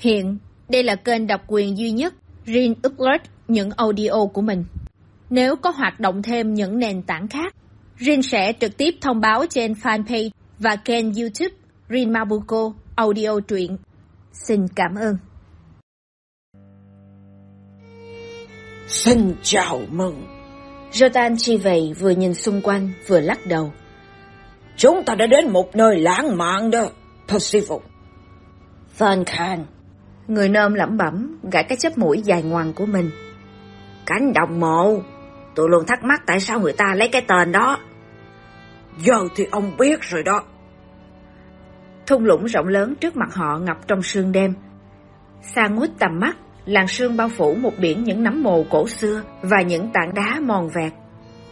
Hiện, đây là kênh độc quyền duy nhất Rin upload những audio của mình. Nếu có hoạt động thêm những nền tảng khác, Rin sẽ trực tiếp thông báo trên fanpage và kênh YouTube Rin Mabuko Audio truyện. Xin cảm ơn. Xin chào mừng. Jotan chi vậy vừa nhìn xung quanh vừa lắc đầu. Chúng ta đã đến một nơi lãng mạn đó, Percival. Van Khan. Người nôm lẩm bẩm, gãi cái chớp mũi dài ngoằng của mình. Cánh đồng mộ. Tôi luôn thắc mắc tại sao người ta lấy cái tên đó. Giờ thì ông biết rồi đó. Thung lũng rộng lớn trước mặt họ ngập trong sương đêm. Xa ngút tầm mắt, làn sương bao phủ một biển những nấm mồ cổ xưa và những tảng đá mòn vẹt.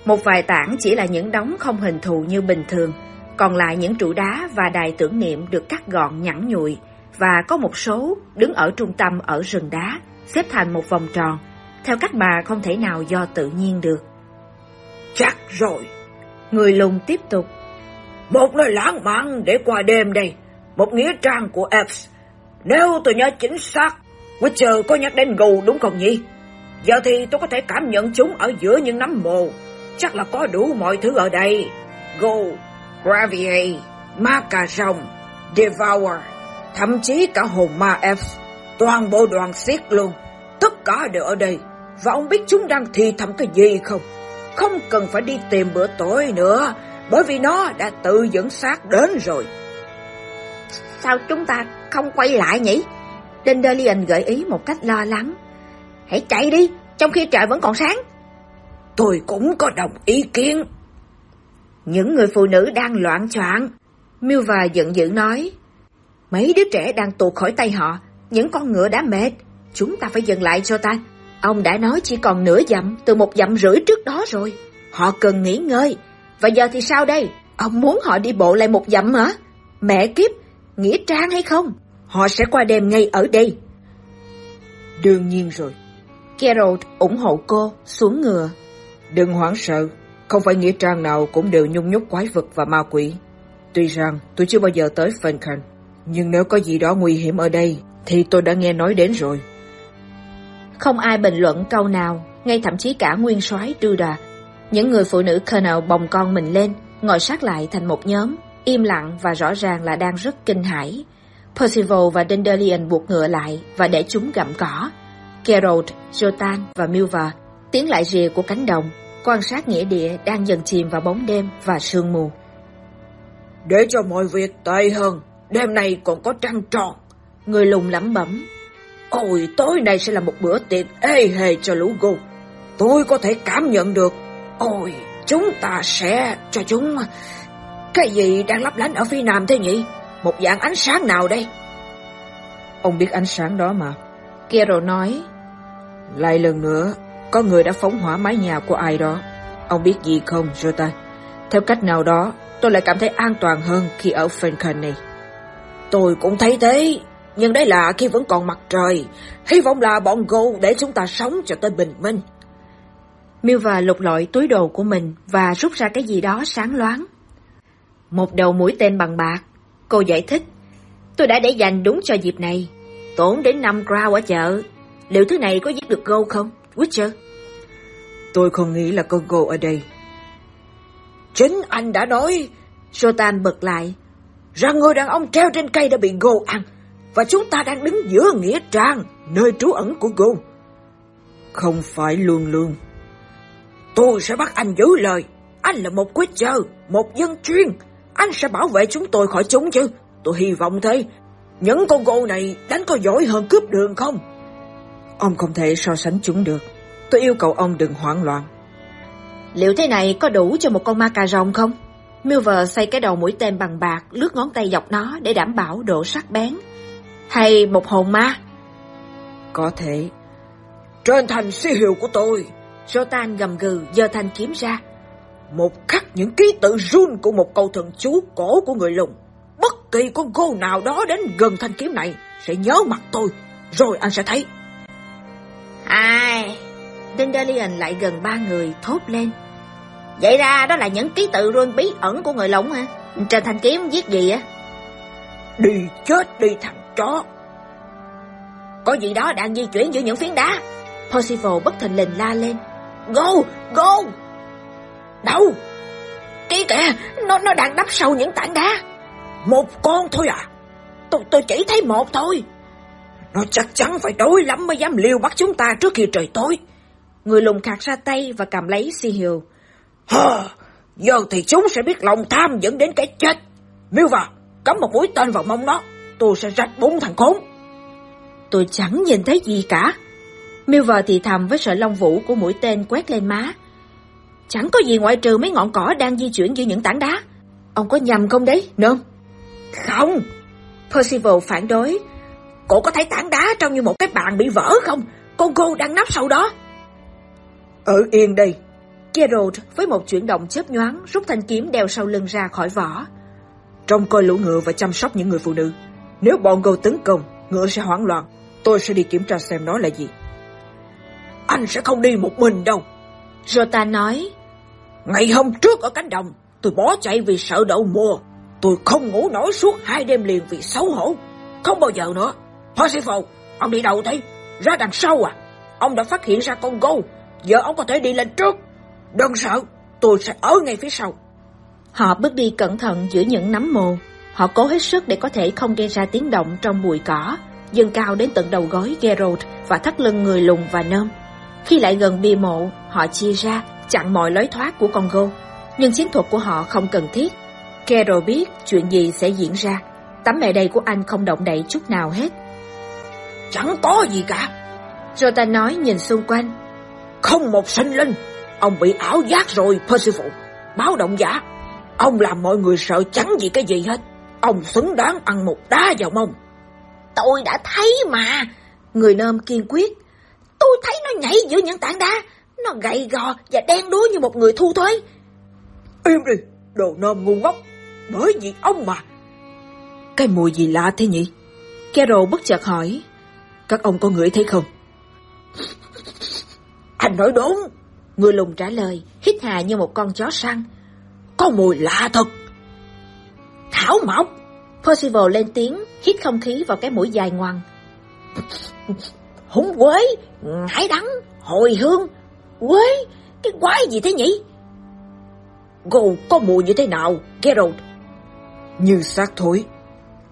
Một vài tảng chỉ là những đống không hình thù như bình thường, còn lại những trụ đá và đài tưởng niệm được cắt gọn nhẵn nhụi và có một số đứng ở trung tâm ở rừng đá, xếp thành một vòng tròn, theo cách mà không thể nào do tự nhiên được. Chắc rồi. Người lùng tiếp tục. Một nơi lãng mạn để qua đêm đây, một nghĩa trang của Epps. Nếu tôi nhớ chính xác, Witcher có nhắc đến gù đúng không nhỉ? Giờ thì tôi có thể cảm nhận chúng ở giữa những nấm mồ. Chắc là có đủ mọi thứ ở đây. Gù, Gravier, ma cà rồng, Devour, thậm chí cả hồn ma F, toàn bộ đoàn xiết luôn. Tất cả đều ở đây. Và ông biết chúng đang thì thầm cái gì không? Không cần phải đi tìm bữa tối nữa, bởi vì nó đã tự dẫn xác đến rồi. Sao chúng ta không quay lại nhỉ? Dandelion gợi ý một cách lo lắng. Hãy chạy đi, trong khi trời vẫn còn sáng. Tôi cũng có đồng ý kiến. Những người phụ nữ đang loạn choạng. Milva giận dữ nói. Mấy đứa trẻ đang tuột khỏi tay họ, những con ngựa đã mệt. Chúng ta phải dừng lại cho ta. Ông đã nói chỉ còn nửa dặm từ một dặm rưỡi trước đó rồi. Họ cần nghỉ ngơi. Và giờ thì sao đây? Ông muốn họ đi bộ lại một dặm hả? Mẹ kiếp, nghĩa trang hay không? Họ sẽ qua đêm ngay ở đây. Đương nhiên rồi. Geralt ủng hộ cô, xuống ngựa. Đừng hoảng sợ, không phải nghĩa trang nào cũng đều nhung nhúc quái vật và ma quỷ. Tuy rằng tôi chưa bao giờ tới Fencan, nhưng nếu có gì đó nguy hiểm ở đây thì tôi đã nghe nói đến rồi. Không ai bình luận câu nào, ngay thậm chí cả nguyên soái đưa đà. Những người phụ nữ Colonel bồng con mình lên, ngồi sát lại thành một nhóm, im lặng và rõ ràng là đang rất kinh hãi. Percival và Dandelion buộc ngựa lại và để chúng gặm cỏ. Geralt, Jotan và Milva tiến lại rìa của cánh đồng, quan sát nghĩa địa đang dần chìm vào bóng đêm và sương mù. Để cho mọi việc tệ hơn, đêm nay còn có trăng tròn. Người lùng lẩm bẩm. Ôi, tối nay sẽ là một bữa tiệc ê hề cho lũ gù. Tôi có thể cảm nhận được. Ôi, chúng ta sẽ cho chúng... Cái gì đang lấp lánh ở phía nam thế nhỉ? Một dạng ánh sáng nào đây? Ông biết ánh sáng đó mà. Kero nói. Lại lần nữa, có người đã phóng hỏa mái nhà của ai đó. Ông biết gì không, Jota? Theo cách nào đó, tôi lại cảm thấy an toàn hơn khi ở Franken này. Tôi cũng thấy thế, nhưng đấy là khi vẫn còn mặt trời. Hy vọng là bọn Go để chúng ta sống cho tới bình minh. Milva lục lọi túi đồ của mình và rút ra cái gì đó sáng loáng. Một đầu mũi tên bằng bạc. Cô giải thích. Tôi đã để dành đúng cho dịp này. Tốn đến 5 crown ở chợ. Liệu thứ này có giết được Go không, Witcher? Tôi không nghĩ là con Go ở đây. Chính anh đã nói. Jotan bật lại. Rằng người đàn ông treo trên cây đã bị gô ăn. Và chúng ta đang đứng giữa nghĩa trang, nơi trú ẩn của gô. Không phải luôn luôn. Tôi sẽ bắt anh giữ lời. Anh là một quyết chơi, một dân chuyên. Anh sẽ bảo vệ chúng tôi khỏi chúng chứ. Tôi hy vọng thế. Những con gô này đánh có giỏi hơn cướp đường không? Ông không thể so sánh chúng được. Tôi yêu cầu ông đừng hoảng loạn. Liệu thế này có đủ cho một con ma cà rồng không? Milver xoay cái đầu mũi tên bằng bạc, lướt ngón tay dọc nó để đảm bảo độ sắc bén. Hay một hồn ma? Có thể. Trên thành sĩ hiệu của tôi. Jotan gầm gừ, giơ thanh kiếm ra. Một khắc những ký tự run của một câu thần chú cổ của người lùng. Bất kỳ con cô nào đó đến gần thanh kiếm này sẽ nhớ mặt tôi, rồi anh sẽ thấy. Ai? Dandelion lại gần ba người thốt lên. Vậy ra đó là những ký tự run bí ẩn của người lũng hả? À. Trên thanh kiếm viết gì á? Đi chết đi thằng chó. có gì đó đang di chuyển giữa những phiến đá. Percival bất thình lình la lên. Go, go! Đâu? Kì kìa, nó nó đang đắp sâu những tảng đá. Một con thôi à? Tôi, tôi chỉ thấy một thôi. Nó chắc chắn phải đối lắm mới dám liều bắt chúng ta trước khi trời tối. Người lùng khạc ra tay và cầm lấy si hiệu. Hờ, giờ thì chúng sẽ biết lòng tham dẫn đến cái chết. Miêu vào, cắm một mũi tên vào mông nó, tôi sẽ rạch bốn thằng khốn. Tôi chẳng nhìn thấy gì cả. Milver thì thầm với sợi lông vũ của mũi tên quét lên má. Chẳng có gì ngoại trừ mấy ngọn cỏ đang di chuyển giữa những tảng đá. Ông có nhầm không đấy, nôm? Không. Percival phản đối. Cô có thấy tảng đá trông như một cái bàn bị vỡ không? Con cô đang nấp sau đó. Ở yên đây. Gerald với một chuyển động chớp nhoáng rút thanh kiếm đeo sau lưng ra khỏi vỏ. Trông coi lũ ngựa và chăm sóc những người phụ nữ. Nếu bọn Go tấn công, ngựa sẽ hoảng loạn. Tôi sẽ đi kiểm tra xem nó là gì. Anh sẽ không đi một mình đâu. Jota nói. Ngày hôm trước ở cánh đồng, tôi bỏ chạy vì sợ đậu mùa. Tôi không ngủ nổi suốt hai đêm liền vì xấu hổ. Không bao giờ nữa. Percival, ông đi đâu thế? Ra đằng sau à? Ông đã phát hiện ra con gâu. Giờ ông có thể đi lên trước. Đừng sợ, tôi sẽ ở ngay phía sau. Họ bước đi cẩn thận giữa những nấm mồ. Họ cố hết sức để có thể không gây ra tiếng động trong bụi cỏ, dâng cao đến tận đầu gối Geralt và thắt lưng người lùn và nôm. Khi lại gần bia mộ, họ chia ra, chặn mọi lối thoát của con gô. Nhưng chiến thuật của họ không cần thiết. Geralt biết chuyện gì sẽ diễn ra. Tấm mẹ đầy của anh không động đậy chút nào hết. Chẳng có gì cả. Jota nói nhìn xung quanh. Không một sinh linh. Ông bị ảo giác rồi, Percival. Báo động giả. Ông làm mọi người sợ chẳng gì cái gì hết. Ông xứng đáng ăn một đá vào mông. Tôi đã thấy mà. Người nôm kiên quyết. Tôi thấy nó nhảy giữa những tảng đá. Nó gầy gò và đen đúa như một người thu thuế. Im đi, đồ nôm ngu ngốc. Bởi vì ông mà. Cái mùi gì lạ thế nhỉ? Carol bất chợt hỏi. Các ông có ngửi thấy không? Anh nói đúng. Người lùng trả lời, hít hà như một con chó săn. Có mùi lạ thật. Thảo mộc. Percival lên tiếng, hít không khí vào cái mũi dài ngoằng. Húng quế, ngải đắng, hồi hương, quế, cái quái gì thế nhỉ? Gồ có mùi như thế nào, Geralt? Như xác thối.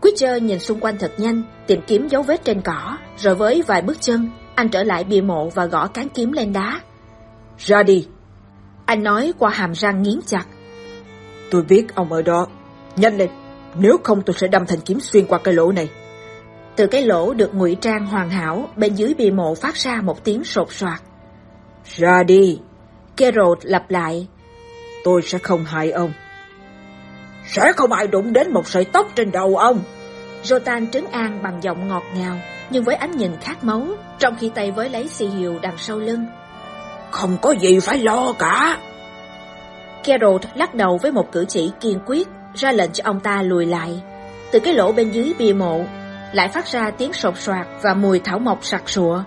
Witcher nhìn xung quanh thật nhanh, tìm kiếm dấu vết trên cỏ, rồi với vài bước chân, anh trở lại bia mộ và gõ cán kiếm lên đá. Ra đi. Anh nói qua hàm răng nghiến chặt. Tôi biết ông ở đó. Nhanh lên, nếu không tôi sẽ đâm thanh kiếm xuyên qua cái lỗ này. Từ cái lỗ được ngụy trang hoàn hảo, bên dưới bia mộ phát ra một tiếng sột soạt. Ra đi. Geralt lặp lại. Tôi sẽ không hại ông. Sẽ không ai đụng đến một sợi tóc trên đầu ông. Jotan trấn an bằng giọng ngọt ngào, nhưng với ánh nhìn khát máu, trong khi tay với lấy xì hiệu đằng sau lưng. Không có gì phải lo cả. Geralt lắc đầu với một cử chỉ kiên quyết, ra lệnh cho ông ta lùi lại. Từ cái lỗ bên dưới bia mộ, lại phát ra tiếng sột soạt và mùi thảo mộc sặc sụa.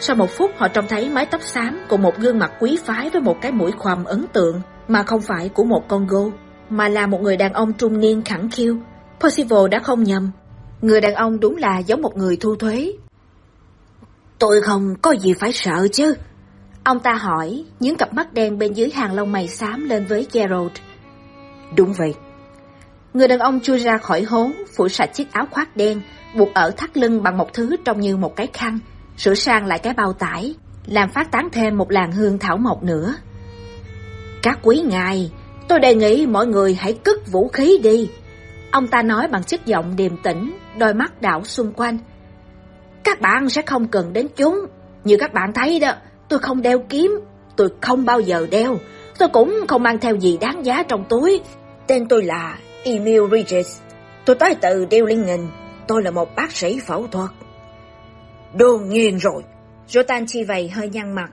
Sau một phút họ trông thấy mái tóc xám cùng một gương mặt quý phái với một cái mũi khoằm ấn tượng, mà không phải của một con gô, mà là một người đàn ông trung niên khẳng khiu. Percival đã không nhầm. Người đàn ông đúng là giống một người thu thuế. Tôi không có gì phải sợ chứ. Ông ta hỏi, những cặp mắt đen bên dưới hàng lông mày xám lên với Gerald. Đúng vậy. Người đàn ông chui ra khỏi hố, phủ sạch chiếc áo khoác đen, buộc ở thắt lưng bằng một thứ trông như một cái khăn, sửa sang lại cái bao tải, làm phát tán thêm một làn hương thảo mộc nữa. Các quý ngài, tôi đề nghị mọi người hãy cất vũ khí đi. Ông ta nói bằng chất giọng điềm tĩnh, đôi mắt đảo xung quanh. Các bạn sẽ không cần đến chúng. Như các bạn thấy đó, tôi không đeo kiếm, tôi không bao giờ đeo. Tôi cũng không mang theo gì đáng giá trong túi. Tên tôi là Emil Regis. Tôi tới từ Dillingen. Tôi là một bác sĩ phẫu thuật. Đương nhiên rồi. Jotan chi vầy hơi nhăn mặt.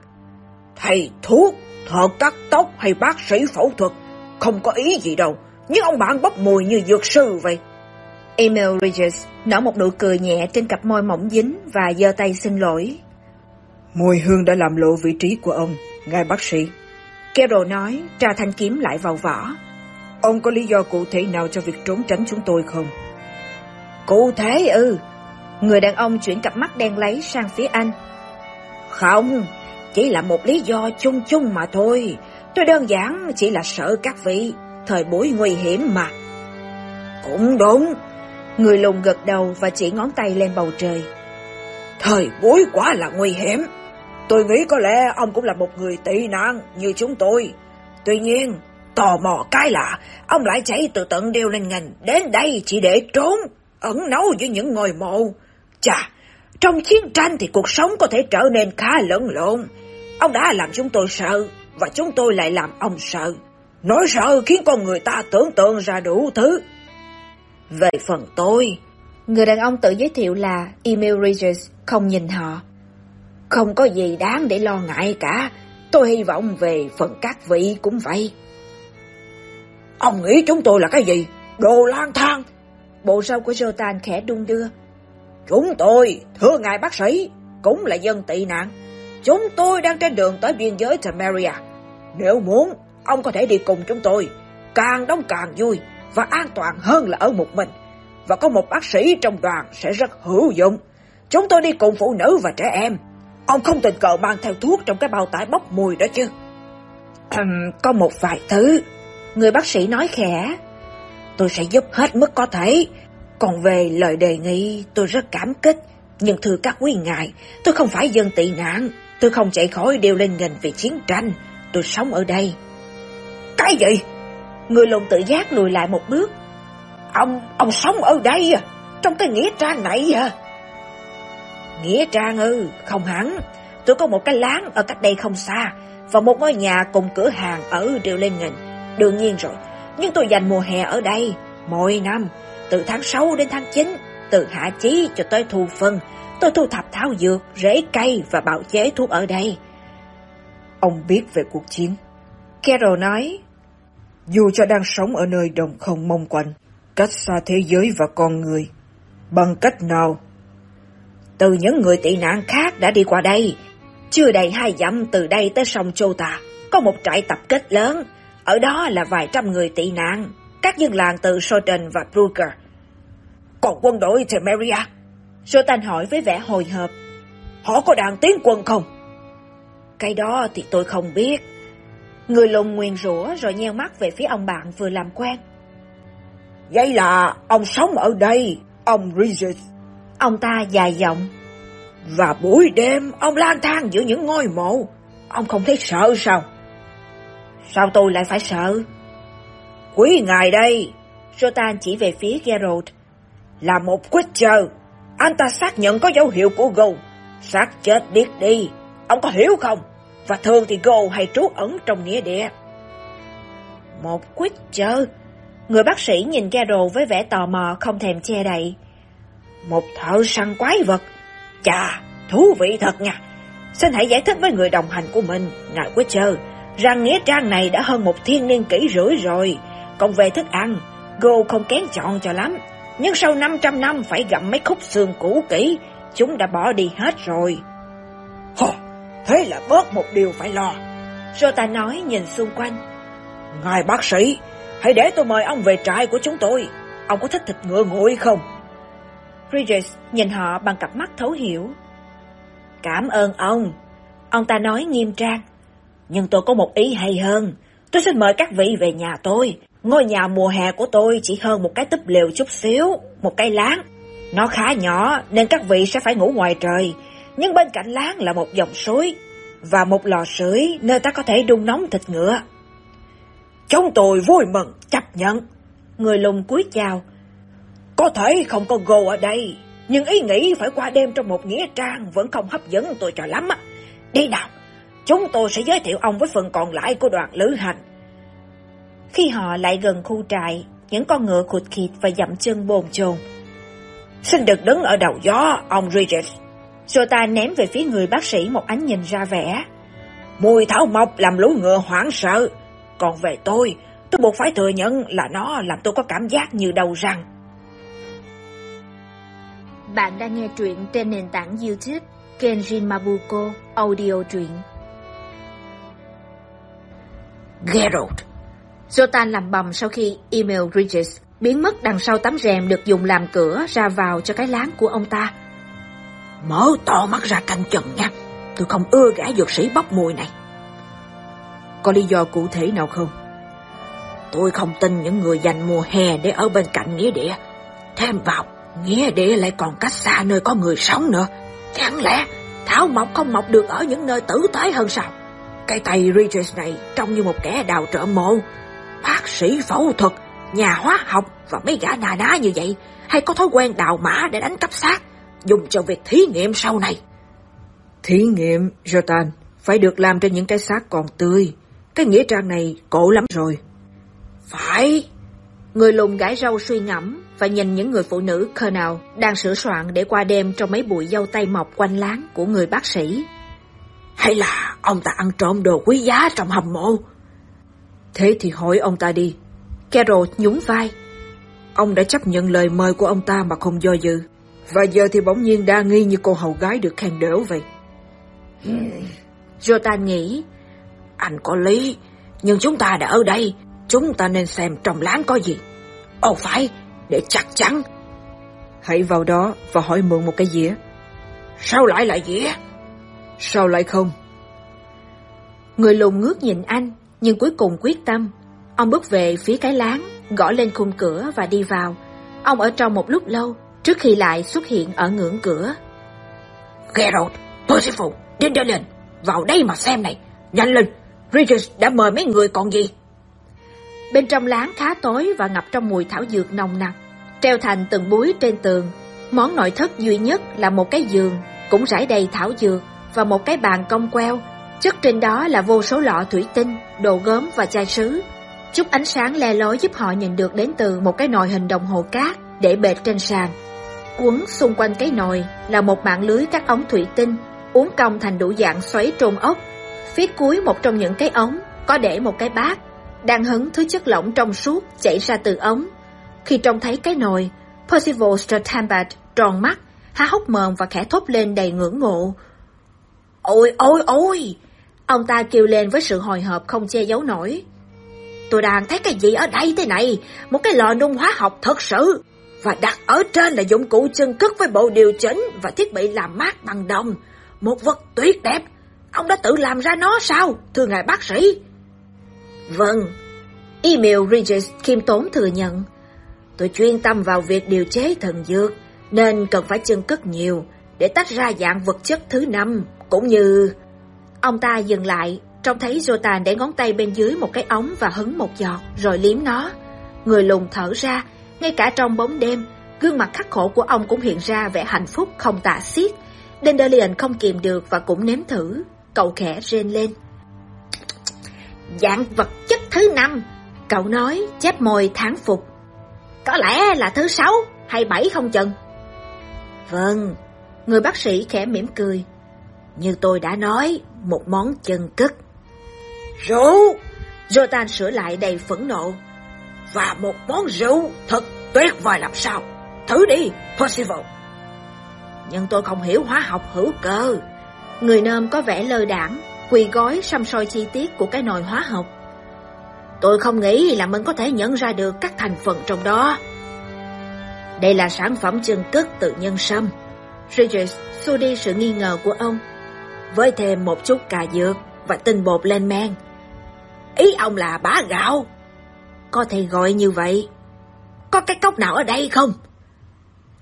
Thầy thuốc, thợ cắt tóc hay bác sĩ phẫu thuật không có ý gì đâu. Nhưng ông bạn bốc mùi như dược sư vậy. Emil Regis nở một nụ cười nhẹ trên cặp môi mỏng dính và giơ tay xin lỗi. Mùi hương đã làm lộ vị trí của ông, ngài bác sĩ. Carol nói, tra thanh kiếm lại vào vỏ. Ông có lý do cụ thể nào cho việc trốn tránh chúng tôi không? Cụ thể ư? Người đàn ông chuyển cặp mắt đen lấy sang phía anh. Không, chỉ là một lý do chung chung mà thôi. Tôi đơn giản chỉ là sợ các vị, thời buổi nguy hiểm mà. Cũng đúng. Người lùn gật đầu và chỉ ngón tay lên bầu trời. Thời buổi quá là nguy hiểm. Tôi nghĩ có lẽ ông cũng là một người tị nạn như chúng tôi. Tuy nhiên, tò mò cái lạ, ông lại chạy từ tận đeo lên ngành đến đây chỉ để trốn, ẩn nấu giữa những ngôi mộ. Chà, trong chiến tranh thì cuộc sống có thể trở nên khá lẫn lộn. Ông đã làm chúng tôi sợ, và chúng tôi lại làm ông sợ. Nỗi sợ khiến con người ta tưởng tượng ra đủ thứ. Về phần tôi... Người đàn ông tự giới thiệu là Emil Regis, không nhìn họ. Không có gì đáng để lo ngại cả. Tôi hy vọng về phần các vị cũng vậy. Ông nghĩ chúng tôi là cái gì? Đồ lang thang. Bộ râu của Jotan khẽ đung đưa. Chúng tôi, thưa ngài bác sĩ, cũng là dân tị nạn. Chúng tôi đang trên đường tới biên giới Temeria. Nếu muốn, ông có thể đi cùng chúng tôi. Càng đông càng vui và an toàn hơn là ở một mình. Và có một bác sĩ trong đoàn sẽ rất hữu dụng. Chúng tôi đi cùng phụ nữ và trẻ em. Ông không tình cờ mang theo thuốc trong cái bao tải bốc mùi đó chứ. Có một vài thứ. Người bác sĩ nói khẽ. Tôi sẽ giúp hết mức có thể. Còn về lời đề nghị tôi rất cảm kích. Nhưng thưa các quý ngài, tôi không phải dân tị nạn. Tôi không chạy khỏi điều lên ngành về chiến tranh. Tôi sống ở đây. Cái gì? Người lùn tự giác lùi lại một bước. Ông, ông sống ở đây à? Trong cái nghĩa trang này à? Nghĩa trang ư, không hẳn. Tôi có một cái láng ở cách đây không xa, và một ngôi nhà cùng cửa hàng ở Triều Lê Nghìn. Đương nhiên rồi, nhưng tôi dành mùa hè ở đây, mỗi năm, từ tháng 6 đến tháng 9, từ hạ chí cho tới thu phân, tôi thu thập thảo dược, rễ cây và bào chế thuốc ở đây. Ông biết về cuộc chiến. Carol nói, dù cho đang sống ở nơi đồng không mong quanh, cách xa thế giới và con người, bằng cách nào từ những người tị nạn khác đã đi qua đây. Chưa đầy hai dặm từ đây tới sông Châu Tà, có một trại tập kết lớn. Ở đó là vài trăm người tị nạn, các dân làng từ Soden và Brugger. Còn quân đội Temeria? Jotan hỏi với vẻ hồi hộp. Họ có đang tiến quân không? Cái đó thì tôi không biết. Người lùn nguyền rủa rồi nheo mắt về phía ông bạn vừa làm quen. Vậy là ông sống ở đây, ông Regis. Ông ta dài giọng. Và buổi đêm, ông lang thang giữa những ngôi mộ. Ông không thấy sợ sao? Sao tôi lại phải sợ? Quý ngài đây. Jotan chỉ về phía Geralt. Là một Witcher. Anh ta xác nhận có dấu hiệu của Go. Xác chết biết đi. Ông có hiểu không? Và thường thì Go hay trú ẩn trong nghĩa địa. Một Witcher? Người bác sĩ nhìn Geralt với vẻ tò mò không thèm che đậy. Một thợ săn quái vật. Chà, thú vị thật nha. Xin hãy giải thích với người đồng hành của mình, ngài Witcher, rằng nghĩa trang này đã hơn một thiên niên kỷ rưỡi rồi. Còn về thức ăn, Go không kén chọn cho lắm. Nhưng sau 500 năm phải gặm mấy khúc xương cũ kỹ, chúng đã bỏ đi hết rồi. Hồ, thế là bớt một điều phải lo. Rota nói nhìn xung quanh. Ngài bác sĩ, hãy để tôi mời ông về trại của chúng tôi. Ông có thích thịt ngựa nguội không? Regis nhìn họ bằng cặp mắt thấu hiểu. Cảm ơn ông. Ông ta nói nghiêm trang. Nhưng tôi có một ý hay hơn. Tôi xin mời các vị về nhà tôi. Ngôi nhà mùa hè của tôi chỉ hơn một cái túp lều chút xíu, một cái láng. Nó khá nhỏ nên các vị sẽ phải ngủ ngoài trời. Nhưng bên cạnh láng là một dòng suối và một lò sưởi nơi ta có thể đun nóng thịt ngựa. Chúng tôi vui mừng, chấp nhận. Người lùng cúi chào. Có thể không có gô ở đây, nhưng ý nghĩ phải qua đêm trong một nghĩa trang vẫn không hấp dẫn tôi cho lắm. Đi nào, chúng tôi sẽ giới thiệu ông với phần còn lại của đoàn lữ hành. Khi họ lại gần khu trại, những con ngựa khụt khịt và dậm chân bồn chồn. Xin được đứng ở đầu gió, ông Regis. Jota ném về phía người bác sĩ một ánh nhìn ra vẻ. Mùi thảo mộc làm lũ ngựa hoảng sợ. Còn về tôi, tôi buộc phải thừa nhận là nó làm tôi có cảm giác như đầu răng. Bạn đang nghe truyện trên nền tảng YouTube Kenjin Mabuko Audio truyện. Geralt. Jotan làm bầm sau khi email Regis biến mất đằng sau tấm rèm được dùng làm cửa ra vào cho cái láng của ông ta. Mở to mắt ra canh chừng nha. Tôi không ưa gã dược sĩ bốc mùi này. Có lý do cụ thể nào không? Tôi không tin những người dành mùa hè để ở bên cạnh nghĩa địa. Thêm vào, nghĩa địa lại còn cách xa nơi có người sống nữa. Chẳng lẽ thảo mộc không mọc được ở những nơi tử tế hơn sao? Cái tay Regis này trông như một kẻ đào trợ mộ. Bác sĩ phẫu thuật, nhà hóa học và mấy gã nà ná như vậy hay có thói quen đào mã để đánh cắp xác, dùng cho việc thí nghiệm sau này. Thí nghiệm, Jotan, phải được làm trên những cái xác còn tươi. Cái nghĩa trang này cổ lắm rồi. Phải. Người lùn gãi râu suy ngẫm và nhìn những người phụ nữ Colonel đang sửa soạn để qua đêm trong mấy bụi dâu tay mọc quanh láng của người bác sĩ. Hay là ông ta ăn trộm đồ quý giá trong hầm mộ? Thế thì hỏi ông ta đi. Carol nhún vai. Ông đã chấp nhận lời mời của ông ta mà không do dự. Và giờ thì bỗng nhiên đa nghi như cô hầu gái được khen đểu vậy. Jotan nghĩ, anh có lý, nhưng chúng ta đã ở đây, chúng ta nên xem trong láng có gì. Ồ phải, để chắc chắn. Hãy vào đó và hỏi mượn một cái dĩa. Sao lại là dĩa? Sao lại không? Người lùn ngước nhìn anh, nhưng cuối cùng quyết tâm. Ông bước về phía cái láng, gõ lên khung cửa và đi vào. Ông ở trong một lúc lâu, trước khi lại xuất hiện ở ngưỡng cửa. Geralt, Percival, Dandelion, vào đây mà xem này, nhanh lên, Regis đã mời mấy người còn gì? Bên trong láng khá tối và ngập trong mùi thảo dược nồng nặc, treo thành từng búi trên tường. Món nội thất duy nhất là một cái giường, cũng rải đầy thảo dược và một cái bàn cong queo. Chất trên đó là vô số lọ thủy tinh, đồ gốm và chai sứ. Chút ánh sáng le lói giúp họ nhìn được đến từ một cái nồi hình đồng hồ cát để bệt trên sàn. Quấn xung quanh cái nồi là một mạng lưới các ống thủy tinh, uốn cong thành đủ dạng xoáy trôn ốc. Phía cuối một trong những cái ống có để một cái bát, đang hứng thứ chất lỏng trong suốt chảy ra từ ống. Khi trông thấy cái nồi, Percival Sturtambard tròn mắt, há hốc mồm và khẽ thốt lên đầy ngưỡng mộ. Ôi ôi ôi! Ông ta kêu lên với sự hồi hộp không che giấu nổi. Tôi đang thấy cái gì ở đây thế này? Một cái lò nung hóa học thật sự. Và đặt ở trên là dụng cụ chân cất với bộ điều chỉnh và thiết bị làm mát bằng đồng. Một vật tuyệt đẹp. Ông đã tự làm ra nó sao, thưa ngài bác sĩ? Vâng. Email Regis khiêm tốn thừa nhận. Tôi chuyên tâm vào việc điều chế thần dược, nên cần phải chân cất nhiều để tách ra dạng vật chất thứ năm, cũng như... Ông ta dừng lại, trông thấy Jotan để ngón tay bên dưới một cái ống và hứng một giọt, rồi liếm nó. Người lùn thở ra, ngay cả trong bóng đêm, gương mặt khắc khổ của ông cũng hiện ra vẻ hạnh phúc không tả xiết. Dandelion không kìm được và cũng nếm thử, cậu khẽ rên lên. Dạng vật chất thứ năm, cậu nói, chép môi thán phục. Có lẽ là thứ sáu hay bảy không chừng. Vâng, người bác sĩ khẽ mỉm cười. Như tôi đã nói, một món chân cất. Rượu! Jotan sửa lại đầy phẫn nộ. Và một món rượu thật tuyệt vời làm sao. Thử đi, Possible Nhưng tôi không hiểu hóa học hữu cơ. Người nôm có vẻ lơ đảng, quỳ gói xăm soi chi tiết của cái nồi hóa học. Tôi không nghĩ là mình có thể nhận ra được các thành phần trong đó. Đây là sản phẩm chân cất tự nhân sâm. Regis xua đi sự nghi ngờ của ông. Với thêm một chút cà dược và tinh bột lên men. Ý ông là bá gạo. Có thể gọi như vậy. Có cái cốc nào ở đây không?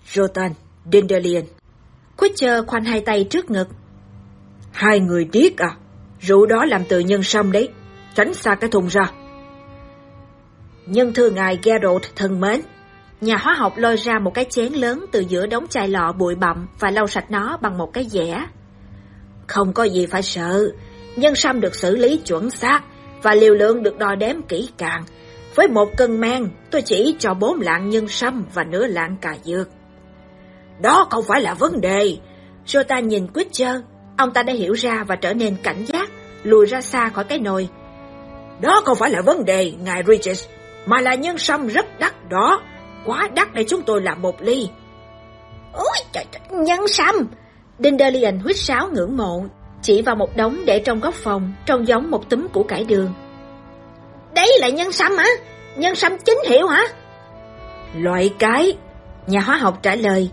Jotan, Dandelion. Quitcher khoanh hai tay trước ngực. Hai người điếc à? Rượu đó làm từ nhân sâm đấy. Tránh xa cái thùng ra. Nhân thưa ngài Geralt thân mến. Nhà hóa học lôi ra một cái chén lớn từ giữa đống chai lọ bụi bặm và lau sạch nó bằng một cái dẻ. Không có gì phải sợ. Nhân sâm được xử lý chuẩn xác và liều lượng được đo đếm kỹ càng. Với một cân men, tôi chỉ cho bốn lạng nhân sâm và nửa lạng cà dược. Đó không phải là vấn đề. Jota nhìn Quitcher, ông ta đã hiểu ra và trở nên cảnh giác, lùi ra xa khỏi cái nồi. Đó không phải là vấn đề, ngài Regis, mà là nhân sâm rất đắt đó. Quá đắt để chúng tôi làm một ly. Ôi trời, trời nhân sâm! Dandelion huýt sáo ngưỡng mộ, chỉ vào một đống để trong góc phòng, trông giống một túm củ cải đường. Đấy là nhân sâm hả? Nhân sâm chính hiệu hả? Loại cái, nhà hóa học trả lời.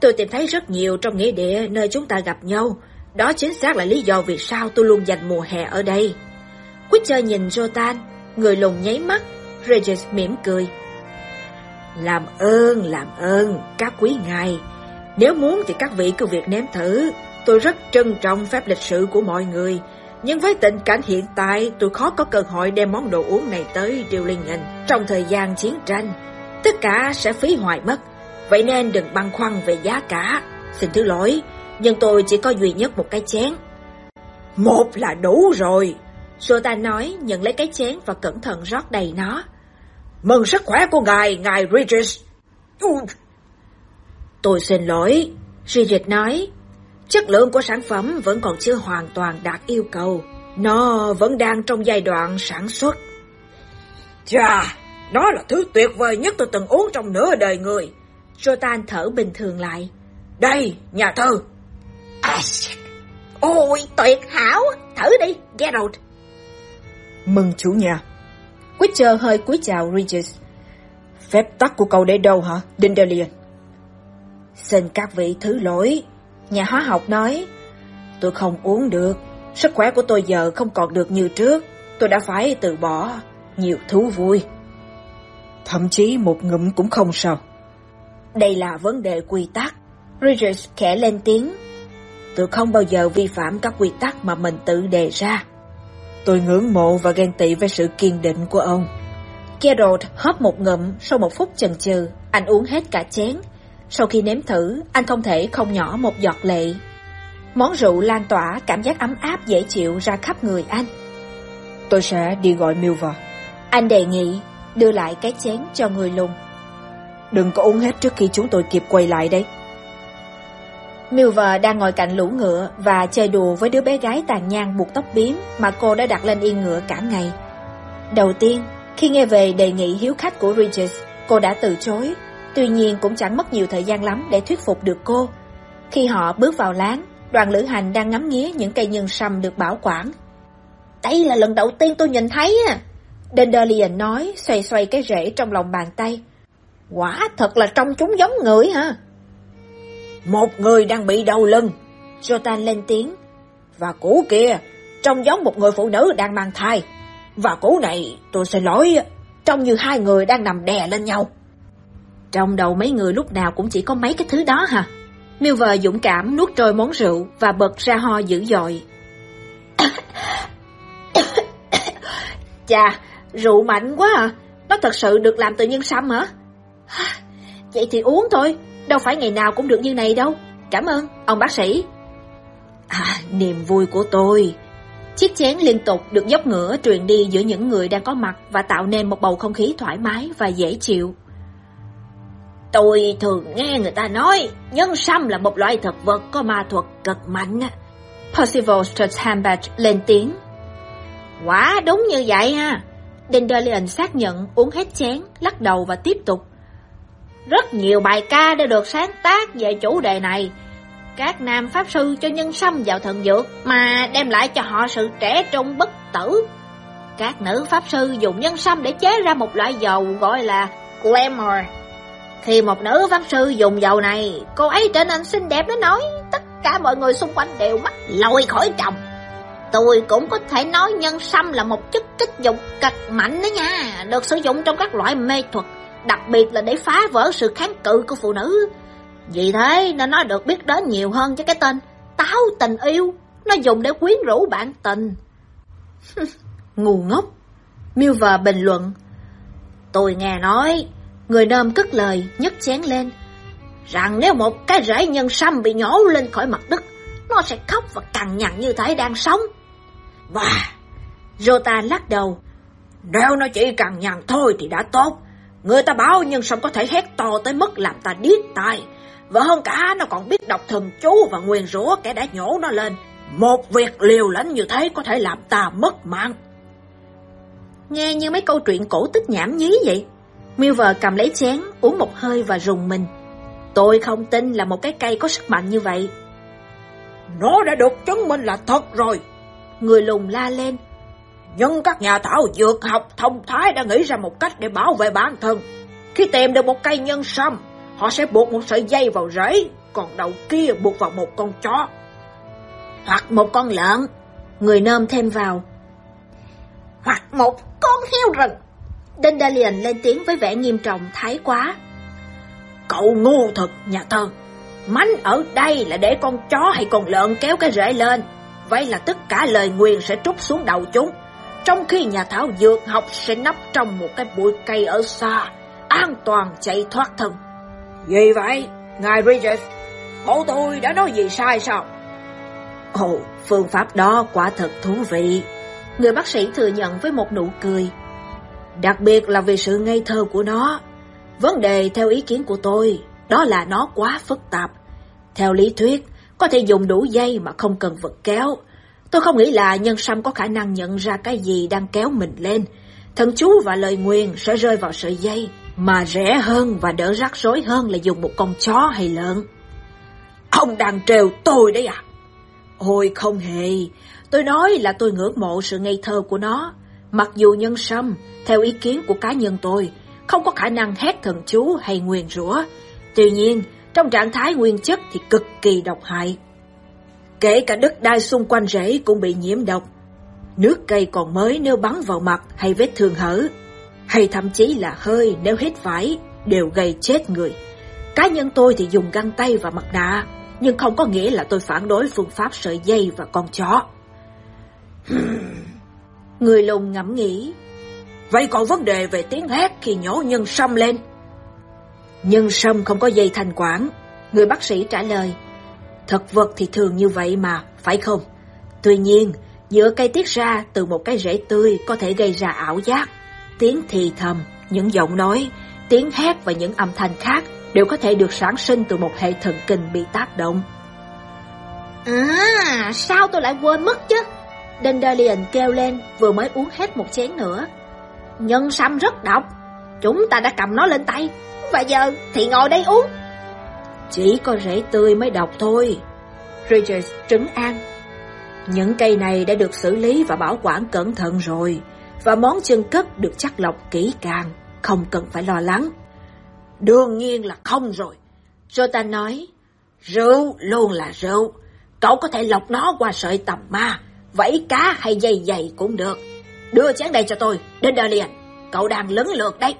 Tôi tìm thấy rất nhiều trong nghĩa địa nơi chúng ta gặp nhau. Đó chính xác là lý do vì sao tôi luôn dành mùa hè ở đây. Witcher nhìn Jotan, người lùng nháy mắt, Regis mỉm cười. Làm ơn, làm ơn, các quý ngài. Nếu muốn thì các vị cứ việc nếm thử. Tôi rất trân trọng phép lịch sự của mọi người. Nhưng với tình cảnh hiện tại, tôi khó có cơ hội đem món đồ uống này tới Dillingen trong thời gian chiến tranh. Tất cả sẽ phí hoài mất. Vậy nên đừng băn khoăn về giá cả. Xin thứ lỗi, nhưng tôi chỉ có duy nhất một cái chén. Một là đủ rồi. Sota nói, nhận lấy cái chén và cẩn thận rót đầy nó. Mừng sức khỏe của ngài, ngài Regis. Tôi xin lỗi, Regis nói. Chất lượng của sản phẩm vẫn còn chưa hoàn toàn đạt yêu cầu. Nó vẫn đang trong giai đoạn sản xuất. Chà, nó là thứ tuyệt vời nhất tôi từng uống trong nửa đời người. Jotan thở bình thường lại. Đây, nhà thơ. Ôi, tuyệt hảo, thử đi, Geralt. Mừng chủ nhà. Witcher hơi cúi chào Regis. Phép tắc của cậu để đâu hả, Dindalion? Xin các vị thứ lỗi. Nhà hóa học nói, tôi không uống được. Sức khỏe của tôi giờ không còn được như trước. Tôi đã phải từ bỏ nhiều thú vui. Thậm chí một ngụm cũng không sao. Đây là vấn đề quy tắc. Regis khẽ lên tiếng. Tôi không bao giờ vi phạm các quy tắc mà mình tự đề ra. Tôi ngưỡng mộ và ghen tị với sự kiên định của ông. Gerald hớp một ngụm, sau một phút chần chừ, anh uống hết cả chén. Sau khi nếm thử, anh không thể không nhỏ một giọt lệ. Món rượu lan tỏa cảm giác ấm áp dễ chịu ra khắp người anh. Tôi sẽ đi gọi Milva. Anh đề nghị đưa lại cái chén cho người lùng. Đừng có uống hết trước khi chúng tôi kịp quay lại đấy. Milver đang ngồi cạnh lũ ngựa và chơi đùa với đứa bé gái tàn nhang buộc tóc biếm mà cô đã đặt lên yên ngựa cả ngày. Đầu tiên, khi nghe về đề nghị hiếu khách của Regis, cô đã từ chối, tuy nhiên cũng chẳng mất nhiều thời gian lắm để thuyết phục được cô. Khi họ bước vào láng, đoàn lữ hành đang ngắm nghía những cây nhân sâm được bảo quản. Đây là lần đầu tiên tôi nhìn thấy à! Dandelion nói, xoay xoay cái rễ trong lòng bàn tay. Quả thật là trông chúng giống người hả? Một người đang bị đau lưng. Jotan lên tiếng. Và cũ kia, trông giống một người phụ nữ đang mang thai. Và cũ này, tôi xin lỗi, trông như hai người đang nằm đè lên nhau. Trong đầu mấy người lúc nào cũng chỉ có mấy cái thứ đó hả? Milver dũng cảm nuốt trôi món rượu và bật ra ho dữ dội. Chà, rượu mạnh quá à. Nó thật sự được làm từ nhân sâm hả? Vậy thì uống thôi, đâu phải ngày nào cũng được như này đâu. Cảm ơn, ông bác sĩ. À, niềm vui của tôi. Chiếc chén liên tục được dốc ngửa truyền đi giữa những người đang có mặt và tạo nên một bầu không khí thoải mái và dễ chịu. Tôi thường nghe người ta nói nhân sâm là một loại thực vật có ma thuật cực mạnh. Percival Sturtambach lên tiếng. Quả đúng như vậy ha. Dandelion xác nhận uống hết chén, lắc đầu và tiếp tục. Rất nhiều bài ca đã được sáng tác về chủ đề này. Các nam pháp sư cho nhân sâm vào thần dược mà đem lại cho họ sự trẻ trung bất tử. Các nữ pháp sư dùng nhân sâm để chế ra một loại dầu gọi là glamour. Khi một nữ pháp sư dùng dầu này, cô ấy trở nên xinh đẹp đến nỗi tất cả mọi người xung quanh đều mắt lôi khỏi chồng. Tôi cũng có thể nói nhân sâm là một chất kích dục cực mạnh đó nha, được sử dụng trong các loại mê thuật, đặc biệt là để phá vỡ sự kháng cự của phụ nữ. Vì thế nên nó được biết đến nhiều hơn cho cái tên táo tình yêu, nó dùng để quyến rũ bạn tình. Ngu ngốc. Milver bình luận. Tôi nghe nói, người nôm cất lời, nhấc chén lên. Rằng nếu một cái rễ nhân sâm bị nhổ lên khỏi mặt đất, nó sẽ khóc và cằn nhằn như thể đang sống. Và... Rota lắc đầu. Nếu nó chỉ cằn nhằn thôi thì đã tốt. Người ta bảo nhân sâm có thể hét to tới mức làm ta điếc tai. Và hơn cả nó còn biết đọc thần chú và nguyền rủa kẻ đã nhổ nó lên. Một việc liều lĩnh như thế có thể làm ta mất mạng. Nghe như mấy câu chuyện cổ tích nhảm nhí vậy. Milver cầm lấy chén, uống một hơi và rùng mình. Tôi không tin là một cái cây có sức mạnh như vậy. Nó đã được chứng minh là thật rồi. Người lùng la lên. Nhưng các nhà thảo dược học thông thái đã nghĩ ra một cách để bảo vệ bản thân. Khi tìm được một cây nhân sâm, họ sẽ buộc một sợi dây vào rễ, còn đầu kia buộc vào một con chó. Hoặc một con lợn, người nôm thêm vào. Hoặc một con heo rừng. Dandelion lên tiếng với vẻ nghiêm trọng thái quá. Cậu ngu thật, nhà thơ. Mánh ở đây là để con chó hay con lợn kéo cái rễ lên. Vậy là tất cả lời nguyền sẽ trút xuống đầu chúng. Trong khi nhà thảo dược học sẽ nấp trong một cái bụi cây ở xa, an toàn chạy thoát thân. Gì vậy, ngài Bridges? Bộ tôi đã nói gì sai sao? Ồ, phương pháp đó quả thật thú vị. Người bác sĩ thừa nhận với một nụ cười. Đặc biệt là vì sự ngây thơ của nó. Vấn đề theo ý kiến của tôi, đó là nó quá phức tạp. Theo lý thuyết, có thể dùng đủ dây mà không cần vật kéo. Tôi không nghĩ là nhân sâm có khả năng nhận ra cái gì đang kéo mình lên. Thần chú và lời nguyền sẽ rơi vào sợi dây, mà rẻ hơn và đỡ rắc rối hơn là dùng một con chó hay lợn. Ông đang trêu tôi đấy à? Ôi không hề, tôi nói là tôi ngưỡng mộ sự ngây thơ của nó. Mặc dù nhân sâm, theo ý kiến của cá nhân tôi, không có khả năng hét thần chú hay nguyền rủa. Tuy nhiên, trong trạng thái nguyên chất thì cực kỳ độc hại. Kể cả đất đai xung quanh rễ cũng bị nhiễm độc. Nước cây còn mới nếu bắn vào mặt hay vết thương hở, hay thậm chí là hơi nếu hít phải, đều gây chết người. Cá nhân tôi thì dùng găng tay và mặt nạ, nhưng không có nghĩa là tôi phản đối phương pháp sợi dây và con chó. Người lùng ngẫm nghĩ. Vậy còn vấn đề về tiếng hét khi nhổ nhân sâm lên? Nhân sâm không có dây thanh quản. Người bác sĩ trả lời. Thực vật thì thường như vậy mà, phải không? Tuy nhiên, giữa cây tiết ra từ một cái rễ tươi có thể gây ra ảo giác. Tiếng thì thầm, những giọng nói, tiếng hét và những âm thanh khác đều có thể được sản sinh từ một hệ thần kinh bị tác động. À, sao tôi lại quên mất chứ? Dandelion kêu lên vừa mới uống hết một chén nữa. Nhân sâm rất độc, chúng ta đã cầm nó lên tay, và giờ thì ngồi đây uống. Chỉ có rễ tươi mới độc thôi. Regis trấn an. Những cây này đã được xử lý và bảo quản cẩn thận rồi, và món chân cất được chắc lọc kỹ càng, không cần phải lo lắng. Đương nhiên là không rồi. Jota nói, rượu luôn là rượu, cậu có thể lọc nó qua sợi tầm ma, vẫy cá hay dây dày cũng được. Đưa chén đây cho tôi, đến đà liền. cậu đang lấn lượt đấy.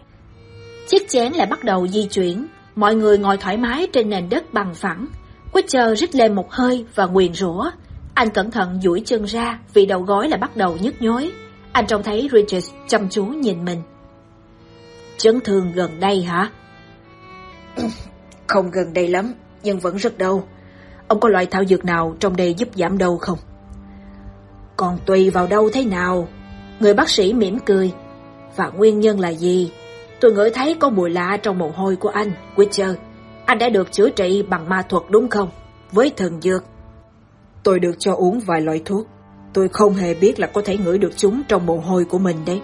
Chiếc chén lại bắt đầu di chuyển, mọi người ngồi thoải mái trên nền đất bằng phẳng. Witcher rít lên một hơi và nguyền rủa. Anh cẩn thận duỗi chân ra vì đầu gối lại bắt đầu nhức nhối. Anh trông thấy Regis chăm chú nhìn mình. Chấn thương gần đây hả? Không gần đây lắm, nhưng vẫn rất đau. Ông có loại thảo dược nào trong đây giúp giảm đau không? Còn tùy vào đâu thế nào. Người bác sĩ mỉm cười. Và nguyên nhân là gì? Tôi ngửi thấy có mùi lạ trong mồ hôi của anh, Witcher. Anh đã được chữa trị bằng ma thuật đúng không? Với thần dược. Tôi được cho uống vài loại thuốc. Tôi không hề biết là có thể ngửi được chúng trong mồ hôi của mình đấy.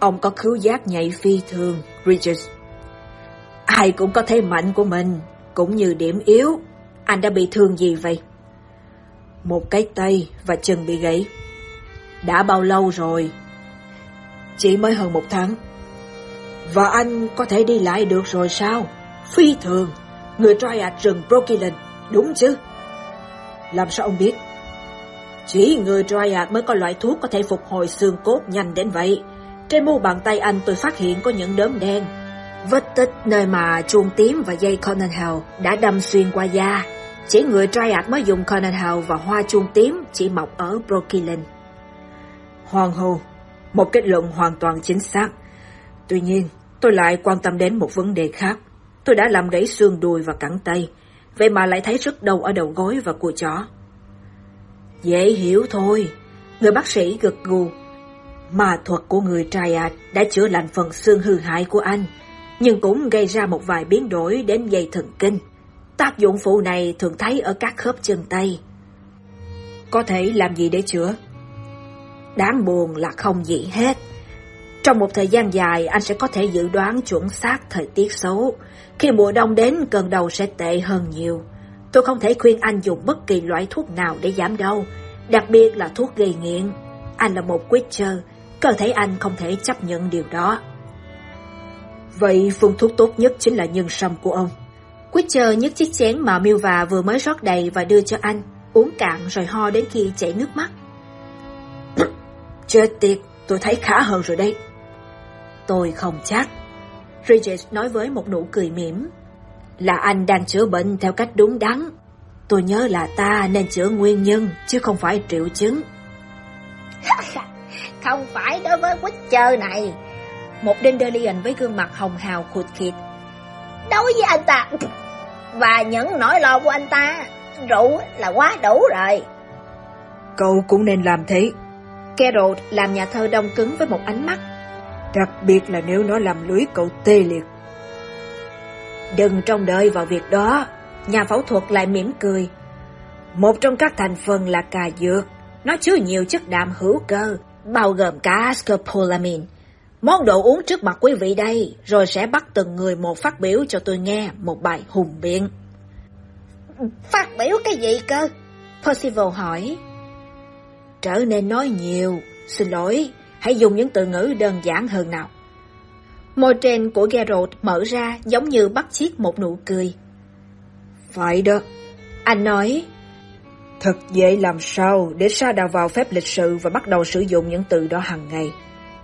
Ông có khứu giác nhạy phi thường, Richard. Ai cũng có thế mạnh của mình, cũng như điểm yếu. Anh đã bị thương gì vậy? Một cái tay và chân bị gãy. Đã bao lâu rồi? Chỉ mới hơn một tháng. Và anh có thể đi lại được rồi sao? Phi thường, người Triad rừng Brokilin, đúng chứ? Làm sao ông biết? Chỉ người Triad mới có loại thuốc có thể phục hồi xương cốt nhanh đến vậy. Trên mu bàn tay anh tôi phát hiện có những đốm đen. Vết tích nơi mà chuông tím và dây Conan Hell đã đâm xuyên qua da. Chỉ người Triad mới dùng Conan Hell và hoa chuông tím chỉ mọc ở Brokilin. Hoàng hồ, một kết luận hoàn toàn chính xác. Tuy nhiên, tôi lại quan tâm đến một vấn đề khác. Tôi đã làm gãy xương đùi và cẳng tay, vậy mà lại thấy rất đau ở đầu gối và cùi chó. Dễ hiểu thôi, người bác sĩ gật gù. Mà thuật của người Triad đã chữa lành phần xương hư hại của anh, nhưng cũng gây ra một vài biến đổi đến dây thần kinh. Tác dụng phụ này thường thấy ở các khớp chân tay. Có thể làm gì để chữa? Đáng buồn là không gì hết. Trong một thời gian dài, anh sẽ có thể dự đoán chuẩn xác thời tiết xấu. Khi mùa đông đến, cơn đầu sẽ tệ hơn nhiều. Tôi không thể khuyên anh dùng bất kỳ loại thuốc nào để giảm đau, đặc biệt là thuốc gây nghiện. Anh là một Witcher, cơ thể anh không thể chấp nhận điều đó. Vậy phương thuốc tốt nhất chính là nhân sâm của ông. Witcher nhấc chiếc chén mà Milva vừa mới rót đầy và đưa cho anh, uống cạn rồi ho đến khi chảy nước mắt. Chết tiệt, tôi thấy khá hơn rồi đấy. Tôi không chắc. Regis nói với một nụ cười mỉm. Là anh đang chữa bệnh theo cách đúng đắn. Tôi nhớ là ta nên chữa nguyên nhân, chứ không phải triệu chứng. không phải đối với Witcher này. Một Dandelion với gương mặt hồng hào khụt khịt. Đối với anh ta, và những nỗi lo của anh ta, rượu là quá đủ rồi. Cậu cũng nên làm thế. Geralt làm nhà thơ đông cứng với một ánh mắt. Đặc biệt là nếu nó làm lưới cậu tê liệt. Đừng trông đợi vào việc đó. Nhà phẫu thuật lại mỉm cười. Một trong các thành phần là cà dược. Nó chứa nhiều chất đạm hữu cơ, bao gồm cả scopolamine. Món đồ uống trước mặt quý vị đây, rồi sẽ bắt từng người một phát biểu cho tôi nghe một bài hùng biện. Phát biểu cái gì cơ? Percival hỏi. Trở nên nói nhiều, xin lỗi, hãy dùng những từ ngữ đơn giản hơn nào. Môi trên của Geralt mở ra giống như bắt chiếc một nụ cười. Phải đó. Anh nói. Thật dễ làm sao để sa đào vào phép lịch sự và bắt đầu sử dụng những từ đó hàng ngày.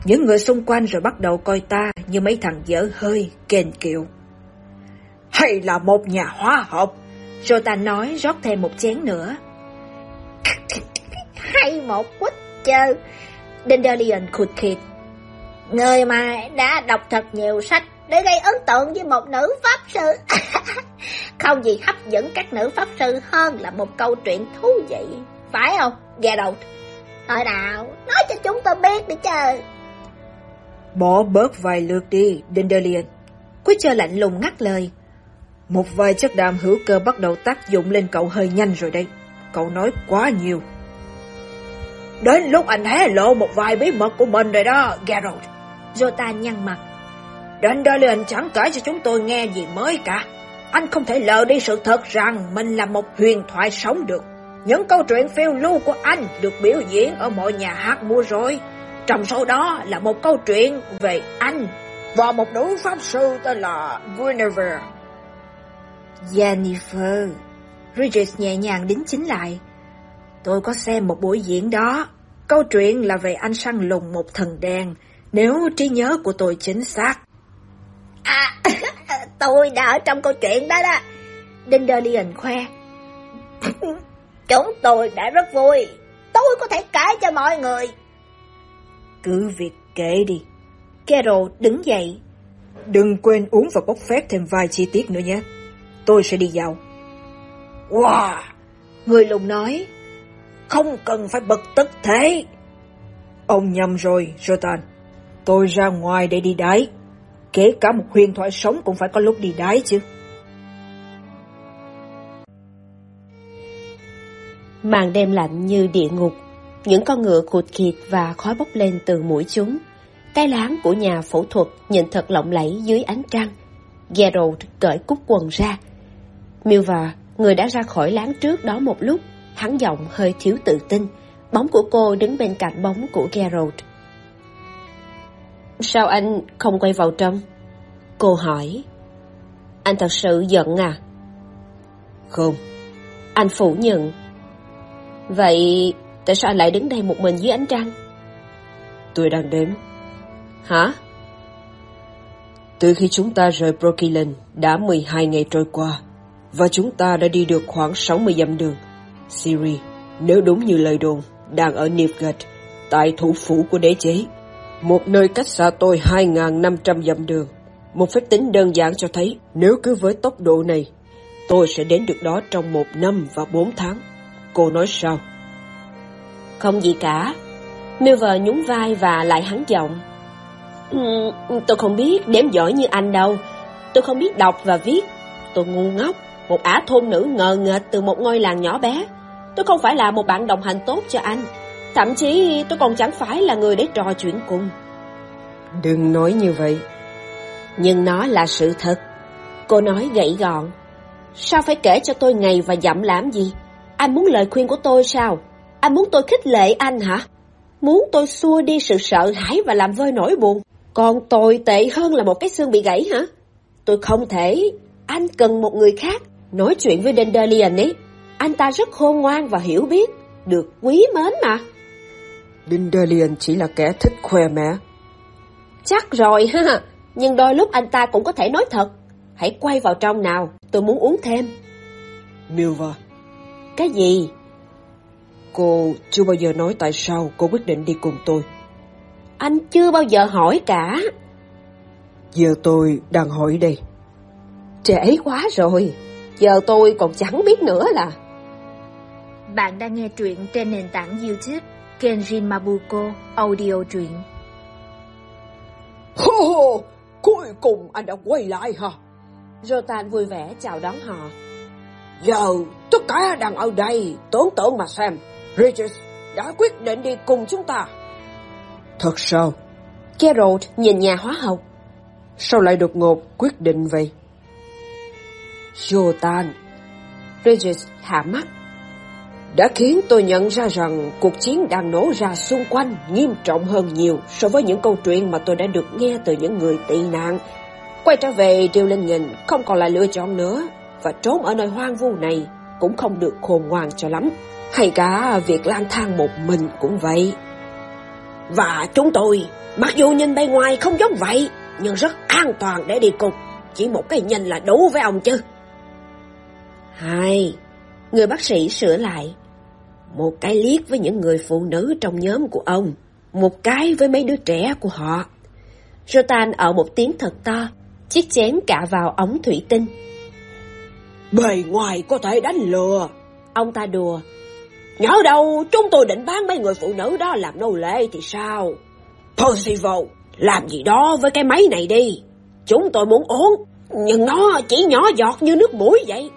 Những người xung quanh rồi bắt đầu coi ta như mấy thằng dở hơi, kền kiệu. Hay là một nhà hóa học? Jotan nói rót thêm một chén nữa. Hay một quýt chơi. Dandelion khụt khịt. Người mà đã đọc thật nhiều sách để gây ấn tượng với một nữ pháp sư. không gì hấp dẫn các nữ pháp sư hơn là một câu chuyện thú vị. Phải không, Geralt? Thôi nào, nói cho chúng tôi biết đi chơi. Bỏ bớt vài lượt đi, Dandelion. Witcher lạnh lùng ngắt lời. Một vài chất đạm hữu cơ bắt đầu tác dụng lên cậu hơi nhanh rồi đây. Cậu nói quá nhiều. Đến lúc anh hé lộ một vài bí mật của mình rồi đó, Geralt. Jota nhăn mặt. Dandelion chẳng kể cho chúng tôi nghe gì mới cả. Anh không thể lờ đi sự thật rằng mình là một huyền thoại sống được. Những câu chuyện phiêu lưu của anh được biểu diễn ở mọi nhà hát mua rồi. Trong số đó là một câu chuyện về anh và một nữ pháp sư tên là Guinevere. Jennifer. Regis nhẹ nhàng đính chính lại. Tôi có xem một buổi diễn đó. Câu chuyện là về anh săn lùng một thần đen, nếu trí nhớ của tôi chính xác. À, tôi đã ở trong câu chuyện đó đó. Dandelion khoe. Chúng tôi đã rất vui. Tôi có thể kể cho mọi người. Cứ việc kể đi. Carol đứng dậy. Đừng quên uống và bốc phét thêm vài chi tiết nữa nhé. Tôi sẽ đi dạo. Wow! Người lùng nói. Không cần phải bực tức thế. Ông nhầm rồi, Jotan. Tôi ra ngoài để đi đáy. Kể cả một huyền thoại sống cũng phải có lúc đi đáy chứ. Màn đêm lạnh như địa ngục, những con ngựa khụt khịt và khói bốc lên từ mũi chúng. Cái láng của nhà phẫu thuật nhìn thật lộng lẫy dưới ánh trăng. Gerald cởi cúc quần ra. Milva, người đã ra khỏi láng trước đó một lúc, hắn giọng hơi thiếu tự tin. Bóng của cô đứng bên cạnh bóng của Geralt. Sao anh không quay vào trong? Cô hỏi. Anh thật sự giận à? Không. Anh phủ nhận. Vậy tại sao anh lại đứng đây một mình dưới ánh trăng? Tôi đang đếm. Hả? Từ khi chúng ta rời Brokilin đã 12 ngày trôi qua và chúng ta đã đi được khoảng 60 dặm đường. Siri, nếu đúng như lời đồn, đang ở Nilfgaard, tại thủ phủ của đế chế. Một nơi cách xa tôi 2.500 dặm đường. Một phép tính đơn giản cho thấy nếu cứ với tốc độ này, tôi sẽ đến được đó trong một năm và bốn tháng. Cô nói sao? Không gì cả. Milver nhún vai và lại hắn giọng. Ừ, tôi không biết đếm giỏi như anh đâu. Tôi không biết đọc và viết. Tôi ngu ngốc, một ả thôn nữ ngờ nghệch từ một ngôi làng nhỏ bé. Tôi không phải là một bạn đồng hành tốt cho anh. Thậm chí tôi còn chẳng phải là người để trò chuyện cùng. Đừng nói như vậy. Nhưng nó là sự thật. Cô nói gãy gọn. Sao phải kể cho tôi ngày và dặm làm gì? Anh muốn lời khuyên của tôi sao? Anh muốn tôi khích lệ anh hả? Muốn tôi xua đi sự sợ hãi và làm vơi nỗi buồn? Còn tồi tệ hơn là một cái xương bị gãy hả? Tôi không thể, anh cần một người khác nói chuyện với Dandelion ấy. Anh ta rất khôn ngoan và hiểu biết, được quý mến mà. Dandelion chỉ là kẻ thích khoe mẽ. Chắc rồi ha, nhưng đôi lúc anh ta cũng có thể nói thật. Hãy quay vào trong nào, tôi muốn uống thêm. Milva. Cái gì? Cô chưa bao giờ nói tại sao cô quyết định đi cùng tôi. Anh chưa bao giờ hỏi cả. Giờ tôi đang hỏi đây. Trễ quá rồi, giờ tôi còn chẳng biết nữa là... Bạn đang nghe truyện trên nền tảng YouTube Kenjin Mabuko Audio truyện. Hô hô, cuối cùng anh đã quay lại hả? Rotan vui vẻ chào đón họ. Giờ tất cả đang ở đây, tưởng tượng mà xem. Regis đã quyết định đi cùng chúng ta. Thật sao? Gerald nhìn nhà hóa học. Sao lại đột ngột quyết định vậy? Jotan. Regis hạ mắt. Đã khiến tôi nhận ra rằng cuộc chiến đang nổ ra xung quanh nghiêm trọng hơn nhiều so với những câu chuyện mà tôi đã được nghe từ những người tị nạn. Quay trở về Triều Linh Nghìn không còn là lựa chọn nữa và trốn ở nơi hoang vu này cũng không được khôn ngoan cho lắm. Hay cả việc lang thang một mình cũng vậy. Và chúng tôi, mặc dù nhìn bề ngoài không giống vậy, nhưng rất an toàn để đi cùng. Chỉ một cái nhìn là đủ với ông chứ. Hai, người bác sĩ sửa lại. Một cái liếc với những người phụ nữ trong nhóm của ông, một cái với mấy đứa trẻ của họ. Jotan ở một tiếng thật to, chiếc chén cạ vào ống thủy tinh. Bề ngoài có thể đánh lừa. Ông ta đùa. Nhớ đâu chúng tôi định bán mấy người phụ nữ đó làm nô lệ thì sao? Percival, làm gì đó với cái máy này đi. Chúng tôi muốn uống, nhưng nó chỉ nhỏ giọt như nước mũi vậy.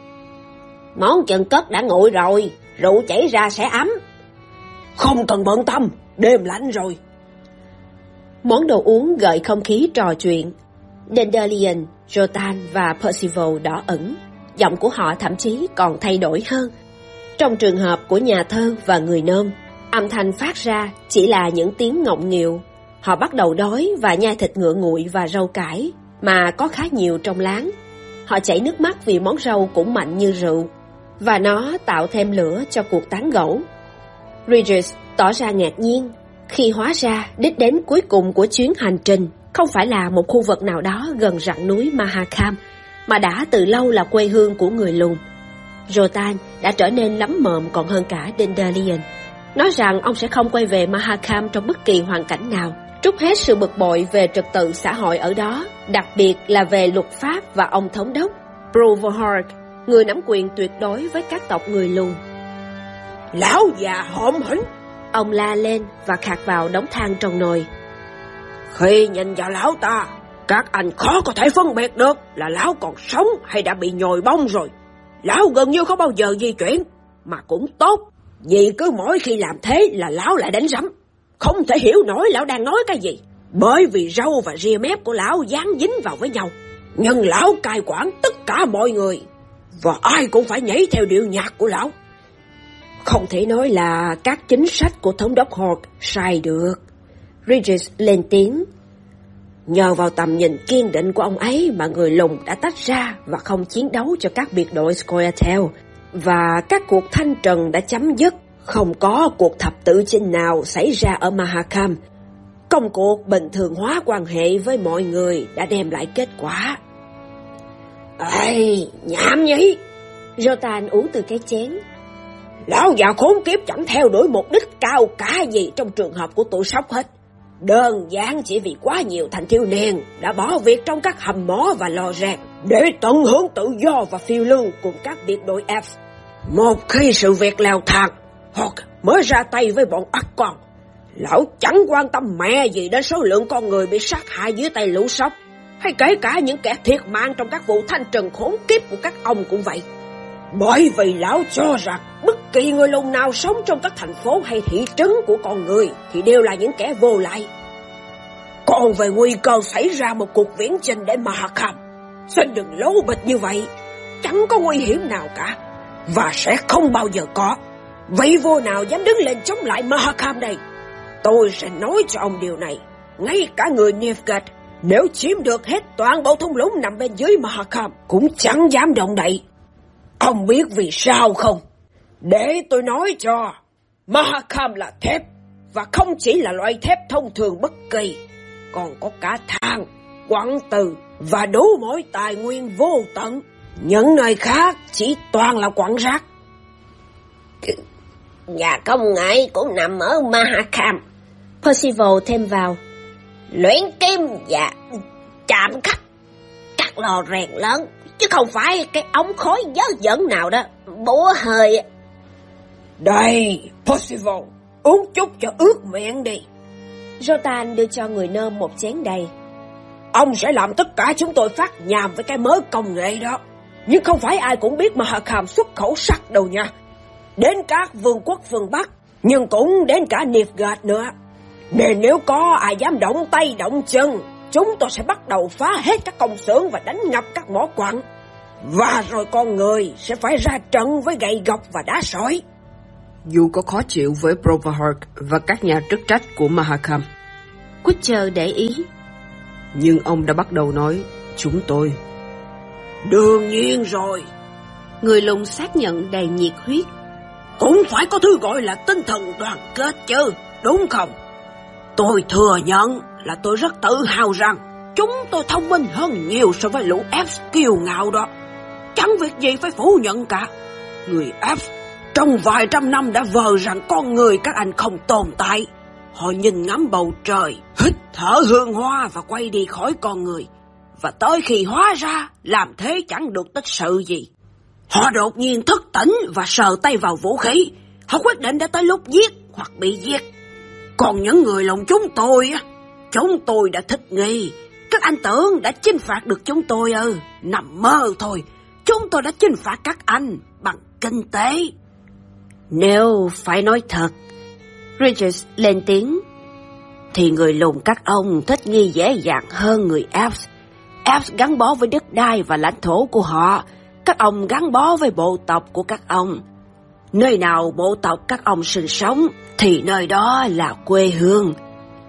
Món chân cất đã nguội rồi, rượu chảy ra sẽ ấm. Không cần bận tâm, đêm lạnh rồi. Món đồ uống gợi không khí trò chuyện. Dandelion, Jotan và Percival đỏ ẩn. Giọng của họ thậm chí còn thay đổi hơn. Trong trường hợp của nhà thơ và người nôm, âm thanh phát ra chỉ là những tiếng ngọng nghịu. Họ bắt đầu đói và nhai thịt ngựa nguội và rau cải, mà có khá nhiều trong láng. Họ chảy nước mắt vì món rau cũng mạnh như rượu, và nó tạo thêm lửa cho cuộc tán gẫu. Regis tỏ ra ngạc nhiên khi hóa ra đích đến cuối cùng của chuyến hành trình không phải là một khu vực nào đó gần rặng núi Mahakam, mà đã từ lâu là quê hương của người lùn. Rotan đã trở nên lắm mồm còn hơn cả Dandelion, nói rằng ông sẽ không quay về Mahakam trong bất kỳ hoàn cảnh nào, trút hết sự bực bội về trật tự xã hội ở đó, đặc biệt là về luật pháp và ông thống đốc Bruverhart, người nắm quyền tuyệt đối với các tộc người lùn. Lão già hổm hỉnh! Ông la lên và khạc vào đống than trong nồi. Khi nhìn vào lão ta, các anh khó có thể phân biệt được là lão còn sống hay đã bị nhồi bông rồi. Lão gần như không bao giờ di chuyển, mà cũng tốt, vì cứ mỗi khi làm thế là lão lại đánh rắm. Không thể hiểu nổi lão đang nói cái gì, bởi vì râu và ria mép của lão dán dính vào với nhau. Nhưng lão cai quản tất cả mọi người, và ai cũng phải nhảy theo điệu nhạc của lão. Không thể nói là các chính sách của thống đốc Hawk sai được. Regis lên tiếng. Nhờ vào tầm nhìn kiên định của ông ấy mà người lùng đã tách ra và không chiến đấu cho các biệt đội Scoia'tael. Và các cuộc thanh trần đã chấm dứt, không có cuộc thập tự chinh nào xảy ra ở Mahakam. Công cuộc bình thường hóa quan hệ với mọi người đã đem lại kết quả. Ê, nhảm nhí, Jotan uống từ cái chén. Lão già khốn kiếp chẳng theo đuổi mục đích cao cả gì trong trường hợp của tụi sóc hết. Đơn giản chỉ vì quá nhiều thành thiếu niên đã bỏ việc trong các hầm mỏ và lò rèn để tận hưởng tự do và phiêu lưu cùng các biệt đội F. Một khi sự việc leo thang, hoặc mới ra tay với bọn ác con, lão chẳng quan tâm mẹ gì đến số lượng con người bị sát hại dưới tay lũ sóc, hay kể cả những kẻ thiệt mạng trong các vụ thanh trần khốn kiếp của các ông cũng vậy. Bởi vì lão cho rằng bất kỳ người lùng nào sống trong các thành phố hay thị trấn của con người thì đều là những kẻ vô lại. Còn về nguy cơ xảy ra một cuộc viễn chinh để Mahakam, xin đừng lố bịch như vậy, chẳng có nguy hiểm nào cả, và sẽ không bao giờ có. Vậy vô nào dám đứng lên chống lại Mahakam đây? Tôi sẽ nói cho ông điều này, ngay cả người Nilfgaard nếu chiếm được hết toàn bộ thung lũng nằm bên dưới Mahakam, cũng chẳng dám động đậy. Ông biết vì sao không? Để tôi nói cho, Mahakam là thép, và không chỉ là loại thép thông thường bất kỳ, còn có cả than, quặng từ và đủ mỗi tài nguyên vô tận. Những nơi khác chỉ toàn là quặng rác. Nhà công nghệ cũng nằm ở Mahakam. Percival thêm vào. Luyện kim và chạm khắc. Các lò rèn lớn, chứ không phải cái ống khói dớ dẫn nào đó. Búa hơi. Đây, Percival, uống chút cho ướt miệng đi. Jotan đưa cho người nôm một chén đầy. Ông sẽ làm tất cả chúng tôi phát nhàm với cái mới công nghệ đó. Nhưng không phải ai cũng biết Mahakam xuất khẩu sắt đâu nha. Đến các vương quốc phương Bắc, nhưng cũng đến cả Nilfgaard nữa. Nên nếu có ai dám động tay động chân, chúng tôi sẽ bắt đầu phá hết các công xưởng và đánh ngập các mỏ quặng. Và rồi con người sẽ phải ra trận với gậy gộc và đá sỏi. Dù có khó chịu với Provahart và các nhà chức trách của Mahakam. Kutcher để ý. Nhưng ông đã bắt đầu nói, chúng tôi. Đương nhiên rồi. Người lùng xác nhận đầy nhiệt huyết. Cũng phải có thứ gọi là tinh thần đoàn kết chứ, đúng không? Tôi thừa nhận là tôi rất tự hào rằng chúng tôi thông minh hơn nhiều so với lũ F kiêu ngạo đó. Chẳng việc gì phải phủ nhận cả. Người F trong vài trăm năm đã vờ rằng con người các anh không tồn tại. Họ nhìn ngắm bầu trời, hít thở hương hoa và quay đi khỏi con người. Và tới khi hóa ra, làm thế chẳng được tích sự gì. Họ đột nhiên thức tỉnh và sờ tay vào vũ khí. Họ quyết định đã tới lúc giết hoặc bị giết. Còn những người lòng chúng tôi, á, chúng tôi đã thích nghi. Các anh tưởng đã chinh phạt được chúng tôi ư? Nằm mơ thôi. Chúng tôi đã chinh phạt các anh bằng kinh tế. Nếu phải nói thật, Regis lên tiếng, thì người lùn các ông thích nghi dễ dàng hơn người Alps. Alps gắn bó với đất đai và lãnh thổ của họ, các ông gắn bó với bộ tộc của các ông. Nơi nào bộ tộc các ông sinh sống thì nơi đó là quê hương.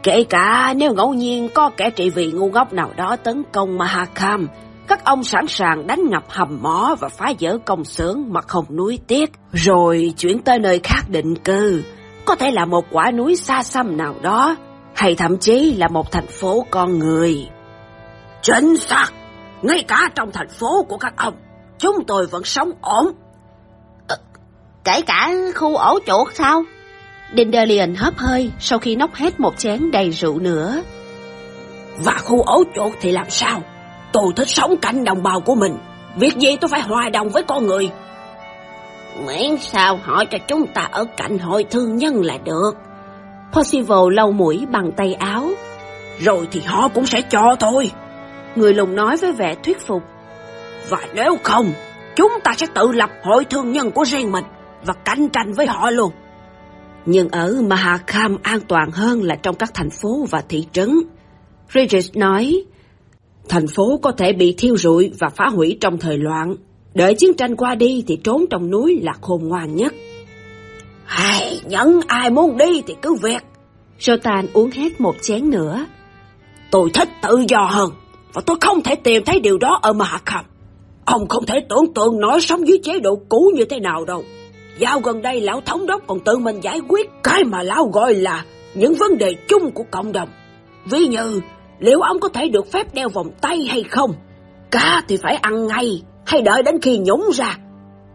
Kể cả nếu ngẫu nhiên có kẻ trị vì ngu ngốc nào đó tấn công Mahakam, các ông sẵn sàng đánh ngập hầm mỏ và phá vỡ công xưởng mà không nuối tiếc, rồi chuyển tới nơi khác định cư. Có thể là một quả núi xa xăm nào đó, hay thậm chí là một thành phố con người. Chính xác, ngay cả trong thành phố của các ông, chúng tôi vẫn sống ổn. Kể cả khu ổ chuột sao? Dindalion hấp hơi sau khi nốc hết một chén đầy rượu nữa. Và khu ổ chuột thì làm sao? Tôi thích sống cạnh đồng bào của mình. Việc gì tôi phải hòa đồng với con người. Miễn sao họ cho chúng ta ở cạnh hội thương nhân là được. Percival lau mũi bằng tay áo. Rồi thì họ cũng sẽ cho tôi. Người lùng nói với vẻ thuyết phục. Và nếu không, chúng ta sẽ tự lập hội thương nhân của riêng mình và cạnh tranh với họ luôn. Nhưng ở Mahakam an toàn hơn là trong các thành phố và thị trấn. Regis nói, Thành phố có thể bị thiêu rụi và phá hủy trong thời loạn. Đợi chiến tranh qua đi thì trốn trong núi là khôn ngoan nhất. Hay, những ai muốn đi thì cứ việc. Jotan uống hết một chén nữa. Tôi thích tự do hơn, và tôi không thể tìm thấy điều đó ở Mahakam. Ông không thể tưởng tượng nổi sống dưới chế độ cũ như thế nào đâu. Dạo gần đây lão thống đốc còn tự mình giải quyết cái mà lão gọi là những vấn đề chung của cộng đồng. Ví như liệu ông có thể được phép đeo vòng tay hay không? Cá thì phải ăn ngay, hay đợi đến khi nhúng ra?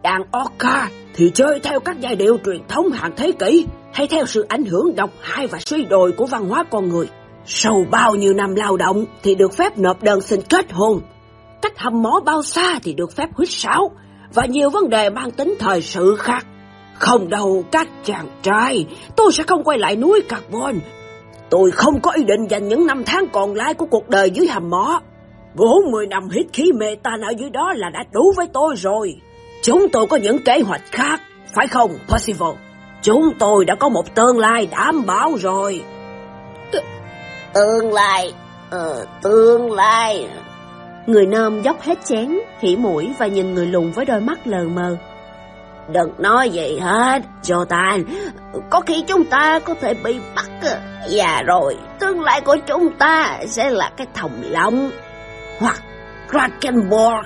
Đàn orca thì chơi theo các giai điệu truyền thống hàng thế kỷ, hay theo sự ảnh hưởng độc hại và suy đồi của văn hóa con người. Sau bao nhiêu năm lao động thì được phép nộp đơn xin kết hôn. Cách hầm mỏ bao xa thì được phép huýt sáo, và nhiều vấn đề mang tính thời sự khác. Không đâu các chàng trai, tôi sẽ không quay lại núi Carbon Tôi không có ý định dành những năm tháng còn lại của cuộc đời dưới hầm mỏ. Bốn mươi năm hít khí mê tan ở dưới đó là đã đủ với tôi rồi. Chúng tôi có những kế hoạch khác, phải không, Percival? Chúng tôi đã có một tương lai đảm bảo rồi. T tương lai, ờ, tương lai. Người nôm dốc hết chén, hỉ mũi và nhìn người lùn với đôi mắt lờ mờ. Đừng nói gì hết, Jotan. có khi chúng ta có thể bị bắt. Và rồi, tương lai của chúng ta sẽ là cái thòng lọng hoặc Krakenborg.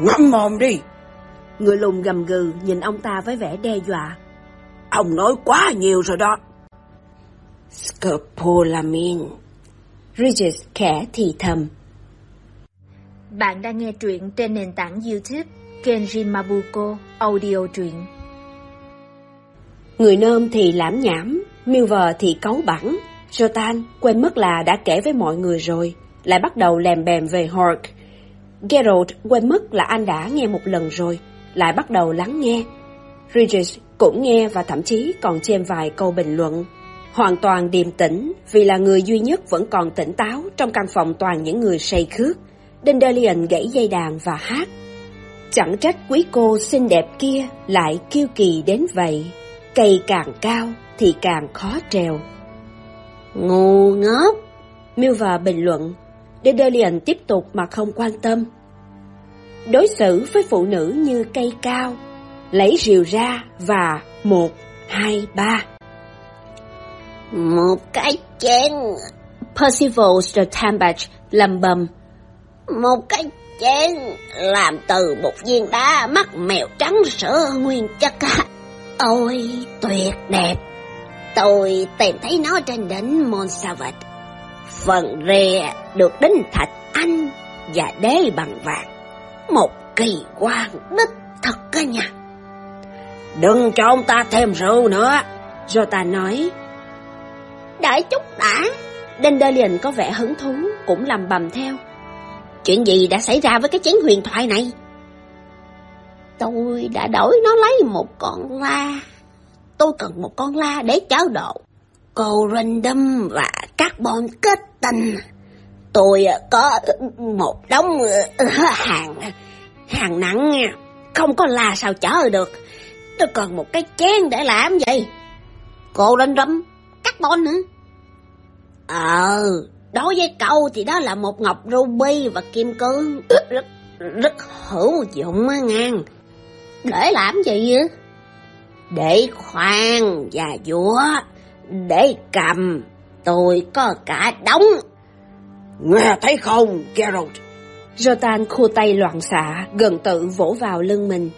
Ngậm mồm đi. Người lùn gầm gừ nhìn ông ta với vẻ đe dọa. Ông nói quá nhiều rồi đó. Scopolamine. Regis khẽ thì thầm. Bạn đang nghe truyện trên nền tảng YouTube Kenjin Mabuko Audio truyện. Người nôm thì lãm nhảm, Milver thì cấu bẳng. Jotan quên mất là đã kể với mọi người rồi, lại bắt đầu lèm bèm về Hork. Geralt quên mất là anh đã nghe một lần rồi, lại bắt đầu lắng nghe. Regis cũng nghe và thậm chí còn chêm vài câu bình luận. Hoàn toàn điềm tĩnh vì là người duy nhất vẫn còn tỉnh táo trong căn phòng toàn những người say khước. Dandelion gãy dây đàn và hát. Chẳng trách quý cô xinh đẹp kia lại kiêu kỳ đến vậy. Cây càng cao thì càng khó trèo. Ngu ngốc! Milva bình luận. Dandelion tiếp tục mà không quan tâm. Đối xử với phụ nữ như cây cao, lấy rìu ra và một, hai, ba. Một cái chén... Percival Sturtambach lầm bầm. Một cái chén làm từ một viên đá mắt mèo trắng sữa nguyên chất. Ôi, tuyệt đẹp. Tôi tìm thấy nó trên đỉnh Montserrat. Phần rè được đính thạch anh và đế bằng vàng. Một kỳ quan đích thật cơ nha. Đừng cho ông ta thêm rượu nữa. Jota nói. Đợi chút đã. Dandelion có vẻ hứng thú, cũng lầm bầm theo. Chuyện gì đã xảy ra với cái chén huyền thoại này? Tôi đã đổi nó lấy một con la. Tôi cần một con la để cháo đồ. Cô random và carbon kết tinh. Tôi có một đống ờ, hàng hàng nặng không có la sao chở được. Tôi cần một cái chén để làm vậy. Cô random, carbon nữa. Ờ, đối với cậu thì đó là một ngọc ruby và kim cương rất rất hữu dụng á ngang. Để làm gì vậy? Để khoan và vúa, để cầm, tôi có cả đống. Nghe thấy không, Geralt? Jotan khua tay loạn xạ, gần tự vỗ vào lưng mình.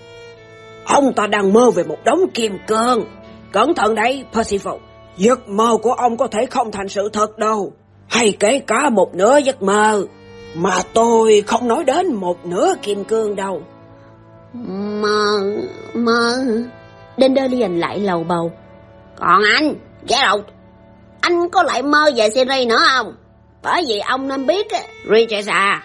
Ông ta đang mơ về một đống kim cương. Cẩn thận đấy, Percival. Giấc mơ của ông có thể không thành sự thật đâu. Hay kể cả một nửa giấc mơ. Mà tôi không nói đến một nửa kim cương đâu. Mơ, mơ. Dandelion lại lầu bầu. Còn anh, Gerald, anh có lại mơ về Siri nữa không? Bởi vì ông nên biết, Richard à,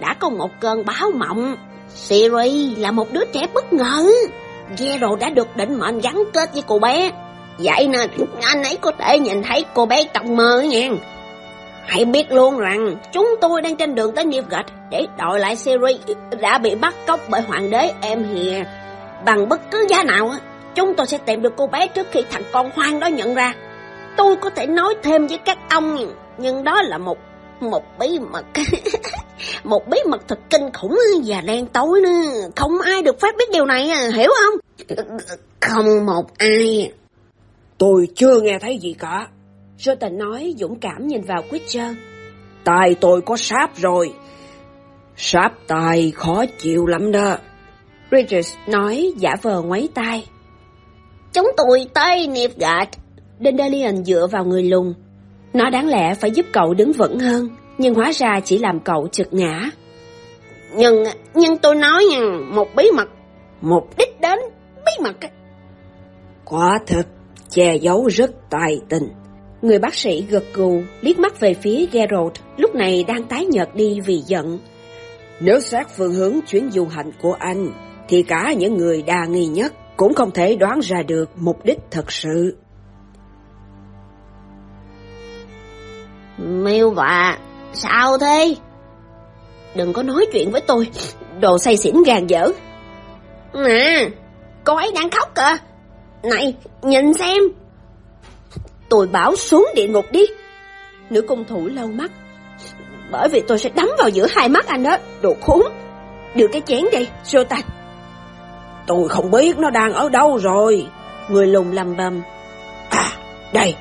đã có một cơn báo mộng. Siri là một đứa trẻ bất ngờ. Gerald đã được định mệnh gắn kết với cô bé. Vậy nên anh ấy có thể nhìn thấy cô bé trong mơ nha. Hãy biết luôn rằng chúng tôi đang trên đường tới Newgate để đòi lại Siri đã bị bắt cóc bởi hoàng đế em Hìa. Bằng bất cứ giá nào, chúng tôi sẽ tìm được cô bé trước khi thằng con hoang đó nhận ra. Tôi có thể nói thêm với các ông, nhưng đó là một một bí mật. một bí mật thật kinh khủng và đen tối nữa. Không ai được phép biết điều này, à, hiểu không? Không một ai. Tôi chưa nghe thấy gì cả. Jordan nói dũng cảm nhìn vào Witcher. Tai tôi có sáp rồi. Sáp tai khó chịu lắm đó. Regis nói giả vờ ngoáy tai. Chúng tôi tới Nilfgaard. Dandelion dựa vào người lùn. Nó đáng lẽ phải giúp cậu đứng vững hơn, nhưng hóa ra chỉ làm cậu chực ngã. Nhưng, nhưng tôi nói nha, một bí mật, một đích đến bí mật. Quả thật, che giấu rất tài tình. Người bác sĩ gật gù, liếc mắt về phía Geralt, lúc này đang tái nhợt đi vì giận. Nếu xét phương hướng chuyến du hành của anh, thì cả những người đa nghi nhất cũng không thể đoán ra được mục đích thật sự. Miêu vạ, sao thế? Đừng có nói chuyện với tôi, đồ say xỉn gàn dở. Nè, cô ấy đang khóc kìa. Này, nhìn xem. Tôi bảo xuống địa ngục đi. Nữ cung thủ lau mắt. Bởi vì tôi sẽ đấm vào giữa hai mắt anh đó, đồ khốn. Đưa cái chén đây, Jotan. Tôi không biết nó đang ở đâu rồi. Người lùng lầm bầm. À, đây,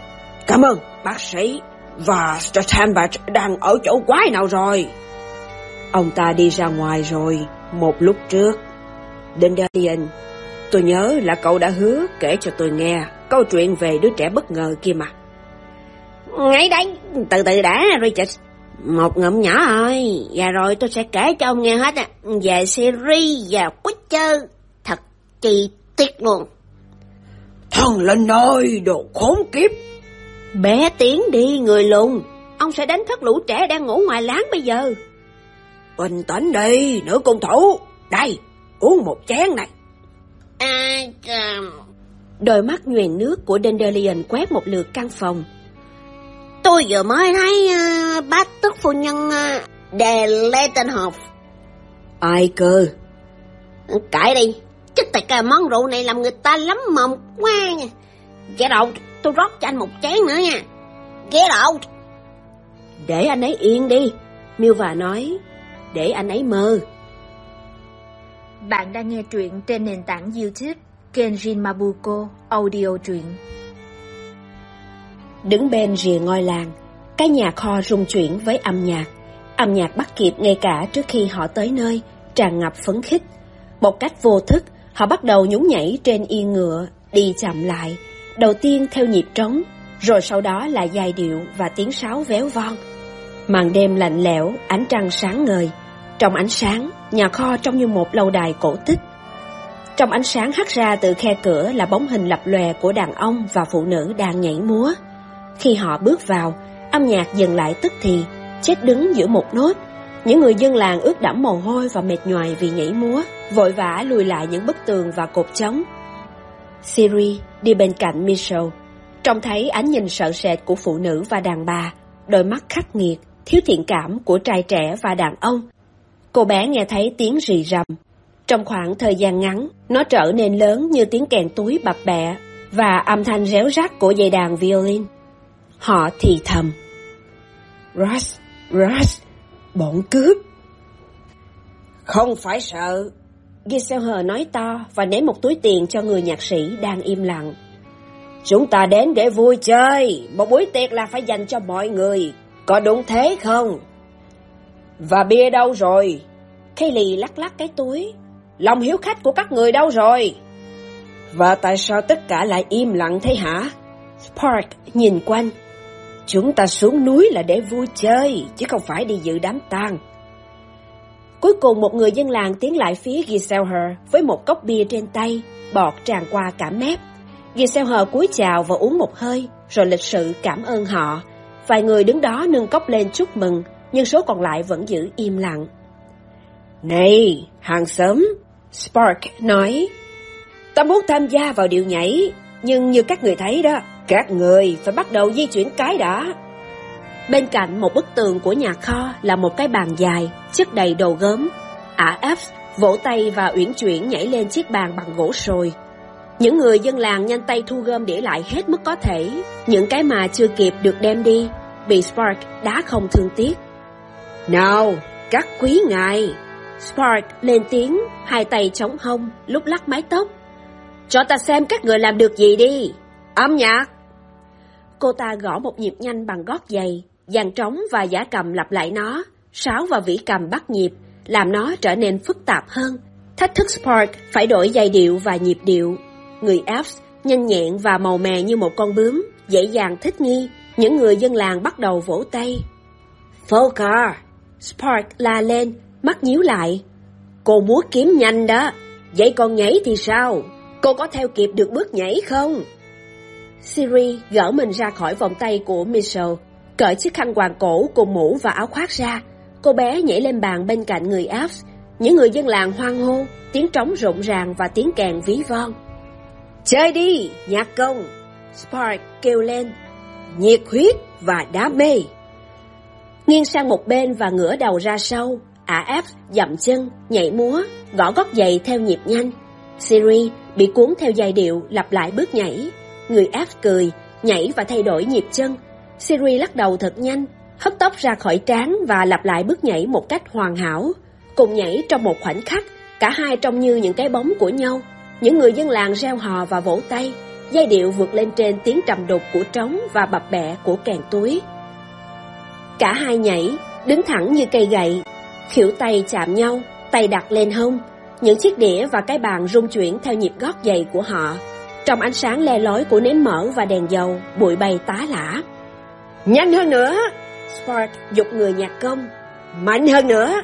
cảm ơn bác sĩ. Và Stratambach đang ở chỗ quái nào rồi? Ông ta đi ra ngoài rồi, một lúc trước. Dandelion, tôi nhớ là cậu đã hứa kể cho tôi nghe câu chuyện về đứa trẻ bất ngờ kia mà. Ngay đây, từ từ đã Richard. Một ngụm nhỏ thôi, và rồi tôi sẽ kể cho ông nghe hết á, về series và Witcher. Thật chi tiết luôn. Thần linh ơi, đồ khốn kiếp. Bé tiếng đi người lùn, ông sẽ đánh thức lũ trẻ đang ngủ ngoài láng bây giờ. Bình tĩnh đi, nữ cung thủ. Đây, uống một chén này. Đôi mắt nhoèn nước của Dandelion quét một lượt căn phòng. Tôi vừa mới thấy uh, bác tức phu nhân uh, đề Lettenhoff. Ai cơ? Cãi đi, chứ tại cái món rượu này làm người ta lắm mồm quá nha. Ghé đâu, tôi rót cho anh một chén nữa nha. Ghé đâu. Để anh ấy yên đi, Milva nói. Để anh ấy mơ. Bạn đang nghe truyện trên nền tảng YouTube Kenjin Mabuko Audio truyện. Đứng bên rìa ngôi làng, cái nhà kho rung chuyển với âm nhạc. Âm nhạc bắt kịp ngay cả trước khi họ tới nơi, tràn ngập phấn khích. Một cách vô thức, họ bắt đầu nhún nhảy trên yên ngựa, đi chậm lại. Đầu tiên theo nhịp trống, rồi sau đó là giai điệu và tiếng sáo véo von. Màn đêm lạnh lẽo, ánh trăng sáng ngời. Trong ánh sáng, nhà kho trông như một lâu đài cổ tích. Trong ánh sáng hắt ra từ khe cửa là bóng hình lập lòe của đàn ông và phụ nữ đang nhảy múa. Khi họ bước vào, âm nhạc dừng lại tức thì, chết đứng giữa một nốt. Những người dân làng ướt đẫm mồ hôi và mệt nhoài vì nhảy múa, vội vã lùi lại những bức tường và cột trống. Siri đi bên cạnh Michelle, trông thấy ánh nhìn sợ sệt của phụ nữ và đàn bà, đôi mắt khắc nghiệt, thiếu thiện cảm của trai trẻ và đàn ông. Cô bé nghe thấy tiếng rì rầm. Trong khoảng thời gian ngắn, nó trở nên lớn như tiếng kèn túi bập bẹ và âm thanh réo rắt của dây đàn violin. Họ thì thầm. Ross, Ross, bọn cướp. Không phải sợ. Giselle nói to và ném một túi tiền cho người nhạc sĩ đang im lặng. Chúng ta đến để vui chơi, một buổi tiệc là phải dành cho mọi người, có đúng thế không? Và bia đâu rồi? Kaylee lắc lắc cái túi. Lòng hiếu khách của các người đâu rồi? Và tại sao tất cả lại im lặng thế hả? Spark nhìn quanh. Chúng ta xuống núi là để vui chơi, chứ không phải đi dự đám tang. Cuối cùng một người dân làng tiến lại phía Giselle với một cốc bia trên tay, bọt tràn qua cả mép. Giselle cúi chào và uống một hơi, rồi lịch sự cảm ơn họ. Vài người đứng đó nâng cốc lên chúc mừng, nhưng số còn lại vẫn giữ im lặng. Này, hàng xóm, Spark nói, ta muốn tham gia vào điệu nhảy, nhưng như các người thấy đó, các người phải bắt đầu di chuyển cái đã. Bên cạnh một bức tường của nhà kho là một cái bàn dài, chất đầy đồ gốm. Ả F vỗ tay và uyển chuyển nhảy lên chiếc bàn bằng gỗ sồi. Những người dân làng nhanh tay thu gom để lại hết mức có thể, những cái mà chưa kịp được đem đi, bị Spark đá không thương tiếc. Nào, các quý ngài! Spark lên tiếng, hai tay chống hông, lúc lắc mái tóc. Cho ta xem các người làm được gì đi. Âm nhạc! Cô ta gõ một nhịp nhanh bằng gót giày, dàn trống và giả cầm lặp lại nó, sáo và vĩ cầm bắt nhịp, làm nó trở nên phức tạp hơn. Thách thức Spark phải đổi giai điệu và nhịp điệu. Người Alps nhanh nhẹn và màu mè như một con bướm, dễ dàng thích nghi. Những người dân làng bắt đầu vỗ tay. Folker! Spark la lên, mắt nhíu lại. Cô múa kiếm nhanh đó, vậy còn nhảy thì sao? Cô có theo kịp được bước nhảy không? Siri gỡ mình ra khỏi vòng tay của Michelle, cởi chiếc khăn quàng cổ cùng mũ và áo khoác ra. Cô bé nhảy lên bàn bên cạnh người Alps. Những người dân làng hoan hô, tiếng trống rộn ràng và tiếng kèn ví von. Chơi đi, nhạc công! Spark kêu lên. Nhiệt huyết và đam mê! Nghiêng sang một bên và ngửa đầu ra sâu, ả áp dậm chân, nhảy múa, gõ gót giày theo nhịp nhanh. Siri bị cuốn theo giai điệu lặp lại bước nhảy. Người áp cười, nhảy và thay đổi nhịp chân. Siri lắc đầu thật nhanh, hất tóc ra khỏi trán và lặp lại bước nhảy một cách hoàn hảo. Cùng nhảy trong một khoảnh khắc, cả hai trông như những cái bóng của nhau. Những người dân làng reo hò và vỗ tay. giai điệu vượt lên trên tiếng trầm đục của trống và bập bẹ của kèn túi. Cả hai nhảy, đứng thẳng như cây gậy, khỉu tay chạm nhau, tay đặt lên hông. Những chiếc đĩa và cái bàn rung chuyển theo nhịp gót giày của họ. Trong ánh sáng le lói của nến mỡ và đèn dầu, bụi bay tá lả. Nhanh hơn nữa! Spark dục người nhạc công. Mạnh hơn nữa!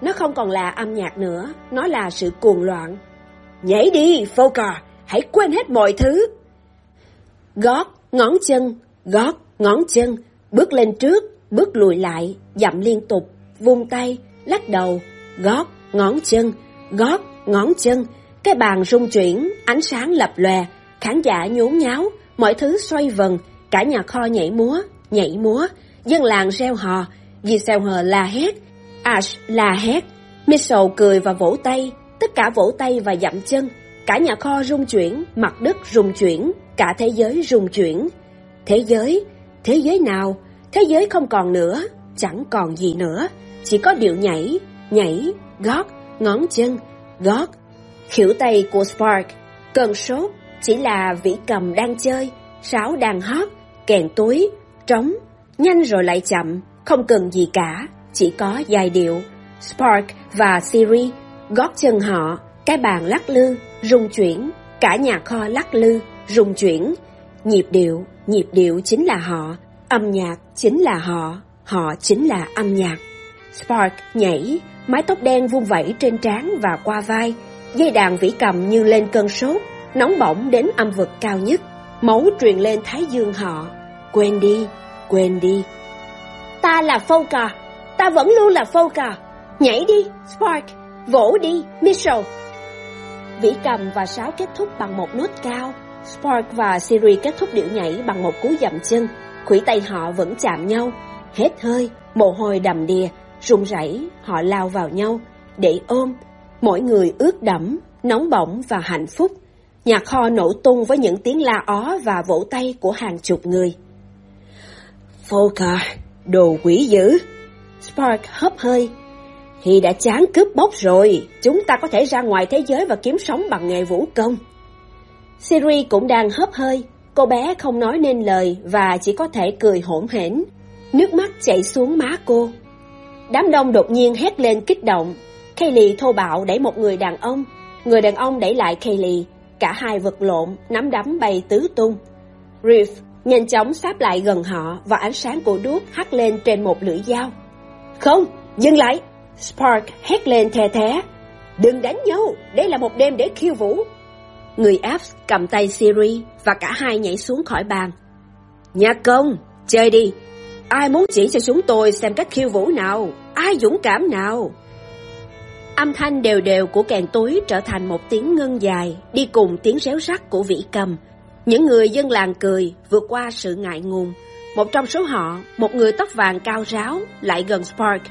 Nó không còn là âm nhạc nữa, nó là sự cuồng loạn. Nhảy đi, Foka, hãy quên hết mọi thứ. Gót, ngón chân, gót, ngón chân, bước lên trước, bước lùi lại, dậm liên tục, vung tay, lắc đầu, gót, ngón chân, gót, ngón chân. Cái bàn rung chuyển, ánh sáng lập lòe, khán giả nhốn nháo, mọi thứ xoay vần, cả nhà kho nhảy múa, nhảy múa, dân làng reo hò, Giselle la hét, Ash la hét, Mitchell cười và vỗ tay, tất cả vỗ tay và dậm chân, cả nhà kho rung chuyển, mặt đất rung chuyển, cả thế giới rung chuyển. Thế giới, thế giới nào? Thế giới không còn nữa, chẳng còn gì nữa, chỉ có điệu nhảy, nhảy, gót, ngón chân, gót. Khỉu tay của Spark, cơn sốt, chỉ là vĩ cầm đang chơi, sáo đang hót, kèn túi, trống, nhanh rồi lại chậm, không cần gì cả, chỉ có giai điệu. Spark và Siri gót chân họ, cái bàn lắc lư, rung chuyển, cả nhà kho lắc lư, rung chuyển. Nhịp điệu, nhịp điệu chính là họ, âm nhạc chính là họ, họ chính là âm nhạc. Spark nhảy, mái tóc đen vung vẩy trên trán và qua vai, dây đàn vĩ cầm như lên cơn sốt, nóng bỏng đến âm vực cao nhất, máu truyền lên thái dương họ. Quên đi, quên đi. Ta là Foka, ta vẫn luôn là Foka. Nhảy đi, Spark, vỗ đi, Mitchell. Vĩ cầm và sáo kết thúc bằng một nốt cao. Spark và Siri kết thúc điệu nhảy bằng một cú dậm chân khuỷu tay họ vẫn chạm nhau. Hết hơi, mồ hôi đầm đìa, run rẩy, họ lao vào nhau, để ôm. Mỗi người ướt đẫm, nóng bỏng và hạnh phúc. Nhà kho nổ tung với những tiếng la ó và vỗ tay của hàng chục người. Foka, đồ quỷ dữ! Spark hấp hơi. Khi đã chán cướp bóc rồi, chúng ta có thể ra ngoài thế giới và kiếm sống bằng nghề vũ công. Siri cũng đang hấp hơi, cô bé không nói nên lời và chỉ có thể cười hỗn hển. Nước mắt chảy xuống má cô. Đám đông đột nhiên hét lên kích động. Kaylee thô bạo đẩy một người đàn ông. Người đàn ông đẩy lại Kaylee. Cả hai vật lộn, nắm đấm bay tứ tung. Reef nhanh chóng sáp lại gần họ và ánh sáng của đuốc hắt lên trên một lưỡi dao. Không, dừng lại! Spark hét lên the thé. Đừng đánh nhau, đây là một đêm để khiêu vũ. Người Apps cầm tay Siri và cả hai nhảy xuống khỏi bàn. Nhà công, chơi đi. Ai muốn chỉ cho chúng tôi xem cách khiêu vũ nào? Ai dũng cảm nào? Âm thanh đều đều của kèn túi trở thành một tiếng ngân dài, đi cùng tiếng réo rắt của vĩ cầm. Những người dân làng cười, vượt qua sự ngại ngùng. Một trong số họ, một người tóc vàng cao ráo, lại gần Spark.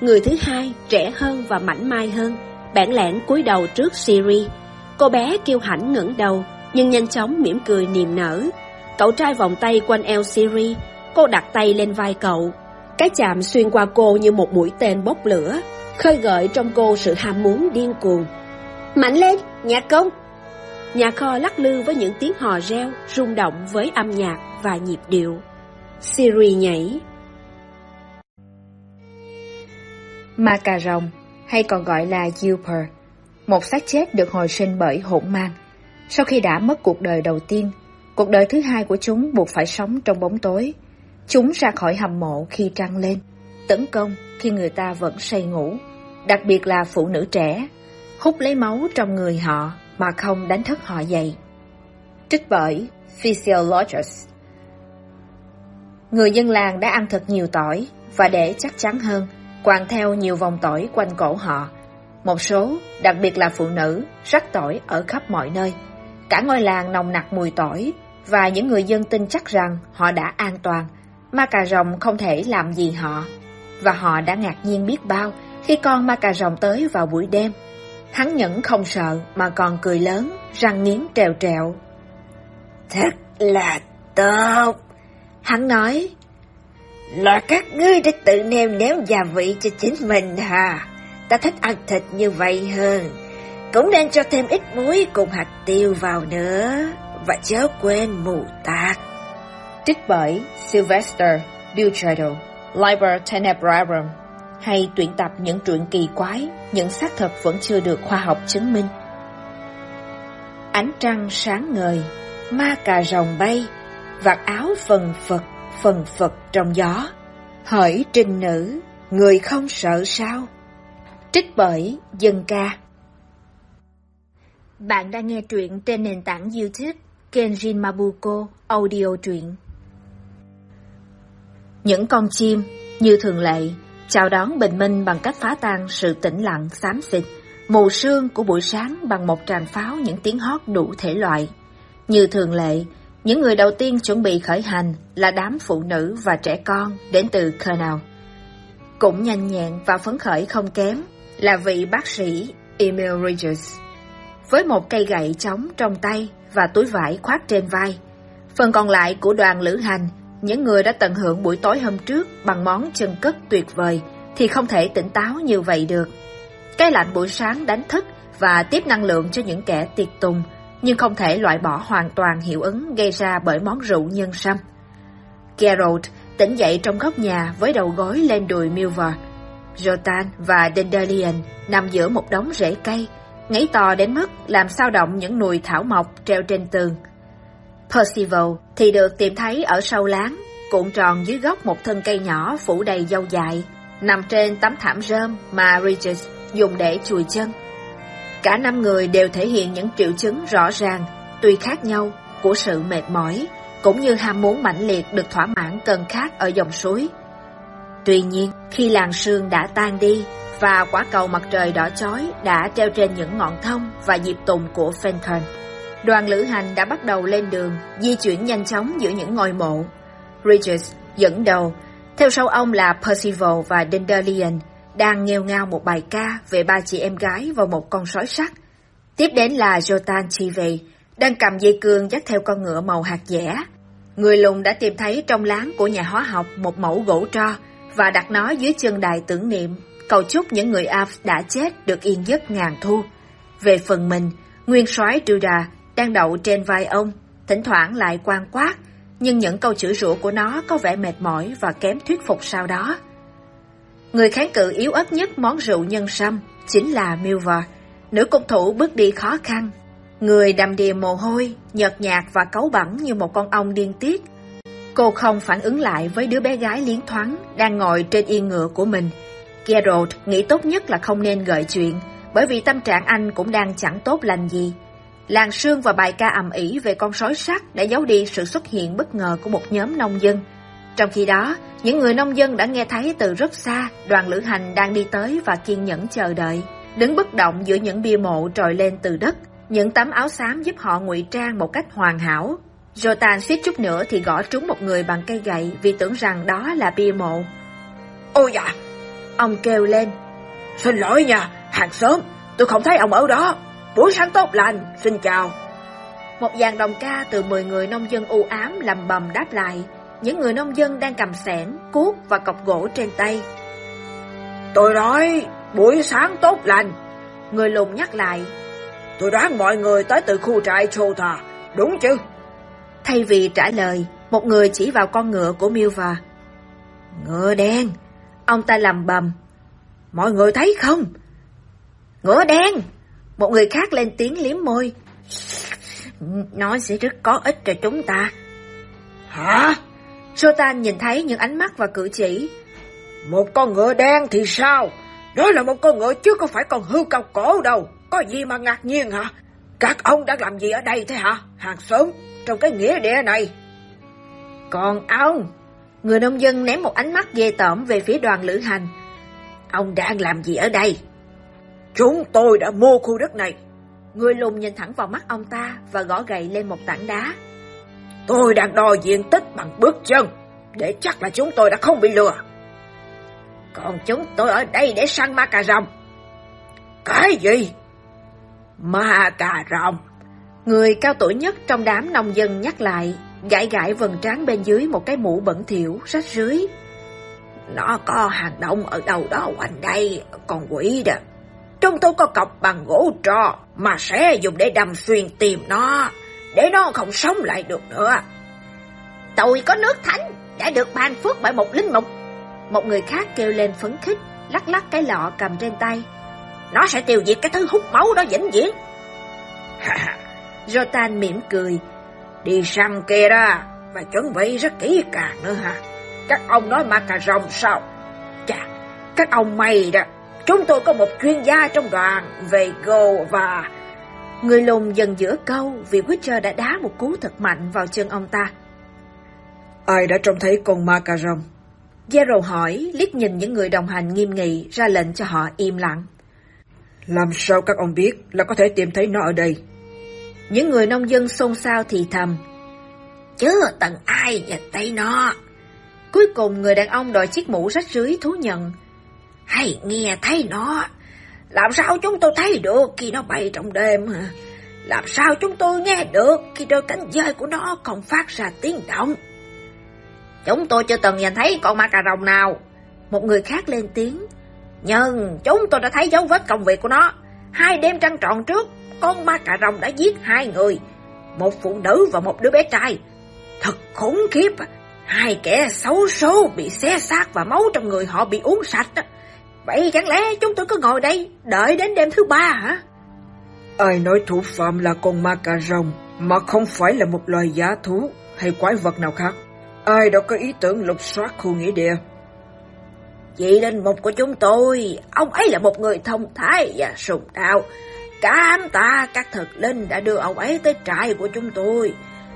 Người thứ hai, trẻ hơn và mảnh mai hơn, bản lẻn cúi đầu trước Siri. Cô bé kêu hãnh ngẩng đầu, nhưng nhanh chóng mỉm cười niềm nở. Cậu trai vòng tay quanh eo Siri, cô đặt tay lên vai cậu. Cái chạm xuyên qua cô như một mũi tên bốc lửa, khơi gợi trong cô sự ham muốn điên cuồng. Mạnh lên, nhạc công! Nhà kho lắc lư với những tiếng hò reo, rung động với âm nhạc và nhịp điệu. Siri nhảy. Ma cà rồng, hay còn gọi là Yuper, một xác chết được hồi sinh bởi hỗn mang. Sau khi đã mất cuộc đời đầu tiên, cuộc đời thứ hai của chúng buộc phải sống trong bóng tối. Chúng ra khỏi hầm mộ khi trăng lên, tấn công khi người ta vẫn say ngủ, đặc biệt là phụ nữ trẻ, hút lấy máu trong người họ mà không đánh thức họ dậy. Trích bởi Physiologist Người dân làng đã ăn thật nhiều tỏi và để chắc chắn hơn, quàng theo nhiều vòng tỏi quanh cổ họ. Một số, đặc biệt là phụ nữ, rắc tỏi ở khắp mọi nơi. Cả ngôi làng nồng nặc mùi tỏi và những người dân tin chắc rằng họ đã an toàn. Ma cà rồng không thể làm gì họ. Và họ đã ngạc nhiên biết bao khi con ma cà rồng tới vào buổi đêm. Hắn nhẫn không sợ mà còn cười lớn, răng nghiến trèo trèo. Thật là tốt. Hắn nói, là các ngươi đã tự nêm nếm gia vị cho chính mình hà. Ta thích ăn thịt như vậy hơn. Cũng nên cho thêm ít muối cùng hạt tiêu vào nữa. và chớ quên mù tạc. Trích bởi Sylvester Duchato, Liber Tenebrarum, hay tuyển tập những truyện kỳ quái, những xác thật vẫn chưa được khoa học chứng minh. Ánh trăng sáng ngời, ma cà rồng bay, vạt áo phần phật, phần phật trong gió. Hỏi trinh nữ, người không sợ sao? Trích bởi Dân ca Bạn đang nghe truyện trên nền tảng YouTube Kenjin Mabuko Audio truyện. Những con chim, như thường lệ, chào đón bình minh bằng cách phá tan sự tĩnh lặng xám xịt, mù sương của buổi sáng bằng một tràng pháo những tiếng hót đủ thể loại. Như thường lệ, những người đầu tiên chuẩn bị khởi hành là đám phụ nữ và trẻ con đến từ Colonel. Cũng nhanh nhẹn và phấn khởi không kém là vị bác sĩ Emil Regis với một cây gậy chống trong tay và túi vải khoác trên vai. Phần còn lại của đoàn lữ hành, những người đã tận hưởng buổi tối hôm trước bằng món chân cất tuyệt vời thì không thể tỉnh táo như vậy được. Cái lạnh buổi sáng đánh thức và tiếp năng lượng cho những kẻ tiệc tùng, nhưng không thể loại bỏ hoàn toàn hiệu ứng gây ra bởi món rượu nhân sâm. Geralt tỉnh dậy trong góc nhà với đầu gối lên đùi Milver. Jotan và Dandelion nằm giữa một đống rễ cây, ngáy to đến mức làm sao động những nùi thảo mộc treo trên tường. Percival thì được tìm thấy ở sau láng, cuộn tròn dưới gốc một thân cây nhỏ phủ đầy dâu dại, nằm trên tấm thảm rơm mà Regis dùng để chùi chân. Cả năm người đều thể hiện những triệu chứng rõ ràng, tuy khác nhau, của sự mệt mỏi, cũng như ham muốn mãnh liệt được thỏa mãn cơn khát ở dòng suối. Tuy nhiên, khi làng sương đã tan đi và quả cầu mặt trời đỏ chói đã treo trên những ngọn thông và diệp tùng của Fenton, đoàn lữ hành đã bắt đầu lên đường, di chuyển nhanh chóng giữa những ngôi mộ. Regis dẫn đầu, theo sau ông là Percival và Dandelion, đang nghêu ngao một bài ca về ba chị em gái và một con sói sắt. Tiếp đến là Jotan Chive, đang cầm dây cương dắt theo con ngựa màu hạt dẻ. Người lùng đã tìm thấy trong láng của nhà hóa học một mẫu gỗ tro và đặt nó dưới chân đài tưởng niệm, cầu chúc những người Af đã chết được yên giấc ngàn thu. Về phần mình, nguyên soái Truda đang đậu trên vai ông, thỉnh thoảng lại quan quát, nhưng những câu chửi rủa của nó có vẻ mệt mỏi và kém thuyết phục sau đó. Người kháng cự yếu ớt nhất món rượu nhân sâm chính là Milver, nữ cung thủ bước đi khó khăn. Người đầm đìa mồ hôi, nhợt nhạt và cấu bẩn như một con ong điên tiết. Cô không phản ứng lại với đứa bé gái liến thoáng đang ngồi trên yên ngựa của mình. Geralt nghĩ tốt nhất là không nên gợi chuyện, bởi vì tâm trạng anh cũng đang chẳng tốt lành gì. Làng sương và bài ca ầm ĩ về con sói sắt đã giấu đi sự xuất hiện bất ngờ của một nhóm nông dân. Trong khi đó, những người nông dân đã nghe thấy từ rất xa đoàn lữ hành đang đi tới và kiên nhẫn chờ đợi, đứng bất động giữa những bia mộ trồi lên từ đất. Những tấm áo xám giúp họ ngụy trang một cách hoàn hảo. Jotan suýt chút nữa thì gõ trúng một người bằng cây gậy vì tưởng rằng đó là bia mộ. Ôi dạ! Ông kêu lên. Xin lỗi nha, hàng xóm, tôi không thấy ông ở đó. Buổi sáng tốt lành, xin chào. Một dàn đồng ca từ 10 người nông dân u ám lầm bầm đáp lại. Những người nông dân đang cầm xẻng, cuốc và cọc gỗ trên tay. Tôi nói, buổi sáng tốt lành. Người lùn nhắc lại. Tôi đoán mọi người tới từ khu trại Chota, đúng chứ? Thay vì trả lời, một người chỉ vào con ngựa của Milva. Ngựa đen. Ông ta lầm bầm. Mọi người thấy không? Ngựa đen. Một người khác lên tiếng liếm môi. Nó sẽ rất có ích cho chúng ta. Hả? Jotan nhìn thấy những ánh mắt và cử chỉ. Một con ngựa đen thì sao? Đó là một con ngựa chứ không phải con hươu cao cổ đâu. Có gì mà ngạc nhiên hả? Các ông đang làm gì ở đây thế hả? Hàng xóm, trong cái nghĩa địa này. Còn ông, người nông dân ném một ánh mắt ghê tởm về phía đoàn lữ hành. Ông đang làm gì ở đây? Chúng tôi đã mua khu đất này. Người lùn nhìn thẳng vào mắt ông ta và gõ gậy lên một tảng đá. Tôi đang đo diện tích bằng bước chân, để chắc là chúng tôi đã không bị lừa. Còn chúng tôi ở đây để săn ma cà rồng. Cái gì? Ma cà rồng. Người cao tuổi nhất trong đám nông dân nhắc lại, gãi gãi vần trán bên dưới một cái mũ bẩn thỉu, rách rưới. Nó có hàng động ở đâu đó quanh đây, con quỷ đó. Trong tôi có cọc bằng gỗ trò mà sẽ dùng để đâm xuyên tìm nó. để nó không sống lại được nữa. Tôi có nước thánh, đã được ban phước bởi một linh mục. Một người khác kêu lên phấn khích, lắc lắc cái lọ cầm trên tay. Nó sẽ tiêu diệt cái thứ hút máu đó vĩnh viễn. Jotan mỉm cười. Đi săn kia đó, và chuẩn bị rất kỹ càng nữa hả? Các ông nói macaron sao? Chà, các ông may đó. Chúng tôi có một chuyên gia trong đoàn về Go và... Người lùn dần giữa câu vì Witcher đã đá một cú thật mạnh vào chân ông ta. Ai đã trông thấy con macaron? Gerald hỏi, liếc nhìn những người đồng hành nghiêm nghị, ra lệnh cho họ im lặng. Làm sao các ông biết là có thể tìm thấy nó ở đây? Những người nông dân xôn xao thì thầm. Chứ tận ai nhìn thấy nó. Cuối cùng người đàn ông đội chiếc mũ rách rưới thú nhận. Hay nghe thấy nó. Làm sao chúng tôi thấy được khi nó bay trong đêm hả? Làm sao chúng tôi nghe được khi đôi cánh dơi của nó còn phát ra tiếng động? Chúng tôi chưa từng nhìn thấy con ma cà rồng nào. Một người khác lên tiếng. Nhưng chúng tôi đã thấy dấu vết công việc của nó. Hai đêm trăng tròn trước, con ma cà rồng đã giết hai người. Một phụ nữ và một đứa bé trai. Thật khủng khiếp. Hai kẻ xấu số bị xé xác và máu trong người họ bị uống sạch. Vậy chẳng lẽ chúng tôi cứ ngồi đây đợi đến đêm thứ ba hả? Ai nói thủ phạm là con ma cà rồng mà không phải là một loài giá thú hay quái vật nào khác? Ai đã có ý tưởng lục soát khu nghĩa địa? Vị linh mục của chúng tôi, ông ấy là một người thông thái và sùng đạo. Cảm tạ các thực linh đã đưa ông ấy tới trại của chúng tôi.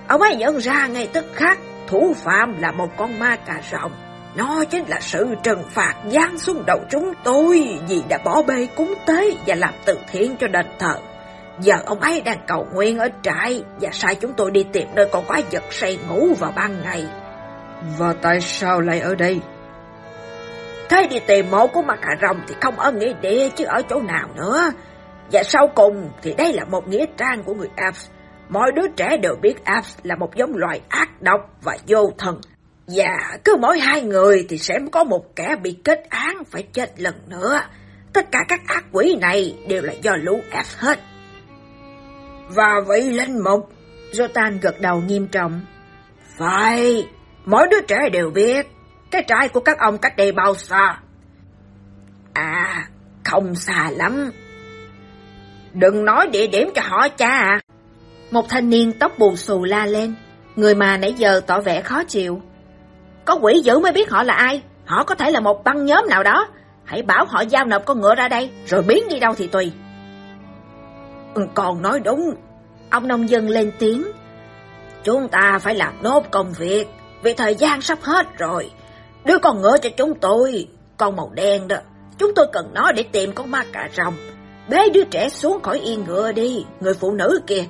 Ông ấy nhận ra ngay tức khắc thủ phạm là một con ma cà rồng. Nó chính là sự trừng phạt giáng xuống đầu chúng tôi vì đã bỏ bê cúng tế và làm từ thiện cho đền thờ. Giờ ông ấy đang cầu nguyện ở trại và sai chúng tôi đi tìm nơi con quái vật say ngủ vào ban ngày. Và tại sao lại ở đây? Thế đi tìm mộ của mặt cà rồng thì không ở nghĩa địa chứ ở chỗ nào nữa. Và sau cùng thì đây là một nghĩa trang của người Alps. Mọi đứa trẻ đều biết Alps là một giống loài ác độc và vô thần. Và cứ mỗi hai người thì sẽ có một kẻ bị kết án phải chết lần nữa. Tất cả các ác quỷ này đều là do lũ Alps hết. Và vị linh mục, Jotan gật đầu nghiêm trọng. Phải, mỗi đứa trẻ đều biết cái trại của các ông cách đây bao xa. À, không xa lắm. Đừng nói địa điểm cho họ cha à. Một thanh niên tóc bù xù la lên, người mà nãy giờ tỏ vẻ khó chịu. Có quỷ dữ mới biết họ là ai, họ có thể là một băng nhóm nào đó. Hãy bảo họ giao nộp con ngựa ra đây, rồi biến đi đâu thì tùy. Còn nói đúng, ông nông dân lên tiếng. Chúng ta phải làm nốt công việc, vì thời gian sắp hết rồi. Đưa con ngựa cho chúng tôi, con màu đen đó. Chúng tôi cần nó để tìm con ma cà rồng. Bế đứa trẻ xuống khỏi yên ngựa đi, người phụ nữ kìa.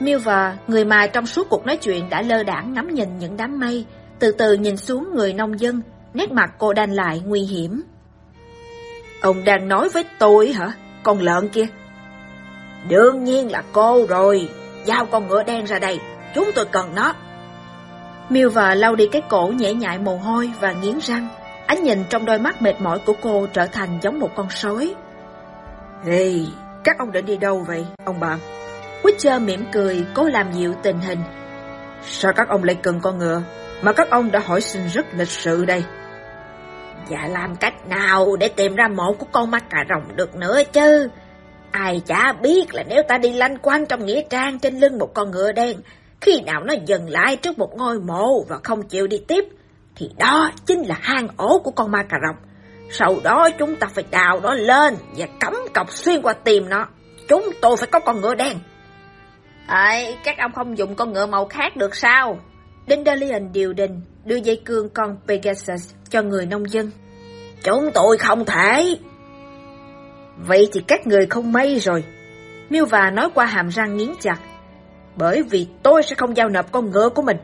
Milver, người mà trong suốt cuộc nói chuyện đã lơ đãng ngắm nhìn những đám mây, từ từ nhìn xuống người nông dân, nét mặt cô đanh lại nguy hiểm. Ông đang nói với tôi hả? Con lợn kia. Đương nhiên là cô rồi. Giao con ngựa đen ra đây, chúng tôi cần nó. Milver lau đi cái cổ nhễ nhại mồ hôi và nghiến răng. Ánh nhìn trong đôi mắt mệt mỏi của cô trở thành giống một con sói. Ê, các ông định đi đâu vậy, ông bạn? Witcher mỉm cười, cố làm dịu tình hình. Sao các ông lại cần con ngựa, mà các ông đã hỏi xin rất lịch sự đây? Dạ làm cách nào để tìm ra mộ của con mắt cà rồng được nữa chứ? Ai chả biết là nếu ta đi lanh quanh trong nghĩa trang trên lưng một con ngựa đen, khi nào nó dừng lại trước một ngôi mộ và không chịu đi tiếp, thì đó chính là hang ổ của con ma cà rồng. Sau đó chúng ta phải đào nó lên và cắm cọc xuyên qua tìm nó. Chúng tôi phải có con ngựa đen. Ê, các ông không dùng con ngựa màu khác được sao? Dandelion điều đình, đưa dây cương con Pegasus cho người nông dân. Chúng tôi không thể. Vậy thì các người không may rồi. Milva nói qua hàm răng nghiến chặt. Bởi vì tôi sẽ không giao nộp con ngựa của mình.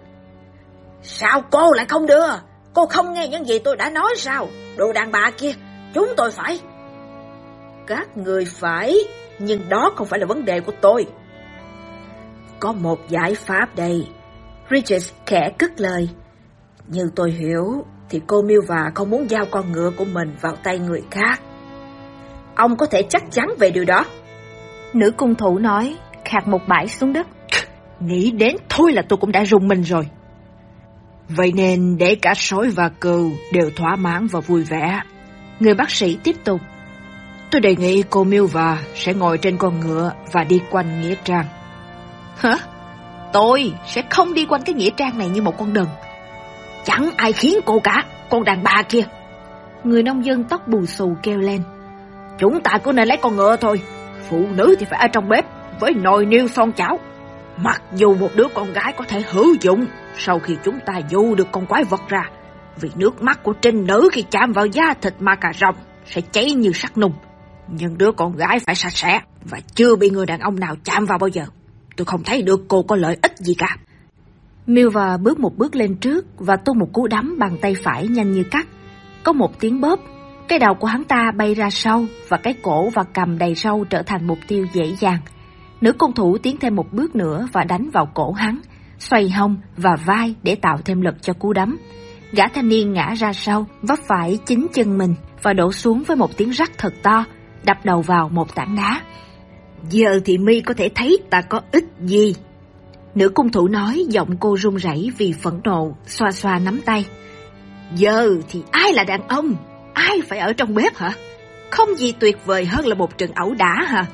Sao cô lại không đưa? Cô không nghe những gì tôi đã nói sao? Đồ đàn bà kia, chúng tôi phải. Các người phải, nhưng đó không phải là vấn đề của tôi. Có một giải pháp đây. Richard khẽ cất lời. Như tôi hiểu, thì cô Milva không muốn giao con ngựa của mình vào tay người khác. Ông có thể chắc chắn về điều đó. Nữ cung thủ nói, khạc một bãi xuống đất. Nghĩ đến thôi là tôi cũng đã rùng mình rồi. Vậy nên để cả sói và cừu đều thỏa mãn và vui vẻ. Người bác sĩ tiếp tục. Tôi đề nghị cô Milva sẽ ngồi trên con ngựa và đi quanh Nghĩa Trang. Hả? Tôi sẽ không đi quanh cái Nghĩa Trang này như một con đần. Chẳng ai khiến cô cả, con đàn bà kia. Người nông dân tóc bù xù kêu lên. Chúng ta cứ nên lấy con ngựa thôi. Phụ nữ thì phải ở trong bếp với nồi niêu son chảo. Mặc dù một đứa con gái có thể hữu dụng sau khi chúng ta du được con quái vật ra, vì nước mắt của trinh nữ khi chạm vào da thịt ma cà rồng sẽ cháy như sắt nung. Nhưng đứa con gái phải sạch sẽ và chưa bị người đàn ông nào chạm vào bao giờ. Tôi không thấy được cô có lợi ích gì cả. Milva bước một bước lên trước và tung một cú đấm bằng tay phải nhanh như cắt. Có một tiếng bóp, cái đầu của hắn ta bay ra sau và cái cổ và cầm đầy râu trở thành mục tiêu dễ dàng. Nữ công thủ tiến thêm một bước nữa và đánh vào cổ hắn, xoay hông và vai để tạo thêm lực cho cú đấm. Gã thanh niên ngã ra sau, vấp phải chính chân mình và đổ xuống với một tiếng rắc thật to, đập đầu vào một tảng đá. Giờ thì mi có thể thấy ta có ích gì. Nữ cung thủ nói giọng cô run rẩy vì phẫn nộ, xoa xoa nắm tay. Giờ thì ai là đàn ông? Ai phải ở trong bếp hả? Không gì tuyệt vời hơn là một trận ẩu đả hả?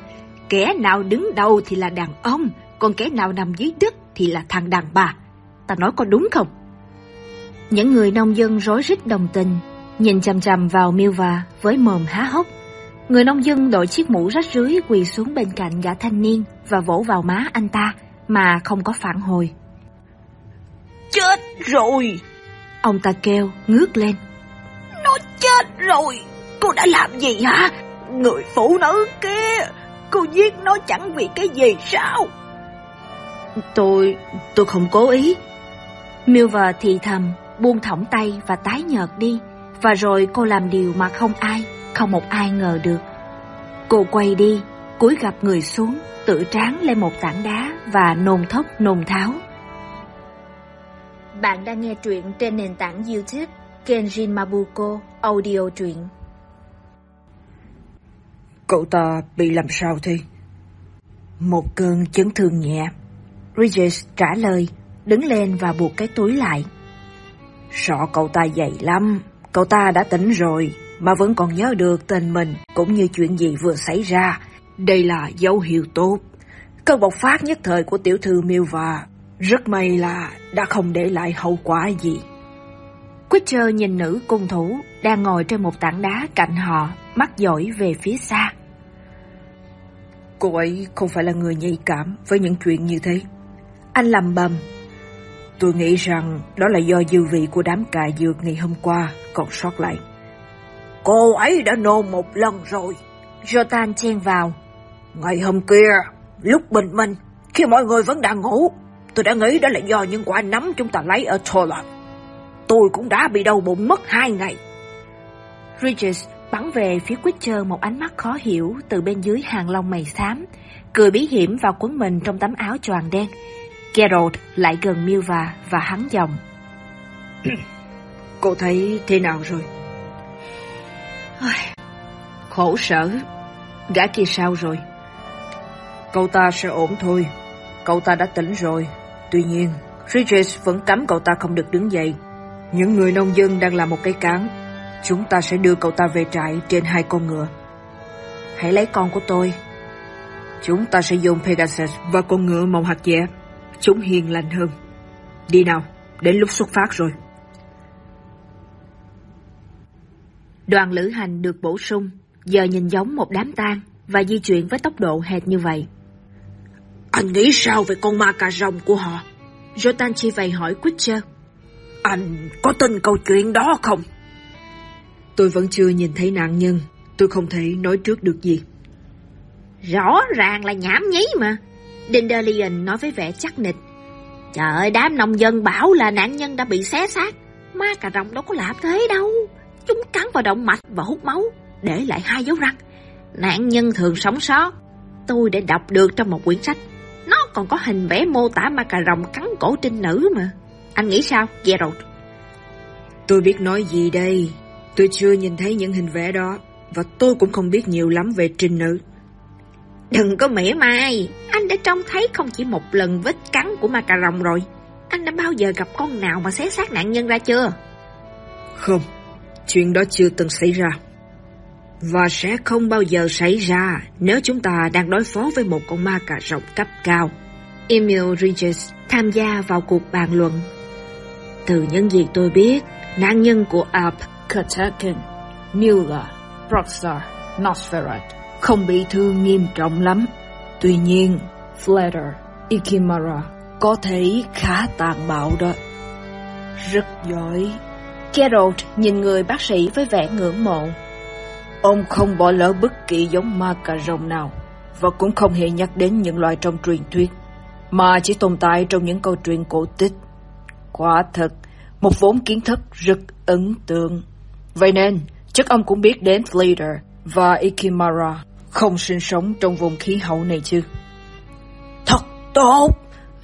Kẻ nào đứng đầu thì là đàn ông, còn kẻ nào nằm dưới đất thì là thằng đàn bà. Ta nói có đúng không? Những người nông dân rối rít đồng tình, nhìn chằm chằm vào Milva với mồm há hốc. Người nông dân đội chiếc mũ rách rưới quỳ xuống bên cạnh gã thanh niên và vỗ vào má anh ta mà không có phản hồi. Chết rồi! Ông ta kêu, ngước lên. Nó chết rồi! Cô đã làm gì hả? Người phụ nữ kia! Cô giết nó chẳng vì cái gì sao? Tôi... tôi không cố ý. Milva thì thầm, buông thõng tay và tái nhợt đi. Và rồi cô làm điều mà không ai, không một ai ngờ được. Cô quay đi, cúi gặp người xuống, tự tráng lên một tảng đá và nôn thốc nôn tháo. Bạn đang nghe truyện trên nền tảng YouTube Kenjin Mabuko Audio truyện. Cậu ta bị làm sao thế? Một cơn chấn thương nhẹ. Regis trả lời, đứng lên và buộc cái túi lại. Sọ cậu ta dày lắm, cậu ta đã tỉnh rồi, mà vẫn còn nhớ được tên mình cũng như chuyện gì vừa xảy ra. Đây là dấu hiệu tốt. Cơn bộc phát nhất thời của tiểu thư Milva rất may là đã không để lại hậu quả gì. Quitcher nhìn nữ cung thủ đang ngồi trên một tảng đá cạnh họ, mắt dõi về phía xa. Cô ấy không phải là người nhạy cảm với những chuyện như thế. Anh lầm bầm. Tôi nghĩ rằng đó là do dư vị của đám cà dược ngày hôm qua còn sót lại. Cô ấy đã nôn một lần rồi. Jotan chen vào. Ngày hôm kia, lúc bình minh, khi mọi người vẫn đang ngủ, tôi đã nghĩ đó là do những quả nấm chúng ta lấy ở Toilet. Tôi cũng đã bị đau bụng mất hai ngày. Regis bắn về phía Quitcher một ánh mắt khó hiểu từ bên dưới hàng lông mày xám, cười bí hiểm vào quấn mình trong tấm áo choàng đen. Geralt lại gần Milva và hắn giọng. Cô thấy thế nào rồi? Khổ sở, gã kia sao rồi? Cậu ta sẽ ổn thôi, cậu ta đã tỉnh rồi. Tuy nhiên, Regis vẫn cấm cậu ta không được đứng dậy. Những người nông dân đang làm một cái cán. Chúng ta sẽ đưa cậu ta về trại trên hai con ngựa. Hãy lấy con của tôi. Chúng ta sẽ dùng Pegasus và con ngựa màu hạt dẻ. Chúng hiền lành hơn. Đi nào, đến lúc xuất phát rồi. Đoàn lữ hành được bổ sung, giờ nhìn giống một đám tang và di chuyển với tốc độ hệt như vậy. Anh nghĩ sao về con ma cà rồng của họ? Jotan chi vầy hỏi Quitcher. Anh có tin câu chuyện đó không? Tôi vẫn chưa nhìn thấy nạn nhân, tôi không thể nói trước được gì. Rõ ràng là nhảm nhí mà. Dindalion nói với vẻ chắc nịch. Trời ơi, đám nông dân bảo là nạn nhân đã bị xé xác. Ma cà rồng đâu có làm thế đâu. Chúng cắn vào động mạch và hút máu, để lại hai dấu răng. Nạn nhân thường sống sót. Tôi đã đọc được trong một quyển sách. Nó còn có hình vẽ mô tả ma cà rồng cắn cổ trinh nữ mà. Anh nghĩ sao, Geralt? Tôi biết nói gì đây? Tôi chưa nhìn thấy những hình vẽ đó, và tôi cũng không biết nhiều lắm về trinh nữ. Đừng có mỉa mai, anh đã trông thấy không chỉ một lần vết cắn của ma cà rồng rồi. Anh đã bao giờ gặp con nào mà xé xác nạn nhân ra chưa? Không, chuyện đó chưa từng xảy ra. Và sẽ không bao giờ xảy ra nếu chúng ta đang đối phó với một con ma cà rồng cấp cao. Emil Regis tham gia vào cuộc bàn luận. Từ những gì tôi biết, nạn nhân của Alp, Katakin, Mueller, Proxar, Nosferat không bị thương nghiêm trọng lắm. Tuy nhiên, Flatter, Ikimara có thể khá tàn bạo đó. Rất giỏi. Geralt nhìn người bác sĩ với vẻ ngưỡng mộ. Ông không bỏ lỡ bất kỳ giống ma cà rồng nào và cũng không hề nhắc đến những loài trong truyền thuyết mà chỉ tồn tại trong những câu chuyện cổ tích. Quả thật, một vốn kiến thức rất ấn tượng. Vậy nên, chắc ông cũng biết đến Fleeter và Ikimara không sinh sống trong vùng khí hậu này chứ. Thật tốt!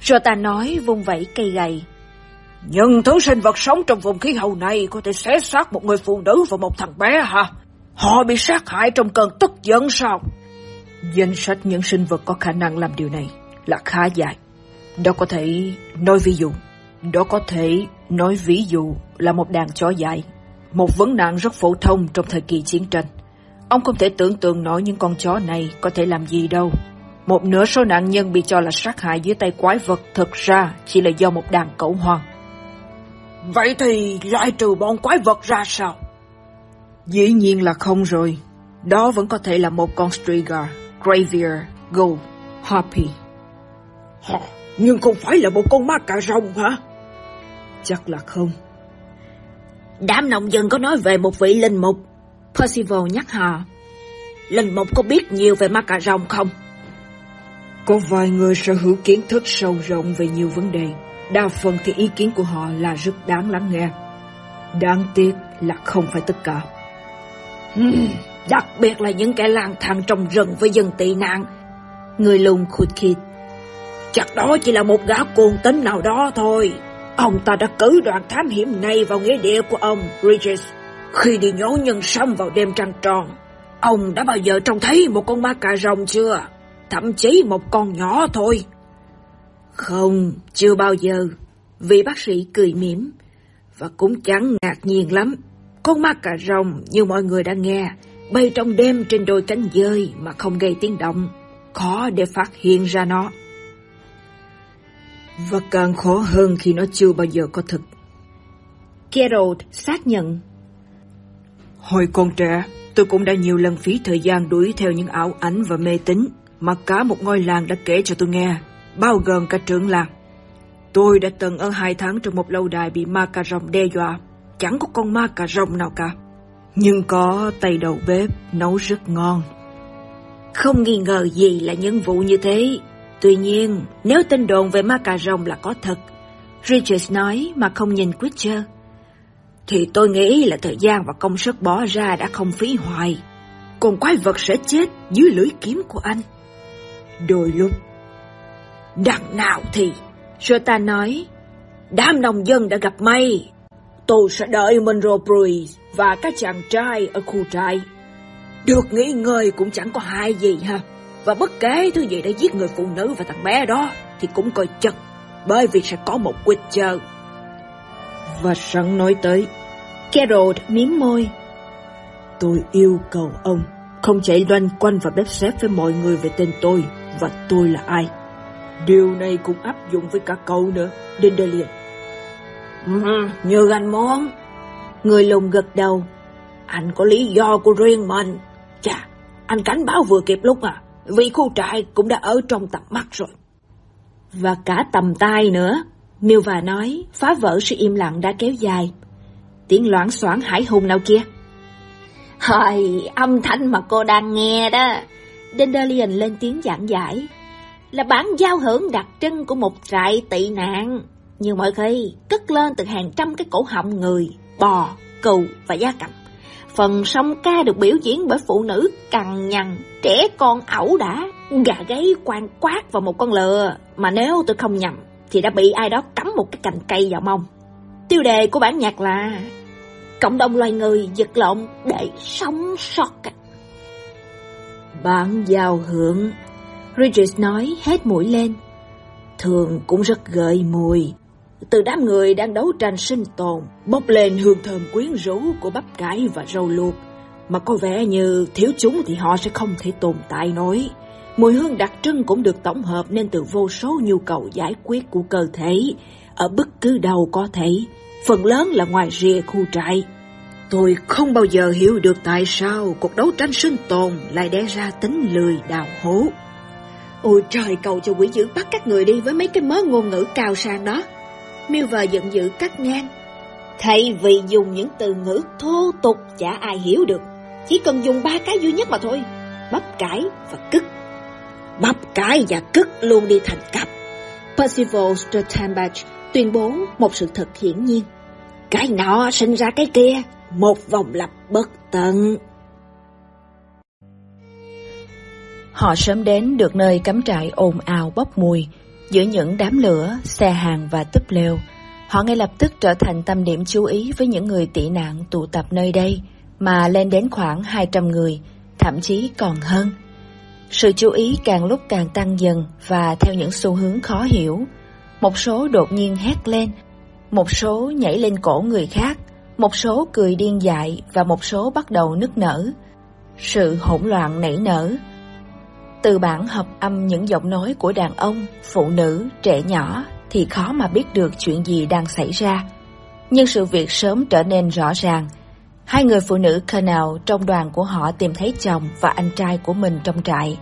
Rota nói vung vẩy cây gầy. Nhưng thứ sinh vật sống trong vùng khí hậu này có thể xé xác một người phụ nữ và một thằng bé hả? Họ bị sát hại trong cơn tức giận sao? Danh sách những sinh vật có khả năng làm điều này là khá dài. Đó có thể nói ví dụ. Đó có thể nói ví dụ là một đàn chó dại. Một vấn nạn rất phổ thông trong thời kỳ chiến tranh. Ông không thể tưởng tượng nổi những con chó này có thể làm gì đâu. Một nửa số nạn nhân bị cho là sát hại dưới tay quái vật thực ra chỉ là do một đàn cẩu hoang. Vậy thì loại trừ bọn quái vật ra sao? Dĩ nhiên là không rồi. Đó vẫn có thể là một con Striga, Gravier, Ghoul, Harpy. Hả? Nhưng không phải là một con ma cà rồng hả? Chắc là không. Đám nông dân có nói về một vị linh mục. Percival nhắc họ. Linh mục có biết nhiều về ma cà rồng không? Có vài người sở hữu kiến thức sâu rộng về nhiều vấn đề. Đa phần thì ý kiến của họ là rất đáng lắng nghe. Đáng tiếc là không phải tất cả. Đặc biệt là những kẻ lang thang trong rừng với dân tị nạn. Người lùn khụt khịt. Chắc đó chỉ là một gã cuồng tính nào đó thôi. Ông ta đã cử đoàn thám hiểm này vào nghĩa địa của ông, Regis. Khi đi nhổ nhân sâm vào đêm trăng tròn, ông đã bao giờ trông thấy một con ma cà rồng chưa? Thậm chí một con nhỏ thôi. Không, chưa bao giờ. Vị bác sĩ cười mỉm. Và cũng chẳng ngạc nhiên lắm. Con ma cà rồng như mọi người đã nghe, bay trong đêm trên đôi cánh dơi mà không gây tiếng động. Khó để phát hiện ra nó. Và càng khó hơn khi nó chưa bao giờ có thực. Geralt xác nhận. Hồi còn trẻ, tôi cũng đã nhiều lần phí thời gian đuổi theo những ảo ảnh và mê tín mà cả một ngôi làng đã kể cho tôi nghe, bao gồm cả trưởng làng. Tôi đã từng ở hai tháng trong một lâu đài bị ma cà rồng đe dọa, chẳng có con ma cà rồng nào cả. Nhưng có tay đầu bếp nấu rất ngon. Không nghi ngờ gì là những vụ như thế. Tuy nhiên, nếu tin đồn về ma cà rồng là có thật, Richards nói mà không nhìn Quitcher, thì tôi nghĩ là thời gian và công sức bỏ ra đã không phí hoài. Còn quái vật sẽ chết dưới lưỡi kiếm của anh. Đôi lúc, đằng nào thì, Jota nói, đám nông dân đã gặp may. Tôi sẽ đợi Monroe Bruce và các chàng trai ở khu trại. Được nghỉ ngơi cũng chẳng có hại gì ha. Và bất kể thứ gì đã giết người phụ nữ và thằng bé đó thì cũng coi chật, bởi vì sẽ có một quýt chờ. Và sẵn nói tới, Geralt miếm môi. Tôi yêu cầu ông không chạy loanh quanh và bếp xếp với mọi người về tên tôi và tôi là ai. Điều này cũng áp dụng với cả cậu nữa, Dindalion. Ừ, như anh muốn. Người lùng gật đầu. Anh có lý do của riêng mình. Chà, anh cảnh báo vừa kịp lúc à, vì khu trại cũng đã ở trong tầm mắt rồi. Và cả tầm tai nữa, Miêu và nói, phá vỡ sự im lặng đã kéo dài. Tiếng loãng xoảng hải hùng nào kia. Hồi, âm thanh mà cô đang nghe đó. Dandelion lên tiếng giảng giải. Là bản giao hưởng đặc trưng của một trại tị nạn. Như mọi khi, cất lên từ hàng trăm cái cổ họng người, bò, cừu và gia cầm. Phần song ca được biểu diễn bởi phụ nữ cằn nhằn, trẻ con ẩu đả, gà gáy quan quát vào một con lừa. Mà nếu tôi không nhầm, thì đã bị ai đó cắm một cái cành cây vào mông. Tiêu đề của bản nhạc là Cộng đồng loài người giật lộn để sống sót. Bản giao hưởng Regis nói hết mũi lên. Thường cũng rất gợi mùi. Từ đám người đang đấu tranh sinh tồn, bốc lên hương thơm quyến rũ của bắp cải và rau luộc. Mà có vẻ như thiếu chúng thì họ sẽ không thể tồn tại nổi. Mùi hương đặc trưng cũng được tổng hợp nên từ vô số nhu cầu giải quyết của cơ thể, ở bất cứ đâu có thể, phần lớn là ngoài rìa khu trại. Tôi không bao giờ hiểu được tại sao cuộc đấu tranh sinh tồn lại đẻ ra tính lười đào hố. Ôi trời cầu cho quỷ dữ bắt các người đi với mấy cái mớ ngôn ngữ cao sang đó miêu vờ giận dữ cắt ngang. Thay vì dùng những từ ngữ thô tục chả ai hiểu được, chỉ cần dùng ba cái duy nhất mà thôi, bắp cải và cức. Bắp cải và cức luôn đi thành cặp. Percival Sturtenbach tuyên bố một sự thật hiển nhiên. Cái nọ sinh ra cái kia, một vòng lặp bất tận. Họ sớm đến được nơi cắm trại ồn ào bốc mùi, giữa những đám lửa, xe hàng và túp lều. Họ ngay lập tức trở thành tâm điểm chú ý với những người tị nạn tụ tập nơi đây, mà lên đến khoảng 200 người, thậm chí còn hơn. Sự chú ý càng lúc càng tăng dần và theo những xu hướng khó hiểu. Một số đột nhiên hét lên, một số nhảy lên cổ người khác, một số cười điên dại và một số bắt đầu nức nở. Sự hỗn loạn nảy nở. Từ bản hợp âm những giọng nói của đàn ông, phụ nữ, trẻ nhỏ thì khó mà biết được chuyện gì đang xảy ra. Nhưng sự việc sớm trở nên rõ ràng. Hai người phụ nữ Colonel trong đoàn của họ tìm thấy chồng và anh trai của mình trong trại.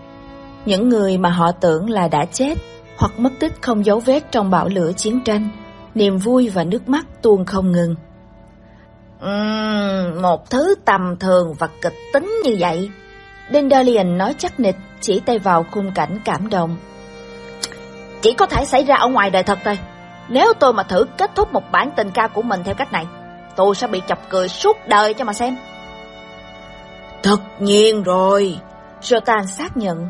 Những người mà họ tưởng là đã chết hoặc mất tích không dấu vết trong bão lửa chiến tranh, niềm vui và nước mắt tuôn không ngừng. Uhm, một thứ tầm thường và kịch tính như vậy. Dandelion nói chắc nịch, chỉ tay vào khung cảnh cảm động. Chỉ có thể xảy ra ở ngoài đời thật thôi. Nếu tôi mà thử kết thúc một bản tình ca của mình theo cách này, tôi sẽ bị chọc cười suốt đời cho mà xem. Tất nhiên rồi. Jotan xác nhận.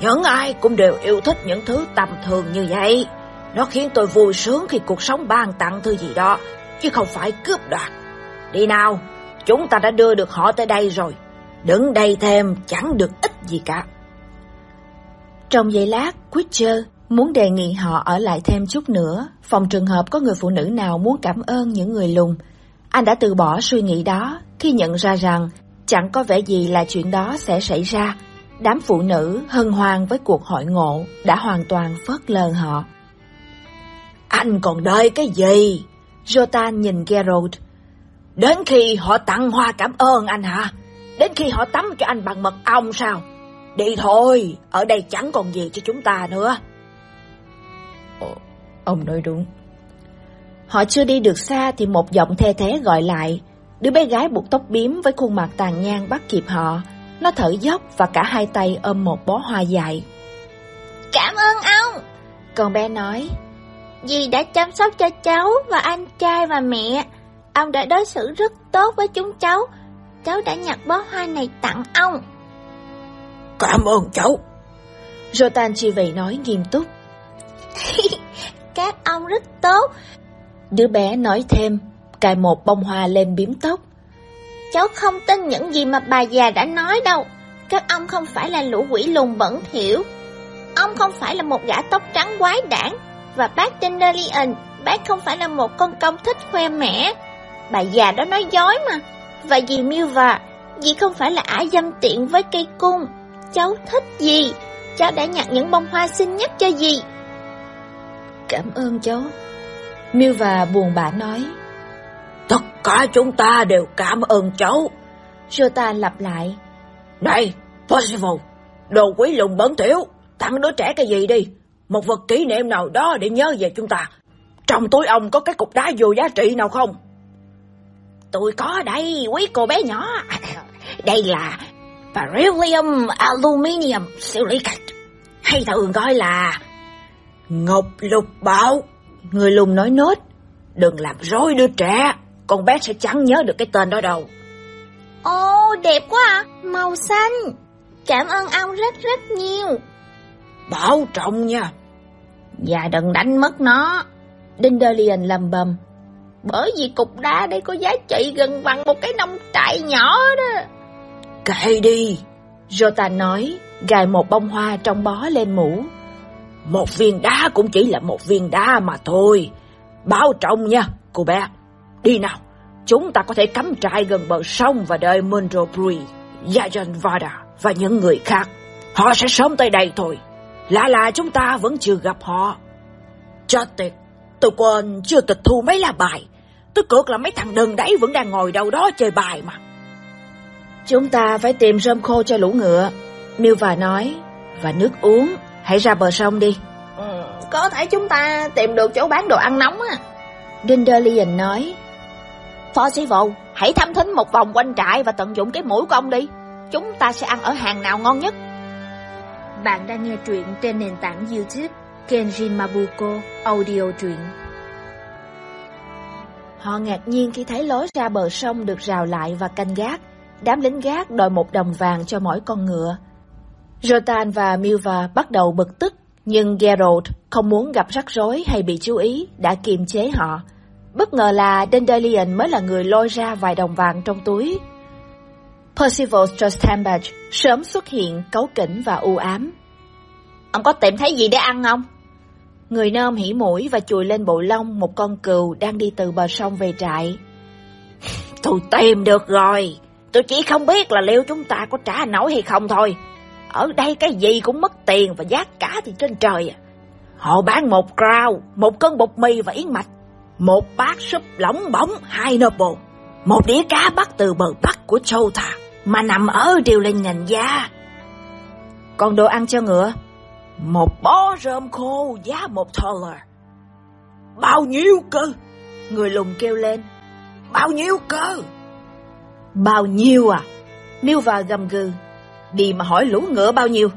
Những ai cũng đều yêu thích những thứ tầm thường như vậy. Nó khiến tôi vui sướng khi cuộc sống ban tặng thứ gì đó, chứ không phải cướp đoạt. Đi nào, chúng ta đã đưa được họ tới đây rồi. Đứng đây thêm chẳng được ích gì cả. Trong giây lát, Quitcher muốn đề nghị họ ở lại thêm chút nữa, phòng trường hợp có người phụ nữ nào muốn cảm ơn những người lùng. Anh đã từ bỏ suy nghĩ đó khi nhận ra rằng chẳng có vẻ gì là chuyện đó sẽ xảy ra. Đám phụ nữ hân hoan với cuộc hội ngộ đã hoàn toàn phớt lờ họ. Anh còn đợi cái gì? Jota nhìn Geralt. Đến khi họ tặng hoa cảm ơn anh hả? Đến khi họ tắm cho anh bằng mật ong sao? Đi thôi, ở đây chẳng còn gì cho chúng ta nữa. Ồ, ông nói đúng. Họ chưa đi được xa thì một giọng the thế gọi lại. Đứa bé gái buộc tóc bím với khuôn mặt tàn nhang bắt kịp họ. Nó thở dốc và cả hai tay ôm một bó hoa dài. Cảm ơn ông! Con bé nói. Dì đã chăm sóc cho cháu và anh trai và mẹ. Ông đã đối xử rất tốt với chúng cháu. Cháu đã nhặt bó hoa này tặng ông. Cảm ơn cháu. Jotan chi vậy nói nghiêm túc. Các ông rất tốt. Đứa bé nói thêm, cài một bông hoa lên biếm tóc. Cháu không tin những gì mà bà già đã nói đâu. Các ông không phải là lũ quỷ lùn bẩn thỉu. Ông không phải là một gã tóc trắng quái đản. Và bác Dandelion, bác không phải là một con công thích khoe mẽ. Bà già đó nói dối mà. Và dì Milva, dì không phải là ả dâm tiện với cây cung. Cháu thích gì? Cháu đã nhặt những bông hoa xinh nhất cho dì. Cảm ơn cháu. Milva buồn bã nói. Tất cả chúng ta đều cảm ơn cháu. Jota lặp lại. Này, Percival, đồ quý lùng bẩn tiểu, tặng đứa trẻ cái gì đi. Một vật kỷ niệm nào đó để nhớ về chúng ta. Trong túi ông có cái cục đá vô giá trị nào không? Tôi có đây, quý cô bé nhỏ. Đây là Beryllium Aluminium Silicate, hay thường gọi là Ngọc Lục Bảo. Người lùn nói nốt, đừng làm rối đứa trẻ, con bé sẽ chẳng nhớ được cái tên đó đâu. Ồ, đẹp quá à, màu xanh. Cảm ơn ông rất rất nhiều. Bảo trọng nha. Và đừng đánh mất nó. Dandelion lầm bầm. Bởi vì cục đá đây có giá trị gần bằng một cái nông trại nhỏ đó. Kệ đi. Jota nói, gài một bông hoa trong bó lên mũ. Một viên đá cũng chỉ là một viên đá mà thôi. Bảo trọng nha, cô bé. Đi nào, chúng ta có thể cắm trại gần bờ sông và đợi Monroe Yajan Vada và những người khác. Họ sẽ sớm tới đây thôi. Lạ là chúng ta vẫn chưa gặp họ. Chết tiệt, tôi quên chưa tịch thu mấy lá bài. Tôi cược là mấy thằng đần đấy vẫn đang ngồi đâu đó chơi bài mà. Chúng ta phải tìm rơm khô cho lũ ngựa. Milva nói, và nước uống, hãy ra bờ sông đi. Ừ, có thể chúng ta tìm được chỗ bán đồ ăn nóng á. Dindalian nói, Percival, hãy thăm thính một vòng quanh trại và tận dụng cái mũi của ông đi. Chúng ta sẽ ăn ở hàng nào ngon nhất. Bạn đang nghe truyện trên nền tảng YouTube Kenjin Mabuko Audio truyện. Họ ngạc nhiên khi thấy lối ra bờ sông được rào lại và canh gác. Đám lính gác đòi một đồng vàng cho mỗi con ngựa. Jotan và Milva bắt đầu bực tức, nhưng Geralt không muốn gặp rắc rối hay bị chú ý, đã kiềm chế họ. Bất ngờ là Dandelion mới là người lôi ra vài đồng vàng trong túi. Percival Strasthambage sớm xuất hiện cấu kỉnh và u ám. Ông có tìm thấy gì để ăn không? Người nôm hỉ mũi và chùi lên bộ lông một con cừu đang đi từ bờ sông về trại. Tôi tìm được rồi. Tôi chỉ không biết là liệu chúng ta có trả nổi hay không thôi. Ở đây cái gì cũng mất tiền và giá cả thì trên trời à. Họ bán một crow, một cân bột mì và yến mạch, một bát súp lỏng bóng, hai noble, một đĩa cá bắt từ bờ bắc của châu thà mà nằm ở điều lên ngành da. Còn đồ ăn cho ngựa? Một bó rơm khô giá một dollar. Bao nhiêu cơ? Người lùng kêu lên. Bao nhiêu cơ? Bao nhiêu à? Miêu và gầm gừ. Đi mà hỏi lũ ngựa bao nhiêu?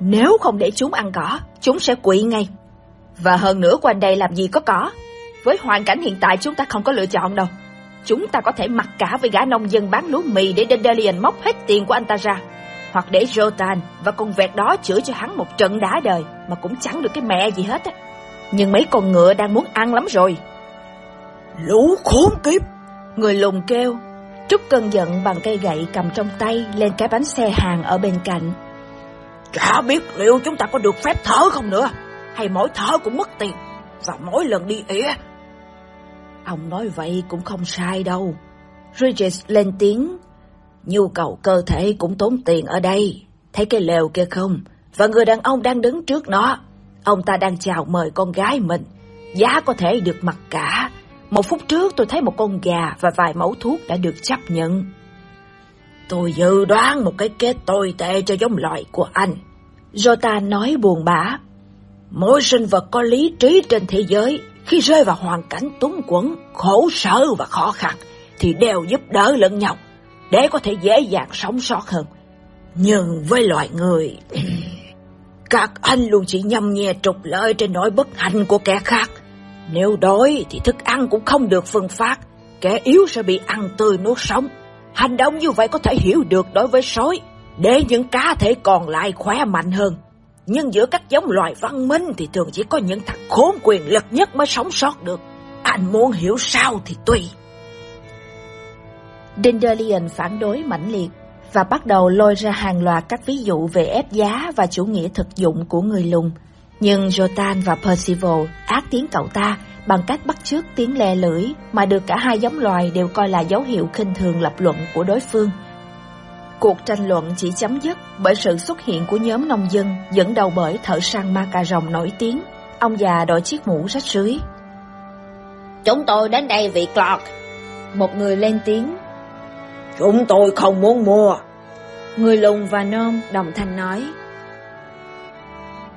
Nếu không để chúng ăn cỏ, chúng sẽ quỵ ngay. Và hơn nữa quanh đây làm gì có cỏ? Với hoàn cảnh hiện tại chúng ta không có lựa chọn đâu. Chúng ta có thể mặc cả với gã nông dân bán lúa mì để Dandelion móc hết tiền của anh ta ra. Hoặc để Rotan và con vẹt đó chữa cho hắn một trận đá đời mà cũng chẳng được cái mẹ gì hết á. Nhưng mấy con ngựa đang muốn ăn lắm rồi. Lũ khốn kiếp! Người lùn kêu, trút cơn giận bằng cây gậy cầm trong tay lên cái bánh xe hàng ở bên cạnh. Chả biết liệu chúng ta có được phép thở không nữa, hay mỗi thở cũng mất tiền, và mỗi lần đi ỉa. Ông nói vậy cũng không sai đâu. Regis lên tiếng, nhu cầu cơ thể cũng tốn tiền ở đây. Thấy cái lều kia không? Và người đàn ông đang đứng trước nó. Ông ta đang chào mời con gái mình. Giá có thể được mặc cả. Một phút trước tôi thấy một con gà và vài mẫu thuốc đã được chấp nhận. Tôi dự đoán một cái kết tồi tệ cho giống loại của anh. Jota nói buồn bã. Mỗi sinh vật có lý trí trên thế giới, khi rơi vào hoàn cảnh túng quẫn, khổ sở và khó khăn, thì đều giúp đỡ lẫn nhau, để có thể dễ dàng sống sót hơn. Nhưng với loài người, các anh luôn chỉ nhầm nhẹ trục lợi trên nỗi bất hạnh của kẻ khác. Nếu đói thì thức ăn cũng không được phân phát, kẻ yếu sẽ bị ăn tươi nuốt sống. Hành động như vậy có thể hiểu được đối với sói, để những cá thể còn lại khỏe mạnh hơn. Nhưng giữa các giống loài văn minh thì thường chỉ có những thằng khốn quyền lực nhất mới sống sót được. Anh muốn hiểu sao thì tùy. Dandelion phản đối mãnh liệt và bắt đầu lôi ra hàng loạt các ví dụ về ép giá và chủ nghĩa thực dụng của người lùn. Nhưng Jotan và Percival ác tiếng cậu ta bằng cách bắt chước tiếng le lưỡi mà được cả hai giống loài đều coi là dấu hiệu khinh thường lập luận của đối phương. Cuộc tranh luận chỉ chấm dứt bởi sự xuất hiện của nhóm nông dân dẫn đầu bởi thợ săn ma cà rồng nổi tiếng. Ông già đội chiếc mũ rách rưới. Chúng tôi đến đây vì Clark. Một người lên tiếng. Chúng tôi không muốn mua. Người lùn và nôm đồng thanh nói.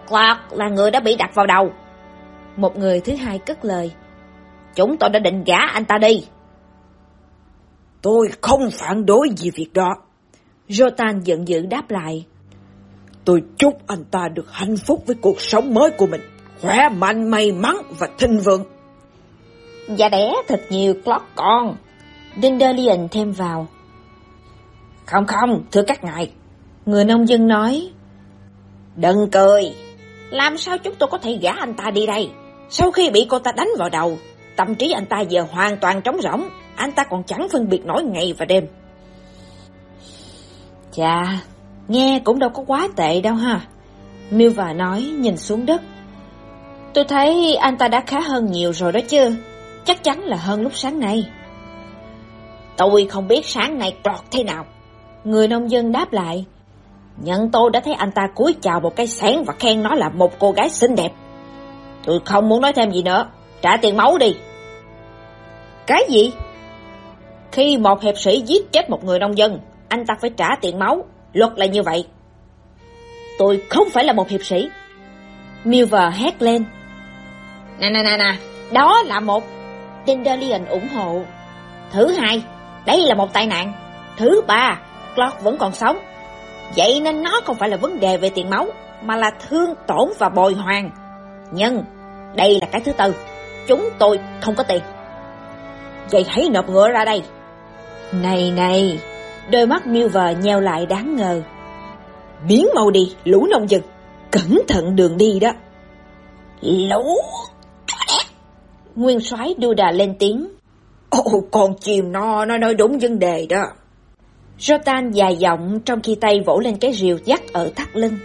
Clark là người đã bị đặt vào đầu. Một người thứ hai cất lời. Chúng tôi đã định gả anh ta đi. Tôi không phản đối gì việc đó. Jotan giận dữ đáp lại. Tôi chúc anh ta được hạnh phúc với cuộc sống mới của mình, khỏe mạnh, may mắn và thịnh vượng. Và đẻ thật nhiều Clark con. Dandelion thêm vào. Không không, thưa các ngài. Người nông dân nói. Đừng cười. Làm sao chúng tôi có thể gả anh ta đi đây? Sau khi bị cô ta đánh vào đầu, tâm trí anh ta giờ hoàn toàn trống rỗng. Anh ta còn chẳng phân biệt nổi ngày và đêm. Chà, Nghe cũng đâu có quá tệ đâu ha. Milva nói nhìn xuống đất. Tôi thấy anh ta đã khá hơn nhiều rồi đó chứ. Chắc chắn là hơn lúc sáng nay. Tôi không biết sáng nay trọt thế nào. Người nông dân đáp lại. Nhận tôi đã thấy anh ta cúi chào một cây sẻn và khen nó là một cô gái xinh đẹp. Tôi không muốn nói thêm gì nữa. Trả tiền máu đi. Cái gì? Khi một hiệp sĩ giết chết một người nông dân, anh ta phải trả tiền máu. Luật là như vậy. Tôi không phải là một hiệp sĩ. Milver hét lên. Nè nè nè nè, đó là một... Dandelion ủng hộ. Thứ hai, đây là một tai nạn. Thứ ba, Clark vẫn còn sống. Vậy nên nó không phải là vấn đề về tiền máu, mà là thương tổn và bồi hoàn. Nhưng, đây là cái thứ tư. Chúng tôi không có tiền. Vậy hãy nộp ngựa ra đây. Này này, đôi mắt Milver nheo lại đáng ngờ. Biến mau đi, lũ nông dân. Cẩn thận đường đi đó. Lũ... Nguyên soái đu đà lên tiếng. Ồ, con chim no, nó nói đúng vấn đề đó. Jotan dài giọng trong khi tay vỗ lên cái rìu dắt ở thắt lưng.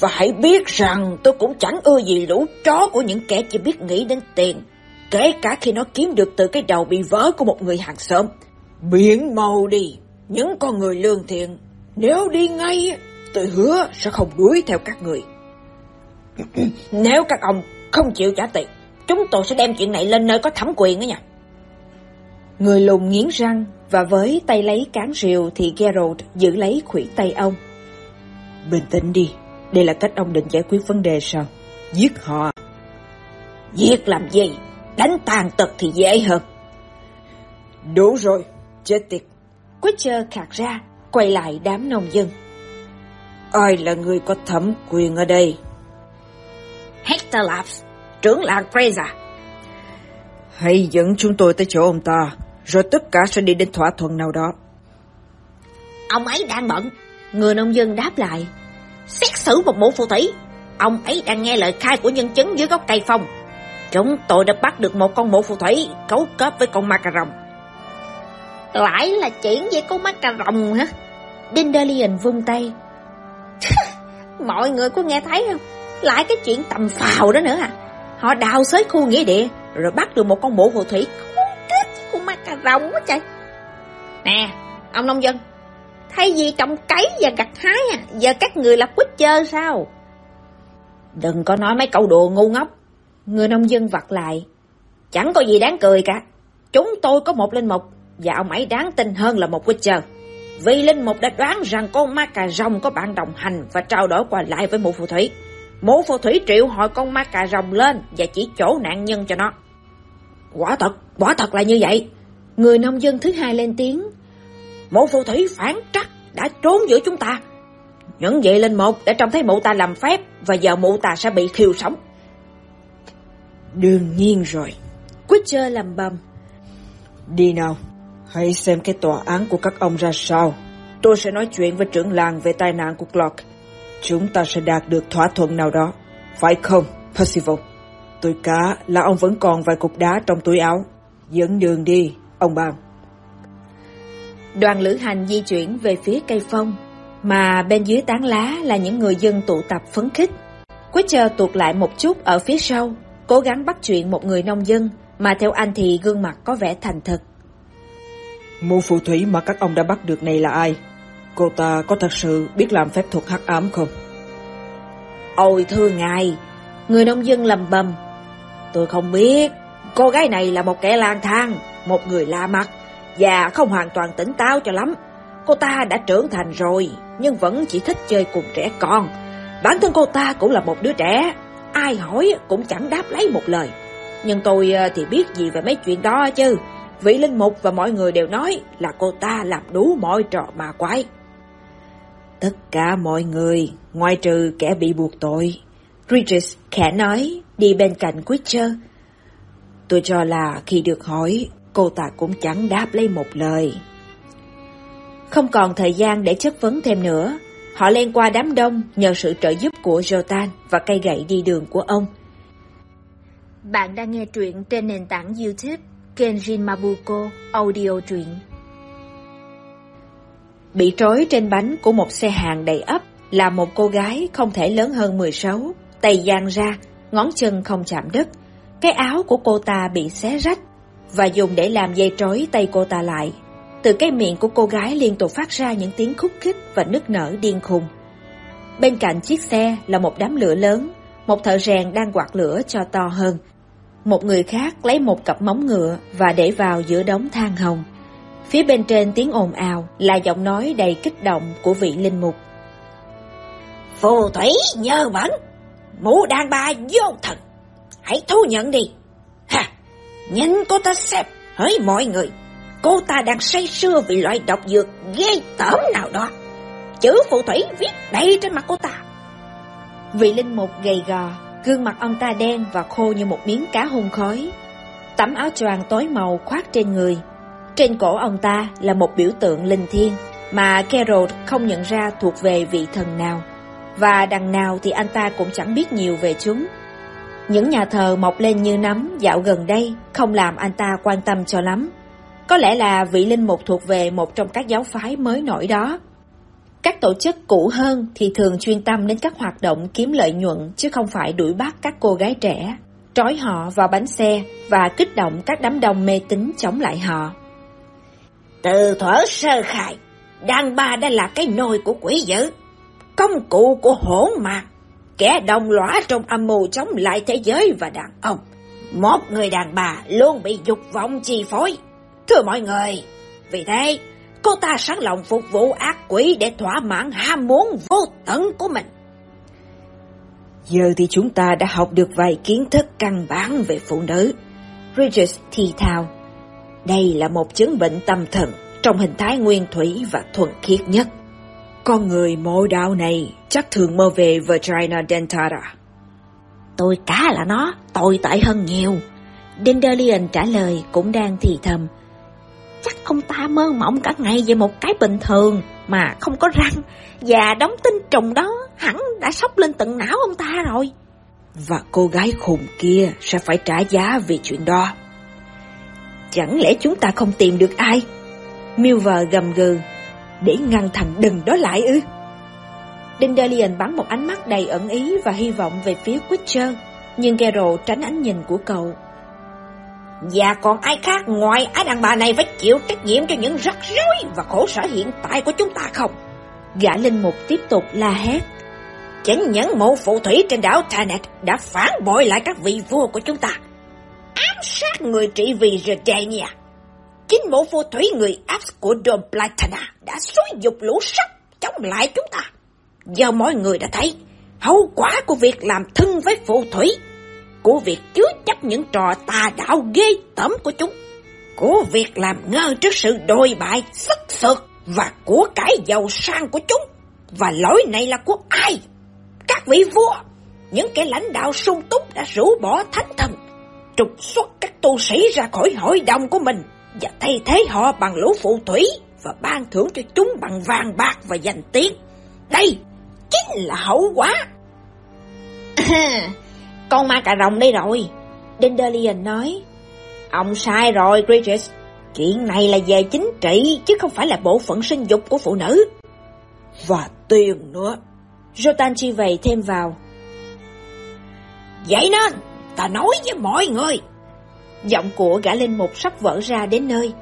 Và hãy biết rằng tôi cũng chẳng ưa gì lũ chó của những kẻ chỉ biết nghĩ đến tiền, kể cả khi nó kiếm được từ cái đầu bị vỡ của một người hàng xóm. Biến màu đi, những con người lương thiện, nếu đi ngay, tôi hứa sẽ không đuổi theo các người. nếu các ông không chịu trả tiền, chúng tôi sẽ đem chuyện này lên nơi có thẩm quyền đó nha. Người lùn nghiến răng và với tay lấy cán rìu thì Geralt giữ lấy khuỷu tay ông. Bình tĩnh đi, đây là cách ông định giải quyết vấn đề sao? Giết họ. Giết làm gì? Đánh tàn tật thì dễ hơn. Đủ rồi, chết tiệt. Witcher khạc ra, quay lại đám nông dân. Ai là người có thẩm quyền ở đây? Hector Laps, trưởng làng Fraser. Hãy dẫn chúng tôi tới chỗ ông ta, rồi tất cả sẽ đi đến thỏa thuận nào đó. Ông ấy đang bận. Người nông dân đáp lại. Xét xử một mụ phù thủy. Ông ấy đang nghe lời khai của nhân chứng dưới gốc cây phong. Chúng tôi đã bắt được một con mụ phù thủy cấu kết với con ma cà rồng. Lại là chuyện về con ma cà rồng hả? Dandelion vung tay. Mọi người có nghe thấy không? Lại cái chuyện tầm phào đó nữa à? Họ đào xới khu nghĩa địa, rồi bắt được một con mụ phù thủy cấu cà rồng quá trời. Nè, ông nông dân, thay vì trồng cấy và gặt hái à, giờ các người là quýt chơi sao? Đừng có nói mấy câu đùa ngu ngốc. Người nông dân vặt lại. Chẳng có gì đáng cười cả. Chúng tôi có một linh mục, và ông ấy đáng tin hơn là một Witcher. Vì linh mục đã đoán rằng con ma cà rồng có bạn đồng hành và trao đổi qua lại với mụ phù thủy. Mụ phù thủy triệu hỏi con ma cà rồng lên và chỉ chỗ nạn nhân cho nó. Quả thật, quả thật là như vậy. Người nông dân thứ hai lên tiếng. Mụ phù thủy phản trắc đã trốn giữa chúng ta. Những vị linh mục đã trông thấy mụ ta làm phép và giờ mụ ta sẽ bị thiêu sống. Đương nhiên rồi. Witcher làm bầm. Đi nào, hãy xem cái tòa án của các ông ra sao. Tôi sẽ nói chuyện với trưởng làng về tai nạn của Clark. Chúng ta sẽ đạt được thỏa thuận nào đó. Phải không, Percival? Tôi cá là ông vẫn còn vài cục đá trong túi áo. Dẫn đường đi, ông bạn. Đoàn lữ hành di chuyển về phía cây phong, mà bên dưới tán lá là những người dân tụ tập phấn khích. Witcher tuột lại một chút ở phía sau, cố gắng bắt chuyện một người nông dân, mà theo anh thì gương mặt có vẻ thành thật. Mụ phù thủy mà các ông đã bắt được này là ai? Cô ta có thật sự biết làm phép thuật hắc ám không? Ôi thưa ngài, người nông dân lầm bầm. Tôi không biết, cô gái này là một kẻ lang thang, một người lạ mặt, và không hoàn toàn tỉnh táo cho lắm. Cô ta đã trưởng thành rồi, nhưng vẫn chỉ thích chơi cùng trẻ con. Bản thân cô ta cũng là một đứa trẻ, ai hỏi cũng chẳng đáp lấy một lời. Nhưng tôi ờ, thì biết gì về mấy chuyện đó chứ. Vị linh mục và mọi người đều nói là cô ta làm đủ mọi trò ma quái. Tất cả mọi người, ngoài trừ kẻ bị buộc tội. Regis khẽ nói, đi bên cạnh Witcher. Tôi cho là khi được hỏi, cô ta cũng chẳng đáp lấy một lời. Không còn thời gian để chất vấn thêm nữa, họ len qua đám đông nhờ sự trợ giúp của Jotan và cây gậy đi đường của ông. Bạn đang nghe truyện trên nền tảng YouTube Kenjin Mabuko Audio truyện. bị trói trên bánh của một xe hàng đầy ấp là một cô gái không thể lớn hơn 16, tay dang ra, ngón chân không chạm đất. Cái áo của cô ta bị xé rách và dùng để làm dây trói tay cô ta lại. Từ cái miệng của cô gái liên tục phát ra những tiếng khúc khích và nức nở điên khùng. Bên cạnh chiếc xe là một đám lửa lớn, một thợ rèn đang quạt lửa cho to hơn. Một người khác lấy một cặp móng ngựa và để vào giữa đống than hồng. Phía bên trên tiếng ồn ào là giọng nói đầy kích động của vị linh mục. Phù thủy nhờ bẩn, mũ đàn bà vô thần, hãy thu nhận đi. Nhìn cô ta xem, hỡi mọi người, cô ta đang say sưa vì loại độc dược ghê tởm nào đó. Chữ phù thủy viết đầy trên mặt cô ta. Vị linh mục gầy gò, gương mặt ông ta đen và khô như một miếng cá hun khói. Tấm áo choàng tối màu khoác trên người. Trên cổ ông ta là một biểu tượng linh thiêng mà Carol không nhận ra thuộc về vị thần nào. Và đằng nào thì anh ta cũng chẳng biết nhiều về chúng. Những nhà thờ mọc lên như nấm dạo gần đây không làm anh ta quan tâm cho lắm. Có lẽ là vị linh mục thuộc về một trong các giáo phái mới nổi đó. Các tổ chức cũ hơn thì thường chuyên tâm đến các hoạt động kiếm lợi nhuận chứ không phải đuổi bắt các cô gái trẻ, trói họ vào bánh xe và kích động các đám đông mê tín chống lại họ. Từ thuở sơ khai, đàn bà đã là cái nôi của quỷ dữ, công cụ của hỗn mạc, kẻ đồng lõa trong âm mưu chống lại thế giới và đàn ông. Một người đàn bà luôn bị dục vọng chi phối. Thưa mọi người, vì thế, cô ta sẵn lòng phục vụ ác quỷ để thỏa mãn ham muốn vô tận của mình. Giờ thì chúng ta đã học được vài kiến thức căn bản về phụ nữ. Regis thì thào. Đây là một chứng bệnh tâm thần trong hình thái nguyên thủy và thuần khiết nhất. Con người mộ đạo này chắc thường mơ về vagina dentata. Tôi cá là nó, tồi tệ hơn nhiều. Dandelion trả lời cũng đang thì thầm. Chắc ông ta mơ mộng cả ngày về một cái bình thường mà không có răng và đóng tinh trùng đó hẳn đã sốc lên tận não ông ta rồi. Và cô gái khùng kia sẽ phải trả giá vì chuyện đó. Chẳng lẽ chúng ta không tìm được ai? Milver gầm gừ, để ngăn thằng đừng đó lại ư? Dandelion bắn một ánh mắt đầy ẩn ý và hy vọng về phía Witcher, nhưng Geralt tránh ánh nhìn của cậu. Và còn ai khác ngoài á đàn bà này phải chịu trách nhiệm cho những rắc rối và khổ sở hiện tại của chúng ta không? Gã linh mục tiếp tục la hét. Chính những mộ phù thủy trên đảo Tanet đã phản bội lại các vị vua của chúng ta. Ám sát người trị vì Redania. Chính bộ phù thủy người áp của Don Platana đã xúi dục lũ sắt chống lại chúng ta. Giờ mọi người đã thấy hậu quả của việc làm thân với phù thủy của việc chứa chấp những trò tà đạo ghê tởm của chúng, của việc làm ngơ trước sự đồi bại, sức sượt và của cái giàu sang của chúng. Và lỗi này là của ai? Các vị vua, những kẻ lãnh đạo sung túc đã rũ bỏ thánh thần, trục xuất các tu sĩ ra khỏi hội đồng của mình và thay thế họ bằng lũ phụ thủy và ban thưởng cho chúng bằng vàng bạc và danh tiếng. Đây chính là hậu quả. Con ma cà rồng đây rồi. Dandelion nói. Ông sai rồi, Grigius. Chuyện này là về chính trị, chứ không phải là bộ phận sinh dục của phụ nữ. Và tiền nữa. Jotan chi vầy thêm vào. Vậy nên, ta nói với mọi người. Giọng của gã linh mục sắp vỡ ra đến nơi.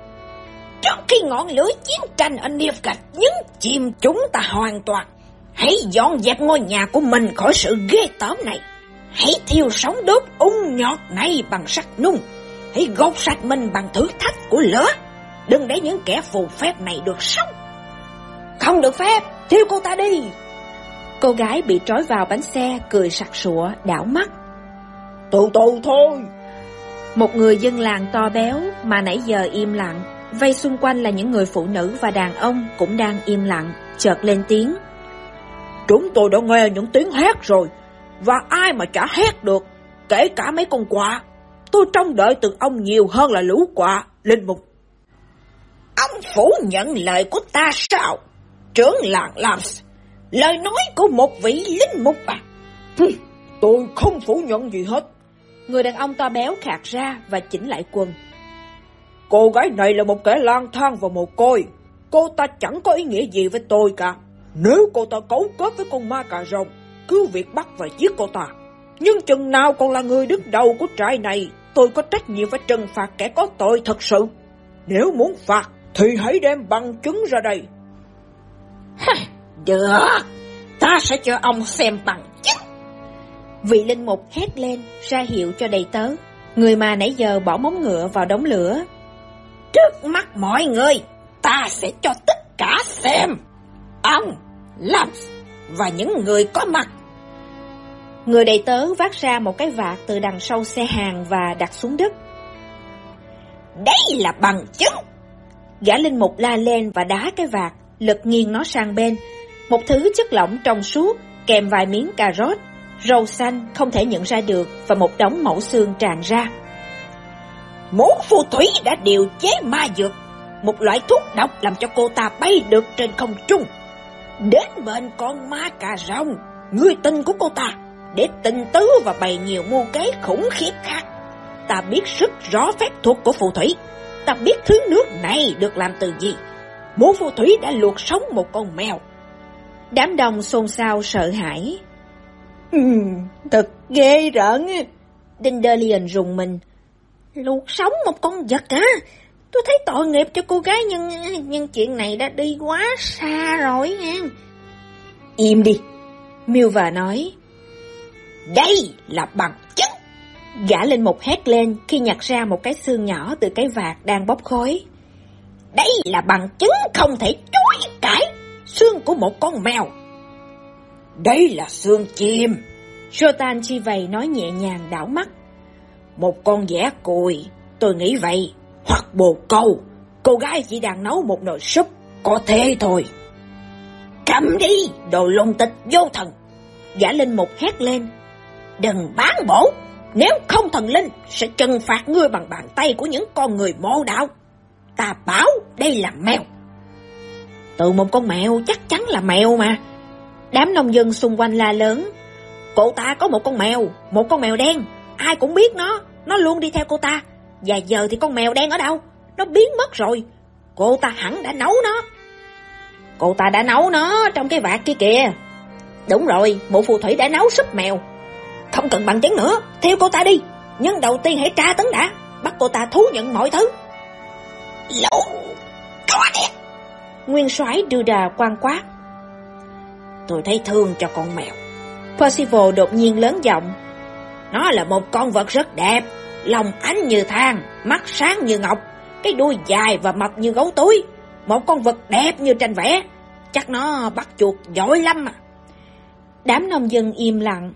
Trước khi ngọn lửa chiến tranh ở Nilfgaard nhấn chìm chúng ta hoàn toàn, hãy dọn dẹp ngôi nhà của mình khỏi sự ghê tởm này. Hãy thiêu sống đốt ung nhọt này bằng sắt nung. Hãy gột sạch mình bằng thử thách của lửa. Đừng để những kẻ phù phép này được sống. Không được phép, thiêu cô ta đi. Cô gái bị trói vào bánh xe, cười sặc sụa, đảo mắt. tù tù thôi. Một người dân làng to béo mà nãy giờ im lặng. Vây xung quanh là những người phụ nữ và đàn ông cũng đang im lặng, chợt lên tiếng. Chúng tôi đã nghe những tiếng hét rồi, và ai mà chả hét được, kể cả mấy con quạ. Tôi trông đợi từ ông nhiều hơn là lũ quạ, linh mục. Ông phủ nhận lời của ta sao? Trưởng làng Lams, lời nói của một vị linh mục à? Tôi không phủ nhận gì hết. Người đàn ông to béo khạc ra và chỉnh lại quần. Cô gái này là một kẻ lang thang và mồ côi. cô ta chẳng có ý nghĩa gì với tôi cả. Nếu cô ta cấu kết với con ma cà rồng, cứ việc bắt và giết cô ta. Nhưng chừng nào còn là người đứng đầu của trại này, tôi có trách nhiệm phải trừng phạt kẻ có tội thật sự. Nếu muốn phạt, thì hãy đem bằng chứng ra đây. Được, ta sẽ cho ông xem bằng chứng. Vị linh mục hét lên, ra hiệu cho đầy tớ. Người mà nãy giờ bỏ móng ngựa vào đống lửa. Trước mắt mọi người, ta sẽ cho tất cả xem. Ông, Lams và những người có mặt. Người đầy tớ vác ra một cái vạt từ đằng sau xe hàng và đặt xuống đất. Đây là bằng chứng. Gã linh mục la lên và đá cái vạt, lật nghiêng nó sang bên. Một thứ chất lỏng trong suốt, kèm vài miếng cà rốt, râu xanh không thể nhận ra được và một đống mẫu xương tràn ra. Mũ phù thủy đã điều chế ma dược, một loại thuốc độc làm cho cô ta bay được trên không trung. Đến bên con ma cà rồng, người tình của cô ta, để tình tứ và bày nhiều mưu kế khủng khiếp khác. Ta biết rất rõ phép thuật của phù thủy, ta biết thứ nước này được làm từ gì. Mũ phù thủy đã luộc sống một con mèo. Đám đông xôn xao sợ hãi. Thật ghê rợn. Dandelion rùng mình. Luộc sống một con vật hả? Tôi thấy tội nghiệp cho cô gái, nhưng nhưng chuyện này đã đi quá xa rồi nha. Im đi. Milva nói. Đây là bằng chứng. Gã lên một hét lên khi nhặt ra một cái xương nhỏ từ cái vạt đang bốc khói. Đây là bằng chứng không thể chối cãi. Xương của một con mèo. Đây là xương chim. Jotan chi vầy nói nhẹ nhàng đảo mắt. Một con dẻ cùi, tôi nghĩ vậy. Hoặc bồ câu, cô gái chỉ đang nấu một nồi súp, có thế thôi. Cầm đi, đồ lông tịch vô thần. Giả linh mục hét lên. Đừng bán bổ, nếu không thần linh sẽ trừng phạt ngươi bằng bàn tay của những con người mô đạo. Ta bảo đây là mèo. Từ một con mèo chắc chắn là mèo mà. Đám nông dân xung quanh la lớn. Cô ta có một con mèo, một con mèo đen. Ai cũng biết nó, nó luôn đi theo cô ta. Và giờ thì con mèo đen ở đâu? Nó biến mất rồi. Cô ta hẳn đã nấu nó. Cô ta đã nấu nó trong cái vạt kia kìa. Đúng rồi, mụ phù thủy đã nấu súp mèo. Không cần bằng chứng nữa, theo cô ta đi. Nhưng đầu tiên hãy tra tấn đã, bắt cô ta thú nhận mọi thứ. Lộn, có đẹp. Nguyên soái đưa đà quan quát. Tôi thấy thương cho con mèo. Percival đột nhiên lớn giọng. Nó là một con vật rất đẹp, lòng ánh như than, mắt sáng như ngọc, cái đuôi dài và mập như gấu túi. Một con vật đẹp như tranh vẽ, chắc nó bắt chuột giỏi lắm à. Đám nông dân im lặng.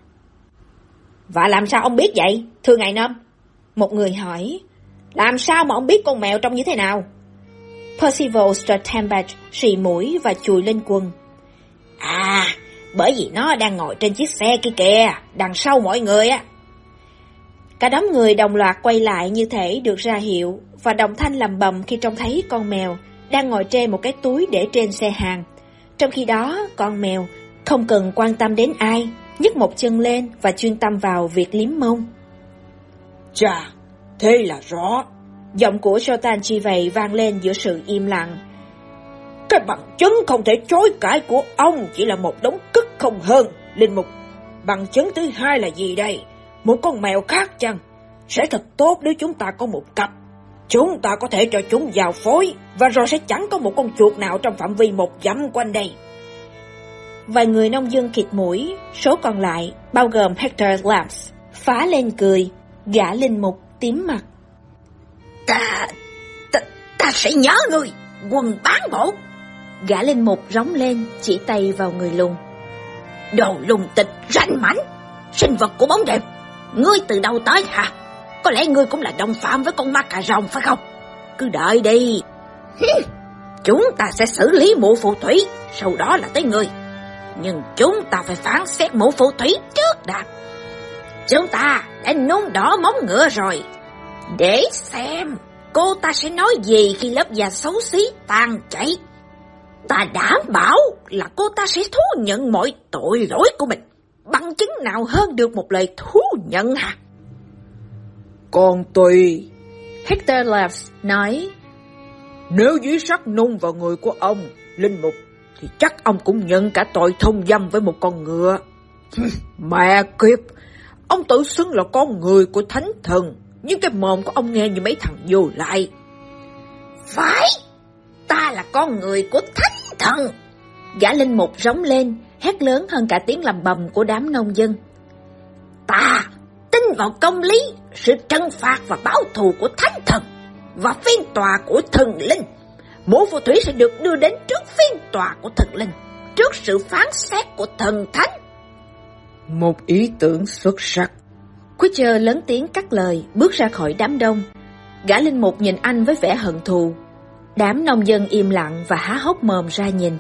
Và làm sao ông biết vậy, thưa ngài nôm? Một người hỏi, làm sao mà ông biết con mèo trông như thế nào? Percival Stratambach xì mũi và chùi lên quần. À, bởi vì nó đang ngồi trên chiếc xe kia kìa, đằng sau mọi người á. Cả đám người đồng loạt quay lại như thể được ra hiệu và đồng thanh lầm bầm khi trông thấy con mèo đang ngồi trên một cái túi để trên xe hàng. Trong khi đó, con mèo không cần quan tâm đến ai, nhấc một chân lên và chuyên tâm vào việc liếm mông. Chà, thế là rõ. Giọng của Jotan chi vậy vang lên giữa sự im lặng. Cái bằng chứng không thể chối cãi của ông chỉ là một đống cức không hơn, Linh Mục. Bằng chứng thứ hai là gì đây? Một con mèo khác chăng? Sẽ thật tốt nếu chúng ta có một cặp. Chúng ta có thể cho chúng vào phối, và rồi sẽ chẳng có một con chuột nào trong phạm vi một dặm quanh đây. Vài người nông dân khịt mũi, số còn lại, bao gồm Hector Lamps, phá lên cười, gã linh mục tím mặt. Ta, ta, ta sẽ nhớ người, quần bán bổ. Gã lên một rống lên, chỉ tay vào người lùn. Đồ lùng tịch ranh mảnh, sinh vật của bóng đẹp. Ngươi từ đâu tới hả? Có lẽ ngươi cũng là đồng phạm với con ma cà rồng phải không? Cứ đợi đi. Chúng ta sẽ xử lý mụ phù thủy, sau đó là tới ngươi. Nhưng chúng ta phải phán xét mụ phù thủy trước đã. Chúng ta đã nung đỏ móng ngựa rồi. Để xem cô ta sẽ nói gì khi lớp da xấu xí tan chảy. Ta đảm bảo là cô ta sẽ thú nhận mọi tội lỗi của mình. Bằng chứng nào hơn được một lời thú nhận hả? Còn tùy. Hector Loves nói. Nếu dí sắt nung vào người của ông, Linh Mục, thì chắc ông cũng nhận cả tội thông dâm với một con ngựa. Mẹ kiếp, ông tự xưng là con người của thánh thần, nhưng cái mồm của ông nghe như mấy thằng vô lại. Phải, ta là con người của thánh thần. Gã linh mục rống lên, hét lớn hơn cả tiếng lầm bầm của đám nông dân. Ta tin vào công lý, sự trân phạt và báo thù của thánh thần và phiên tòa của thần linh. Mũ phù thủy sẽ được đưa đến trước phiên tòa của thần linh, trước sự phán xét của thần thánh. Một ý tưởng xuất sắc. Quitcher lớn tiếng cắt lời, bước ra khỏi đám đông. Gã linh mục nhìn anh với vẻ hận thù. Đám nông dân im lặng và há hốc mồm ra nhìn.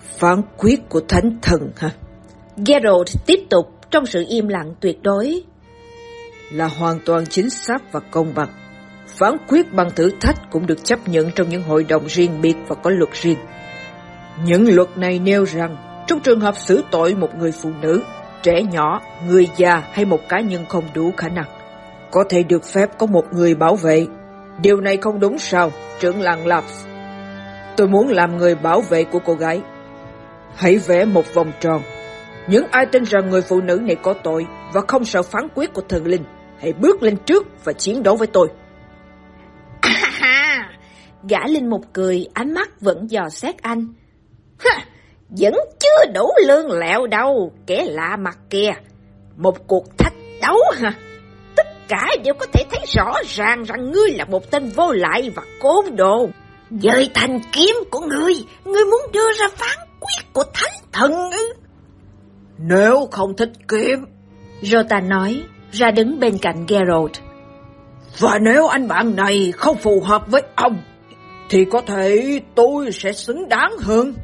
Phán quyết của thánh thần hả? Geralt tiếp tục trong sự im lặng tuyệt đối. Là hoàn toàn chính xác và công bằng. Phán quyết bằng thử thách cũng được chấp nhận trong những hội đồng riêng biệt và có luật riêng. Những luật này nêu rằng, trong trường hợp xử tội một người phụ nữ, trẻ nhỏ, người già hay một cá nhân không đủ khả năng, có thể được phép có một người bảo vệ. Điều này không đúng sao, trưởng làng Laps. Tôi muốn làm người bảo vệ của cô gái. Hãy vẽ một vòng tròn. Những ai tin rằng người phụ nữ này có tội và không sợ phán quyết của thần linh, hãy bước lên trước và chiến đấu với tôi. À, gã linh mục cười, ánh mắt vẫn dò xét anh. Ha, vẫn chưa đủ lương lẹo đâu, kẻ lạ mặt kia. Một cuộc thách đấu hả? Cả đều có thể thấy rõ ràng rằng ngươi là một tên vô lại và côn đồ. Dời thành kiếm của ngươi, ngươi muốn đưa ra phán quyết của thánh thần ư? Nếu không thích kiếm, Rota nói, ra đứng bên cạnh Geralt. Và nếu anh bạn này không phù hợp với ông, thì có thể tôi sẽ xứng đáng hơn.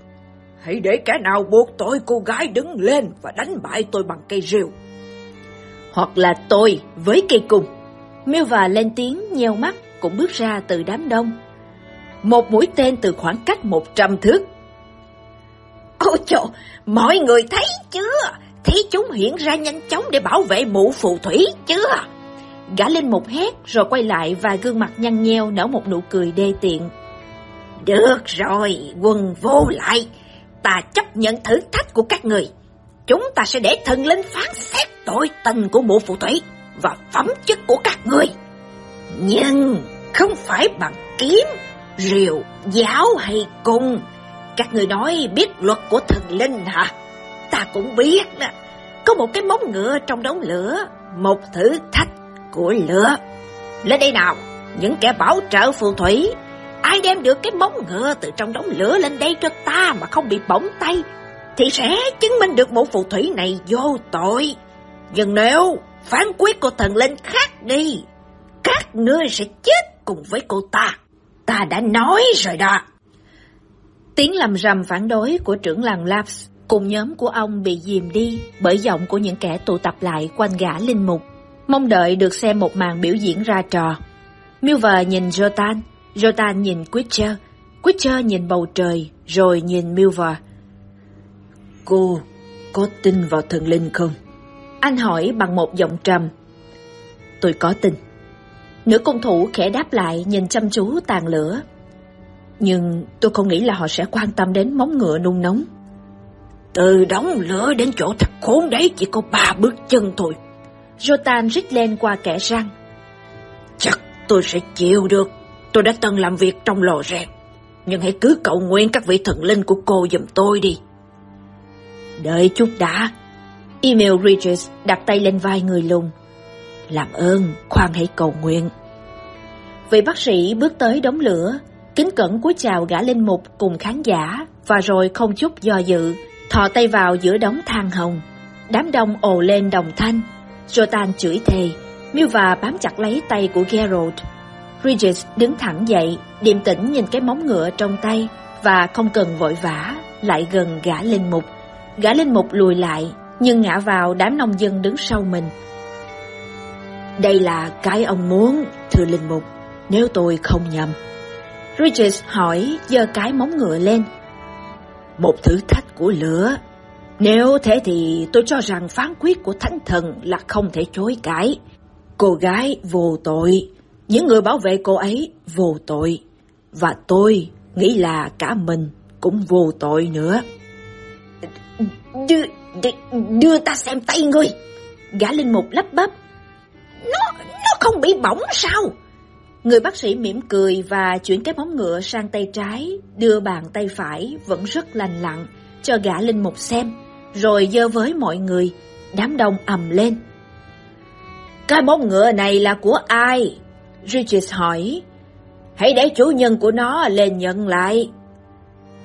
Hãy để kẻ nào buộc tôi cô gái đứng lên và đánh bại tôi bằng cây rìu. Hoặc là tôi với cây cung. và lên tiếng nheo mắt cũng bước ra từ đám đông. Một mũi tên từ khoảng cách một trăm thước. Ôi trời, mọi người thấy chưa? Thấy chúng hiện ra nhanh chóng để bảo vệ mụ phù thủy chưa? Gã lên một hét rồi quay lại và gương mặt nhăn nheo nở một nụ cười đê tiện. Được rồi, quần vô lại. Ta chấp nhận thử thách của các người. Chúng ta sẽ để thần linh phán xét tội tình của mụ phù thủy và phẩm chất của các người. Nhưng không phải bằng kiếm, rìu, giáo hay cung. Các người nói biết luật của thần linh hả? Ta cũng biết đó. Có một cái móng ngựa trong đống lửa, một thử thách của lửa. Lên đây nào, những kẻ bảo trợ phù thủy, ai đem được cái móng ngựa từ trong đống lửa lên đây cho ta mà không bị bỏng tay, thì sẽ chứng minh được một phù thủy này vô tội. Nhưng nếu phán quyết của thần linh khác đi, các ngươi sẽ chết cùng với cô ta. Ta đã nói rồi đó. Tiếng lầm rầm phản đối của trưởng làng Laps cùng nhóm của ông bị dìm đi bởi giọng của những kẻ tụ tập lại quanh gã linh mục mong đợi được xem một màn biểu diễn ra trò. Milver nhìn Jotan, Jotan nhìn Quitcher, Quitcher nhìn bầu trời, rồi nhìn Milver. Cô có tin vào thần linh không? Anh hỏi bằng một giọng trầm. Tôi có tin. Nữ công thủ khẽ đáp lại nhìn chăm chú tàn lửa. Nhưng tôi không nghĩ là họ sẽ quan tâm đến móng ngựa nung nóng. Từ đống lửa đến chỗ thật khốn đấy chỉ có ba bước chân thôi. Jotan rít lên qua kẻ răng. Chắc tôi sẽ chịu được. Tôi đã từng làm việc trong lò rèn. Nhưng hãy cứ cầu nguyện các vị thần linh của cô giùm tôi đi. Đợi chút đã. Email Regis đặt tay lên vai người lùng. Làm ơn, khoan hãy cầu nguyện. Vị bác sĩ bước tới đống lửa, kính cẩn cúi chào gã linh mục cùng khán giả, và rồi không chút do dự, thò tay vào giữa đống than hồng. Đám đông ồ lên đồng thanh, Jotan chửi thề, Milva bám chặt lấy tay của gerald. Regis đứng thẳng dậy, điềm tĩnh nhìn cái móng ngựa trong tay và không cần vội vã, lại gần gã linh mục. Gã linh mục lùi lại, nhưng ngã vào đám nông dân đứng sau mình. Đây là cái ông muốn, thưa linh mục, nếu tôi không nhầm. Richards hỏi, giơ cái móng ngựa lên. Một thử thách của lửa. Nếu thế thì tôi cho rằng phán quyết của thánh thần là không thể chối cãi. Cô gái vô tội, những người bảo vệ cô ấy vô tội. Và tôi nghĩ là cả mình cũng vô tội nữa. Đưa, đưa, đưa ta xem tay ngươi. Gã linh mục lắp bắp. Nó, nó không bị bỏng sao? Người bác sĩ mỉm cười và chuyển cái móng ngựa sang tay trái, đưa bàn tay phải vẫn rất lành lặn cho gã linh mục xem, rồi dơ với mọi người, đám đông ầm lên. Cái móng ngựa này là của ai? richard hỏi. Hãy để chủ nhân của nó lên nhận lại.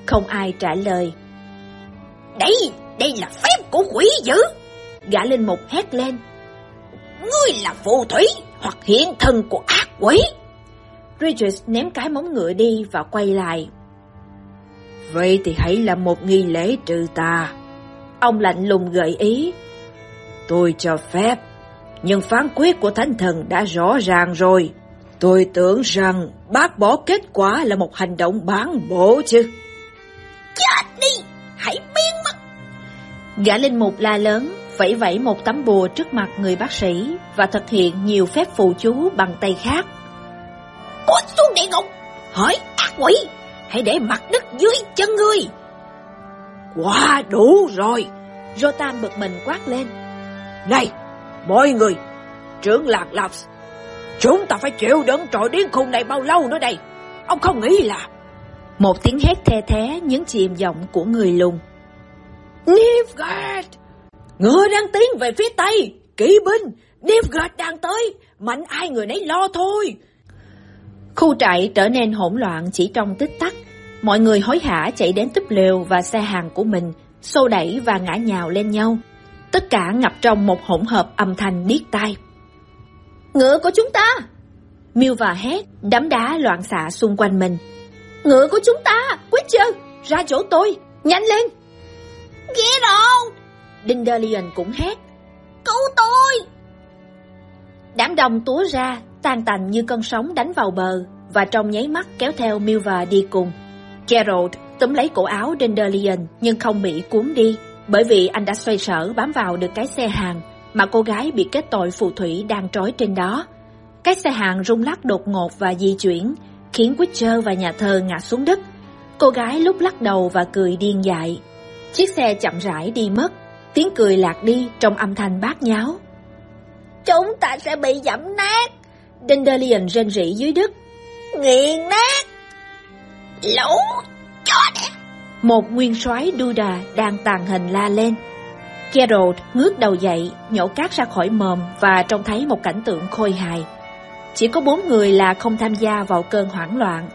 Không ai trả lời. đấy đây là phép của quỷ dữ! Gã linh mục hét lên. Ngươi là phù thủy hoặc hiện thân của ác quỷ! Regis ném cái móng ngựa đi và quay lại. Vậy thì hãy làm một nghi lễ trừ tà. Ông lạnh lùng gợi ý. Tôi cho phép, nhưng phán quyết của thánh thần đã rõ ràng rồi. Tôi tưởng rằng bác bỏ kết quả là một hành động bán bổ chứ. Chết đi, hãy biến mất. Gã linh mục la lớn, vẫy vẫy một tấm bùa trước mặt người bác sĩ và thực hiện nhiều phép phù chú bằng tay khác. Cút xuống địa ngục, hỏi ác quỷ, hãy để mặt đất dưới chân ngươi. Quá đủ rồi. Rotan bực mình quát lên. Này, mọi người, trưởng lạc Laps, chúng ta phải chịu đựng trọi điên khùng này bao lâu nữa đây? Ông không nghĩ là... Một tiếng hét the thế nhấn chìm giọng của người lùn. Nilfgaard! Ngựa đang tiến về phía Tây! Kỵ binh! Nilfgaard đang tới! Mạnh ai người nấy lo thôi! Khu trại trở nên hỗn loạn chỉ trong tích tắc. Mọi người hối hả chạy đến túp lều và xe hàng của mình, xô đẩy và ngã nhào lên nhau. Tất cả ngập trong một hỗn hợp âm thanh điếc tai. Ngựa của chúng ta! Miêu và hét, đấm đá loạn xạ xung quanh mình. Ngựa của chúng ta! Witcher! Ra chỗ tôi! Nhanh lên! Ghê rồi! Dindalion cũng hét. Cứu tôi! Đám đông túa ra, tan tành như cơn sóng đánh vào bờ, và trong nháy mắt kéo theo Milva đi cùng. Gerald túm lấy cổ áo Dindalion nhưng không bị cuốn đi, bởi vì anh đã xoay sở bám vào được cái xe hàng mà cô gái bị kết tội phù thủy đang trói trên đó. Cái xe hàng rung lắc đột ngột và di chuyển, khiến Witcher và nhà thơ ngã xuống đất. Cô gái lúc lắc đầu và cười điên dại. Chiếc xe chậm rãi đi mất, tiếng cười lạc đi trong âm thanh bát nháo. Chúng ta sẽ bị dẫm nát. Dandelion rên rỉ dưới đất. Nghiền nát. Lũ chó đẹp. Một nguyên soái đu đà đang tàn hình la lên. Geralt ngước đầu dậy, nhổ cát ra khỏi mồm và trông thấy một cảnh tượng khôi hài. Chỉ có bốn người là không tham gia vào cơn hoảng loạn,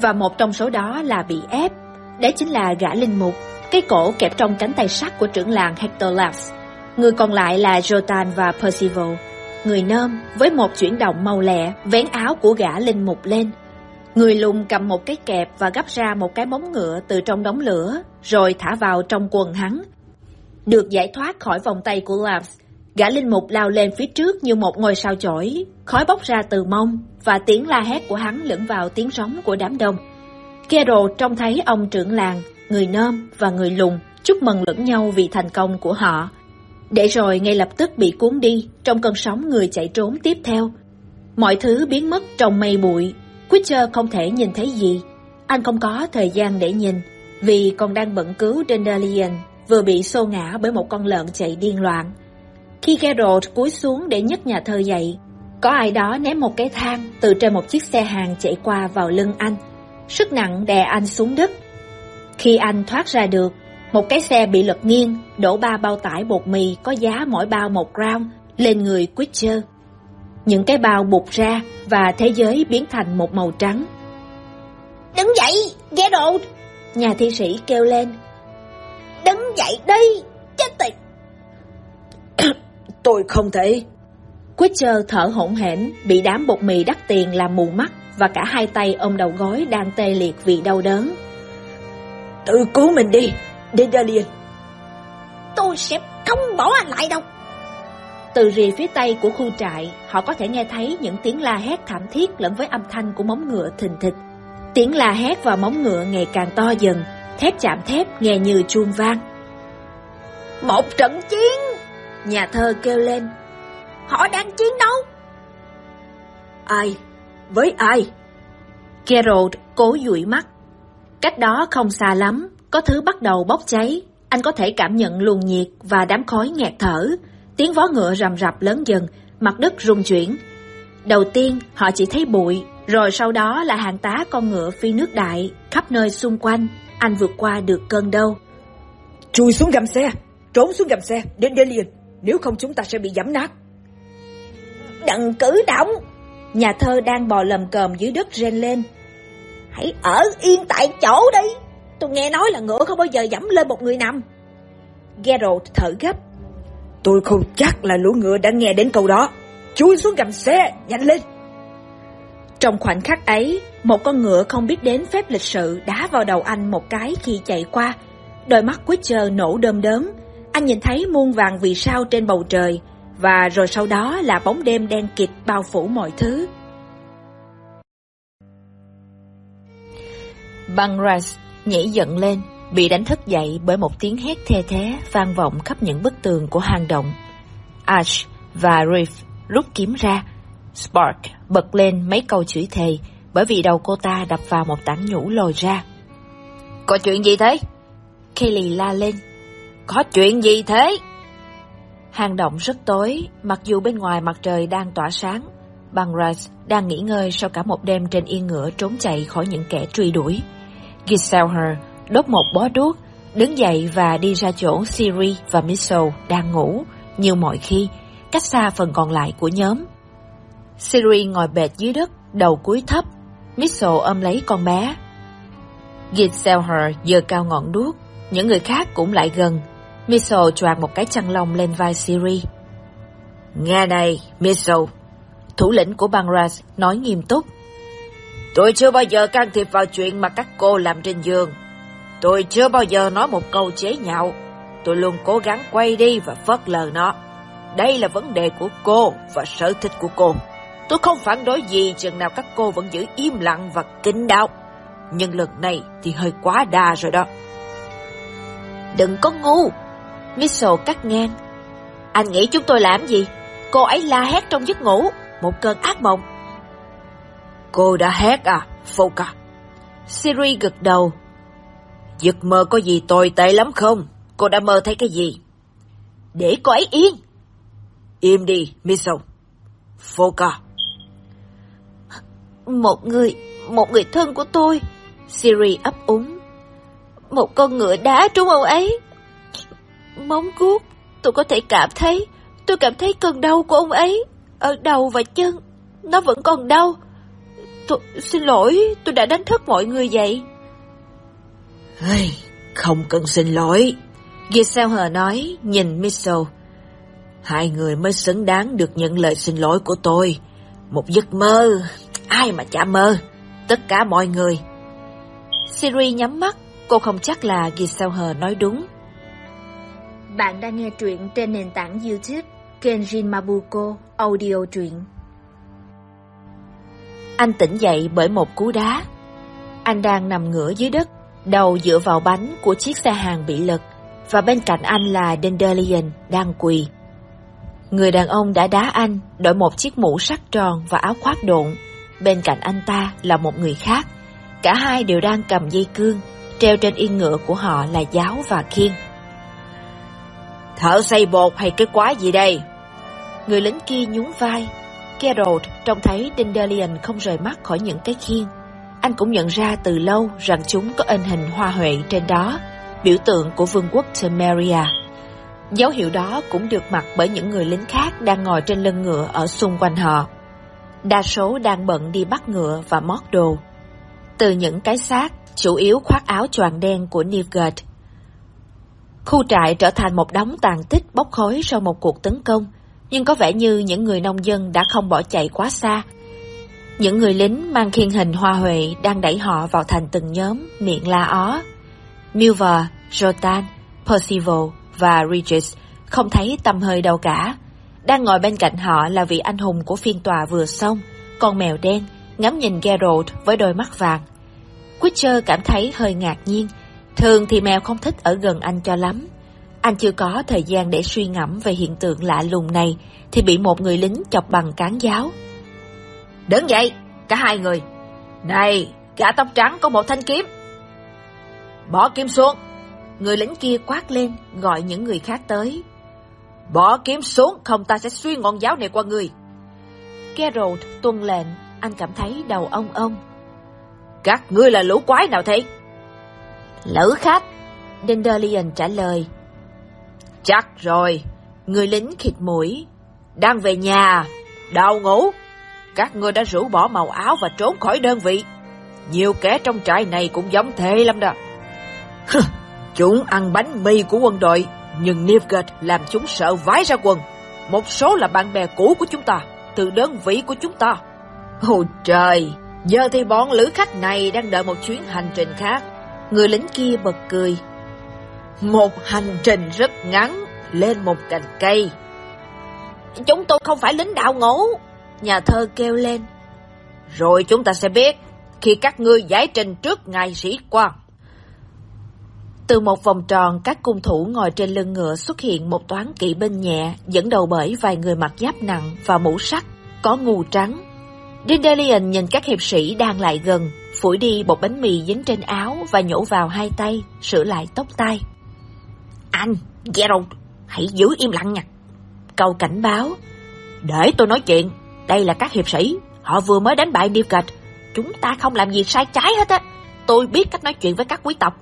và một trong số đó là bị ép. Đấy chính là gã linh mục, cái cổ kẹp trong cánh tay sắt của trưởng làng Hector Labs. Người còn lại là Jotan và Percival. Người nơm với một chuyển động mau lẹ vén áo của gã linh mục lên. Người lùn cầm một cái kẹp và gấp ra một cái móng ngựa từ trong đống lửa, rồi thả vào trong quần hắn. Được giải thoát khỏi vòng tay của Labs, gã linh mục lao lên phía trước như một ngôi sao chổi, khói bốc ra từ mông và tiếng la hét của hắn lẫn vào tiếng sóng của đám đông. Kero trông thấy ông trưởng làng, người nôm và người lùn chúc mừng lẫn nhau vì thành công của họ. Để rồi ngay lập tức bị cuốn đi trong cơn sóng người chạy trốn tiếp theo. Mọi thứ biến mất trong mây bụi. Witcher không thể nhìn thấy gì. Anh không có thời gian để nhìn vì còn đang bận cứu Dandelion vừa bị xô ngã bởi một con lợn chạy điên loạn. Khi Geralt cúi xuống để nhấc nhà thơ dậy, có ai đó ném một cái thang từ trên một chiếc xe hàng chạy qua vào lưng anh. Sức nặng đè anh xuống đất. Khi anh thoát ra được, một cái xe bị lật nghiêng, đổ ba bao tải bột mì có giá mỗi bao một crown lên người Witcher. Những cái bao bụt ra và thế giới biến thành một màu trắng. Đứng dậy, Geralt! Nhà thi sĩ kêu lên. Đứng dậy đi, chết tiệt! Tôi không thể. Witcher thở hổn hển, bị đám bột mì đắt tiền làm mù mắt và cả hai tay ôm đầu gối đang tê liệt vì đau đớn. Tự cứu mình đi, Dandelion. Tôi sẽ không bỏ anh lại đâu. Từ rìa phía tây của khu trại, họ có thể nghe thấy những tiếng la hét thảm thiết lẫn với âm thanh của móng ngựa thình thịch. Tiếng la hét và móng ngựa ngày càng to dần, thép chạm thép nghe như chuông vang. Một trận chiến! Nhà thơ kêu lên. Họ đang chiến đấu. Ai? Với ai? Gerald cố dụi mắt. Cách đó không xa lắm, có thứ bắt đầu bốc cháy. Anh có thể cảm nhận luồng nhiệt và đám khói nghẹt thở. Tiếng vó ngựa rầm rập lớn dần, mặt đất rung chuyển. Đầu tiên, họ chỉ thấy bụi, rồi sau đó là hàng tá con ngựa phi nước đại, khắp nơi xung quanh. Anh vượt qua được cơn đau. Chui xuống gầm xe, trốn xuống gầm xe, đến đây liền. Nếu không chúng ta sẽ bị giẫm nát. Đừng cử động. Nhà thơ đang bò lầm cờm dưới đất rên lên. Hãy ở yên tại chỗ đi. Tôi nghe nói là ngựa không bao giờ dẫm lên một người nằm. Geralt thở gấp. Tôi không chắc là lũ ngựa đã nghe đến câu đó. Chui xuống gầm xe, nhanh lên. Trong khoảnh khắc ấy, một con ngựa không biết đến phép lịch sự đá vào đầu anh một cái khi chạy qua. Đôi mắt Witcher nổ đơm đớm. Anh nhìn thấy muôn vàng vì sao trên bầu trời, và rồi sau đó là bóng đêm đen kịt bao phủ mọi thứ. Băng Rice nhảy giận lên, bị đánh thức dậy bởi một tiếng hét the thế vang vọng khắp những bức tường của hang động. Ash và Reef rút kiếm ra. Spark bật lên mấy câu chửi thề bởi vì đầu cô ta đập vào một tảng nhũ lồi ra. Có chuyện gì thế? Kelly la lên. Có chuyện gì thế? Hang động rất tối, mặc dù bên ngoài mặt trời đang tỏa sáng. Băng Rice đang nghỉ ngơi sau cả một đêm trên yên ngựa trốn chạy khỏi những kẻ truy đuổi. Giselher đốt một bó đuốc, đứng dậy và đi ra chỗ Siri và Mitchell đang ngủ, như mọi khi, cách xa phần còn lại của nhóm. Siri ngồi bệt dưới đất, đầu cúi thấp, Mitchell ôm lấy con bé. Giselher giơ cao ngọn đuốc, những người khác cũng lại gần. Mitchell choạc một cái chăn lông lên vai Siri. Nghe này, Mitchell, thủ lĩnh của Bangras nói nghiêm túc. Tôi chưa bao giờ can thiệp vào chuyện mà các cô làm trên giường. Tôi chưa bao giờ nói một câu chế nhạo. Tôi luôn cố gắng quay đi và phớt lờ nó. Đây là vấn đề của cô và sở thích của cô. Tôi không phản đối gì chừng nào các cô vẫn giữ im lặng và kín đáo. Nhưng lần này thì hơi quá đà rồi đó. Đừng có ngu. Mitchell cắt ngang. Anh nghĩ chúng tôi làm gì? Cô ấy la hét trong giấc ngủ. Một cơn ác mộng. Cô đã hét à, Foka? Siri gật đầu. Giấc mơ có gì tồi tệ lắm không? Cô đã mơ thấy cái gì? Để cô ấy yên. Im đi, Miso. Foka. Một người, một người thân của tôi. Siri ấp úng. Một con ngựa đá trúng ông ấy. Móng guốc, tôi có thể cảm thấy, tôi cảm thấy cơn đau của ông ấy. Ở đầu và chân, nó vẫn còn đau. Tôi, xin lỗi, tôi đã đánh thức mọi người vậy. Hey, không cần xin lỗi. Giselher nói, nhìn Mitchell. Hai người mới xứng đáng được nhận lời xin lỗi của tôi. Một giấc mơ, ai mà chả mơ, tất cả mọi người. Siri nhắm mắt, cô không chắc là Giselher nói đúng. Bạn đang nghe truyện trên nền tảng YouTube Kenjin Mabuko Audio truyện. Anh tỉnh dậy bởi một cú đá. Anh đang nằm ngửa dưới đất, đầu dựa vào bánh của chiếc xe hàng bị lật, và bên cạnh anh là Dandelion đang quỳ. Người đàn ông đã đá anh, đội một chiếc mũ sắt tròn và áo khoác độn. Bên cạnh anh ta là một người khác. Cả hai đều đang cầm dây cương, treo trên yên ngựa của họ là giáo và khiên. Thợ xây bột hay cái quái gì đây? Người lính kia nhún vai. Geralt trông thấy Dandelion không rời mắt khỏi những cái khiên. Anh cũng nhận ra từ lâu rằng chúng có in hình hoa huệ trên đó, biểu tượng của vương quốc Temeria. Dấu hiệu đó cũng được mặc bởi những người lính khác đang ngồi trên lưng ngựa ở xung quanh họ. Đa số đang bận đi bắt ngựa và mót đồ. Từ những cái xác, chủ yếu khoác áo choàng đen của Nilfgaard. Khu trại trở thành một đống tàn tích bốc khói sau một cuộc tấn công, nhưng có vẻ như những người nông dân đã không bỏ chạy quá xa. Những người lính mang khiên hình hoa huệ đang đẩy họ vào thành từng nhóm, miệng la ó. Milver, Jotan, Percival và Regis không thấy tâm hơi đâu cả. Đang ngồi bên cạnh họ là vị anh hùng của phiên tòa vừa xong, con mèo đen, ngắm nhìn Geralt với đôi mắt vàng. Witcher cảm thấy hơi ngạc nhiên. Thường thì mèo không thích ở gần anh cho lắm. Anh chưa có thời gian để suy ngẫm về hiện tượng lạ lùng này thì bị một người lính chọc bằng cán giáo. Đứng dậy, cả hai người. Này, gã tóc trắng có một thanh kiếm. Bỏ kiếm xuống. Người lính kia quát lên, gọi những người khác tới. Bỏ kiếm xuống, không ta sẽ suy ngọn giáo này qua người. Geralt tuân lệnh, anh cảm thấy đầu ông ông. Các ngươi là lũ quái nào thế? Lữ khách, Dandelion trả lời. Chắc rồi, người lính khịt mũi. Đang về nhà, à? đào ngủ. Các ngươi đã rũ bỏ màu áo và trốn khỏi đơn vị. Nhiều kẻ trong trại này cũng giống thế lắm đó. chúng ăn bánh mì của quân đội, nhưng Nilfgaard làm chúng sợ vái ra quần. Một số là bạn bè cũ của chúng ta, từ đơn vị của chúng ta. Ôi trời, giờ thì bọn lữ khách này đang đợi một chuyến hành trình khác. Người lính kia bật cười. Một hành trình rất ngắn, lên một cành cây. Chúng tôi không phải lính đạo ngũ. Nhà thơ kêu lên. Rồi chúng ta sẽ biết, khi các ngươi giải trình trước ngài sĩ quan. Từ một vòng tròn, các cung thủ ngồi trên lưng ngựa xuất hiện một toán kỵ binh nhẹ, dẫn đầu bởi vài người mặc giáp nặng và mũ sắt, có ngù trắng. Dindalion nhìn các hiệp sĩ đang lại gần, phủi đi bột bánh mì dính trên áo và nhổ vào hai tay, sửa lại tóc tai. Anh, Gerald, hãy giữ im lặng nha. Câu cảnh báo. Để tôi nói chuyện, đây là các hiệp sĩ, họ vừa mới đánh bại Nilfgaard. Chúng ta không làm gì sai trái hết á. Tôi biết cách nói chuyện với các quý tộc.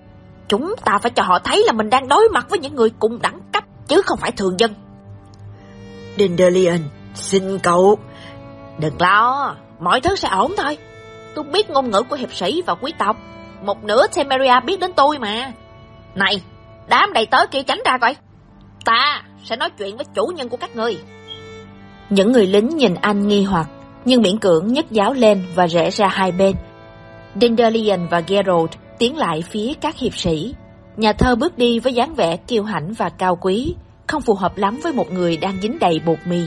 Chúng ta phải cho họ thấy là mình đang đối mặt với những người cùng đẳng cấp, chứ không phải thường dân. Dindalion, xin cậu. Đừng lo, mọi thứ sẽ ổn thôi. Tôi biết ngôn ngữ của hiệp sĩ và quý tộc. Một nửa Temeria biết đến tôi mà. Này, đám đầy tớ kia tránh ra coi. Ta sẽ nói chuyện với chủ nhân của các người. Những người lính nhìn anh nghi hoặc, nhưng miễn cưỡng nhấc giáo lên và rẽ ra hai bên. Dindalion và Geralt tiến lại phía các hiệp sĩ. Nhà thơ bước đi với dáng vẻ kiêu hãnh và cao quý, không phù hợp lắm với một người đang dính đầy bột mì.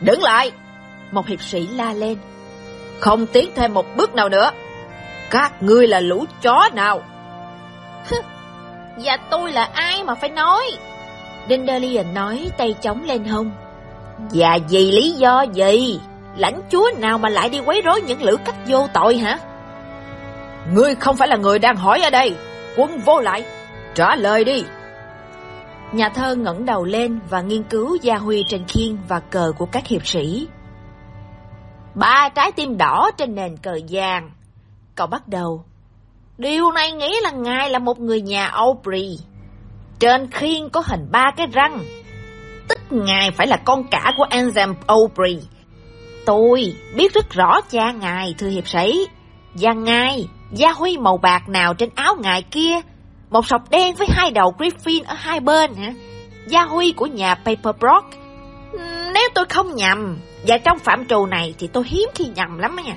Đứng lại! Một hiệp sĩ la lên. Không tiến thêm một bước nào nữa. Các ngươi là lũ chó nào? Và tôi là ai mà phải nói? Dindalion nói tay chống lên hông. Và vì lý do gì? Lãnh chúa nào mà lại đi quấy rối những lữ khách vô tội hả? Ngươi không phải là người đang hỏi ở đây. Quân vô lại. Trả lời đi. Nhà thơ ngẩng đầu lên và nghiên cứu gia huy trên khiên và cờ của các hiệp sĩ. Ba trái tim đỏ trên nền cờ vàng. Cậu bắt đầu. Điều này nghĩa là ngài là một người nhà Aubrey. Trên khiên có hình ba cái răng. Tức ngài phải là con cả của Anselm Aubrey. Tôi biết rất rõ cha ngài, thưa hiệp sĩ. Và ngài, gia huy màu bạc nào trên áo ngài kia? Một sọc đen với hai đầu Griffin ở hai bên hả? Gia huy của nhà Paperbrock. Nếu tôi không nhầm, và trong phạm trù này thì tôi hiếm khi nhầm lắm nha.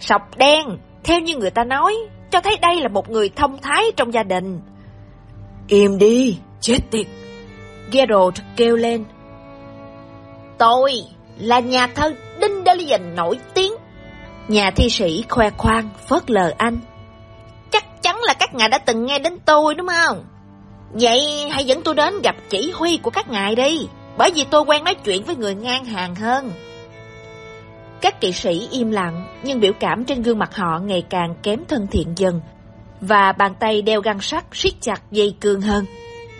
Sọc đen, theo như người ta nói, cho thấy đây là một người thông thái trong gia đình. Im đi, chết tiệt. Geralt kêu lên. Tôi là nhà thơ Dindalion nổi tiếng. Nhà thi sĩ khoe khoang, phớt lờ anh. Chắc chắn là các ngài đã từng nghe đến tôi đúng không? Vậy hãy dẫn tôi đến gặp chỉ huy của các ngài đi, bởi vì tôi quen nói chuyện với người ngang hàng hơn. Các kỵ sĩ im lặng, nhưng biểu cảm trên gương mặt họ ngày càng kém thân thiện dần, và bàn tay đeo găng sắt siết chặt dây cương hơn.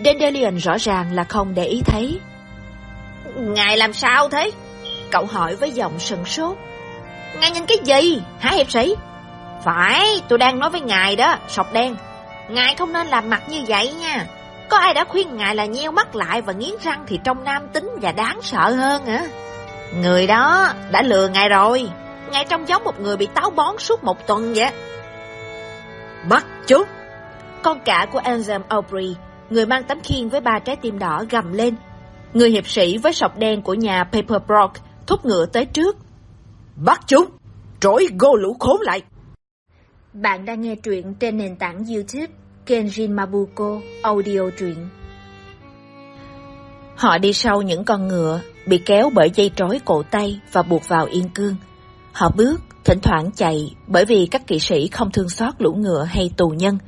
Dandelion rõ ràng là không để ý thấy. Ngài làm sao thế? Cậu hỏi với giọng sừng sốt. Ngài nhìn cái gì, hả hiệp sĩ? Phải, tôi đang nói với ngài đó, sọc đen. Ngài không nên làm mặt như vậy nha. Có ai đã khuyên ngài là nheo mắt lại và nghiến răng thì trông nam tính và đáng sợ hơn hả? Người đó đã lừa ngài rồi. Ngài trông giống một người bị táo bón suốt một tuần vậy. Bắt chút. Con cả của Anselm Aubrey, người mang tấm khiên với ba trái tim đỏ gầm lên. Người hiệp sĩ với sọc đen của nhà Paperbrock thúc ngựa tới trước. Bắt chúng! Trỗi gô lũ khốn lại! Bạn đang nghe truyện trên nền tảng YouTube Kenjin Mabuko Audio truyện. Họ đi sau những con ngựa, bị kéo bởi dây trói cổ tay và buộc vào yên cương. Họ bước, thỉnh thoảng chạy bởi vì các kỵ sĩ không thương xót lũ ngựa hay tù nhân.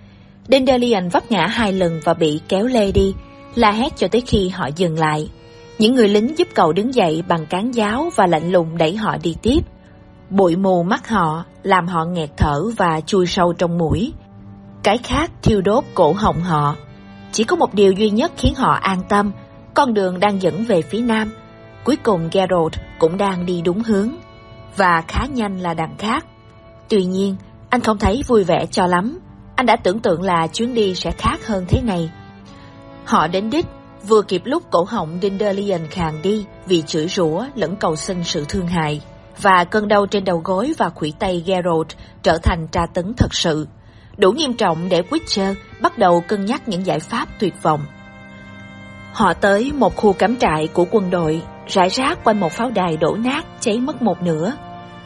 Dandelion vấp ngã hai lần và bị kéo lê đi, la hét cho tới khi họ dừng lại. Những người lính giúp cậu đứng dậy bằng cán giáo và lạnh lùng đẩy họ đi tiếp. Bụi mù mắt họ làm họ nghẹt thở và chui sâu trong mũi. Cái khác thiêu đốt cổ họng họ. Chỉ có một điều duy nhất khiến họ an tâm, con đường đang dẫn về phía nam. Cuối cùng Geralt cũng đang đi đúng hướng, và khá nhanh là đằng khác. Tuy nhiên, anh không thấy vui vẻ cho lắm. Anh đã tưởng tượng là chuyến đi sẽ khác hơn thế này. Họ đến đích, vừa kịp lúc cổ họng Dindalian khàn đi vì chửi rủa lẫn cầu xin sự thương hại, và cơn đau trên đầu gối và khuỷu tay Geralt trở thành tra tấn thật sự, đủ nghiêm trọng để Witcher bắt đầu cân nhắc những giải pháp tuyệt vọng. Họ tới một khu cắm trại của quân đội, rải rác quanh một pháo đài đổ nát cháy mất một nửa.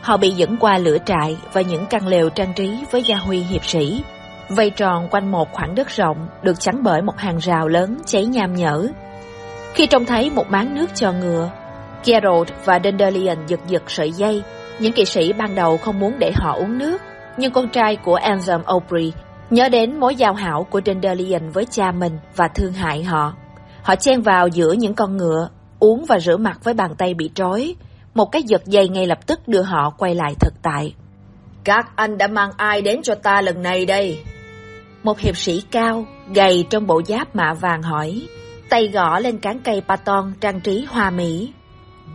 Họ bị dẫn qua lửa trại và những căn lều trang trí với gia huy hiệp sĩ, vây tròn quanh một khoảng đất rộng được chắn bởi một hàng rào lớn cháy nham nhở. Khi trông thấy một máng nước cho ngựa, Geralt và Dandelion giật giật sợi dây. Những kỵ sĩ ban đầu không muốn để họ uống nước, nhưng con trai của Anselm Aubrey nhớ đến mối giao hảo của Dandelion với cha mình và thương hại họ. Họ chen vào giữa những con ngựa, uống và rửa mặt với bàn tay bị trói. Một cái giật dây ngay lập tức đưa họ quay lại thực tại. Các anh đã mang ai đến cho ta lần này đây? Một hiệp sĩ cao, gầy trong bộ giáp mạ vàng hỏi, tay gõ lên cán cây paton trang trí hoa mỹ.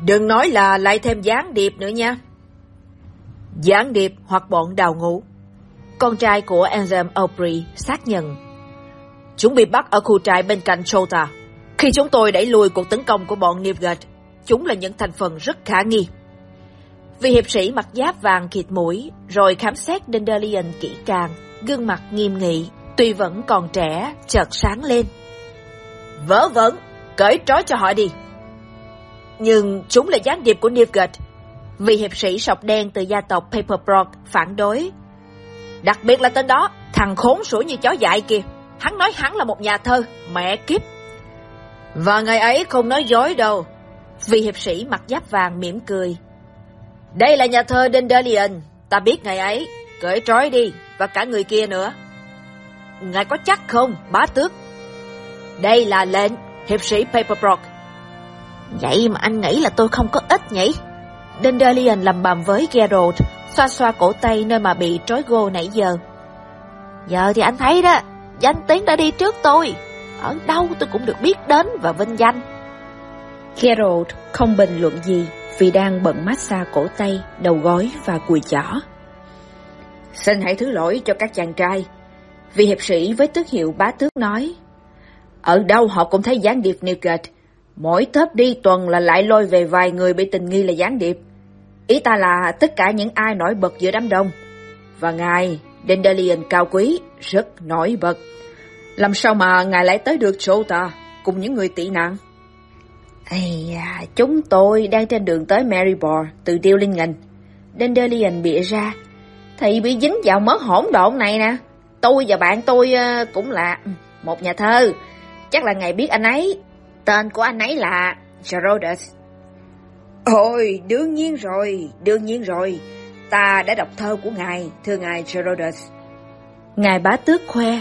Đừng nói là lại thêm gián điệp nữa nha. Gián điệp hoặc bọn đào ngũ. Con trai của Ansem Aubrey xác nhận. Chúng bị bắt ở khu trại bên cạnh Chota. Khi chúng tôi đẩy lùi cuộc tấn công của bọn Nilfgaard, chúng là những thành phần rất khả nghi. Vị hiệp sĩ mặc giáp vàng khịt mũi, rồi khám xét Dandelion kỹ càng, gương mặt nghiêm nghị, tuy vẫn còn trẻ, chợt sáng lên. Vớ vẩn, cởi trói cho họ đi. Nhưng chúng là gián điệp của Nilfgaard. Vị hiệp sĩ sọc đen từ gia tộc Paperbrock phản đối. Đặc biệt là tên đó, thằng khốn sủi như chó dại kìa. Hắn nói hắn là một nhà thơ, mẹ kiếp. Và ngày ấy không nói dối đâu. Vị hiệp sĩ mặc giáp vàng mỉm cười. Đây là nhà thơ Dandelion, ta biết ngày ấy, cởi trói đi, và cả người kia nữa. Ngài có chắc không, bá tước? Đây là lệnh, hiệp sĩ Paperbrock. Vậy mà anh nghĩ là tôi không có ích nhỉ? Dandelion lầm bầm với Geralt, xoa xoa cổ tay nơi mà bị trói gô nãy giờ. Giờ thì anh thấy đó, danh tiếng đã đi trước tôi. Ở đâu tôi cũng được biết đến và vinh danh. Geralt không bình luận gì vì đang bận massage cổ tay, đầu gối và cùi chỏ. Xin hãy thứ lỗi cho các chàng trai. Vị hiệp sĩ với tước hiệu bá tước nói. Ở đâu họ cũng thấy gián điệp Newgate. Mỗi tớp đi tuần là lại lôi về vài người bị tình nghi là gián điệp. Ý ta là tất cả những ai nổi bật giữa đám đông. Và ngài, Dandelion cao quý, rất nổi bật. Làm sao mà ngài lại tới được chỗ ta, cùng những người tị nạn? Ây à, chúng tôi đang trên đường tới Marybor từ Ngành. Dandelion bịa ra. Thì bị dính vào mớ hỗn độn này nè. Tôi và bạn tôi cũng là một nhà thơ. Chắc là ngài biết anh ấy. Tên của anh ấy là Geraldus. Ôi, đương nhiên rồi, đương nhiên rồi. Ta đã đọc thơ của ngài, thưa ngài Geraldus. Ngài bá tước khoe.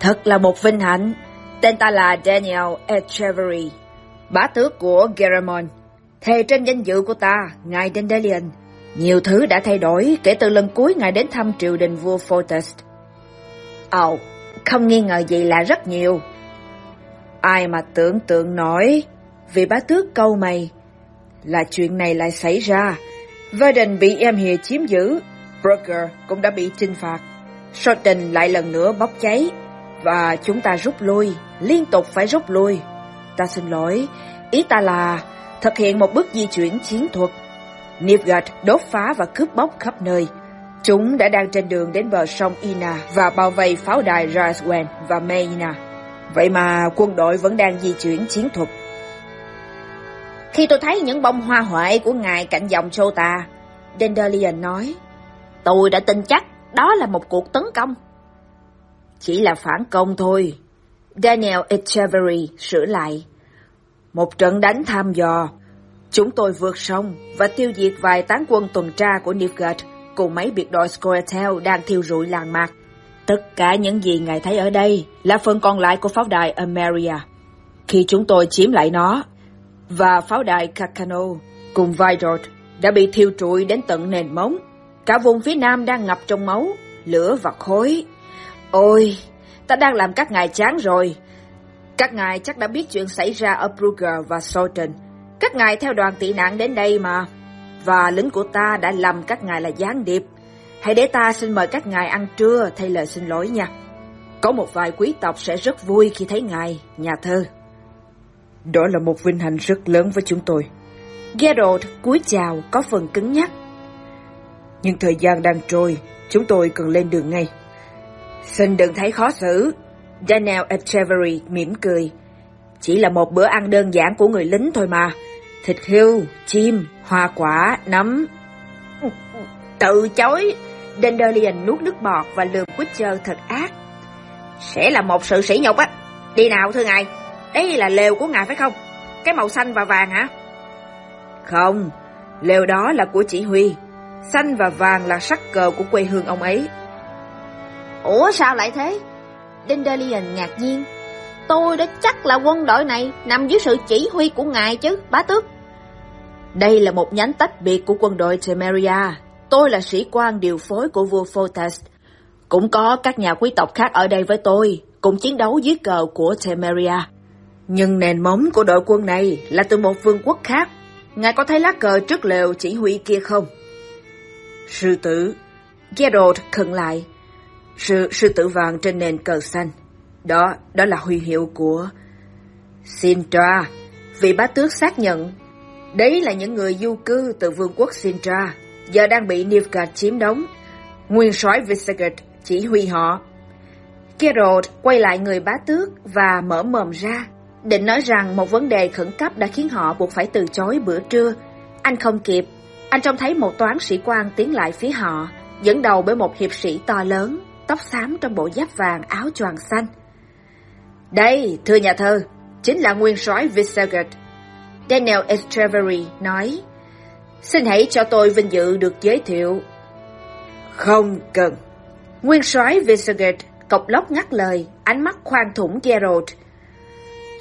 Thật là một vinh hạnh. Tên ta là Daniel Echeverry, bá tước của Geramon. Thề trên danh dự của ta, ngài Dandelion. Nhiều thứ đã thay đổi kể từ lần cuối ngài đến thăm triều đình vua Fortest. Ồ, oh, không nghi ngờ gì là rất nhiều. Ai mà tưởng tượng nổi, vì bá tước câu mày, là chuyện này lại xảy ra. Verdon bị em hìa chiếm giữ, Brugger cũng đã bị chinh phạt. Schotten lại lần nữa bốc cháy, và chúng ta rút lui, liên tục phải rút lui. Ta xin lỗi, ý ta là thực hiện một bước di chuyển chiến thuật. Nilfgaard đốt phá và cướp bóc khắp nơi. Chúng đã đang trên đường đến bờ sông Ina và bao vây pháo đài Raswen và Meina. Vậy mà quân đội vẫn đang di chuyển chiến thuật. Khi tôi thấy những bông hoa huệ của ngài cạnh dòng Chota, Dandelion nói, tôi đã tin chắc đó là một cuộc tấn công. Chỉ là phản công thôi. Daniel Echeverry sửa lại. Một trận đánh tham dò. Chúng tôi vượt sông và tiêu diệt vài tán quân tuần tra của Nilfgaard cùng mấy biệt đội Scoretel đang thiêu rụi làng mạc. Tất cả những gì ngài thấy ở đây là phần còn lại của pháo đài Ameria. Khi chúng tôi chiếm lại nó, và pháo đài Kakano cùng Vidor đã bị thiêu trụi đến tận nền móng. Cả vùng phía nam đang ngập trong máu, lửa và khói. Ôi, ta đang làm các ngài chán rồi. Các ngài chắc đã biết chuyện xảy ra ở Brugger và Solten. Các ngài theo đoàn tị nạn đến đây mà. Và lính của ta đã lầm các ngài là gián điệp. Hãy để ta xin mời các ngài ăn trưa thay lời xin lỗi nha. Có một vài quý tộc sẽ rất vui khi thấy ngài, nhà thơ. Đó là một vinh hạnh rất lớn với chúng tôi. Geralt cúi chào có phần cứng nhắc. Nhưng thời gian đang trôi, chúng tôi cần lên đường ngay. Xin đừng thấy khó xử. Daniel Echeverry mỉm cười. Chỉ là một bữa ăn đơn giản của người lính thôi mà. Thịt hươu, chim, hoa quả, nấm. Tự chối. Dandelion nuốt nước bọt và lườm Witcher thật ác. Sẽ là một sự sỉ nhục á. Đi nào thưa ngài. Đấy là lều của ngài phải không? Cái màu xanh và vàng hả? Không, lều đó là của chỉ huy. Xanh và vàng là sắc cờ của quê hương ông ấy. Ủa sao lại thế? Dandelion ngạc nhiên. Tôi đã chắc là quân đội này nằm dưới sự chỉ huy của ngài chứ, bá tước. Đây là một nhánh tách biệt của quân đội Temeria. Tôi là sĩ quan điều phối của vua Photas. Cũng có các nhà quý tộc khác ở đây với tôi, cùng chiến đấu dưới cờ của Temeria. Nhưng nền móng của đội quân này là từ một vương quốc khác. Ngài có thấy lá cờ trước lều chỉ huy kia không? Sư tử. Geralt khựng lại. Sư, sư tử vàng trên nền cờ xanh. Đó, đó là huy hiệu của Sintra. Vị bá tước xác nhận. Đấy là những người du cư từ vương quốc Sintra, giờ đang bị Nilfgaard chiếm đóng. Nguyên soái Visegrad chỉ huy họ. Geralt quay lại người bá tước và mở mồm ra, định nói rằng một vấn đề khẩn cấp đã khiến họ buộc phải từ chối bữa trưa. Anh không kịp, anh trông thấy một toán sĩ quan tiến lại phía họ, dẫn đầu bởi một hiệp sĩ to lớn, tóc xám trong bộ giáp vàng áo choàng xanh. Đây, thưa nhà thơ, chính là nguyên soái Visegrad. Daniel Estrevery nói, xin hãy cho tôi vinh dự được giới thiệu. Không cần. Nguyên soái Visegrad cộc lốc ngắt lời, ánh mắt khoan thủng Geralt.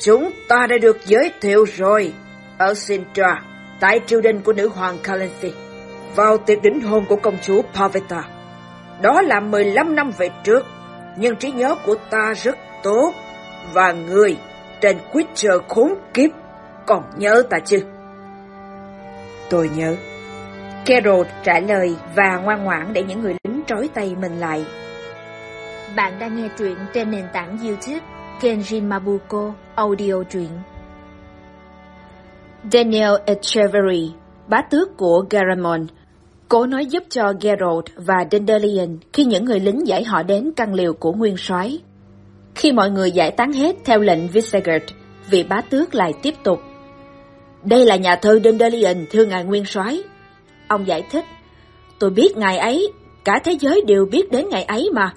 Chúng ta đã được giới thiệu rồi, ở Sintra, tại triều đình của nữ hoàng Calanthe, vào tiệc đính hôn của công chúa Pavetta. Đó là 15 năm về trước, nhưng trí nhớ của ta rất tốt, và người tên chờ khốn kiếp còn nhớ ta chứ? Tôi nhớ. Carol trả lời và ngoan ngoãn để những người lính trói tay mình lại. Bạn đang nghe truyện trên nền tảng YouTube Kenjin Mabuko Audio truyện. Daniel Echeverry, bá tước của Garamond, cố nói giúp cho Geralt và Dandelion khi những người lính giải họ đến căn liều của nguyên soái. Khi mọi người giải tán hết theo lệnh Visegrad, vị bá tước lại tiếp tục. Đây là nhà thơ Dandelion, thưa ngài nguyên soái. Ông giải thích, tôi biết ngài ấy, cả thế giới đều biết đến ngài ấy mà.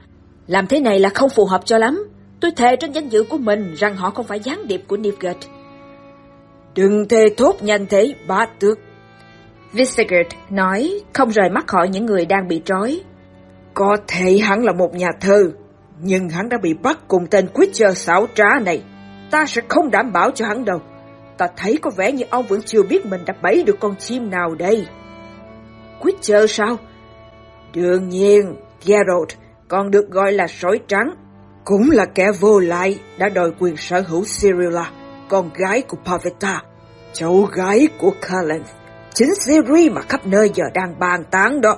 Làm thế này là không phù hợp cho lắm. Tôi thề trên danh dự của mình rằng họ không phải gián điệp của Nilfgaard. Đừng thề thốt nhanh thế, bá tước. Visegrad nói, không rời mắt khỏi những người đang bị trói. Có thể hắn là một nhà thơ, nhưng hắn đã bị bắt cùng tên Witcher xảo trá này. Ta sẽ không đảm bảo cho hắn đâu. Ta thấy có vẻ như ông vẫn chưa biết mình đã bẫy được con chim nào đây. Witcher sao? Đương nhiên, Geralt còn được gọi là sói trắng. Cũng là kẻ vô lại đã đòi quyền sở hữu Cyrilla, con gái của Pavetta, cháu gái của Calenth. Chính Siri mà khắp nơi giờ đang bàn tán đó.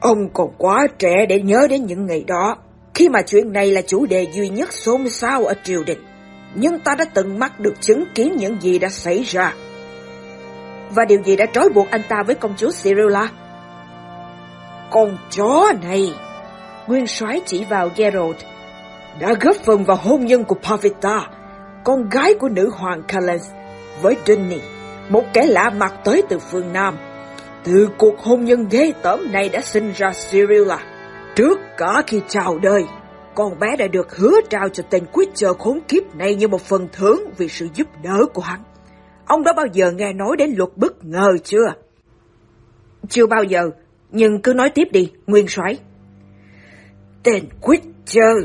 Ông còn quá trẻ để nhớ đến những ngày đó, khi mà chuyện này là chủ đề duy nhất xôn xao ở triều đình. Nhưng ta đã từng mắt được chứng kiến những gì đã xảy ra. Và điều gì đã trói buộc anh ta với công chúa Cirilla? Con chó này! Nguyên soái chỉ vào Geralt. Đã góp phần vào hôn nhân của Pavita, con gái của nữ hoàng Calens, với Dunny, một kẻ lạ mặt tới từ phương Nam. Từ cuộc hôn nhân ghê tởm này đã sinh ra Cyrilla. À. Trước cả khi chào đời, con bé đã được hứa trao cho tên Witcher khốn kiếp này như một phần thưởng vì sự giúp đỡ của hắn. Ông đã bao giờ nghe nói đến luật bất ngờ chưa? Chưa bao giờ, nhưng cứ nói tiếp đi, Nguyên soái. Tên Witcher.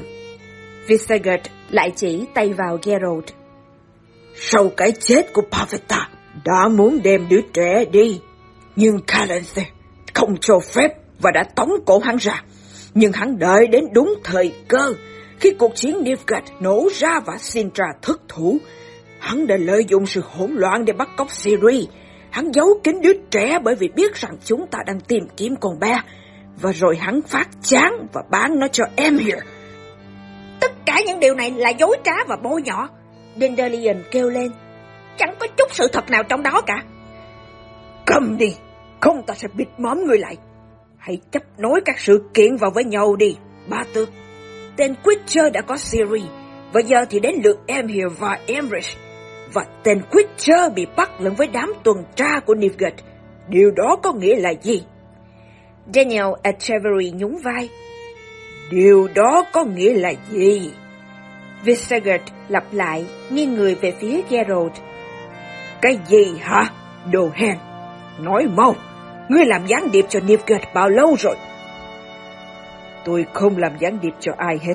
Visegrad lại chỉ tay vào Geralt. Sau cái chết của Pavetta, đã muốn đem đứa trẻ đi. Nhưng Calenthe không cho phép và đã tống cổ hắn ra. Nhưng hắn đợi đến đúng thời cơ. Khi cuộc chiến Nilfgaard nổ ra và Sintra thất thủ, hắn đã lợi dụng sự hỗn loạn để bắt cóc Siri. Hắn giấu kín đứa trẻ bởi vì biết rằng chúng ta đang tìm kiếm con bé. Và rồi hắn phát chán và bán nó cho em hiểu. Tất cả những điều này là dối trá và bôi nhọ. Dandelion kêu lên. Chẳng có chút sự thật nào trong đó cả. Cầm đi, không ta sẽ bịt móm người lại. Hãy chấp nối các sự kiện vào với nhau đi, ba tước. Tên Quitcher đã có Siri, và giờ thì đến lượt em hiểu và Emrich. Và tên Quitcher bị bắt lẫn với đám tuần tra của Nilfgaard. Điều đó có nghĩa là gì? Daniel Echeverry nhún vai. Điều đó có nghĩa là gì? Visegard lặp lại, nghiêng người về phía Gerald. Cái gì hả? Đồ hèn! Nói mau! Ngươi làm gián điệp cho Nilfgaard bao lâu rồi? Tôi không làm gián điệp cho ai hết.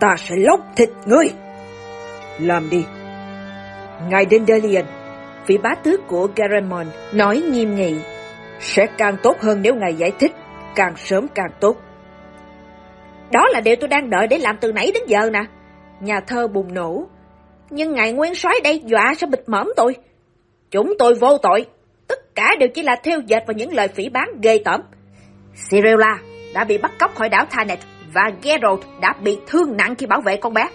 Ta sẽ lóc thịt ngươi! Làm đi! Ngài Dendelion, vị bá tước của Garamond, nói nghiêm nghị. Sẽ càng tốt hơn nếu ngài giải thích, càng sớm càng tốt. Đó là điều tôi đang đợi để làm từ nãy đến giờ nè. Nhà thơ bùng nổ. Nhưng ngài nguyên soái đây dọa sẽ bịt mõm tôi. Chúng tôi vô tội. Tất cả đều chỉ là theo dệt vào những lời phỉ bán ghê tởm. Cirilla đã bị bắt cóc khỏi đảo Thanet và Geralt đã bị thương nặng khi bảo vệ con bé.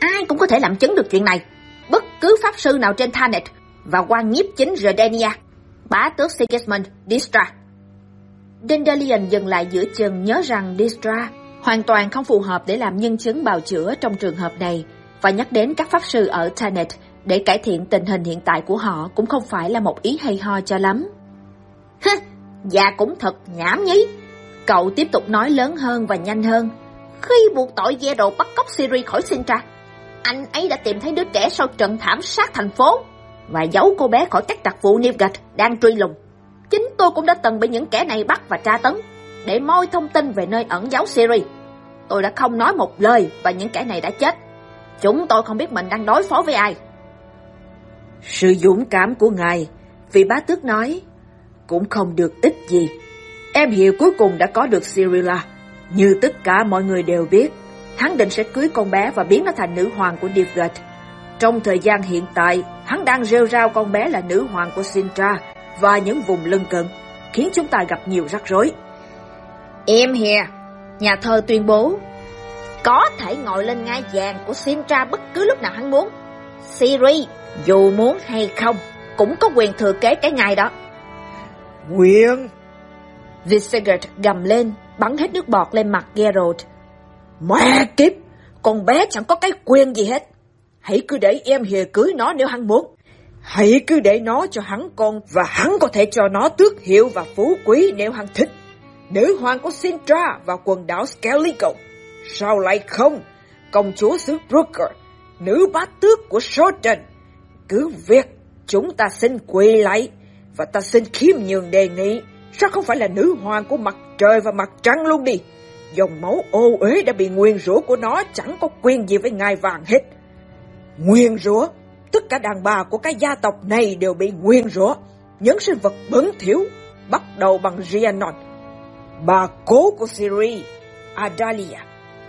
Ai cũng có thể làm chứng được chuyện này. Bất cứ pháp sư nào trên Thanet và quan nhiếp chính Redenia, bá tước Sigismund Distra. Dandelion dừng lại giữa chừng nhớ rằng Distra hoàn toàn không phù hợp để làm nhân chứng bào chữa trong trường hợp này và nhắc đến các pháp sư ở Tanet để cải thiện tình hình hiện tại của họ cũng không phải là một ý hay ho cho lắm. Hứ, dạ cũng thật nhảm nhí. Cậu tiếp tục nói lớn hơn và nhanh hơn. Khi buộc tội Geralt bắt cóc Siri khỏi Sintra, anh ấy đã tìm thấy đứa trẻ sau trận thảm sát thành phố và giấu cô bé khỏi các đặc vụ Nilfgaard đang truy lùng. Chính tôi cũng đã từng bị những kẻ này bắt và tra tấn để moi thông tin về nơi ẩn giấu Siri. Tôi đã không nói một lời và những kẻ này đã chết. Chúng tôi không biết mình đang đối phó với ai. Sự dũng cảm của ngài, vị bá tước nói, cũng không được ít gì. Em hiểu cuối cùng đã có được Cyrilla. Như tất cả mọi người đều biết, hắn định sẽ cưới con bé và biến nó thành nữ hoàng của Nilfgaard. Trong thời gian hiện tại, hắn đang rêu rao con bé là nữ hoàng của Sintra và những vùng lân cận, khiến chúng ta gặp nhiều rắc rối. Em hè, nhà thơ tuyên bố, có thể ngồi lên ngai vàng của Sintra bất cứ lúc nào hắn muốn. Siri, dù muốn hay không, cũng có quyền thừa kế cái ngai đó. Quyền? Visegard gầm lên, bắn hết nước bọt lên mặt Geralt. Mẹ kiếp, con bé chẳng có cái quyền gì hết. Hãy cứ để em hề cưới nó nếu hắn muốn. Hãy cứ để nó cho hắn con và hắn có thể cho nó tước hiệu và phú quý nếu hắn thích. Nữ hoàng của Sintra và quần đảo Skellige. Sao lại không? Công chúa xứ Brooker, nữ bá tước của Shorten. Cứ việc chúng ta xin quỳ lại và ta xin khiêm nhường đề nghị. Sao không phải là nữ hoàng của mặt trời và mặt trăng luôn đi? Dòng máu ô uế đã bị nguyên rủa của nó chẳng có quyền gì với ngai vàng hết. Nguyên rủa? Tất cả đàn bà của cái gia tộc này đều bị nguyên rủa. Những sinh vật bẩn thiểu, bắt đầu bằng Rhiannon. Bà cố của Siri, Adalia,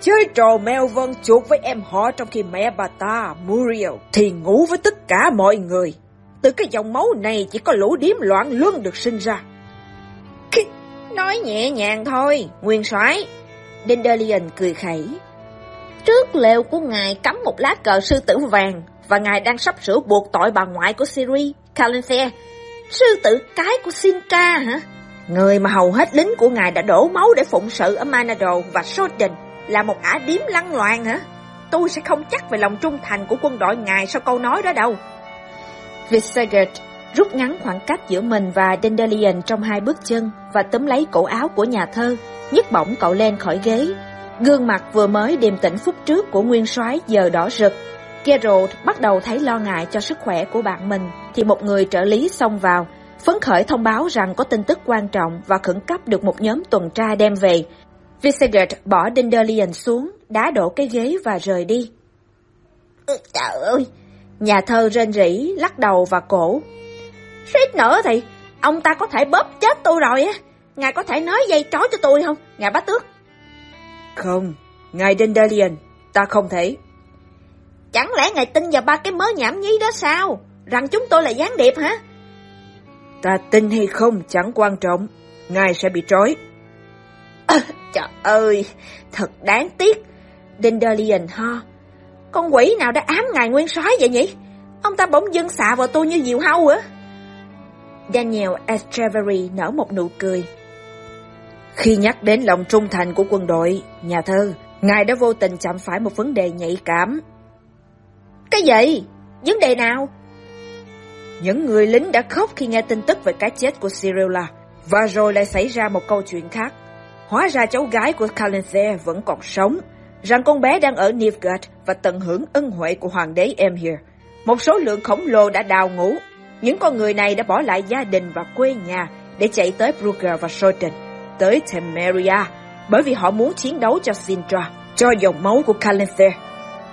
chơi trò mèo vân chuột với em họ trong khi mẹ bà ta, Muriel, thì ngủ với tất cả mọi người. Từ cái dòng máu này chỉ có lũ điếm loạn luân được sinh ra. Nói nhẹ nhàng thôi, nguyên soái. Dandelion cười khẩy. Trước lều của ngài cắm một lá cờ sư tử vàng và ngài đang sắp sửa buộc tội bà ngoại của Siri, Calenthe. Sư tử cái của Sintra hả? Người mà hầu hết lính của ngài đã đổ máu để phụng sự ở Manado và Soden là một ả điếm lăng loàn hả? Tôi sẽ không chắc về lòng trung thành của quân đội ngài sau câu nói đó đâu. Visegard rút ngắn khoảng cách giữa mình và Dandelion trong hai bước chân và túm lấy cổ áo của nhà thơ, nhấc bổng cậu lên khỏi ghế. Gương mặt vừa mới điềm tĩnh phút trước của nguyên soái giờ đỏ rực. Gerald bắt đầu thấy lo ngại cho sức khỏe của bạn mình, thì một người trợ lý xông vào, phấn khởi thông báo rằng có tin tức quan trọng và khẩn cấp được một nhóm tuần tra đem về. Visegard bỏ Dandelion xuống, đá đổ cái ghế và rời đi. Trời ơi! Nhà thơ rên rỉ, lắc đầu và cổ. Suýt nữa thì, Ông ta có thể bóp chết tôi rồi á. Ngài có thể nói dây trói cho tôi không, ngài bá tước? Không, ngài Dandelion, ta không thể. Chẳng lẽ ngài tin vào ba cái mớ nhảm nhí đó sao? Rằng chúng tôi là gián điệp hả? Ta tin hay không chẳng quan trọng, ngài sẽ bị trói. À, trời ơi, thật đáng tiếc. Dandelion ho. Con quỷ nào đã ám ngài nguyên soái vậy nhỉ? Ông ta bỗng dưng xạ vào tôi như diều hâu á. Daniel Echeverry nở một nụ cười. Khi nhắc đến lòng trung thành của quân đội, nhà thơ, ngài đã vô tình chạm phải một vấn đề nhạy cảm. Cái gì? Vấn đề nào? Những người lính đã khóc khi nghe tin tức về cái chết của Cirilla, và rồi lại xảy ra một câu chuyện khác. Hóa ra cháu gái của Calanthe vẫn còn sống, rằng con bé đang ở Nilfgaard và tận hưởng ân huệ của hoàng đế Emhyr. Một số lượng khổng lồ đã đào ngũ. Những con người này đã bỏ lại gia đình và quê nhà để chạy tới Brugger và Schoten, tới Temeria, bởi vì họ muốn chiến đấu cho Sintra, cho dòng máu của Calanthe.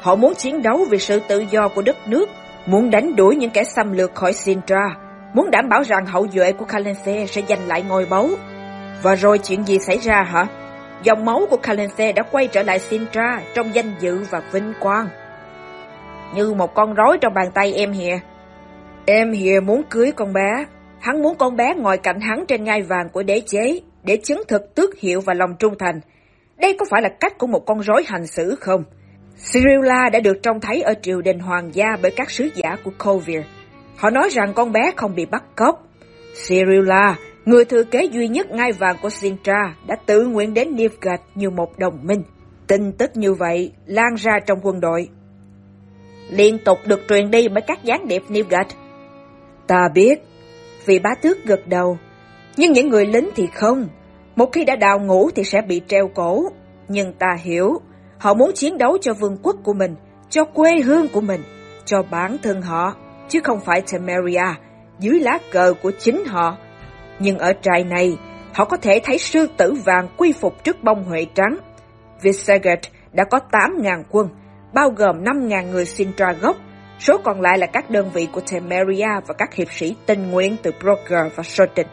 Họ muốn chiến đấu vì sự tự do của đất nước, muốn đánh đuổi những kẻ xâm lược khỏi Sintra, muốn đảm bảo rằng hậu duệ của Calanthe sẽ giành lại ngôi báu. Và rồi chuyện gì xảy ra hả? Dòng máu của Kalense đã quay trở lại Sintra trong danh dự và vinh quang. Như một con rối trong bàn tay em Hìa. Em Hìa muốn cưới con bé. Hắn muốn con bé ngồi cạnh hắn trên ngai vàng của đế chế để chứng thực tước hiệu và lòng trung thành. Đây có phải là cách của một con rối hành xử không? Cyrilla đã được trông thấy ở triều đình hoàng gia bởi các sứ giả của Kovir. Họ nói rằng con bé không bị bắt cóc. Cyrilla, người thừa kế duy nhất ngai vàng của Sintra, đã tự nguyện đến Nilfgaard như một đồng minh. Tin tức như vậy lan ra trong quân đội. Liên tục được truyền đi bởi các gián điệp Nilfgaard. Ta biết, vì bá tước gật đầu. Nhưng những người lính thì không. Một khi đã đào ngũ thì sẽ bị treo cổ. Nhưng ta hiểu, họ muốn chiến đấu cho vương quốc của mình, cho quê hương của mình, cho bản thân họ, chứ không phải Temeria, dưới lá cờ của chính họ. Nhưng ở trại này, họ có thể thấy sư tử vàng quy phục trước bông huệ trắng. Visegrad đã có 8.000 quân, bao gồm 5.000 người Sintra gốc, số còn lại là các đơn vị của Temeria và các hiệp sĩ tình nguyện từ Broker và Schotten.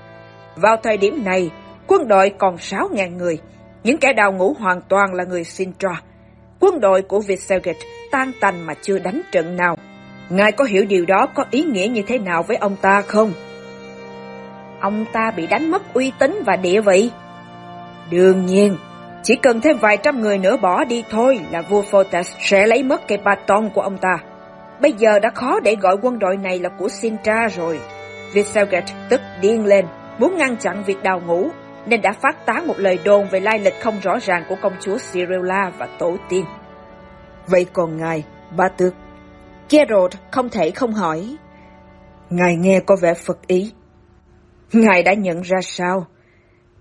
Vào thời điểm này, quân đội còn 6.000 người, những kẻ đào ngũ hoàn toàn là người Sintra. Quân đội của Visegrad tan tành mà chưa đánh trận nào. Ngài có hiểu điều đó có ý nghĩa như thế nào với ông ta không? Ông ta bị đánh mất uy tín và địa vị. Đương nhiên, chỉ cần thêm vài trăm người nữa bỏ đi thôi là vua Fortes sẽ lấy mất cây baton của ông ta. Bây giờ đã khó để gọi quân đội này là của Sintra rồi. Visegrad tức điên lên, muốn ngăn chặn việc đào ngũ, nên đã phát tán một lời đồn về lai lịch không rõ ràng của công chúa Cirilla và tổ tiên. Vậy còn ngài, ba tước? Gerald không thể không hỏi. Ngài nghe có vẻ phật ý. Ngài đã nhận ra sao?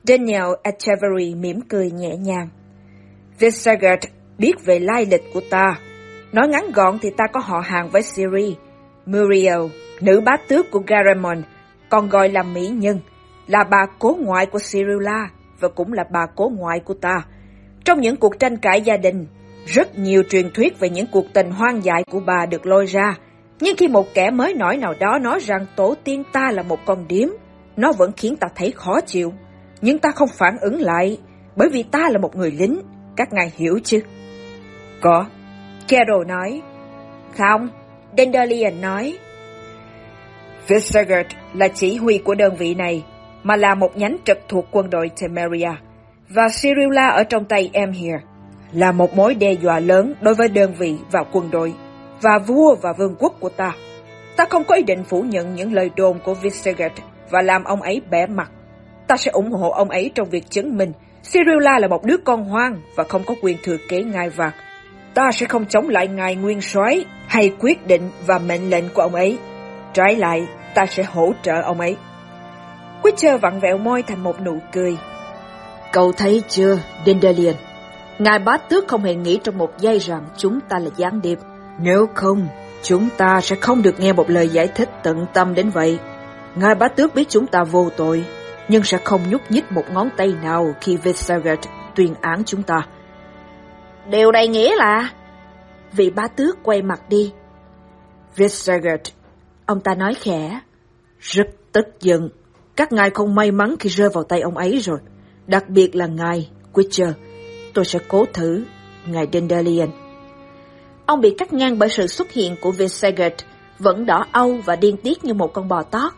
Daniel Echeverry mỉm cười nhẹ nhàng. Visegrad biết về lai lịch của ta. Nói ngắn gọn thì ta có họ hàng với Siri, Muriel, nữ bá tước của Garamond, còn gọi là Mỹ Nhân, là bà cố ngoại của Cyrilla và cũng là bà cố ngoại của ta. Trong những cuộc tranh cãi gia đình, rất nhiều truyền thuyết về những cuộc tình hoang dại của bà được lôi ra. Nhưng khi một kẻ mới nổi nào đó nói rằng tổ tiên ta là một con điếm, nó vẫn khiến ta thấy khó chịu. Nhưng ta không phản ứng lại, bởi vì ta là một người lính, các ngài hiểu chứ? Có. Carol nói. Không, Dandelion nói. Visegrad là chỉ huy của đơn vị này, mà là một nhánh trực thuộc quân đội Temeria, và Cyrilla ở trong tay Emhyr là một mối đe dọa lớn đối với đơn vị và quân đội, và vua và vương quốc của ta. Ta không có ý định phủ nhận những lời đồn của Visegrad và làm ông ấy bẻ mặt. Ta sẽ ủng hộ ông ấy trong việc chứng minh Cyrilla là một đứa con hoang và không có quyền thừa kế ngai vạc. Ta sẽ không chống lại ngài nguyên soái hay quyết định và mệnh lệnh của ông ấy. Trái lại, ta sẽ hỗ trợ ông ấy. Witcher vặn vẹo môi thành một nụ cười. Cậu thấy chưa, Dandelion? Ngài bá tước không hề nghĩ trong một giây rằng chúng ta là gián điệp. Nếu không, chúng ta sẽ không được nghe một lời giải thích tận tâm đến vậy. Ngài bá tước biết chúng ta vô tội, nhưng sẽ không nhúc nhích một ngón tay nào khi Visegrad tuyên án chúng ta. Điều này nghĩa là... Vị bá tước quay mặt đi. Visegrad, ông ta nói khẽ, rất tức giận. Các ngài không may mắn khi rơi vào tay ông ấy rồi. Đặc biệt là ngài, Witcher. Tôi sẽ cố thử, ngài Dandelion. Ông bị cắt ngang bởi sự xuất hiện của Visegot, vẫn đỏ âu và điên tiết như một con bò tót.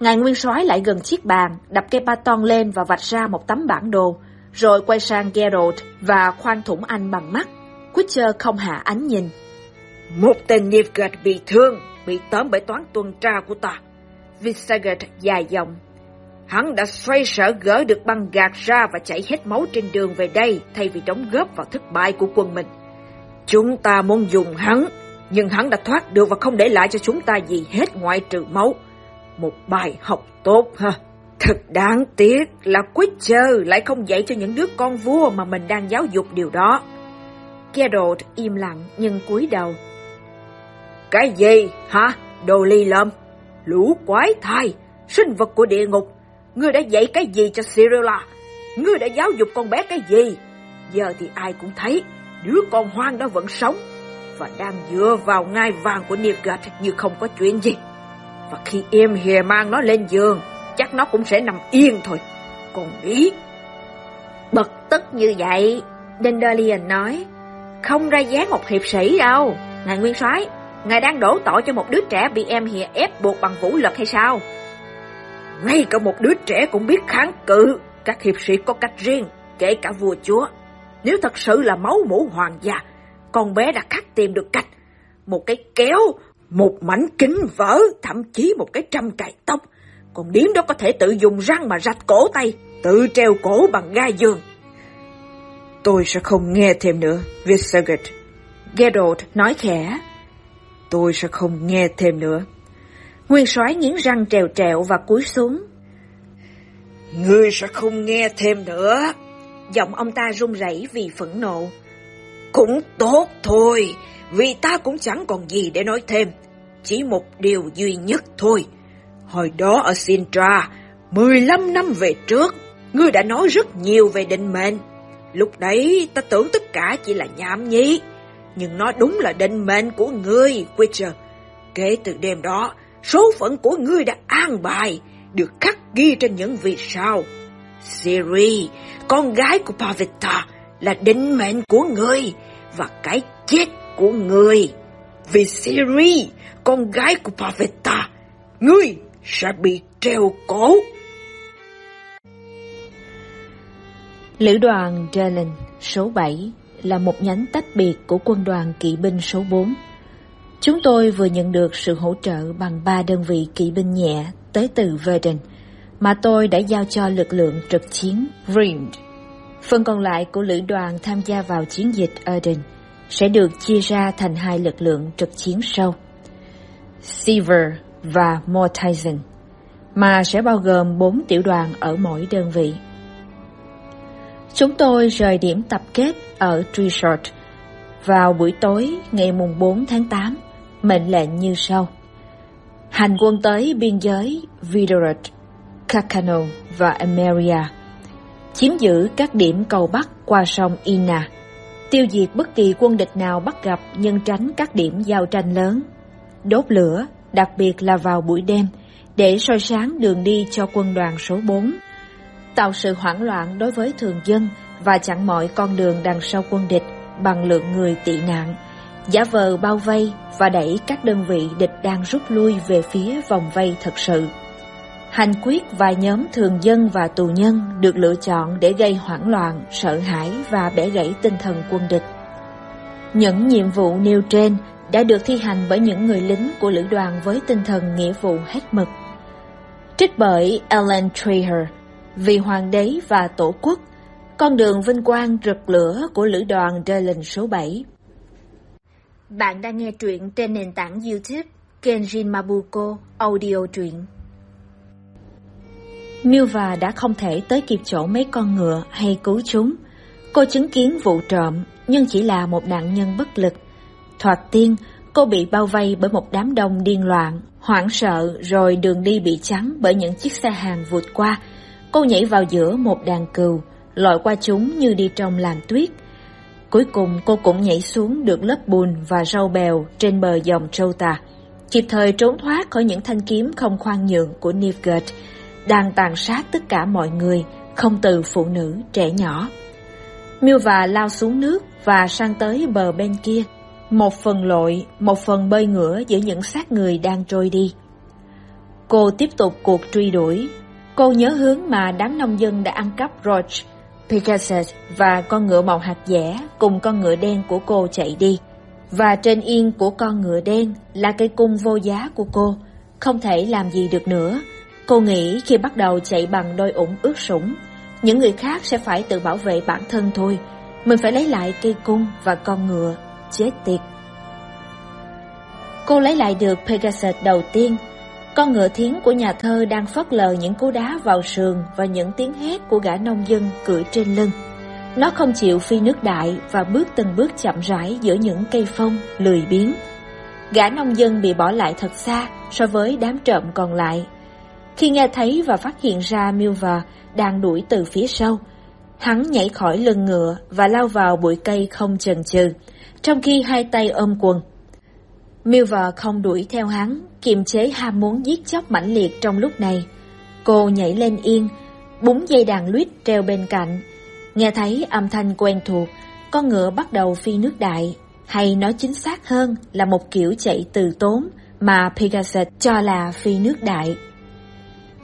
Ngài nguyên soái lại gần chiếc bàn, đập cây baton lên và vạch ra một tấm bản đồ, rồi quay sang Geralt và khoan thủng anh bằng mắt. Witcher không hạ ánh nhìn. Một tên Nilfgaard bị thương, bị tóm bởi toán tuần tra của ta. Visegot dài dòng. Hắn đã xoay sở gỡ được băng gạt ra và chảy hết máu trên đường về đây thay vì đóng góp vào thất bại của quân mình. Chúng ta muốn dùng hắn, nhưng hắn đã thoát được và không để lại cho chúng ta gì hết ngoại trừ máu. Một bài học tốt ha. Thật đáng tiếc là Witcher lại không dạy cho những đứa con vua mà mình đang giáo dục điều đó. Geralt im lặng nhưng cúi đầu. Cái gì hả? Đồ ly lâm? Lũ quái thai, sinh vật của địa ngục. Ngươi đã dạy cái gì cho Cirilla? Ngươi đã giáo dục con bé cái gì? Giờ thì ai cũng thấy đứa con hoang đó vẫn sống và đang dựa vào ngai vàng của Nilfgaard như không có chuyện gì. Và khi em hề mang nó lên giường, chắc nó cũng sẽ nằm yên thôi. Còn nghĩ... Bật tức như vậy, Dandelion nói, không ra dáng một hiệp sĩ đâu, ngài nguyên soái ngài đang đổ tội cho một đứa trẻ bị em hìa ép buộc bằng vũ lực hay sao? Ngay cả một đứa trẻ cũng biết kháng cự, các hiệp sĩ có cách riêng, kể cả vua chúa. Nếu thật sự là máu mũ hoàng gia, con bé đã khắc tìm được cách. Một cái kéo, một mảnh kính vỡ, thậm chí một cái trăm cài tóc. Còn điếm đó có thể tự dùng răng mà rạch cổ tay, tự treo cổ bằng gai giường. Tôi sẽ không nghe thêm nữa, Visegot. Geralt nói khẽ. Tôi sẽ không nghe thêm nữa. Nguyên soái nghiến răng trèo trèo và cúi xuống. Ngươi sẽ không nghe thêm nữa. Giọng ông ta run rẩy vì phẫn nộ. Cũng tốt thôi, vì ta cũng chẳng còn gì để nói thêm. Chỉ một điều duy nhất thôi. Hồi đó ở Sintra, 15 năm về trước, ngươi đã nói rất nhiều về định mệnh. Lúc đấy ta tưởng tất cả chỉ là nhảm nhí, nhưng nó đúng là định mệnh của ngươi, Witcher. Kể từ đêm đó, số phận của ngươi đã an bài, được khắc ghi trên những vì sao. Siri, con gái của Pavita, là định mệnh của ngươi và cái chết của người Vì Siri, con gái của Pavetta, ngươi sẽ bị treo cổ. Lữ đoàn Jalen số 7 là một nhánh tách biệt của quân đoàn kỵ binh số 4. Chúng tôi vừa nhận được sự hỗ trợ bằng ba đơn vị kỵ binh nhẹ tới từ Verdun, mà tôi đã giao cho lực lượng trực chiến Rind. Phần còn lại của lữ đoàn tham gia vào chiến dịch Erden sẽ được chia ra thành hai lực lượng trực chiến sâu, Seaver và Mortizen, mà sẽ bao gồm bốn tiểu đoàn ở mỗi đơn vị. Chúng tôi rời điểm tập kết ở Trishort vào buổi tối ngày mùng 4 tháng 8, mệnh lệnh như sau. Hành quân tới biên giới Vidorat, Kakano và Emeria, chiếm giữ các điểm cầu Bắc qua sông Ina, tiêu diệt bất kỳ quân địch nào bắt gặp nhưng tránh các điểm giao tranh lớn, đốt lửa, đặc biệt là vào buổi đêm, để soi sáng đường đi cho quân đoàn số 4 tạo sự hoảng loạn đối với thường dân và chặn mọi con đường đằng sau quân địch bằng lượng người tị nạn, giả vờ bao vây và đẩy các đơn vị địch đang rút lui về phía vòng vây thật sự. Hành quyết vài nhóm thường dân và tù nhân được lựa chọn để gây hoảng loạn, sợ hãi và bẻ gãy tinh thần quân địch. Những nhiệm vụ nêu trên đã được thi hành bởi những người lính của lữ đoàn với tinh thần nghĩa vụ hết mực. Trích bởi Alan Treher vì hoàng đế và tổ quốc, con đường vinh quang rực lửa của lữ đoàn Dylan số 7. Bạn đang nghe truyện trên nền tảng YouTube Kenjin Mabuko Audio truyện. Milva đã không thể tới kịp chỗ mấy con ngựa hay cứu chúng. Cô chứng kiến vụ trộm nhưng chỉ là một nạn nhân bất lực. Thoạt tiên, cô bị bao vây bởi một đám đông điên loạn, hoảng sợ rồi đường đi bị chắn bởi những chiếc xe hàng vụt qua, Cô nhảy vào giữa một đàn cừu, lội qua chúng như đi trong làn tuyết. Cuối cùng cô cũng nhảy xuống được lớp bùn và rau bèo trên bờ dòng Trota, kịp thời trốn thoát khỏi những thanh kiếm không khoan nhượng của Nilfgaard, đang tàn sát tất cả mọi người, không từ phụ nữ, trẻ nhỏ. Milva lao xuống nước và sang tới bờ bên kia, một phần lội, một phần bơi ngửa giữa những xác người đang trôi đi. Cô tiếp tục cuộc truy đuổi. Cô nhớ hướng mà đám nông dân đã ăn cắp Roach, Pegasus và con ngựa màu hạt dẻ cùng con ngựa đen của cô chạy đi. Và trên yên của con ngựa đen là cây cung vô giá của cô, không thể làm gì được nữa. Cô nghĩ khi bắt đầu chạy bằng đôi ủng ướt sũng, những người khác sẽ phải tự bảo vệ bản thân thôi. Mình phải lấy lại cây cung và con ngựa. Chết tiệt. Cô lấy lại được Pegasus đầu tiên. Con ngựa thiến của nhà thơ đang phớt lờ những cú đá vào sườn và những tiếng hét của gã nông dân cưỡi trên lưng. Nó không chịu phi nước đại và bước từng bước chậm rãi giữa những cây phong, lười biếng. Gã nông dân bị bỏ lại thật xa so với đám trộm còn lại. Khi nghe thấy và phát hiện ra Milver đang đuổi từ phía sau, hắn nhảy khỏi lưng ngựa và lao vào bụi cây không chần chừ, trong khi hai tay ôm quần. Milver không đuổi theo hắn, kiềm chế ham muốn giết chóc mãnh liệt trong lúc này. Cô nhảy lên yên, búng dây đàn luyết treo bên cạnh. Nghe thấy âm thanh quen thuộc, con ngựa bắt đầu phi nước đại, hay nói chính xác hơn là một kiểu chạy từ tốn mà Pegasus cho là phi nước đại.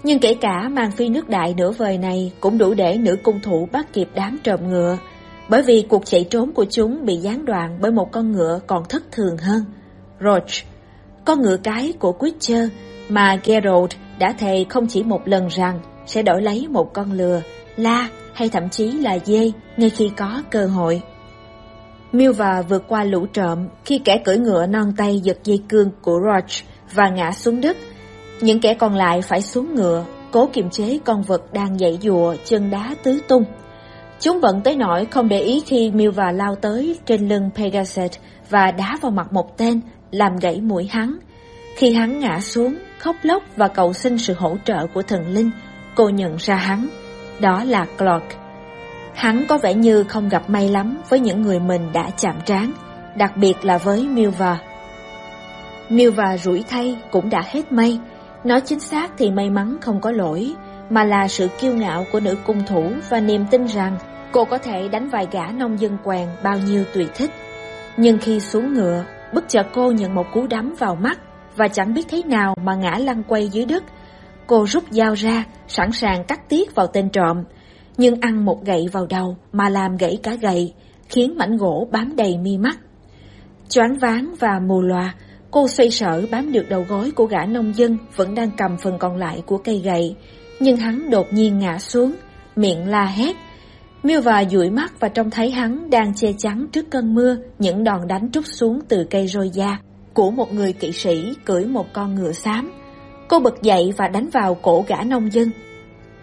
Nhưng kể cả mang phi nước đại nửa vời này cũng đủ để nữ cung thủ bắt kịp đám trộm ngựa, bởi vì cuộc chạy trốn của chúng bị gián đoạn bởi một con ngựa còn thất thường hơn. Roach, con ngựa cái của Witcher mà Geralt đã thề không chỉ một lần rằng sẽ đổi lấy một con lừa, la hay thậm chí là dê ngay khi có cơ hội. Milva vượt qua lũ trộm khi kẻ cưỡi ngựa non tay giật dây cương của Roach và ngã xuống đất. Những kẻ còn lại phải xuống ngựa, cố kiềm chế con vật đang dãy dùa chân đá tứ tung. Chúng vẫn tới nỗi không để ý khi Milva lao tới trên lưng Pegasus và đá vào mặt một tên, làm gãy mũi hắn. Khi hắn ngã xuống, khóc lóc và cầu xin sự hỗ trợ của thần linh, cô nhận ra hắn. Đó là Clark. Hắn có vẻ như không gặp may lắm với những người mình đã chạm trán, đặc biệt là với Milva. Milva rủi thay cũng đã hết may. Nói chính xác thì may mắn không có lỗi, mà là sự kiêu ngạo của nữ cung thủ và niềm tin rằng cô có thể đánh vài gã nông dân quèn bao nhiêu tùy thích. Nhưng khi xuống ngựa, bất chợt cô nhận một cú đấm vào mắt và chẳng biết thế nào mà ngã lăn quay dưới đất. Cô rút dao ra, sẵn sàng cắt tiết vào tên trộm, nhưng ăn một gậy vào đầu mà làm gãy cả gậy, khiến mảnh gỗ bám đầy mi mắt. Choáng váng và mù loà, cô xoay sở bám được đầu gối của gã nông dân vẫn đang cầm phần còn lại của cây gậy, nhưng hắn đột nhiên ngã xuống, miệng la hét. Miêu và dụi mắt và trông thấy hắn đang che chắn trước cơn mưa những đòn đánh trút xuống từ cây roi da của một người kỵ sĩ cưỡi một con ngựa xám. Cô bật dậy và đánh vào cổ gã nông dân.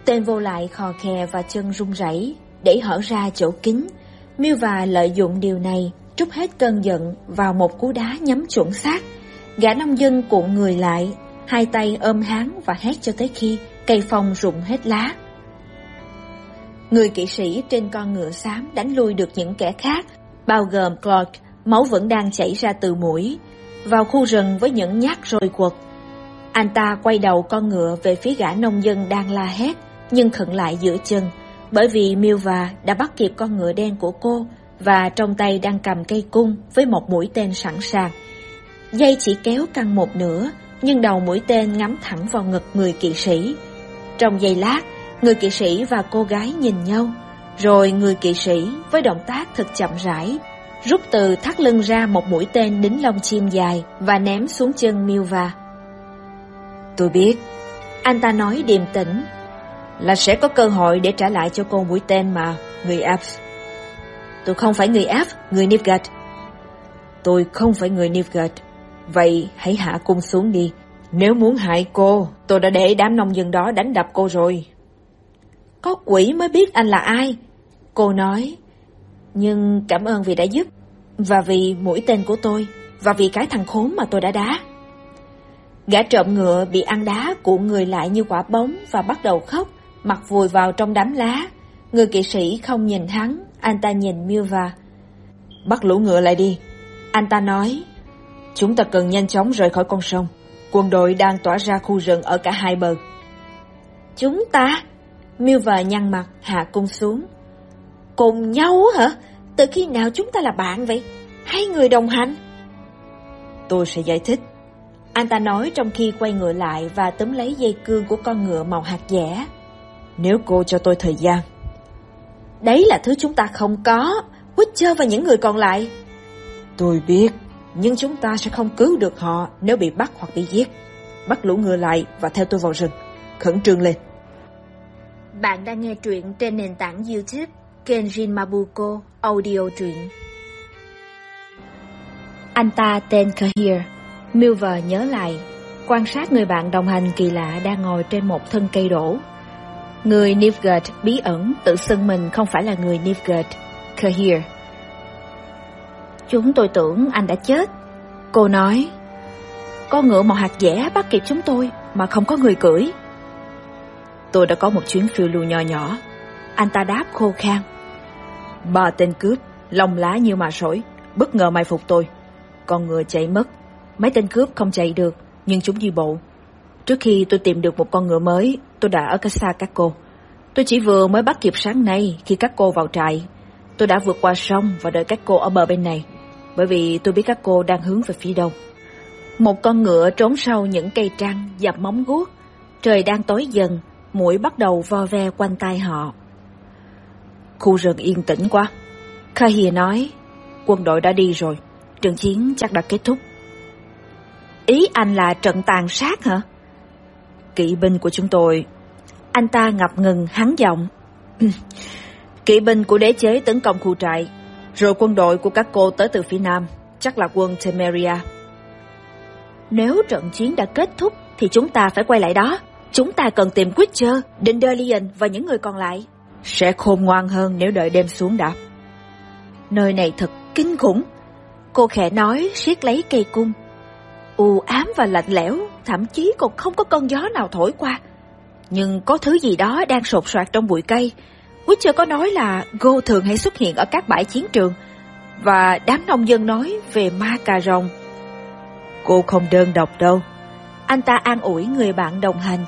Tên vô lại khò khè và chân run rẩy để hở ra chỗ kín. Miêu và lợi dụng điều này trút hết cơn giận vào một cú đá nhắm chuẩn xác. Gã nông dân cuộn người lại, hai tay ôm háng và hét cho tới khi cây phong rụng hết lá. Người kỵ sĩ trên con ngựa xám đánh lui được những kẻ khác, bao gồm Clark, máu vẫn đang chảy ra từ mũi, vào khu rừng với những nhát rồi quật. Anh ta quay đầu con ngựa về phía gã nông dân đang la hét, nhưng khựng lại giữa chân, bởi vì Milva đã bắt kịp con ngựa đen của cô và trong tay đang cầm cây cung với một mũi tên sẵn sàng. Dây chỉ kéo căng một nửa, nhưng đầu mũi tên ngắm thẳng vào ngực người kỵ sĩ. Trong giây lát, người kỵ sĩ và cô gái nhìn nhau, rồi người kỵ sĩ với động tác thật chậm rãi rút từ thắt lưng ra một mũi tên đính lông chim dài và ném xuống chân Milva. Tôi biết, anh ta nói điềm tĩnh, là sẽ có cơ hội để trả lại cho cô mũi tên mà, người Alps. Tôi không phải người Alps, người Nivgard. Tôi không phải người Nivgard. Vậy hãy hạ cung xuống đi. Nếu muốn hại cô, tôi đã để đám nông dân đó đánh đập cô rồi. Có quỷ mới biết anh là ai. Cô nói, nhưng cảm ơn vì đã giúp, và vì mũi tên của tôi, và vì cái thằng khốn mà tôi đã đá. Gã trộm ngựa bị ăn đá cuộn người lại như quả bóng và bắt đầu khóc, mặt vùi vào trong đám lá. Người kỵ sĩ không nhìn hắn, anh ta nhìn Milva. Bắt lũ ngựa lại đi. Anh ta nói, chúng ta cần nhanh chóng rời khỏi con sông. Quân đội đang tỏa ra khu rừng ở cả hai bờ. Chúng ta? Milver nhăn mặt, hạ cung xuống. Cùng nhau hả? Từ khi nào chúng ta là bạn vậy? Hai người đồng hành? Tôi sẽ giải thích. Anh ta nói trong khi quay ngựa lại và túm lấy dây cương của con ngựa màu hạt dẻ. Nếu cô cho tôi thời gian. Đấy là thứ chúng ta không có. Witcher và những người còn lại. Tôi biết, nhưng chúng ta sẽ không cứu được họ nếu bị bắt hoặc bị giết. Bắt lũ ngựa lại và theo tôi vào rừng. Khẩn trương lên. Bạn đang nghe truyện trên nền tảng YouTube Kenjin Mabuko Audio truyện. Anh ta tên Kahir. Milver nhớ lại, quan sát người bạn đồng hành kỳ lạ đang ngồi trên một thân cây đổ. Người Nilfgaard bí ẩn tự xưng mình không phải là người Nilfgaard, Kahir. Chúng tôi tưởng anh đã chết. Cô nói, con ngựa màu hạt dẻ bắt kịp chúng tôi mà không có người cưỡi. Tôi đã có một chuyến phiêu lưu nhỏ nhỏ. Anh ta đáp khô khan. Ba tên cướp, lông lá như mà sỏi, bất ngờ mai phục tôi. Con ngựa chạy mất. Mấy tên cướp không chạy được, nhưng chúng đi bộ. Trước khi tôi tìm được một con ngựa mới, tôi đã ở cách xa các cô. Tôi chỉ vừa mới bắt kịp sáng nay khi các cô vào trại. Tôi đã vượt qua sông và đợi các cô ở bờ bên này, bởi vì tôi biết các cô đang hướng về phía đông. Một con ngựa trốn sau những cây trăng dập móng guốc. Trời đang tối dần, mũi bắt đầu vo ve quanh tay họ. Khu rừng yên tĩnh quá. Kahia nói, quân đội đã đi rồi, trận chiến chắc đã kết thúc. Ý anh là trận tàn sát hả? Kỵ binh của chúng tôi... Anh ta ngập ngừng hắn giọng. Kỵ binh của đế chế tấn công khu trại, rồi quân đội của các cô tới từ phía nam, chắc là quân Temeria. Nếu trận chiến đã kết thúc thì chúng ta phải quay lại đó. Chúng ta cần tìm Witcher, Dindalion và những người còn lại. Sẽ khôn ngoan hơn nếu đợi đêm xuống đạp. Nơi này thật kinh khủng. Cô khẽ nói siết lấy cây cung. U ám và lạnh lẽo, thậm chí còn không có cơn gió nào thổi qua. Nhưng có thứ gì đó đang sột soạt trong bụi cây. Witcher có nói là Go thường hay xuất hiện ở các bãi chiến trường. Và đám nông dân nói về ma cà rồng. Cô không đơn độc đâu. Anh ta an ủi người bạn đồng hành.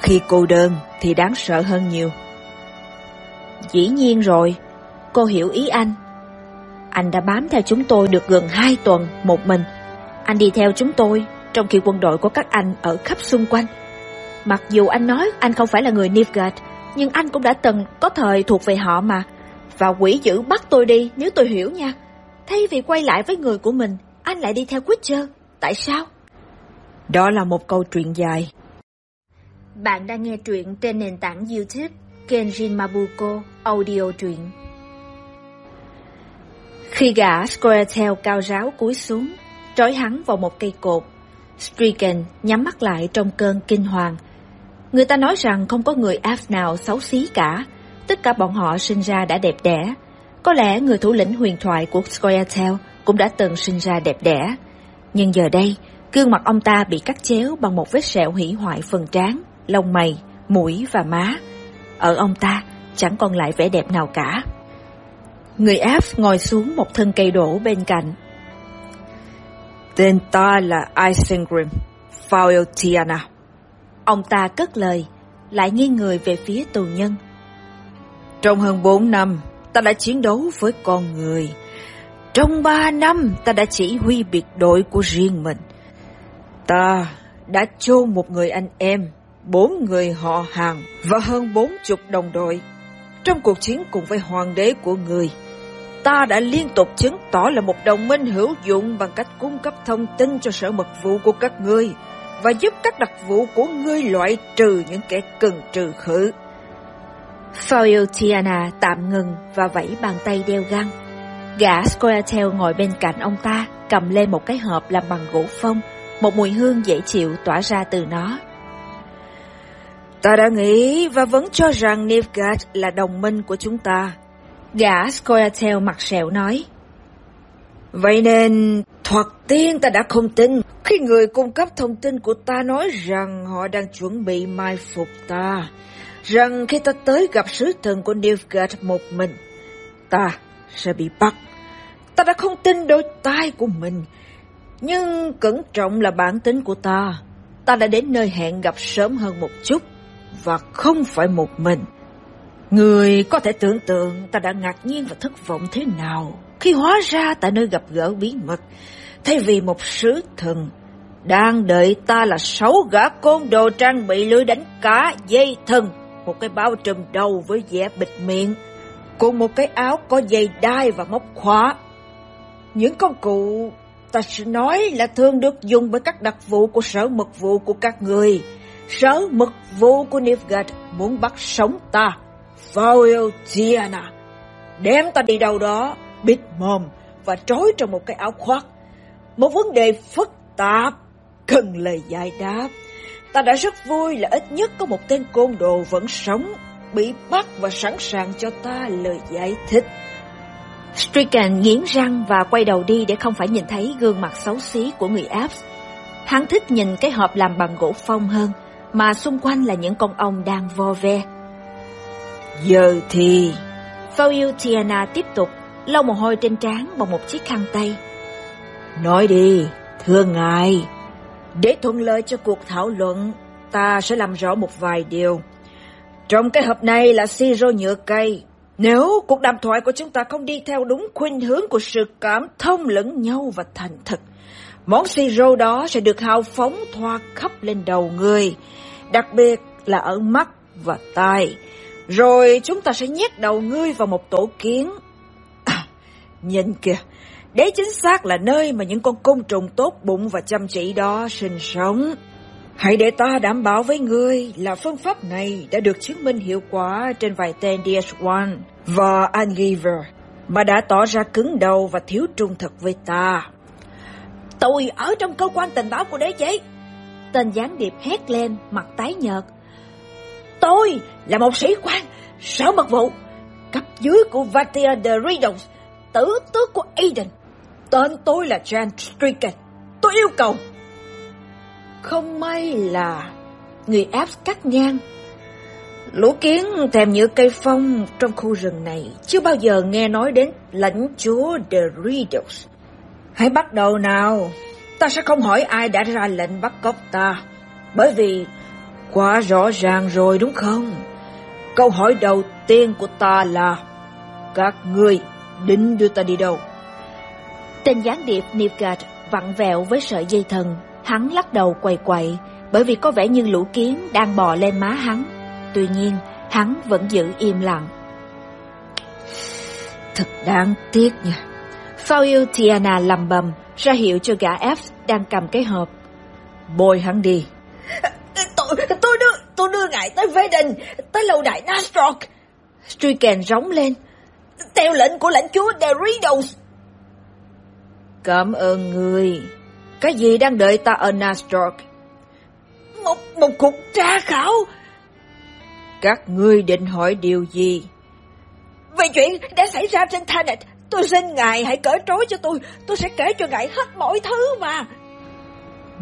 Khi cô đơn thì đáng sợ hơn nhiều. Dĩ nhiên rồi, cô hiểu ý anh. Anh đã bám theo chúng tôi được gần hai tuần một mình. Anh đi theo chúng tôi, trong khi quân đội của các anh ở khắp xung quanh. Mặc dù anh nói anh không phải là người Nilfgaard, nhưng anh cũng đã từng có thời thuộc về họ mà. Và quỷ dữ bắt tôi đi nếu tôi hiểu nha. Thay vì quay lại với người của mình, anh lại đi theo Witcher. Tại sao? Đó là một câu chuyện dài. Bạn đang nghe truyện trên nền tảng YouTube Kenjin Mabuko Audio truyện. Khi gã Squirtle cao ráo cúi xuống, trói hắn vào một cây cột, Stricken nhắm mắt lại trong cơn kinh hoàng. Người ta nói rằng không có người Af nào xấu xí cả, tất cả bọn họ sinh ra đã đẹp đẽ. Có lẽ người thủ lĩnh huyền thoại của Squirtle cũng đã từng sinh ra đẹp đẽ. Nhưng giờ đây, gương mặt ông ta bị cắt chéo bằng một vết sẹo hủy hoại phần trán, lông mày, mũi và má. Ở ông ta chẳng còn lại vẻ đẹp nào cả. Người Áp ngồi xuống một thân cây đổ bên cạnh. Tên ta là Isengrim Faultiana. Ông ta cất lời, lại nghiêng người về phía tù nhân. Trong hơn bốn năm, ta đã chiến đấu với con người. Trong ba năm, ta đã chỉ huy biệt đội của riêng mình. Ta đã chôn một người anh em, bốn người họ hàng và hơn bốn chục đồng đội. Trong cuộc chiến cùng với hoàng đế của người, ta đã liên tục chứng tỏ là một đồng minh hữu dụng bằng cách cung cấp thông tin cho sở mật vụ của các ngươi và giúp các đặc vụ của ngươi loại trừ những kẻ cần trừ khử. Faultiana tạm ngừng và vẫy bàn tay đeo găng. Gã Squirtle ngồi bên cạnh ông ta, cầm lên một cái hộp làm bằng gỗ phong, một mùi hương dễ chịu tỏa ra từ nó. Ta đã nghĩ và vẫn cho rằng Nilfgaard là đồng minh của chúng ta. Gã Squirtle mặt sẹo nói. Vậy nên, thoạt tiên ta đã không tin khi người cung cấp thông tin của ta nói rằng họ đang chuẩn bị mai phục ta. Rằng khi ta tới gặp sứ thần của Nilfgaard một mình, ta sẽ bị bắt. Ta đã không tin đôi tai của mình. Nhưng cẩn trọng là bản tính của ta. Ta đã đến nơi hẹn gặp sớm hơn một chút. và không phải một mình. Người có thể tưởng tượng ta đã ngạc nhiên và thất vọng thế nào khi hóa ra tại nơi gặp gỡ bí mật, thay vì một sứ thần, đang đợi ta là sáu gã côn đồ trang bị lưới đánh cá, dây thần, một cái bao trùm đầu với vẻ bịt miệng, cùng một cái áo có dây đai và móc khóa. Những công cụ ta sẽ nói là thường được dùng bởi các đặc vụ của sở mật vụ của các người. Sở mật vụ của Nilfgaard muốn bắt sống ta, Foil Tiana, đem ta đi đâu đó, bịt mồm và trói trong một cái áo khoác. Một vấn đề phức tạp, cần lời giải đáp. Ta đã rất vui là ít nhất có một tên côn đồ vẫn sống, bị bắt và sẵn sàng cho ta lời giải thích. Stricken nghiến răng và quay đầu đi để không phải nhìn thấy gương mặt xấu xí của người Alps. Hắn thích nhìn cái hộp làm bằng gỗ phong hơn, mà xung quanh là những con ong đang vo ve. Giờ thì... Tiana tiếp tục lau mồ hôi trên trán bằng một chiếc khăn tay. Nói đi, thưa ngài. Để thuận lợi cho cuộc thảo luận, ta sẽ làm rõ một vài điều. Trong cái hộp này là siro nhựa cây. Nếu cuộc đàm thoại của chúng ta không đi theo đúng khuynh hướng của sự cảm thông lẫn nhau và thành thực, món siro đó sẽ được hào phóng thoa khắp lên đầu người, đặc biệt là ở mắt và tai. Rồi chúng ta sẽ nhét đầu ngươi vào một tổ kiến. Nhìn kìa, đấy chính xác là nơi mà những con côn trùng tốt bụng và chăm chỉ đó sinh sống. Hãy để ta đảm bảo với ngươi là phương pháp này đã được chứng minh hiệu quả trên vài tên DS1 và Angiver, mà đã tỏ ra cứng đầu và thiếu trung thực với ta. Tôi ở trong cơ quan tình báo của đế chế. Tên gián điệp hét lên, mặt tái nhợt. Tôi là một sĩ quan, sở mật vụ, cấp dưới của Vatia de Riddles, tử tước của Eden. Tên tôi là Jan Strickett. Tôi yêu cầu không may là người áp cắt ngang. Lũ kiến thèm nhựa cây phong trong khu rừng này chưa bao giờ nghe nói đến lãnh chúa The Riddles. Hãy bắt đầu nào, ta sẽ không hỏi ai đã ra lệnh bắt cóc ta, bởi vì quá rõ ràng rồi đúng không? Câu hỏi đầu tiên của ta là các ngươi định đưa ta đi đâu? Tên gián điệp Nilfgaard vặn vẹo với sợi dây thần Hắn lắc đầu quầy quậy, bởi vì có vẻ như lũ kiến đang bò lên má hắn. Tuy nhiên, hắn vẫn giữ im lặng. Thật đáng tiếc nha. Foil Tiana lầm bầm, ra hiệu cho gã F đang cầm cái hộp. Bôi hắn đi. Tôi, tôi đưa, tôi đưa ngài tới Veden, tới lâu đài Nastrock. Stricken rống lên. Theo lệnh của lãnh chúa Deridos. Cảm ơn người. Cái gì đang đợi ta ở Nastork? Một, một cuộc tra khảo. Các ngươi định hỏi điều gì? Về chuyện đã xảy ra trên Thanet, tôi xin ngài hãy cởi trói cho tôi. Tôi sẽ kể cho ngài hết mọi thứ mà.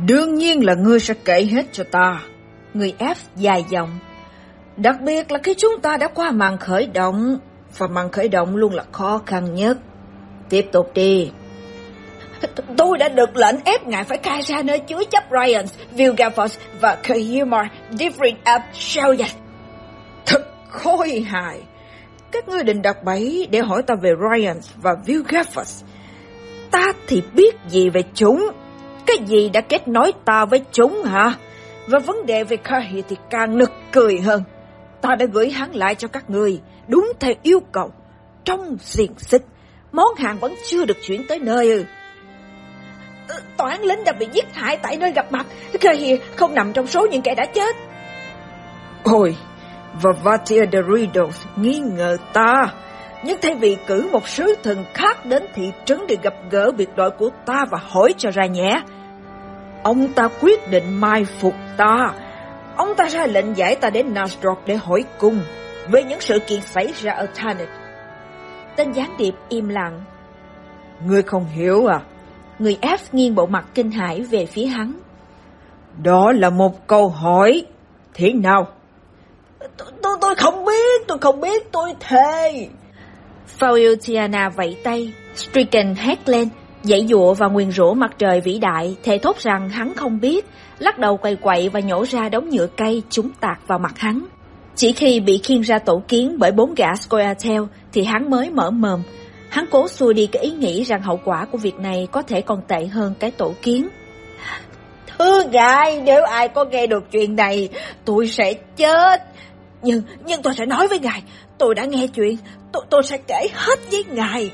Đương nhiên là ngươi sẽ kể hết cho ta. Người F dài dòng. Đặc biệt là khi chúng ta đã qua màn khởi động, và màn khởi động luôn là khó khăn nhất. Tiếp tục đi. Tôi đã được lệnh ép ngài phải khai ra nơi chứa chấp Ryan, Vilgafos và Kahumar Different Up Sheldon. Thật khôi hài. Các ngươi định đặt bẫy để hỏi ta về Ryan và Vilgafos. Ta thì biết gì về chúng. Cái gì đã kết nối ta với chúng hả? Và vấn đề về Cahi thì càng nực cười hơn. Ta đã gửi hắn lại cho các ngươi đúng theo yêu cầu. Trong xiềng xích, món hàng vẫn chưa được chuyển tới nơi ư toán lính đã bị giết hại tại nơi gặp mặt, Kahir không nằm trong số những kẻ đã chết. Ôi, và Vatia de Riddles nghi ngờ ta, nhưng thay vì cử một sứ thần khác đến thị trấn để gặp gỡ biệt đội của ta và hỏi cho ra nhé. Ông ta quyết định mai phục ta. Ông ta ra lệnh giải ta đến Nasrock để hỏi cung về những sự kiện xảy ra ở Tanit. Tên gián điệp im lặng. Ngươi không hiểu à? Người F nghiêng bộ mặt kinh hãi về phía hắn. Đó là một câu hỏi. Thế nào? Tôi, tôi, tôi không biết, tôi không biết, tôi thề. Faultiana vẫy tay, Stricken hét lên. Dãy dụa và nguyền rủa mặt trời vĩ đại, thề thốt rằng hắn không biết, lắc đầu quay quậy và nhổ ra đống nhựa cây chúng tạt vào mặt hắn. Chỉ khi bị khiêng ra tổ kiến bởi bốn gã Scoia'tael thì hắn mới mở mồm. Hắn cố xua đi cái ý nghĩ rằng hậu quả của việc này có thể còn tệ hơn cái tổ kiến. Thưa ngài, nếu ai có nghe được chuyện này, tôi sẽ chết. Nhưng, nhưng tôi sẽ nói với ngài, tôi đã nghe chuyện, tôi, tôi sẽ kể hết với ngài.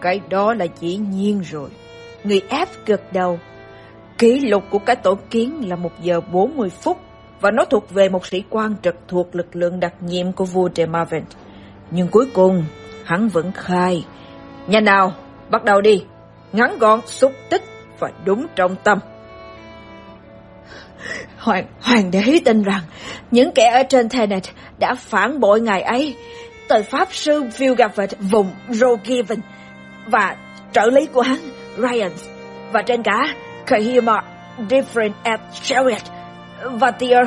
Cái đó là dĩ nhiên rồi. Người F gật đầu. Kỷ lục của cái tổ kiến là một giờ 40 phút và nó thuộc về một sĩ quan trực thuộc lực lượng đặc nhiệm của vua Demavent. Nhưng cuối cùng, hắn vẫn khai. Nhà nào, bắt đầu đi. Ngắn gọn, xúc tích và đúng trọng tâm. Hoàng, hoàng đế tin rằng những kẻ ở trên Tenet đã phản bội ngài ấy. Tới pháp sư Vilgafet vùng Rogiven và trợ lý của hắn, Ryan, và trên cả Kahima Different at Chariot. Vatier,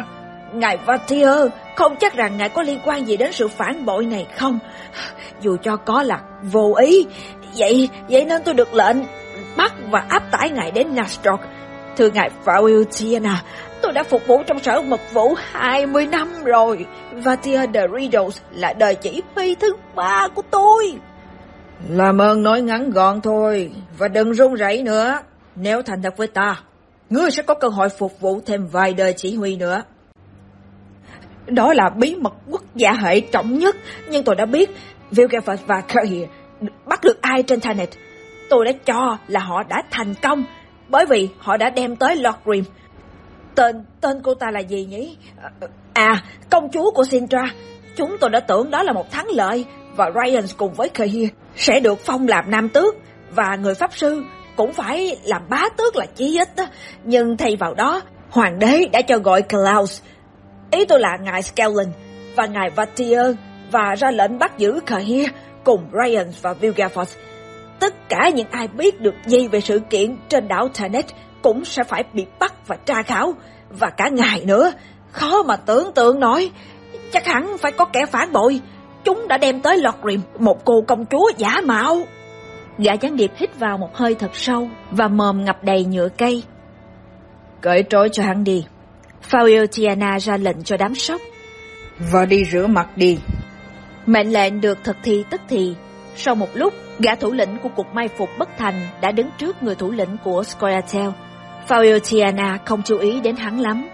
ngài Vatier không chắc rằng ngài có liên quan gì đến sự phản bội này không. Dù cho có là vô ý, vậy vậy nên tôi được lệnh bắt và áp tải ngài đến Nasdaq. Thưa ngài Faultiana, tôi đã phục vụ trong sở mật vụ 20 năm rồi. Vatier de Riddles là đời chỉ huy thứ ba của tôi. Làm ơn nói ngắn gọn thôi, và đừng run rẩy nữa. Nếu thành thật với ta, ngươi sẽ có cơ hội phục vụ thêm vài đời chỉ huy nữa. Đó là bí mật quốc gia hệ trọng nhất, nhưng tôi đã biết Vilgafford và Curry bắt được ai trên Thanet. Tôi đã cho là họ đã thành công, bởi vì họ đã đem tới Lockrim. Tên tên cô ta là gì nhỉ? À, công chúa của Sintra. Chúng tôi đã tưởng đó là một thắng lợi, và Ryan cùng với Kahir sẽ được phong làm nam tước, và người pháp sư cũng phải làm bá tước là chí ít đó. Nhưng thay vào đó, hoàng đế đã cho gọi Klaus. Ý tôi là ngài Skellen và ngài Vatier và ra lệnh bắt giữ Kahir cùng Ryan và Vilgaforth. Tất cả những ai biết được gì về sự kiện trên đảo Tanet cũng sẽ phải bị bắt và tra khảo, và cả ngài nữa. Khó mà tưởng tượng nổi, chắc hẳn phải có kẻ phản bội. Chúng đã đem tới Lordrim một cô công chúa giả mạo. Gã gián điệp hít vào một hơi thật sâu và mồm ngập đầy nhựa cây. Cởi trói cho hắn đi. Faultiana ra lệnh cho đám sóc. Và đi rửa mặt đi. Mệnh lệnh được thực thi tức thì. Sau một lúc, gã thủ lĩnh của cuộc mai phục bất thành đã đứng trước người thủ lĩnh của Scoia'tael. Faultiana không chú ý đến hắn lắm.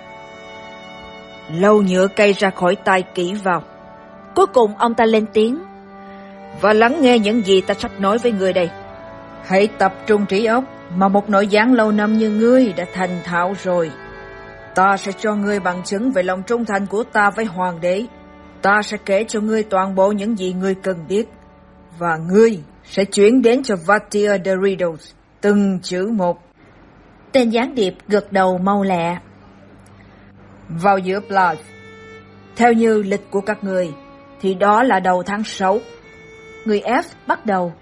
Lâu nhựa cây ra khỏi tay kỹ vào. Cuối cùng ông ta lên tiếng. Và lắng nghe những gì ta sắp nói với người đây. Hãy tập trung trí óc mà một nội gián lâu năm như ngươi đã thành thạo rồi. Ta sẽ cho ngươi bằng chứng về lòng trung thành của ta với hoàng đế. Ta sẽ kể cho ngươi toàn bộ những gì ngươi cần biết. Và ngươi sẽ chuyển đến cho Vatia de Riddles, từng chữ một. Tên gián điệp gật đầu mau lẹ. Vào giữa Blythe, theo như lịch của các người, thì đó là đầu tháng 6. Người F bắt đầu.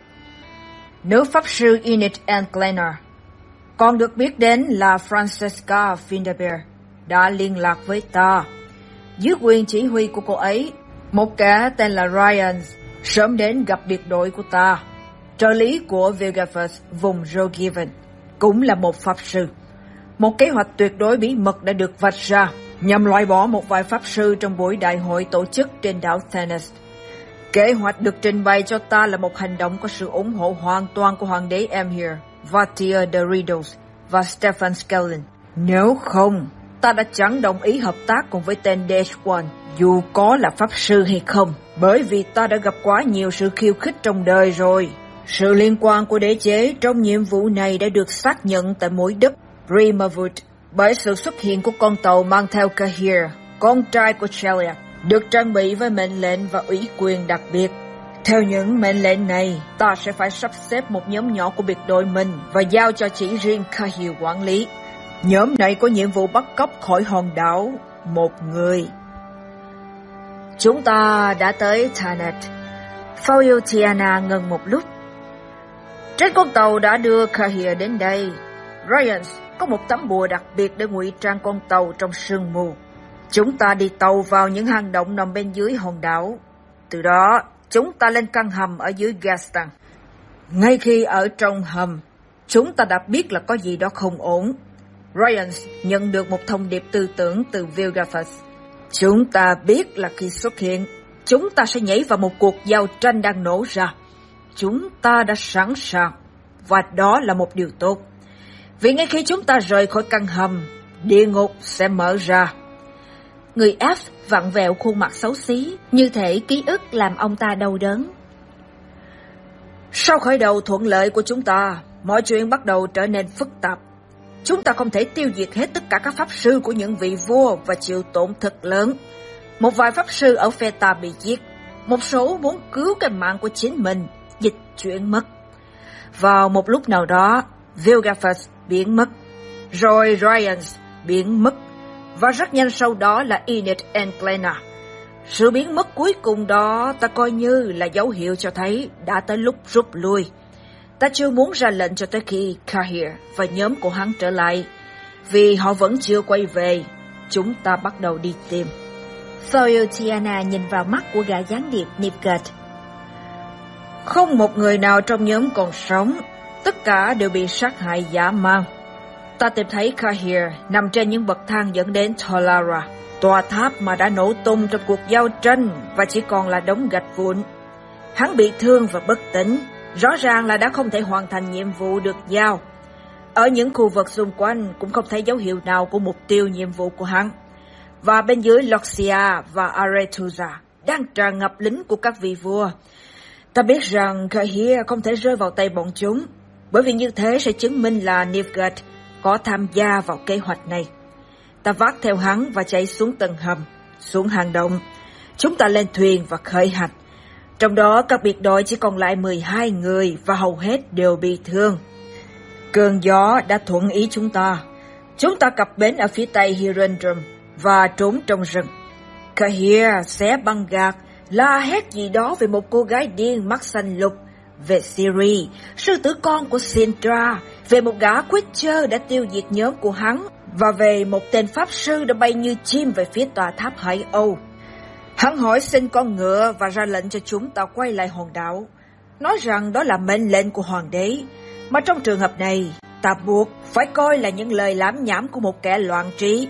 Nữ pháp sư Enid and Glenner, còn được biết đến là Francesca Finderbeer, đã liên lạc với ta. Dưới quyền chỉ huy của cô ấy, một kẻ tên là Ryan sớm đến gặp biệt đội của ta. Trợ lý của Vilgafford vùng Rogiven cũng là một pháp sư. Một kế hoạch tuyệt đối bí mật đã được vạch ra nhằm loại bỏ một vài pháp sư trong buổi đại hội tổ chức trên đảo Thanes. Kế hoạch được trình bày cho ta là một hành động có sự ủng hộ hoàn toàn của hoàng đế Emir Vatia de Riddles và Stefan Skellen. Nếu không, ta đã chẳng đồng ý hợp tác cùng với tên Deshwan, dù có là pháp sư hay không, bởi vì ta đã gặp quá nhiều sự khiêu khích trong đời rồi. Sự liên quan của đế chế trong nhiệm vụ này đã được xác nhận tại mũi đất Rimerwood bởi sự xuất hiện của con tàu mang theo Kahir, con trai của Cheliac, được trang bị với mệnh lệnh và ủy quyền đặc biệt. Theo những mệnh lệnh này, ta sẽ phải sắp xếp một nhóm nhỏ của biệt đội mình và giao cho chỉ riêng Kahir quản lý. Nhóm này có nhiệm vụ bắt cóc khỏi hòn đảo một người. Chúng ta đã tới Tanet. Faultiana ngừng một lúc. Trên con tàu đã đưa Kahir đến đây. Ryan có một tấm bùa đặc biệt để ngụy trang con tàu trong sương mù. Chúng ta đi tàu vào những hang động nằm bên dưới hòn đảo. Từ đó, chúng ta lên căn hầm ở dưới Gaston. Ngay khi ở trong hầm, chúng ta đã biết là có gì đó không ổn. Ryan nhận được một thông điệp tư tưởng từ Vilgathus. Chúng ta biết là khi xuất hiện, chúng ta sẽ nhảy vào một cuộc giao tranh đang nổ ra. Chúng ta đã sẵn sàng, và đó là một điều tốt. Vì ngay khi chúng ta rời khỏi căn hầm, địa ngục sẽ mở ra. Người F vặn vẹo khuôn mặt xấu xí, như thể ký ức làm ông ta đau đớn. Sau khởi đầu thuận lợi của chúng ta, mọi chuyện bắt đầu trở nên phức tạp. Chúng ta không thể tiêu diệt hết tất cả các pháp sư của những vị vua và chịu tổn thất lớn. Một vài pháp sư ở phe ta bị giết, một số muốn cứu cái mạng của chính mình, dịch chuyển mất. Vào một lúc nào đó, Vilgaphus biến mất, rồi Ryan biến mất, và rất nhanh sau đó là Enid Englena. Sự biến mất cuối cùng đó ta coi như là dấu hiệu cho thấy đã tới lúc rút lui. Ta chưa muốn ra lệnh cho tới khi Kahir và nhóm của hắn trở lại, vì họ vẫn chưa quay về. Chúng ta bắt đầu đi tìm. Thoyotiana nhìn vào mắt của gã gián điệp Nipgard. Không một người nào trong nhóm còn sống, tất cả đều bị sát hại dã man. Ta tìm thấy Kahir nằm trên những bậc thang dẫn đến Tolara, tòa tháp mà đã nổ tung trong cuộc giao tranh và chỉ còn là đống gạch vụn. Hắn bị thương và bất tỉnh, rõ ràng là đã không thể hoàn thành nhiệm vụ được giao. Ở những khu vực xung quanh cũng không thấy dấu hiệu nào của mục tiêu nhiệm vụ của hắn. Và bên dưới Loxia và Aretusa đang tràn ngập lính của các vị vua. Ta biết rằng Kahir không thể rơi vào tay bọn chúng, bởi vì như thế sẽ chứng minh là Nilfgaard có tham gia vào kế hoạch này. Ta vác theo hắn và chạy xuống tầng hầm, xuống hang động. Chúng ta lên thuyền và khởi hành. Trong đó các biệt đội chỉ còn lại 12 người và hầu hết đều bị thương. Cơn gió đã thuận ý chúng ta. Chúng ta cập bến ở phía tây Hirendrum và trốn trong rừng. Kahir xé băng gạt, la hét gì đó về một cô gái điên mắt xanh lục, về Siri, sư tử con của Sintra, về một gã Witcher đã tiêu diệt nhóm của hắn và về một tên pháp sư đã bay như chim về phía tòa tháp Hải Âu. Hắn hỏi xin con ngựa và ra lệnh cho chúng ta quay lại hòn đảo, nói rằng đó là mệnh lệnh của hoàng đế, mà trong trường hợp này, ta buộc phải coi là những lời lãm nhảm của một kẻ loạn trí.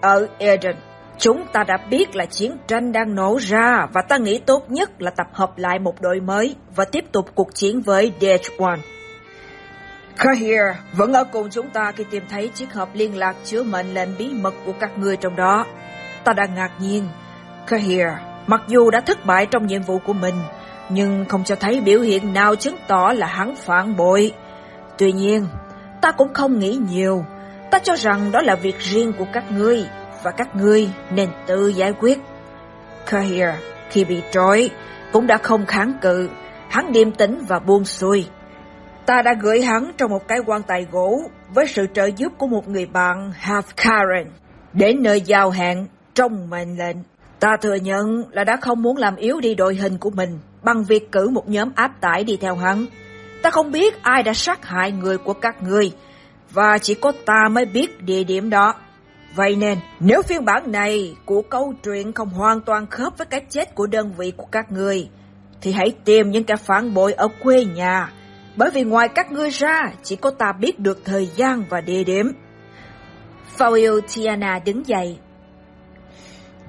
Ở Eden, chúng ta đã biết là chiến tranh đang nổ ra và ta nghĩ tốt nhất là tập hợp lại một đội mới và tiếp tục cuộc chiến với Death One. Kahir vẫn ở cùng chúng ta khi tìm thấy chiếc hộp liên lạc chứa mệnh lệnh bí mật của các ngươi trong đó. Ta đang ngạc nhiên. Kahir, mặc dù đã thất bại trong nhiệm vụ của mình, nhưng không cho thấy biểu hiện nào chứng tỏ là hắn phản bội. Tuy nhiên, ta cũng không nghĩ nhiều. Ta cho rằng đó là việc riêng của các ngươi, và các ngươi nên tự giải quyết. Kahir, khi bị trói, cũng đã không kháng cự, hắn điềm tĩnh và buông xuôi. Ta đã gửi hắn trong một cái quan tài gỗ với sự trợ giúp của một người bạn Half Karen đến nơi giao hẹn trong mệnh lệnh. Ta thừa nhận là đã không muốn làm yếu đi đội hình của mình bằng việc cử một nhóm áp tải đi theo hắn. Ta không biết ai đã sát hại người của các ngươi và chỉ có ta mới biết địa điểm đó. Vậy nên, nếu phiên bản này của câu chuyện không hoàn toàn khớp với cái chết của đơn vị của các ngươi, thì hãy tìm những kẻ phản bội ở quê nhà bởi vì ngoài các ngươi ra, chỉ có ta biết được thời gian và địa điểm. Fauil Tiana đứng dậy.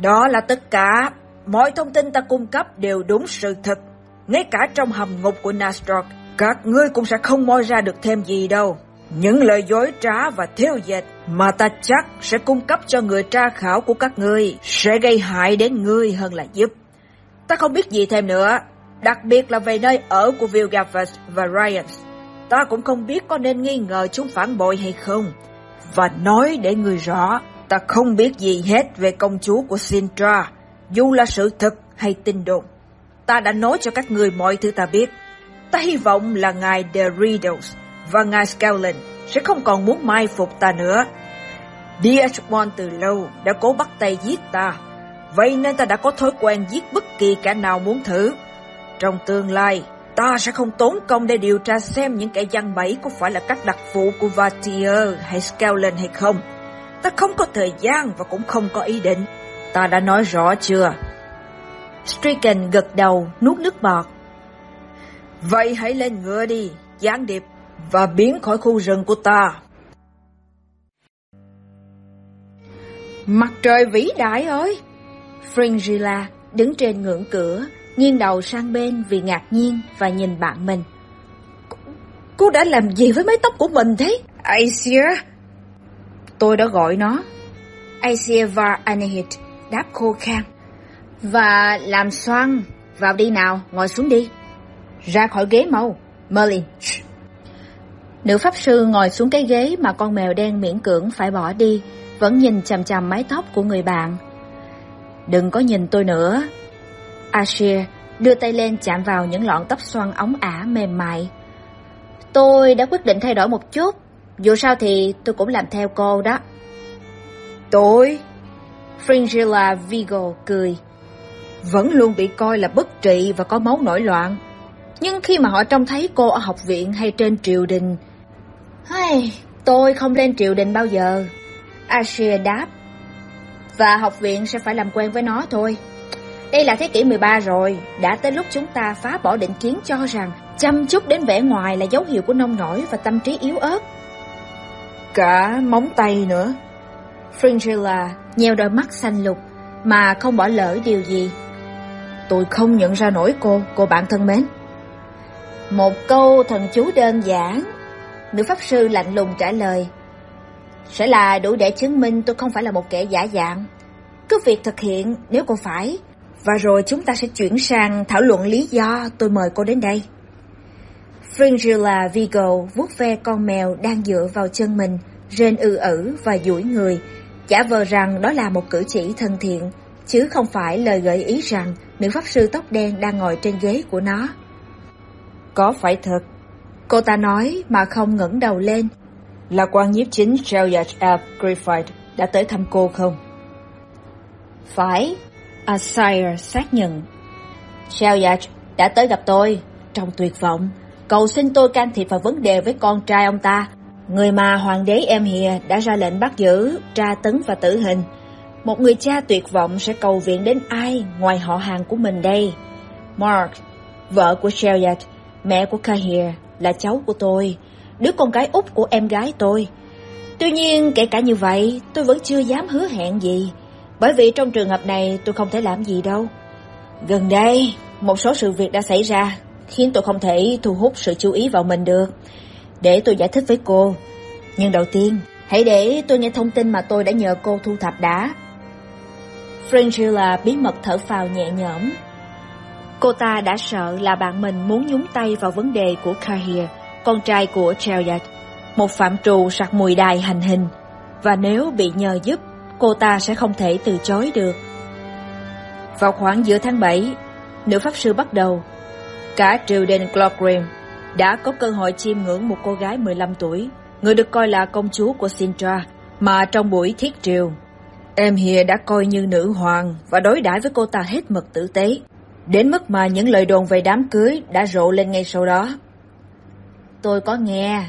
Đó là tất cả. Mọi thông tin ta cung cấp đều đúng sự thật. Ngay cả trong hầm ngục của Nastrock, các ngươi cũng sẽ không moi ra được thêm gì đâu. Những lời dối trá và thiếu dệt mà ta chắc sẽ cung cấp cho người tra khảo của các ngươi sẽ gây hại đến ngươi hơn là giúp. Ta không biết gì thêm nữa, đặc biệt là về nơi ở của Vilgafford và Ryan. Ta cũng không biết có nên nghi ngờ chúng phản bội hay không. Và nói để người rõ, ta không biết gì hết về công chúa của Sintra, dù là sự thật hay tin đồn. Ta đã nói cho các người mọi thứ ta biết. Ta hy vọng là ngài The Riddles và ngài Scowlin sẽ không còn muốn mai phục ta nữa. DH1 từ lâu đã cố bắt tay giết ta, vậy nên ta đã có thói quen giết bất kỳ kẻ nào muốn thử. Trong tương lai, ta sẽ không tốn công để điều tra xem những kẻ gian bẫy có phải là các đặc vụ của Vatier hay Scowlin hay không. Ta không có thời gian và cũng không có ý định. Ta đã nói rõ chưa? Stricken gật đầu, nuốt nước bọt. Vậy hãy lên ngựa đi, gián điệp, và biến khỏi khu rừng của ta. Mặt trời vĩ đại ơi! Fringilla đứng trên ngưỡng cửa, nghiêng đầu sang bên vì ngạc nhiên và nhìn bạn mình. Cô đã làm gì với mái tóc của mình thế? Asia! Tôi đã gọi nó. Asia và Anahit đáp khô khan. Và làm xoăn. Vào đi nào, ngồi xuống đi. Ra khỏi ghế mau. Merlin. Nữ pháp sư ngồi xuống cái ghế mà con mèo đen miễn cưỡng phải bỏ đi, vẫn nhìn chằm chằm mái tóc của người bạn. Đừng có nhìn tôi nữa. Ashir đưa tay lên chạm vào những lọn tóc xoăn ống ả mềm mại. Tôi đã quyết định thay đổi một chút, dù sao thì tôi cũng làm theo cô đó. Tôi? Fringilla Vigo cười. Vẫn luôn bị coi là bất trị và có máu nổi loạn. Nhưng khi mà họ trông thấy cô ở học viện hay trên triều đình... Hey, tôi không lên triều đình bao giờ. Ashir đáp. Và học viện sẽ phải làm quen với nó thôi. Đây là thế kỷ 13 rồi, đã tới lúc chúng ta phá bỏ định kiến cho rằng chăm chút đến vẻ ngoài là dấu hiệu của nông nổi và tâm trí yếu ớt. Cả móng tay nữa. Fringilla nheo đôi mắt xanh lục mà không bỏ lỡ điều gì. Tôi không nhận ra nổi cô, cô bạn thân mến. Một câu thần chú đơn giản. Nữ pháp sư lạnh lùng trả lời. Sẽ là đủ để chứng minh tôi không phải là một kẻ giả dạng. Cứ việc thực hiện nếu cô phải. Và rồi chúng ta sẽ chuyển sang thảo luận lý do tôi mời cô đến đây. Fringilla Vigo vuốt ve con mèo đang dựa vào chân mình, rên ư ử và duỗi người, giả vờ rằng đó là một cử chỉ thân thiện, chứ không phải lời gợi ý rằng nữ pháp sư tóc đen đang ngồi trên ghế của nó. Có phải thật? Cô ta nói mà không ngẩng đầu lên. Là quan nhiếp chính Sheljat F. Griffith đã tới thăm cô không? Phải, Asire xác nhận. Sheljat đã tới gặp tôi, trong tuyệt vọng, cầu xin tôi can thiệp vào vấn đề với con trai ông ta, người mà hoàng đế em hìa đã ra lệnh bắt giữ, tra tấn và tử hình. Một người cha tuyệt vọng sẽ cầu viện đến ai ngoài họ hàng của mình đây? Mark, vợ của Sheljat, mẹ của Kahir, là cháu của tôi, đứa con gái út của em gái tôi. Tuy nhiên, kể cả như vậy, tôi vẫn chưa dám hứa hẹn gì, bởi vì trong trường hợp này tôi không thể làm gì đâu. Gần đây, một số sự việc đã xảy ra, khiến tôi không thể thu hút sự chú ý vào mình được. Để tôi giải thích với cô. Nhưng đầu tiên, hãy để tôi nghe thông tin mà tôi đã nhờ cô thu thập đã. Fringilla bí mật thở phào nhẹ nhõm. Cô ta đã sợ là bạn mình muốn nhúng tay vào vấn đề của Kahir, con trai của Chariot, một phạm trù sặc mùi đài hành hình. Và nếu bị nhờ giúp, cô ta sẽ không thể từ chối được. Vào khoảng giữa tháng 7, nữ pháp sư bắt đầu. Cả triều đình Glogrim đã có cơ hội chiêm ngưỡng một cô gái 15 tuổi, người được coi là công chúa của Sintra, mà trong buổi thiết triều, em Hìa đã coi như nữ hoàng và đối đãi với cô ta hết mực tử tế, đến mức mà những lời đồn về đám cưới đã rộ lên ngay sau đó. Tôi có nghe.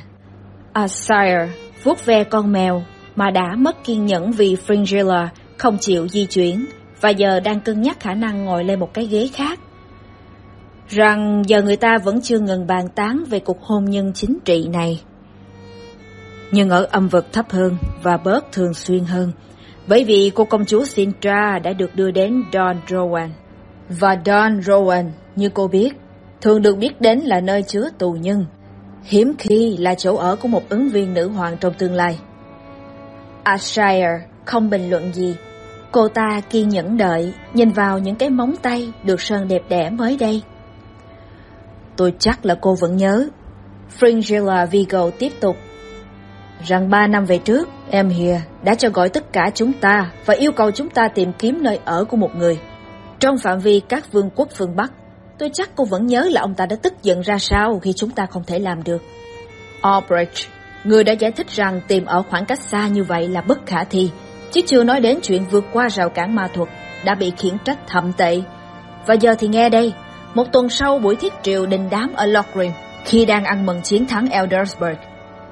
À, sire, vuốt ve con mèo mà đã mất kiên nhẫn vì Fringilla không chịu di chuyển và giờ đang cân nhắc khả năng ngồi lên một cái ghế khác. Rằng giờ người ta vẫn chưa ngừng bàn tán về cuộc hôn nhân chính trị này. Nhưng ở âm vực thấp hơn và bớt thường xuyên hơn, bởi vì cô công chúa Sintra đã được đưa đến Don Rowan. Và Don Rowan, như cô biết, thường được biết đến là nơi chứa tù nhân, hiếm khi là chỗ ở của một ứng viên nữ hoàng trong tương lai. Ashire không bình luận gì. Cô ta kiên nhẫn đợi, nhìn vào những cái móng tay được sơn đẹp đẽ mới đây. Tôi chắc là cô vẫn nhớ. Fringilla Vigo tiếp tục. Rằng ba năm về trước, em Hìa đã cho gọi tất cả chúng ta và yêu cầu chúng ta tìm kiếm nơi ở của một người. Trong phạm vi các vương quốc phương Bắc, tôi chắc cô vẫn nhớ là ông ta đã tức giận ra sao khi chúng ta không thể làm được. Albrecht Người đã giải thích rằng tìm ở khoảng cách xa như vậy là bất khả thi, chứ chưa nói đến chuyện vượt qua rào cản ma thuật đã bị khiển trách thậm tệ. Và giờ thì nghe đây, một tuần sau buổi thiết triều đình đám ở Lochrim, khi đang ăn mừng chiến thắng Eldersburg,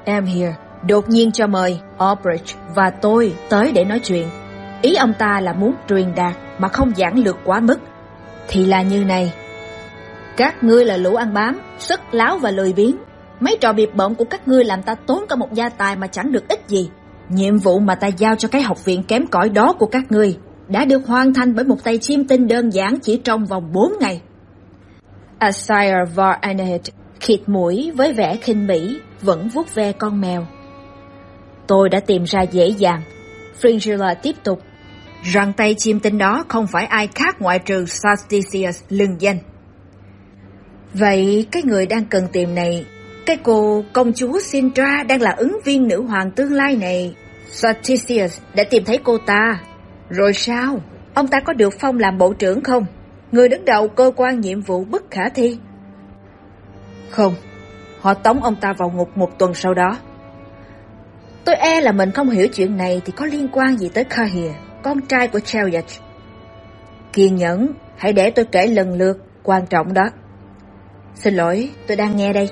em here đột nhiên cho mời Albrecht và tôi tới để nói chuyện. Ý ông ta là muốn truyền đạt mà không giảng lược quá mức. Thì là như này. Các ngươi là lũ ăn bám, sức láo và lười biếng. Mấy trò biệp bợm của các ngươi làm ta tốn cả một gia tài mà chẳng được ích gì. Nhiệm vụ mà ta giao cho cái học viện kém cỏi đó của các ngươi đã được hoàn thành bởi một tay chim tinh đơn giản chỉ trong vòng bốn ngày. Asire Var Anet khịt mũi với vẻ khinh bỉ, vẫn vuốt ve con mèo. Tôi đã tìm ra dễ dàng. Fringilla tiếp tục. Rằng tay chiêm tinh đó không phải ai khác ngoại trừ Sasticius lưng danh. Vậy cái người đang cần tìm này, cái cô công chúa Sintra đang là ứng viên nữ hoàng tương lai này. Sasticius đã tìm thấy cô ta. Rồi sao? Ông ta có được phong làm bộ trưởng không? Người đứng đầu cơ quan nhiệm vụ bất khả thi. Không, họ tống ông ta vào ngục một tuần sau đó. Tôi e là mình không hiểu chuyện này thì có liên quan gì tới Kahir, con trai của Chelyach. Kiên nhẫn, hãy để tôi kể lần lượt, quan trọng đó. Xin lỗi, tôi đang nghe đây.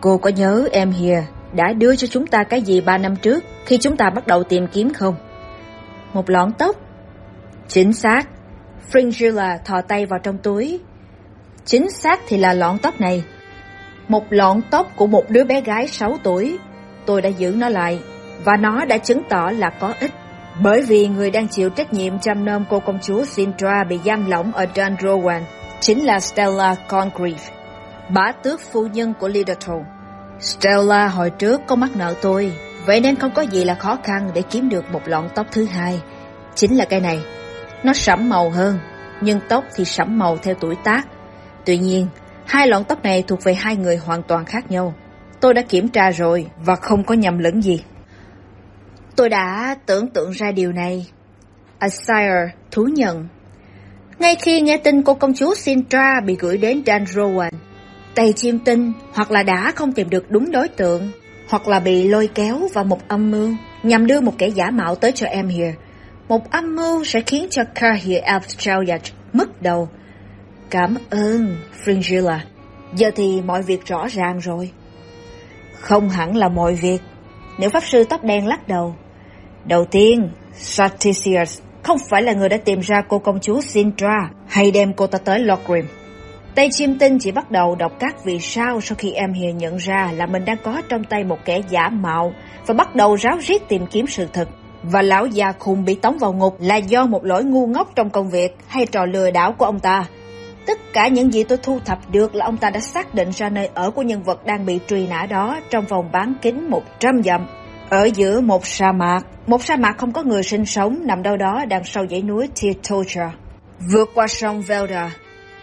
Cô có nhớ em Hìa đã đưa cho chúng ta cái gì ba năm trước khi chúng ta bắt đầu tìm kiếm không? Một lọn tóc. Chính xác. Fringilla thò tay vào trong túi. Chính xác thì là lọn tóc này. Một lọn tóc của một đứa bé gái 6 tuổi. Tôi đã giữ nó lại và nó đã chứng tỏ là có ích. Bởi vì người đang chịu trách nhiệm chăm nom cô công chúa Sintra bị giam lỏng ở Dandrowan chính là Stella Congreve, bá tước phu nhân của Littleton. Stella hồi trước có mắc nợ tôi, vậy nên không có gì là khó khăn để kiếm được một lọn tóc thứ hai. Chính là cái này. Nó sẫm màu hơn, nhưng tóc thì sẫm màu theo tuổi tác. Tuy nhiên, hai lọn tóc này thuộc về hai người hoàn toàn khác nhau. Tôi đã kiểm tra rồi và không có nhầm lẫn gì. Tôi đã tưởng tượng ra điều này. Asire thú nhận. Ngay khi nghe tin cô công chúa Sintra bị gửi đến Dan Rowan, tay chim tinh hoặc là đã không tìm được đúng đối tượng, hoặc là bị lôi kéo vào một âm mưu nhằm đưa một kẻ giả mạo tới cho em here. Một âm mưu sẽ khiến cho Carhier Abstrayat mất đầu. Cảm ơn, Fringilla. Giờ thì mọi việc rõ ràng rồi. Không hẳn là mọi việc. Nữ pháp sư tóc đen lắc đầu. Đầu tiên, Saticius không phải là người đã tìm ra cô công chúa Sintra hay đem cô ta tới Logrim. Tay chim tinh chỉ bắt đầu đọc các vì sao sau khi em Hiền nhận ra là mình đang có trong tay một kẻ giả mạo và bắt đầu ráo riết tìm kiếm sự thật. Và lão già khùng bị tống vào ngục là do một lỗi ngu ngốc trong công việc hay trò lừa đảo của ông ta. Tất cả những gì tôi thu thập được là ông ta đã xác định ra nơi ở của nhân vật đang bị truy nã đó trong vòng bán kính 100 dặm. Ở giữa một sa mạc, một sa mạc không có người sinh sống nằm đâu đó đằng sau dãy núi Titocha. Vượt qua sông Velda,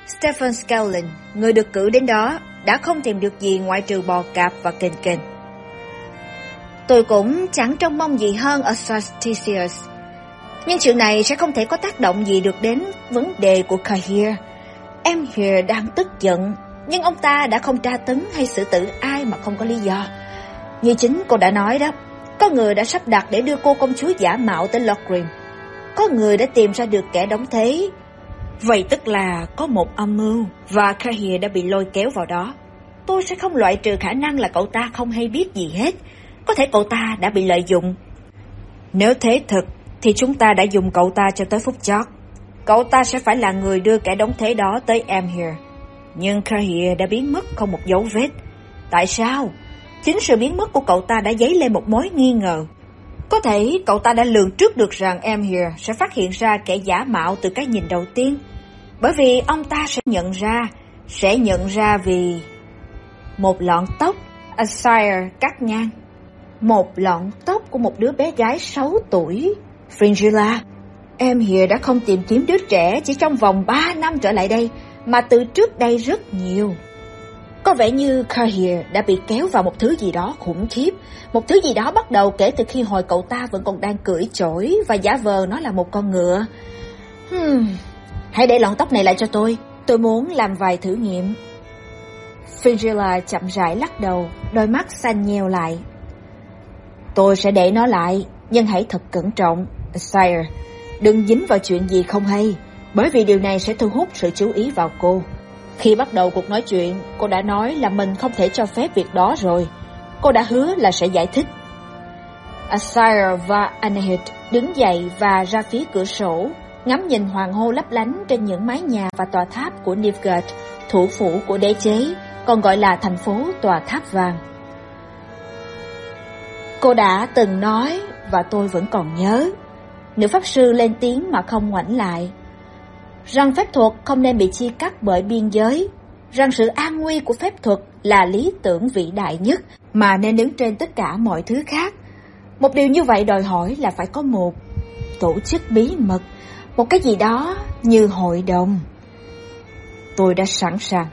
Stephen Skelling, người được cử đến đó, đã không tìm được gì ngoại trừ bò cạp và kênh kênh. Tôi cũng chẳng trông mong gì hơn ở Solstitius. Nhưng chuyện này sẽ không thể có tác động gì được đến vấn đề của Kahir. Em here đang tức giận, nhưng ông ta đã không tra tấn hay xử tử ai mà không có lý do. Như chính cô đã nói đó, có người đã sắp đặt để đưa cô công chúa giả mạo tới Lockrim. Có người đã tìm ra được kẻ đóng thế. Vậy tức là có một âm mưu và Kahir đã bị lôi kéo vào đó. Tôi sẽ không loại trừ khả năng là cậu ta không hay biết gì hết. Có thể cậu ta đã bị lợi dụng. Nếu thế thực, thì chúng ta đã dùng cậu ta cho tới phút chót. Cậu ta sẽ phải là người đưa kẻ đóng thế đó tới em here. Nhưng Kahir đã biến mất không một dấu vết. Tại sao? Chính sự biến mất của cậu ta đã dấy lên một mối nghi ngờ. Có thể cậu ta đã lường trước được rằng em here sẽ phát hiện ra kẻ giả mạo từ cái nhìn đầu tiên. Bởi vì ông ta sẽ nhận ra, sẽ nhận ra vì... Một lọn tóc, Asire cắt ngang. Một lọn tóc của một đứa bé gái 6 tuổi. Fringilla, em here đã không tìm kiếm đứa trẻ chỉ trong vòng 3 năm trở lại đây, mà từ trước đây rất nhiều. Có vẻ như Kahir đã bị kéo vào một thứ gì đó khủng khiếp. Một thứ gì đó bắt đầu kể từ khi hồi cậu ta vẫn còn đang cưỡi chổi và giả vờ nó là một con ngựa. Hmm, hãy để lọn tóc này lại cho tôi. Tôi muốn làm vài thử nghiệm. Fingilla chậm rãi lắc đầu, đôi mắt xanh nheo lại. Tôi sẽ để nó lại, nhưng hãy thật cẩn trọng. Sire, đừng dính vào chuyện gì không hay, bởi vì điều này sẽ thu hút sự chú ý vào cô. Khi bắt đầu cuộc nói chuyện, cô đã nói là mình không thể cho phép việc đó rồi. Cô đã hứa là sẽ giải thích. Asire và Anahit đứng dậy và ra phía cửa sổ. ngắm nhìn hoàng hô lấp lánh trên những mái nhà và tòa tháp của Nivgard, thủ phủ của đế chế, còn gọi là thành phố tòa tháp vàng. Cô đã từng nói, và tôi vẫn còn nhớ, nữ pháp sư lên tiếng mà không ngoảnh lại. Rằng phép thuật không nên bị chia cắt bởi biên giới, rằng sự an nguy của phép thuật là lý tưởng vĩ đại nhất mà nên đứng trên tất cả mọi thứ khác. Một điều như vậy đòi hỏi là phải có một tổ chức bí mật, một cái gì đó như hội đồng. Tôi đã sẵn sàng.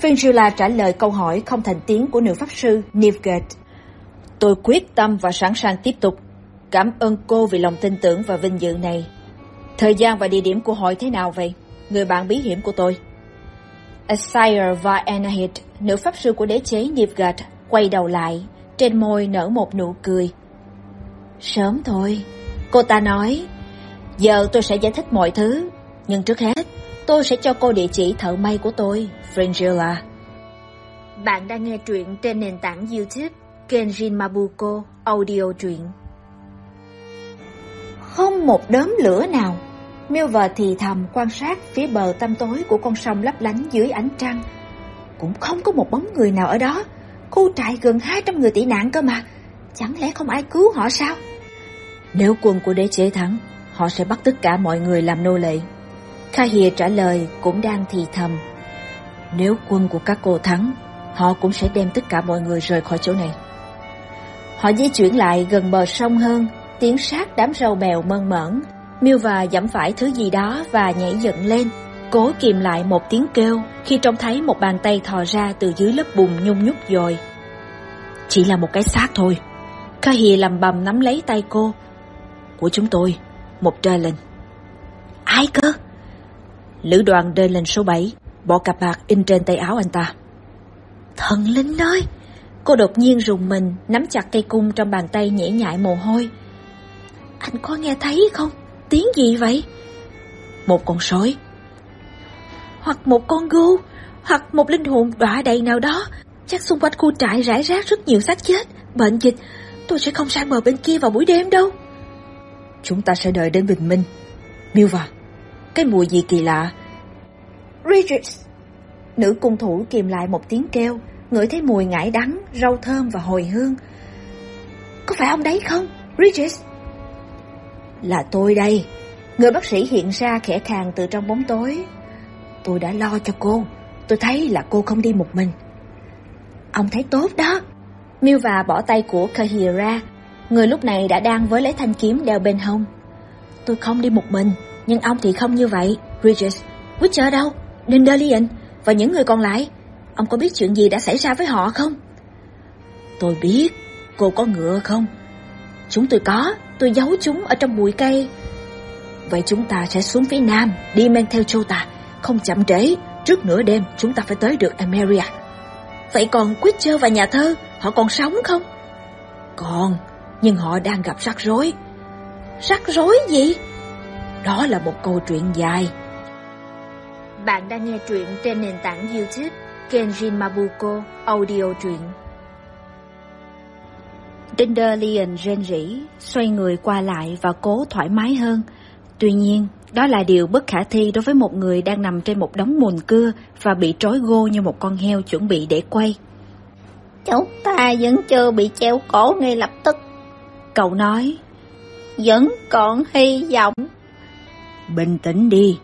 Fingula trả lời câu hỏi không thành tiếng của nữ pháp sư Nivgate. Tôi quyết tâm và sẵn sàng tiếp tục. Cảm ơn cô vì lòng tin tưởng và vinh dự này. Thời gian và địa điểm của hội thế nào vậy? Người bạn bí hiểm của tôi. Asire và Anahit, nữ pháp sư của đế chế Nivgat, quay đầu lại, trên môi nở một nụ cười. Sớm thôi, cô ta nói. Giờ tôi sẽ giải thích mọi thứ, nhưng trước hết, tôi sẽ cho cô địa chỉ thợ may của tôi, Fringilla. Bạn đang nghe truyện trên nền tảng YouTube Kenjin Mabuko Audio truyện. Không một đốm lửa nào Milver thì thầm quan sát phía bờ tăm tối của con sông lấp lánh dưới ánh trăng. Cũng không có một bóng người nào ở đó. Khu trại gần 200 người tị nạn cơ mà. Chẳng lẽ không ai cứu họ sao? Nếu quân của đế chế thắng, họ sẽ bắt tất cả mọi người làm nô lệ. Kahir trả lời cũng đang thì thầm. Nếu quân của các cô thắng, họ cũng sẽ đem tất cả mọi người rời khỏi chỗ này. Họ di chuyển lại gần bờ sông hơn, tiến sát đám râu bèo mơn mởn, Miêu và dẫm phải thứ gì đó và nhảy dựng lên, cố kìm lại một tiếng kêu khi trông thấy một bàn tay thò ra từ dưới lớp bùn nhung nhúc dồi. Chỉ là một cái xác thôi. Kahia lầm bầm nắm lấy tay cô. Của chúng tôi, một trời lên. Ai cơ? Lữ đoàn lên số 7, bỏ cặp bạc in trên tay áo anh ta. Thần linh ơi! Cô đột nhiên rùng mình, nắm chặt cây cung trong bàn tay nhễ nhại mồ hôi. Anh có nghe thấy không? tiếng gì vậy? Một con sói. Hoặc một con gưu, hoặc một linh hồn đọa đầy nào đó. Chắc xung quanh khu trại rải rác rất nhiều xác chết, bệnh dịch. Tôi sẽ không sang bờ bên kia vào buổi đêm đâu. Chúng ta sẽ đợi đến bình minh. Miêu vào. Cái mùi gì kỳ lạ. Regis. Nữ cung thủ kìm lại một tiếng kêu, ngửi thấy mùi ngải đắng, rau thơm và hồi hương. Có phải ông đấy không, Regis? Là tôi đây. Người bác sĩ hiện ra khẽ khàng từ trong bóng tối. Tôi đã lo cho cô. Tôi thấy là cô không đi một mình. Ông thấy tốt đó. Miêu và bỏ tay của Kahir ra. Người lúc này đã đang với lấy thanh kiếm đeo bên hông. Tôi không đi một mình, nhưng ông thì không như vậy. Regis, Witcher đâu? Dandelion và những người còn lại. Ông có biết chuyện gì đã xảy ra với họ không? Tôi biết. Cô có ngựa không? Chúng tôi có, tôi giấu chúng ở trong bụi cây. Vậy chúng ta sẽ xuống phía nam, đi men theo châu ta, không chậm trễ, trước nửa đêm chúng ta phải tới được Ameria. Vậy còn Witcher và nhà thơ, họ còn sống không? Còn, nhưng họ đang gặp rắc rối. Rắc rối gì? Đó là một câu chuyện dài. Bạn đang nghe truyện trên nền tảng YouTube Kenjin Mabuko Audio truyện. Tinder liền rên rỉ, xoay người qua lại và cố thoải mái hơn. Tuy nhiên, đó là điều bất khả thi đối với một người đang nằm trên một đống mùn cưa và bị trói gô như một con heo chuẩn bị để quay. Chúng ta vẫn chưa bị treo cổ ngay lập tức. Cậu nói. Vẫn còn hy vọng. Bình tĩnh đi.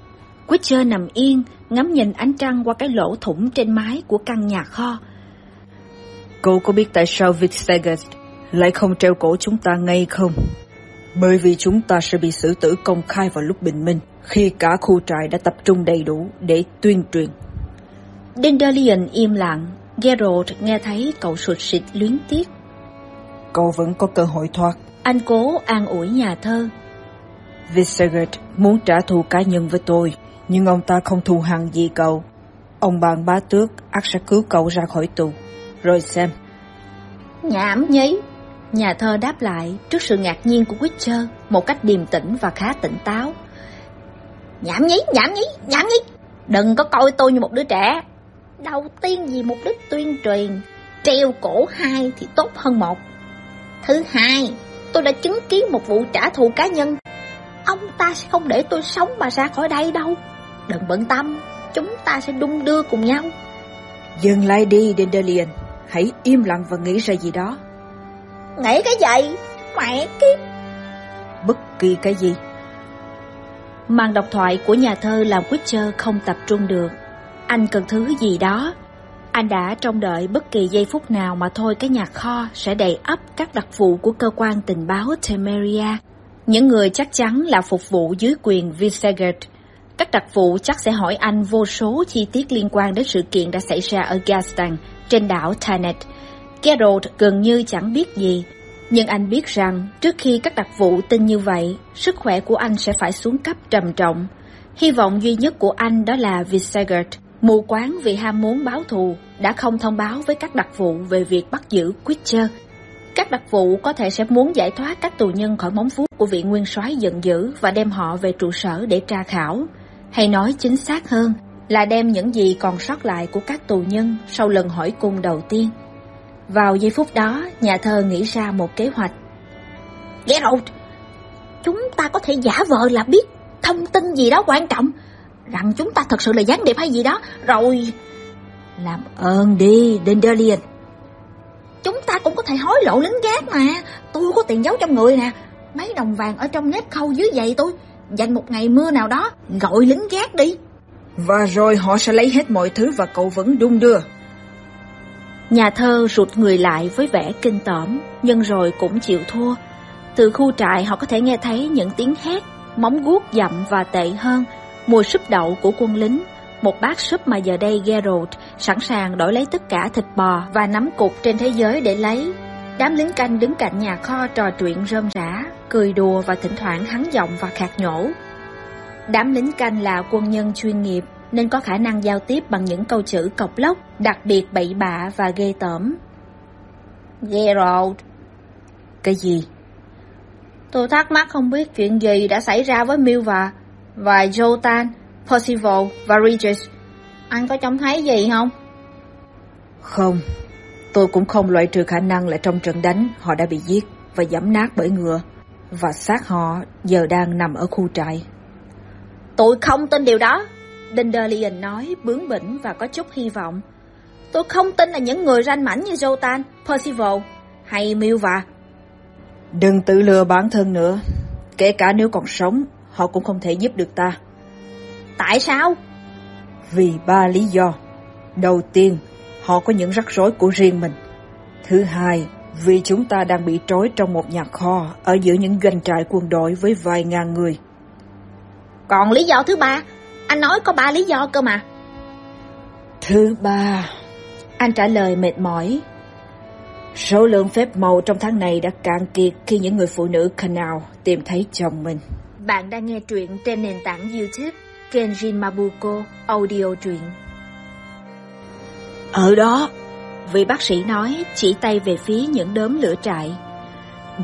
Witcher nằm yên, ngắm nhìn ánh trăng qua cái lỗ thủng trên mái của căn nhà kho. Cô có biết tại sao Vic lại không treo cổ chúng ta ngay không? Bởi vì chúng ta sẽ bị xử tử công khai vào lúc bình minh, khi cả khu trại đã tập trung đầy đủ để tuyên truyền. Dandelion im lặng, Geralt nghe thấy cậu sụt sịt luyến tiếc. Cậu vẫn có cơ hội thoát. Anh cố an ủi nhà thơ. Visegat muốn trả thù cá nhân với tôi, nhưng ông ta không thù hằn gì cậu. Ông bàn bá tước ắt sẽ cứu cậu ra khỏi tù. Rồi xem. Nhảm nhí, Nhà thơ đáp lại trước sự ngạc nhiên của Witcher một cách điềm tĩnh và khá tỉnh táo. Nhảm nhí, nhảm nhí, nhảm nhí. Đừng có coi tôi như một đứa trẻ. Đầu tiên vì mục đích tuyên truyền, treo cổ hai thì tốt hơn một. Thứ hai, tôi đã chứng kiến một vụ trả thù cá nhân. ông ta sẽ không để tôi sống mà ra khỏi đây đâu. Đừng bận tâm, chúng ta sẽ đung đưa cùng nhau. Dừng lại đi, Dandelion. Hãy im lặng và nghĩ ra gì đó. Nghĩ cái gì? Mẹ kiếp! Bất kỳ cái gì. Màn độc thoại của nhà thơ làm Witcher không tập trung được. Anh cần thứ gì đó. Anh đã trông đợi bất kỳ giây phút nào mà thôi cái nhà kho sẽ đầy ấp các đặc vụ của cơ quan tình báo Temeria. Những người chắc chắn là phục vụ dưới quyền Visegrad. Các đặc vụ chắc sẽ hỏi anh vô số chi tiết liên quan đến sự kiện đã xảy ra ở Gaston, trên đảo Tanet. Geralt gần như chẳng biết gì, nhưng anh biết rằng trước khi các đặc vụ tin như vậy, sức khỏe của anh sẽ phải xuống cấp trầm trọng. Hy vọng duy nhất của anh đó là Visegrad, mù quáng vì ham muốn báo thù, đã không thông báo với các đặc vụ về việc bắt giữ Witcher. Các đặc vụ có thể sẽ muốn giải thoát các tù nhân khỏi móng vuốt của vị nguyên soái giận dữ và đem họ về trụ sở để tra khảo. Hay nói chính xác hơn là đem những gì còn sót lại của các tù nhân sau lần hỏi cung đầu tiên. Vào giây phút đó, nhà thơ nghĩ ra một kế hoạch. Geralt, chúng ta có thể giả vờ là biết thông tin gì đó quan trọng, rằng chúng ta thật sự là gián điệp hay gì đó, rồi... Làm ơn đi, Dandelion. Chúng ta cũng có thể hối lộ lính gác mà, tôi có tiền giấu trong người nè, mấy đồng vàng ở trong nếp khâu dưới giày tôi, dành một ngày mưa nào đó, gọi lính gác đi. Và rồi họ sẽ lấy hết mọi thứ và cậu vẫn đung đưa. Nhà thơ rụt người lại với vẻ kinh tởm, nhưng rồi cũng chịu thua. Từ khu trại họ có thể nghe thấy những tiếng hét, móng guốc dặm và tệ hơn, mùi súp đậu của quân lính, một bát súp mà giờ đây Geralt sẵn sàng đổi lấy tất cả thịt bò và nắm cục trên thế giới để lấy. Đám lính canh đứng cạnh nhà kho trò chuyện rơm rã, cười đùa và thỉnh thoảng hắn giọng và khạc nhổ. Đám lính canh là quân nhân chuyên nghiệp nên có khả năng giao tiếp bằng những câu chữ cọc lốc, đặc biệt bậy bạ và ghê tởm. Geralt, Cái gì? tôi thắc mắc không biết chuyện gì đã xảy ra với Milva và Jotan, Percival và Regis. Anh có trông thấy gì không? Không, tôi cũng không loại trừ khả năng là trong trận đánh họ đã bị giết và giẫm nát bởi ngựa. Và xác họ giờ đang nằm ở khu trại. Tôi không tin điều đó. Dandelion nói bướng bỉnh và có chút hy vọng. Tôi không tin là những người ranh mảnh như Jotan, Percival hay Milva. Đừng tự lừa bản thân nữa. Kể cả nếu còn sống, họ cũng không thể giúp được ta. Tại sao? Vì ba lý do. Đầu tiên, họ có những rắc rối của riêng mình. Thứ hai, vì chúng ta đang bị trói trong một nhà kho ở giữa những doanh trại quân đội với vài ngàn người. Còn lý do thứ ba, anh nói có ba lý do cơ mà. Thứ ba, Anh trả lời mệt mỏi. số lượng phép màu trong tháng này đã cạn kiệt khi những người phụ nữ Canal tìm thấy chồng mình. Bạn đang nghe truyện trên nền tảng YouTube Kenjin Mabuko Audio truyện. Ở đó, Vị bác sĩ nói chỉ tay về phía những đốm lửa trại.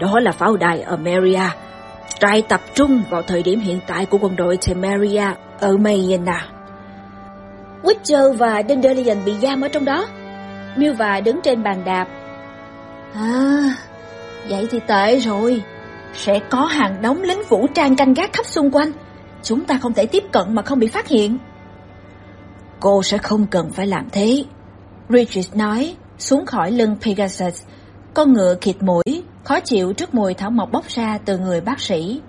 đó là pháo đài Ameria. Trại tập trung vào thời điểm hiện tại của quân đội Temeria ở Mayena. Witcher và Dandelion bị giam ở trong đó. Milva đứng trên bàn đạp. À, vậy thì tệ rồi. Sẽ có hàng đống lính vũ trang canh gác khắp xung quanh. Chúng ta không thể tiếp cận mà không bị phát hiện. Cô sẽ không cần phải làm thế. Regis nói, xuống khỏi lưng Pegasus. Con ngựa khịt mũi, khó chịu trước mùi thảo mộc bốc ra từ người bác sĩ.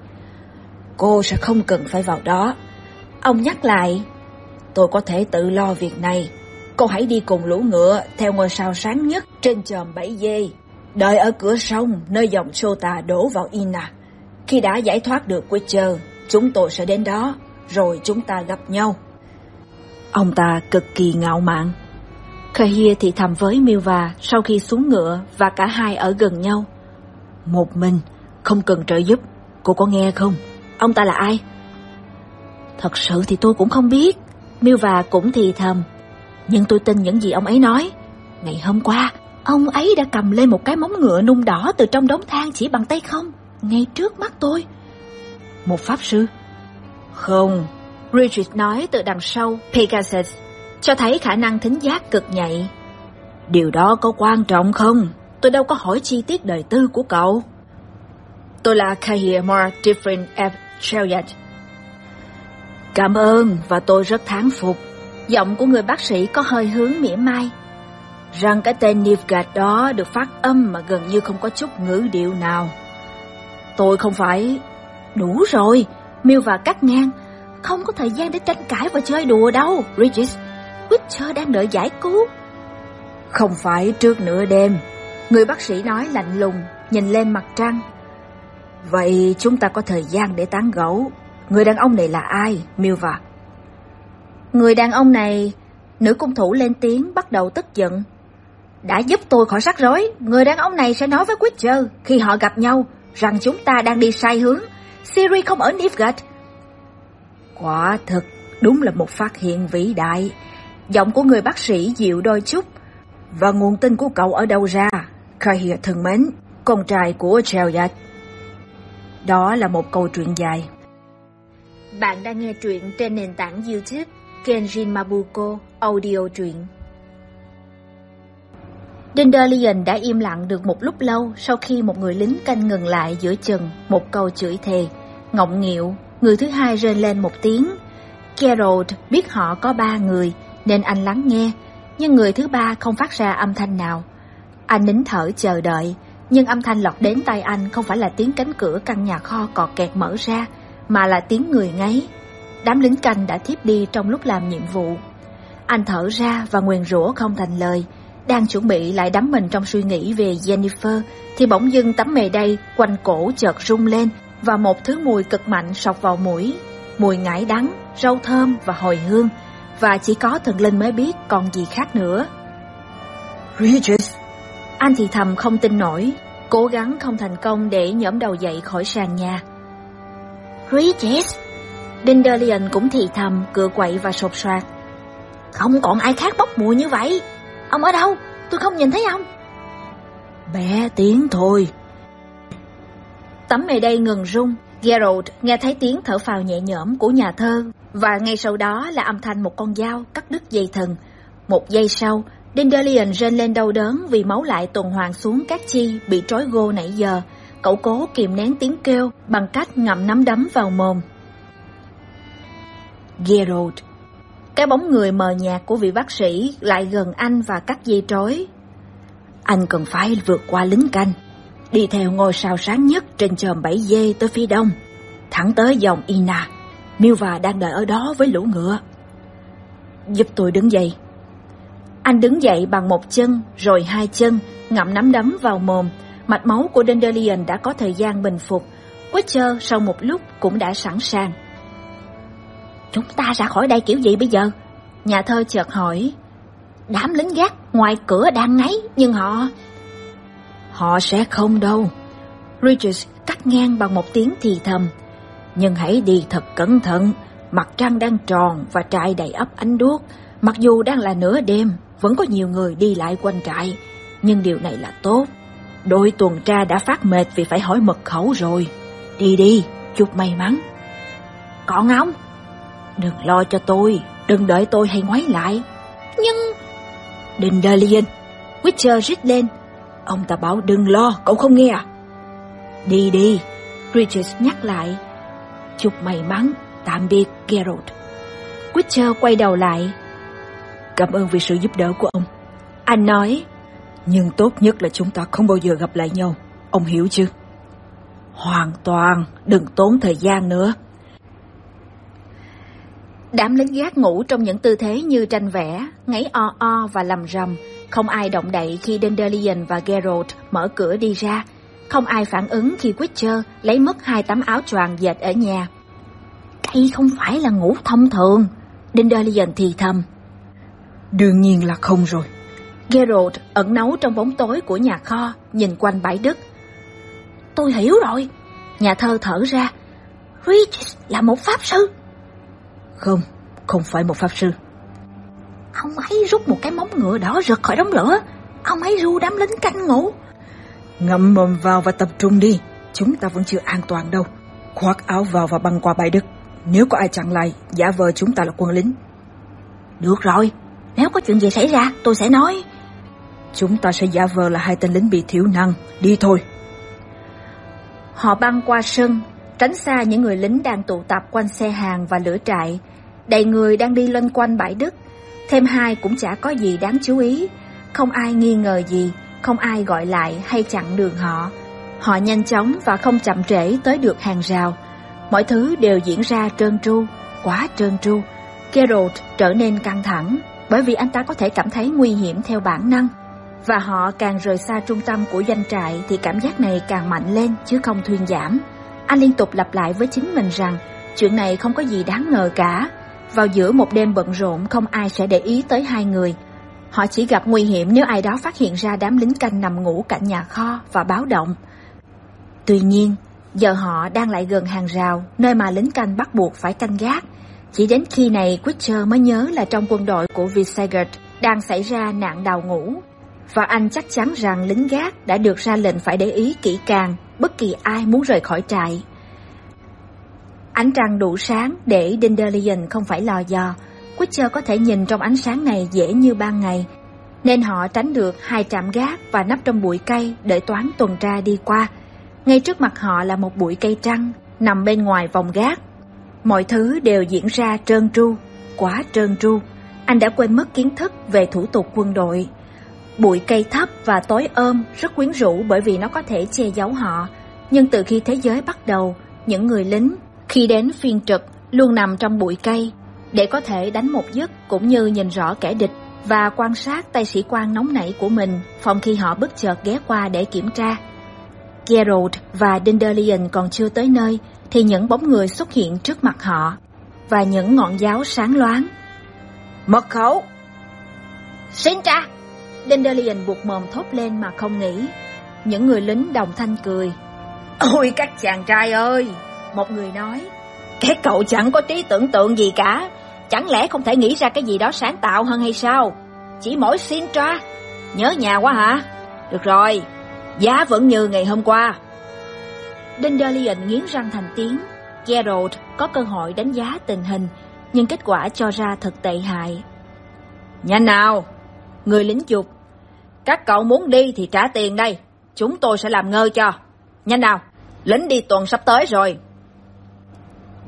Cô sẽ không cần phải vào đó. Ông nhắc lại, Tôi có thể tự lo việc này. Cô hãy đi cùng lũ ngựa theo ngôi sao sáng nhất trên chòm bảy dê. Đợi ở cửa sông nơi dòng Sota đổ vào Ina. Khi đã giải thoát được Witcher, chúng tôi sẽ đến đó, rồi chúng ta gặp nhau. ông ta cực kỳ ngạo mạn. Kahir thì thầm với Milva sau khi xuống ngựa và cả hai ở gần nhau. Một mình, không cần trợ giúp. Cô có nghe không? Ông ta là ai? Thật sự thì tôi cũng không biết. Milva cũng thì thầm. Nhưng tôi tin những gì ông ấy nói. Ngày hôm qua, ông ấy đã cầm lên một cái móng ngựa nung đỏ từ trong đống than chỉ bằng tay không, ngay trước mắt tôi. Một pháp sư? Không, Richard nói từ đằng sau Pegasus, cho thấy khả năng thính giác cực nhạy. điều đó có quan trọng không? Tôi đâu có hỏi chi tiết đời tư của cậu. Tôi là Kahir Mar Different F. Shelyat. Cảm ơn và tôi rất thán phục. Giọng của người bác sĩ có hơi hướng mỉa mai. Rằng cái tên Nivgard đó được phát âm mà gần như không có chút ngữ điệu nào. Tôi không phải... Đủ rồi, Miêu và cắt ngang. Không có thời gian để tranh cãi và chơi đùa đâu, Regis. Witcher đang đợi giải cứu. Không phải trước nửa đêm. Người bác sĩ nói lạnh lùng, nhìn lên mặt trăng. Vậy chúng ta có thời gian để tán gẫu. Người đàn ông này là ai, Milva? Người đàn ông này... Nữ cung thủ lên tiếng bắt đầu tức giận. Đã giúp tôi khỏi rắc rối, người đàn ông này sẽ nói với Witcher khi họ gặp nhau rằng chúng ta đang đi sai hướng. Siri không ở Nilfgaard. Quả thực, đúng là một phát hiện vĩ đại. Giọng của người bác sĩ dịu đôi chút. Và nguồn tin của cậu ở đâu ra? Kahir thân mến, con trai của Chelyat. Đó là một câu chuyện dài. Bạn đang nghe truyện trên nền tảng YouTube Kenjin Mabuko Audio truyện. Dandelion đã im lặng được một lúc lâu sau khi một người lính canh ngừng lại giữa chừng một câu chửi thề. Ngọng nghịu, người thứ hai rên lên một tiếng. Gerald biết họ có ba người nên anh lắng nghe, nhưng người thứ ba không phát ra âm thanh nào. Anh nín thở chờ đợi, nhưng âm thanh lọt đến tai anh không phải là tiếng cánh cửa căn nhà kho cọt kẹt mở ra, mà là tiếng người ngáy. Đám lính canh đã thiếp đi trong lúc làm nhiệm vụ. Anh thở ra và nguyền rủa không thành lời, đang chuẩn bị lại đắm mình trong suy nghĩ về Jennifer, thì bỗng dưng tấm mề đay quanh cổ chợt rung lên và một thứ mùi cực mạnh sọc vào mũi. Mùi ngải đắng, rau thơm và hồi hương, và chỉ có thần linh mới biết còn gì khác nữa. Regis! Anh thì thầm không tin nổi, cố gắng không thành công để nhõm đầu dậy khỏi sàn nhà. Regis! Dindalion cũng thì thầm, cựa quậy và sột soạt. Không còn ai khác bốc mùi như vậy. Ông ở đâu? Tôi không nhìn thấy ông. Bé tiếng thôi. Tấm mề đây ngừng rung, Gerald nghe thấy tiếng thở phào nhẹ nhõm của nhà thơ và ngay sau đó là âm thanh một con dao cắt đứt dây thần. Một giây sau, Dindalion rên lên đau đớn vì máu lại tuần hoàn xuống các chi bị trói gô nãy giờ. Cậu cố kìm nén tiếng kêu bằng cách ngậm nắm đấm vào mồm. Gerald Cái bóng người mờ nhạt của vị bác sĩ lại gần anh và cắt dây trói. Anh cần phải vượt qua lính canh, đi theo ngôi sao sáng nhất trên chòm bảy dê tới phía đông, thẳng tới dòng Ina. Milva đang đợi ở đó với lũ ngựa. Giúp tôi đứng dậy. Anh đứng dậy bằng một chân, rồi hai chân, ngậm nắm đấm vào mồm. Mạch máu của Dandelion đã có thời gian bình phục. Witcher sau một lúc cũng đã sẵn sàng. Chúng ta ra khỏi đây kiểu gì bây giờ? Nhà thơ chợt hỏi. Đám lính gác ngoài cửa đang ngáy, nhưng họ... Họ sẽ không đâu. Regis cắt ngang bằng một tiếng thì thầm. Nhưng hãy đi thật cẩn thận, mặt trăng đang tròn và trại đầy ấp ánh đuốc. Mặc dù đang là nửa đêm, vẫn có nhiều người đi lại quanh trại, nhưng điều này là tốt. Đội tuần tra đã phát mệt vì phải hỏi mật khẩu rồi. Đi đi, chúc may mắn. Còn ông? Đừng lo cho tôi, đừng đợi tôi hay ngoái lại. Nhưng... Dindalion, Witcher rít lên. Ông ta bảo đừng lo, cậu không nghe à? Đi đi, Regis nhắc lại. Chúc may mắn, tạm biệt Geralt. Witcher quay đầu lại. Cảm ơn vì sự giúp đỡ của ông. Anh nói, nhưng tốt nhất là chúng ta không bao giờ gặp lại nhau. Ông hiểu chứ? Hoàn toàn, đừng tốn thời gian nữa. Đám lính gác ngủ trong những tư thế như tranh vẽ, ngáy o o và lầm rầm. Không ai động đậy khi Dandelion và Geralt mở cửa đi ra. Không ai phản ứng khi Witcher lấy mất hai tấm áo choàng dệt ở nhà. Đây không phải là ngủ thông thường, Dandelion thì thầm. Đương nhiên là không rồi. Geralt ẩn náu trong bóng tối của nhà kho, nhìn quanh bãi đất. Tôi hiểu rồi. Nhà thơ thở ra. Regis là một pháp sư. Không, không phải một pháp sư. Ông ấy rút một cái móng ngựa đỏ rực khỏi đống lửa. Ông ấy ru đám lính canh ngủ. Ngậm mồm vào và tập trung đi. Chúng ta vẫn chưa an toàn đâu. Khoác áo vào và băng qua bãi đất. Nếu có ai chặn lại, giả vờ chúng ta là quân lính. Được rồi, nếu có chuyện gì xảy ra, tôi sẽ nói. Chúng ta sẽ giả vờ là hai tên lính bị thiểu năng. Đi thôi. Họ băng qua sân, tránh xa những người lính đang tụ tập quanh xe hàng và lửa trại. Đầy người đang đi loanh quanh bãi đất. Thêm hai cũng chả có gì đáng chú ý. Không ai nghi ngờ gì, không ai gọi lại hay chặn đường họ. Họ nhanh chóng và không chậm trễ tới được hàng rào. Mọi thứ đều diễn ra trơn tru, quá trơn tru. gerald trở nên căng thẳng bởi vì anh ta có thể cảm thấy nguy hiểm theo bản năng. Và họ càng rời xa trung tâm của doanh trại thì cảm giác này càng mạnh lên chứ không thuyên giảm. Anh liên tục lặp lại với chính mình rằng chuyện này không có gì đáng ngờ cả. Vào giữa một đêm bận rộn không ai sẽ để ý tới hai người. Họ chỉ gặp nguy hiểm nếu ai đó phát hiện ra đám lính canh nằm ngủ cạnh nhà kho và báo động. Tuy nhiên, giờ họ đang lại gần hàng rào, nơi mà lính canh bắt buộc phải canh gác. Chỉ đến khi này quitcher mới nhớ là trong quân đội của Visegrad đang xảy ra nạn đào ngũ. Và anh chắc chắn rằng lính gác đã được ra lệnh phải để ý kỹ càng bất kỳ ai muốn rời khỏi trại. Ánh trăng đủ sáng để Dandelion không phải lò dò. Witcher có thể nhìn trong ánh sáng này dễ như ban ngày, nên họ tránh được hai trạm gác và nấp trong bụi cây đợi toán tuần tra đi qua. Ngay trước mặt họ là một bụi cây trăng nằm bên ngoài vòng gác. Mọi thứ đều diễn ra trơn tru, quá trơn tru. Anh đã quên mất kiến thức về thủ tục quân đội. Bụi cây thấp và tối ôm rất quyến rũ bởi vì nó có thể che giấu họ. Nhưng từ khi thế giới bắt đầu, những người lính khi đến phiên trực luôn nằm trong bụi cây để có thể đánh một giấc cũng như nhìn rõ kẻ địch và quan sát tay sĩ quan nóng nảy của mình phòng khi họ bất chợt ghé qua để kiểm tra. Geralt và Dandelion còn chưa tới nơi thì những bóng người xuất hiện trước mặt họ và những ngọn giáo sáng loáng. Mật khẩu! Xin tra! Dandelion buộc mồm thốt lên mà không nghĩ. Những người lính đồng thanh cười. Ôi các chàng trai ơi! Một người nói. Các cậu chẳng có trí tưởng tượng gì cả. Chẳng lẽ không thể nghĩ ra cái gì đó sáng tạo hơn hay sao? Chỉ mỗi xin tra. Nhớ nhà quá hả? Được rồi, giá vẫn như ngày hôm qua. Dandelion nghiến răng thành tiếng. Geralt có cơ hội đánh giá tình hình, nhưng kết quả cho ra thật tệ hại. Nhanh nào! Người lính dục. Các cậu muốn đi thì trả tiền đây. Chúng tôi sẽ làm ngơ cho. Nhanh nào! Lính đi tuần sắp tới rồi.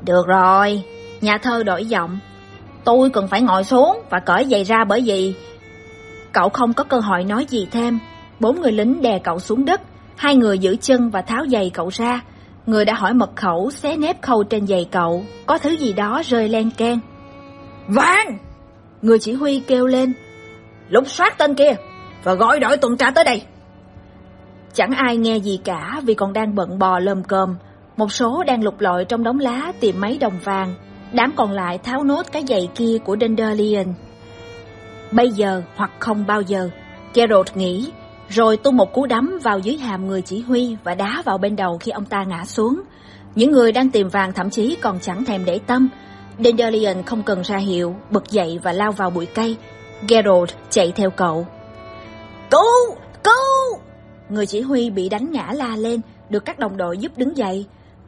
Được rồi, nhà thơ đổi giọng. Tôi cần phải ngồi xuống và cởi giày ra bởi vì... Cậu không có cơ hội nói gì thêm. Bốn người lính đè cậu xuống đất. Hai người giữ chân và tháo giày cậu ra. Người đã hỏi mật khẩu xé nếp khâu trên giày cậu. Có thứ gì đó rơi len ken. Vang! Người chỉ huy kêu lên. Lục soát tên kia và gọi đội tuần tra tới đây. Chẳng ai nghe gì cả vì còn đang bận bò lơm cơm. Một số đang lục lọi trong đống lá tìm mấy đồng vàng. Đám còn lại tháo nốt cái giày kia của Dandelion. Bây giờ hoặc không bao giờ, Geralt nghĩ, rồi tung một cú đấm vào dưới hàm người chỉ huy và đá vào bên đầu khi ông ta ngã xuống. Những người đang tìm vàng thậm chí còn chẳng thèm để tâm. Dandelion không cần ra hiệu, bật dậy và lao vào bụi cây. Geralt chạy theo cậu. Cứu! Cứu! Người chỉ huy bị đánh ngã la lên, được các đồng đội giúp đứng dậy.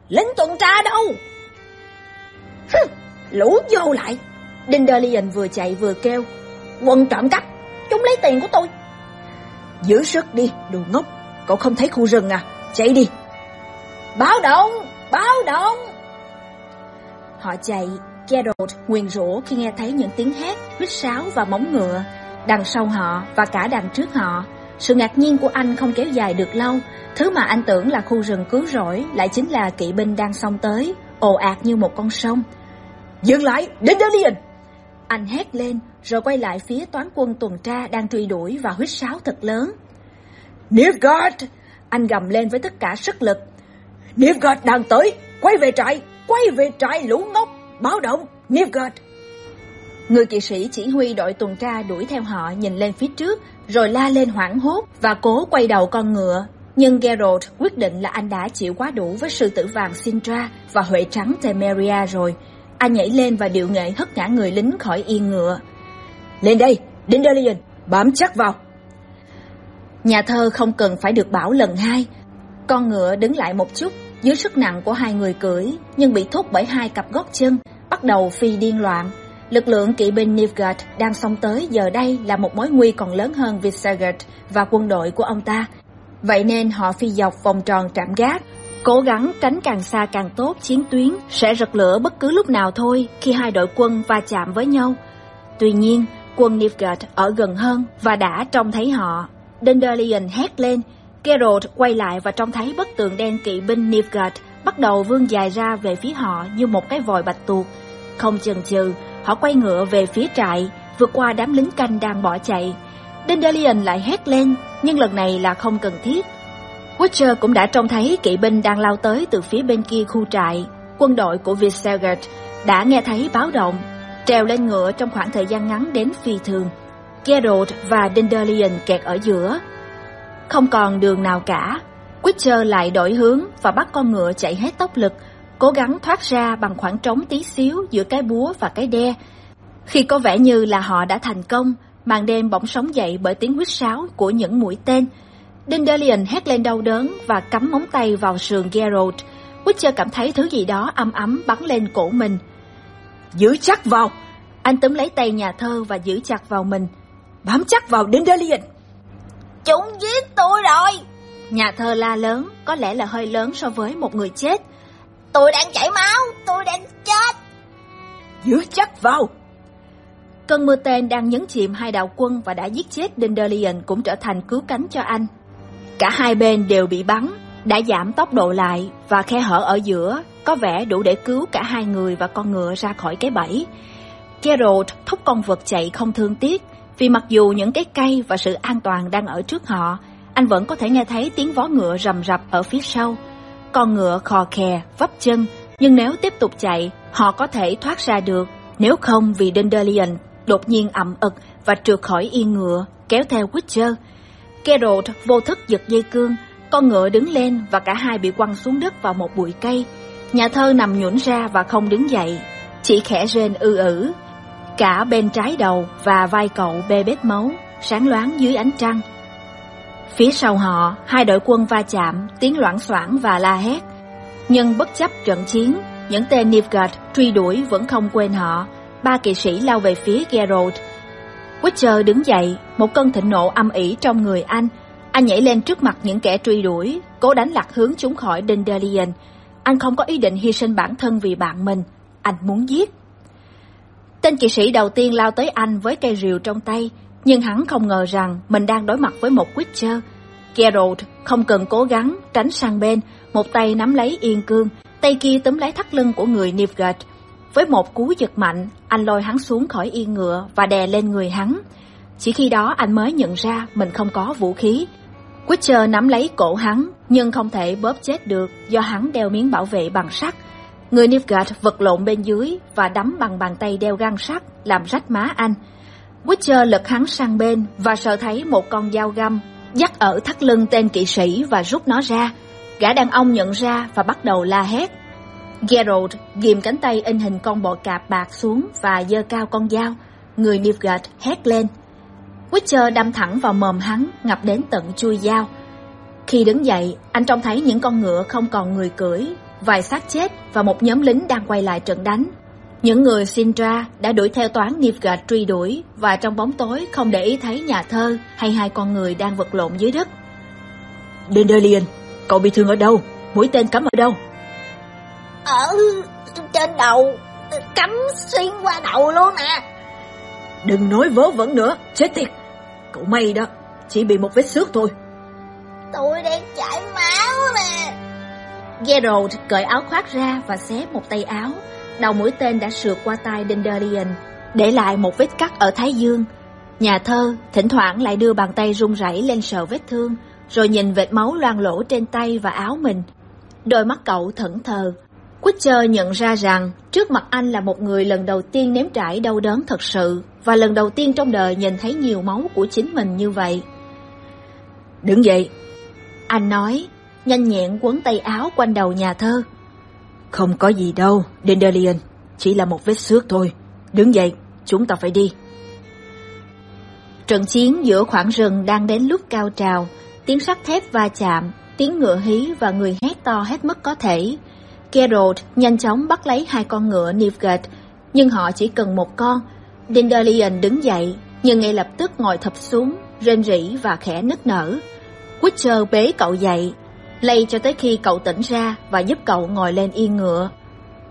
Lính tuần tra đâu? Lũ vô lại! Dandelion vừa chạy vừa kêu. Quân trộm cắp! Chúng lấy tiền của tôi! Giữ sức đi, đồ ngốc. Cậu không thấy khu rừng à? Chạy đi. Báo động! Báo động! Họ chạy, Geralt nguyền rủa khi nghe thấy những tiếng hét, huýt sáo và móng ngựa. Đằng sau họ và cả đằng trước họ, sự ngạc nhiên của anh không kéo dài được lâu. Thứ mà anh tưởng là khu rừng cứu rỗi lại chính là kỵ binh đang xông tới, ồ ạt như một con sông. Dừng lại, đến đó liền! Anh hét lên, rồi quay lại phía toán quân tuần tra đang truy đuổi và huýt sáo thật lớn. Nilfgaard! Anh gầm lên với tất cả sức lực. Nilfgaard đang tới! Quay về trại! Quay về trại lũ ngốc! Báo động! Nilfgaard! Người kỵ sĩ chỉ huy đội tuần tra đuổi theo họ nhìn lên phía trước, rồi la lên hoảng hốt và cố quay đầu con ngựa. Nhưng Geralt quyết định là anh đã chịu quá đủ với sư tử vàng Sintra và huệ trắng Temeria rồi. Anh nhảy lên và điệu nghệ hất ngã người lính khỏi yên ngựa. Lên đây, Dandelion, bám chắc vào. Nhà thơ không cần phải được bảo lần hai. Con ngựa đứng lại một chút dưới sức nặng của hai người cưỡi, nhưng bị thúc bởi hai cặp gót chân, bắt đầu phi điên loạn. Lực lượng kỵ binh Nilfgaard đang xông tới giờ đây là một mối nguy còn lớn hơn Visegrad và quân đội của ông ta. Vậy nên họ phi dọc vòng tròn trạm gác, Cố gắng tránh càng xa càng tốt, chiến tuyến sẽ rực lửa bất cứ lúc nào thôi khi hai đội quân va chạm với nhau. Tuy nhiên, quân Nilfgaard ở gần hơn và đã trông thấy họ. Dandelion hét lên, Geralt quay lại và trông thấy bức tường đen kỵ binh Nilfgaard bắt đầu vươn dài ra về phía họ như một cái vòi bạch tuộc. Không chần chừ, họ quay ngựa về phía trại, vượt qua đám lính canh đang bỏ chạy. Dandelion lại hét lên, nhưng lần này là không cần thiết. Witcher cũng đã trông thấy kỵ binh đang lao tới từ phía bên kia khu trại. Quân đội của Visergert đã nghe thấy báo động, trèo lên ngựa trong khoảng thời gian ngắn đến phi thường. Geralt và Dandelion kẹt ở giữa. Không còn đường nào cả, Witcher lại đổi hướng và bắt con ngựa chạy hết tốc lực, cố gắng thoát ra bằng khoảng trống tí xíu giữa cái búa và cái đe. Khi có vẻ như là họ đã thành công, màn đêm bỗng sống dậy bởi tiếng huýt sáo của những mũi tên. Dandelion hét lên đau đớn và cắm móng tay vào sườn Geralt. Witcher cảm thấy thứ gì đó ấm ấm bắn lên cổ mình. Giữ chắc vào! Anh túm lấy tay nhà thơ và giữ chặt vào mình. Bám chắc vào Dandelion! Chúng giết tôi rồi! Nhà thơ la lớn, có lẽ là hơi lớn so với một người chết. Tôi đang chảy máu, tôi đang chết. Giữ chắc vào! Cơn mưa tên đang nhấn chìm hai đạo quân và đã giết chết Dandelion cũng trở thành cứu cánh cho anh. Cả hai bên đều bị bắn, đã giảm tốc độ lại và khe hở ở giữa có vẻ đủ để cứu cả hai người và con ngựa ra khỏi cái bẫy. Geralt thúc con vật chạy không thương tiếc, vì mặc dù những cái cây và sự an toàn đang ở trước họ, anh vẫn có thể nghe thấy tiếng vó ngựa rầm rập ở phía sau. Con ngựa khò khè, vấp chân, nhưng nếu tiếp tục chạy, họ có thể thoát ra được, nếu không vì Dandelion đột nhiên ậm ực và trượt khỏi yên ngựa, kéo theo Witcher. Geralt vô thức giật dây cương, con ngựa đứng lên và cả hai bị quăng xuống đất vào một bụi cây. Nhà thơ nằm nhũn ra và không đứng dậy, chỉ khẽ rên ư ử. Cả bên trái đầu và vai cậu bê bết máu, sáng loáng dưới ánh trăng. Phía sau họ, hai đội quân va chạm, tiếng loảng xoảng và la hét. Nhưng bất chấp trận chiến, những tên Nilfgaard truy đuổi vẫn không quên họ. Ba kỵ sĩ lao về phía Geralt. Witcher đứng dậy, một cơn thịnh nộ âm ỉ trong người anh. Anh nhảy lên trước mặt những kẻ truy đuổi, cố đánh lạc hướng chúng khỏi Dandelion. Anh không có ý định hy sinh bản thân vì bạn mình, anh muốn giết. Tên kỵ sĩ đầu tiên lao tới anh với cây rìu trong tay, nhưng hắn không ngờ rằng mình đang đối mặt với một Witcher. Geralt không cần cố gắng tránh sang bên, một tay nắm lấy yên cương, tay kia túm lấy thắt lưng của người Nilfgaard. Với một cú giật mạnh, anh lôi hắn xuống khỏi yên ngựa và đè lên người hắn. Chỉ khi đó anh mới nhận ra mình không có vũ khí. Witcher nắm lấy cổ hắn, nhưng không thể bóp chết được do hắn đeo miếng bảo vệ bằng sắt. Người Nilfgaard vật lộn bên dưới và đấm bằng bàn tay đeo găng sắt, làm rách má anh. Witcher lật hắn sang bên và sợ thấy một con dao găm dắt ở thắt lưng tên kỵ sĩ và rút nó ra. Gã đàn ông nhận ra và bắt đầu la hét. Geralt ghim cánh tay in hình con bọ cạp bạc xuống và giơ cao con dao. Người Nilfgaard hét lên. Witcher đâm thẳng vào mồm hắn, ngập đến tận chui dao. Khi đứng dậy, anh trông thấy những con ngựa không còn người cưỡi, vài xác chết và một nhóm lính đang quay lại trận đánh. Những người Sintra đã đuổi theo toán Nilfgaard truy đuổi và trong bóng tối không để ý thấy nhà thơ hay hai con người đang vật lộn dưới đất. Dandelion, cậu bị thương ở đâu? Mũi tên cắm ở đâu? Ở trên đầu, cắm xuyên qua đầu luôn nè. Đừng nói vớ vẩn nữa, chết tiệt. Cậu may đó, chỉ bị một vết xước thôi. Tôi đang chảy máu nè. Geralt cởi áo khoác ra và xé một tay áo. Đầu mũi tên đã sượt qua tay Dendarian, để lại một vết cắt ở thái dương. Nhà thơ thỉnh thoảng lại đưa bàn tay run rẩy lên sờ vết thương, rồi nhìn vệt máu loang lỗ trên tay và áo mình. Đôi mắt cậu thẫn thờ. Quitcher nhận ra rằng trước mặt anh là một người lần đầu tiên nếm trải đau đớn thật sự và lần đầu tiên trong đời nhìn thấy nhiều máu của chính mình như vậy. Đứng dậy. Anh nói, nhanh nhẹn quấn tay áo quanh đầu nhà thơ. Không có gì đâu, Dandelion. Chỉ là một vết xước thôi. Đứng dậy, chúng ta phải đi. Trận chiến giữa khoảng rừng đang đến lúc cao trào. Tiếng sắt thép va chạm, tiếng ngựa hí và người hét to hết mức có thể. Geralt nhanh chóng bắt lấy hai con ngựa Nilfgaard, nhưng họ chỉ cần một con. Dandelion đứng dậy, nhưng ngay lập tức ngồi thập xuống, rên rỉ và khẽ nức nở. Witcher bế cậu dậy lay cho tới khi cậu tỉnh ra và giúp cậu ngồi lên yên ngựa.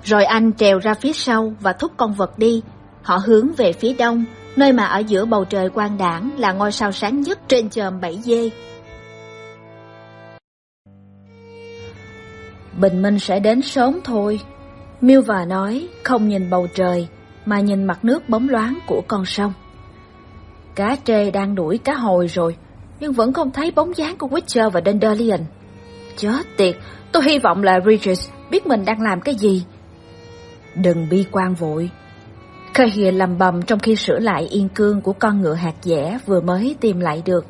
Rồi anh trèo ra phía sau và thúc con vật đi. Họ hướng về phía đông, nơi mà ở giữa bầu trời quang đảng là ngôi sao sáng nhất trên chòm bảy dê. Bình minh sẽ đến sớm thôi, Milva nói, không nhìn bầu trời, mà nhìn mặt nước bóng loáng của con sông. Cá trê đang đuổi cá hồi rồi, nhưng vẫn không thấy bóng dáng của Witcher và Dandelion. Chết tiệt, tôi hy vọng là Regis biết mình đang làm cái gì. Đừng bi quan vội. Kahir lầm bầm trong khi sửa lại yên cương của con ngựa hạt dẻ vừa mới tìm lại được.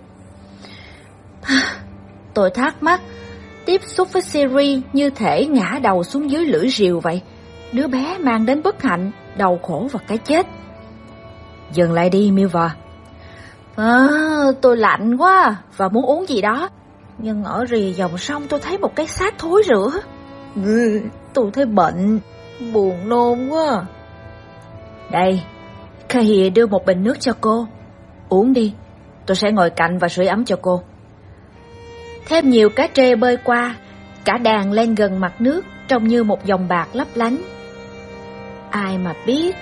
tôi thắc mắc, tiếp xúc với Siri như thể ngã đầu xuống dưới lưỡi rìu vậy. Đứa bé mang đến bất hạnh, đau khổ và cái chết. Dừng lại đi, Milva. À, tôi lạnh quá và muốn uống gì đó. Nhưng ở rìa dòng sông tôi thấy một cái xác thối rữa. Ừ, tôi thấy bệnh, buồn nôn quá. Đây, Kahia đưa một bình nước cho cô. Uống đi, tôi sẽ ngồi cạnh và sưởi ấm cho cô. Thêm nhiều cá trê bơi qua, cả đàn lên gần mặt nước trông như một dòng bạc lấp lánh. Ai mà biết,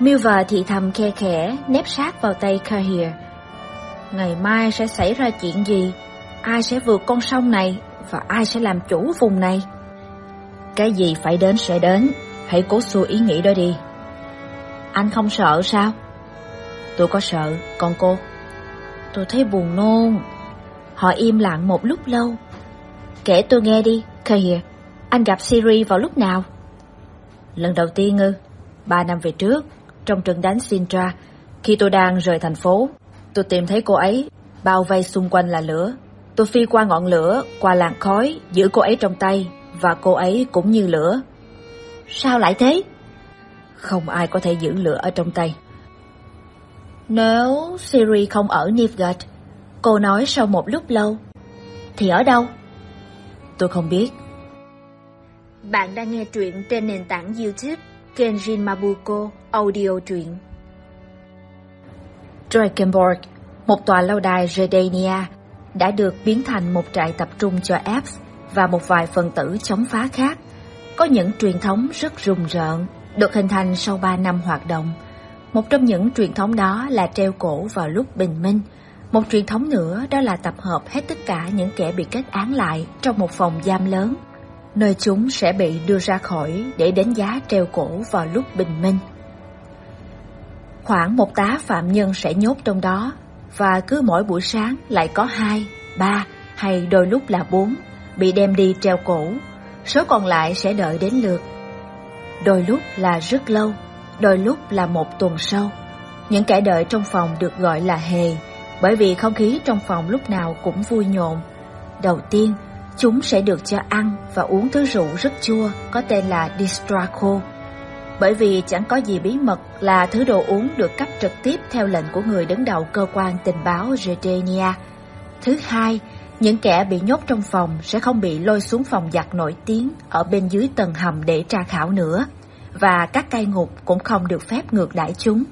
Milva thì thầm khe khẽ nép sát vào tay Kahir. Ngày mai sẽ xảy ra chuyện gì? Ai sẽ vượt con sông này và ai sẽ làm chủ vùng này? Cái gì phải đến sẽ đến, hãy cố xua ý nghĩ đó đi. Anh không sợ sao? Tôi có sợ, còn cô? Tôi thấy buồn nôn. Họ im lặng một lúc lâu. Kể tôi nghe đi, Kahir. Anh gặp Siri vào lúc nào? Lần đầu tiên ư? Ba năm về trước, trong trận đánh Sintra, khi tôi đang rời thành phố, tôi tìm thấy cô ấy, bao vây xung quanh là lửa. Tôi phi qua ngọn lửa, qua làn khói, giữ cô ấy trong tay, và cô ấy cũng như lửa. Sao lại thế? Không ai có thể giữ lửa ở trong tay. Nếu Siri không ở Nivgard, cô nói sau một lúc lâu, thì ở đâu? Tôi không biết. Bạn đang nghe truyện trên nền tảng YouTube Kenjin Mabuko Audio truyện. Drakenborg, một tòa lâu đài Redania, đã được biến thành một trại tập trung cho Apps và một vài phần tử chống phá khác. Có những truyền thống rất rùng rợn, được hình thành sau 3 năm hoạt động. Một trong những truyền thống đó là treo cổ vào lúc bình minh. Một truyền thống nữa đó là tập hợp hết tất cả những kẻ bị kết án lại trong một phòng giam lớn nơi chúng sẽ bị đưa ra khỏi để đánh giá treo cổ vào lúc bình minh. Khoảng một tá phạm nhân sẽ nhốt trong đó và cứ mỗi buổi sáng lại có hai, ba hay đôi lúc là bốn bị đem đi treo cổ, số còn lại sẽ đợi đến lượt. Đôi lúc là rất lâu, đôi lúc là một tuần sau. Những kẻ đợi trong phòng được gọi là hề, bởi vì không khí trong phòng lúc nào cũng vui nhộn. Đầu tiên, Chúng sẽ được cho ăn và uống thứ rượu rất chua có tên là Distraco. Bởi vì chẳng có gì bí mật là thứ đồ uống được cấp trực tiếp theo lệnh của người đứng đầu cơ quan tình báo Redenia. Thứ hai, những kẻ bị nhốt trong phòng sẽ không bị lôi xuống phòng giặt nổi tiếng ở bên dưới tầng hầm để tra khảo nữa, và các cai ngục cũng không được phép ngược đãi chúng.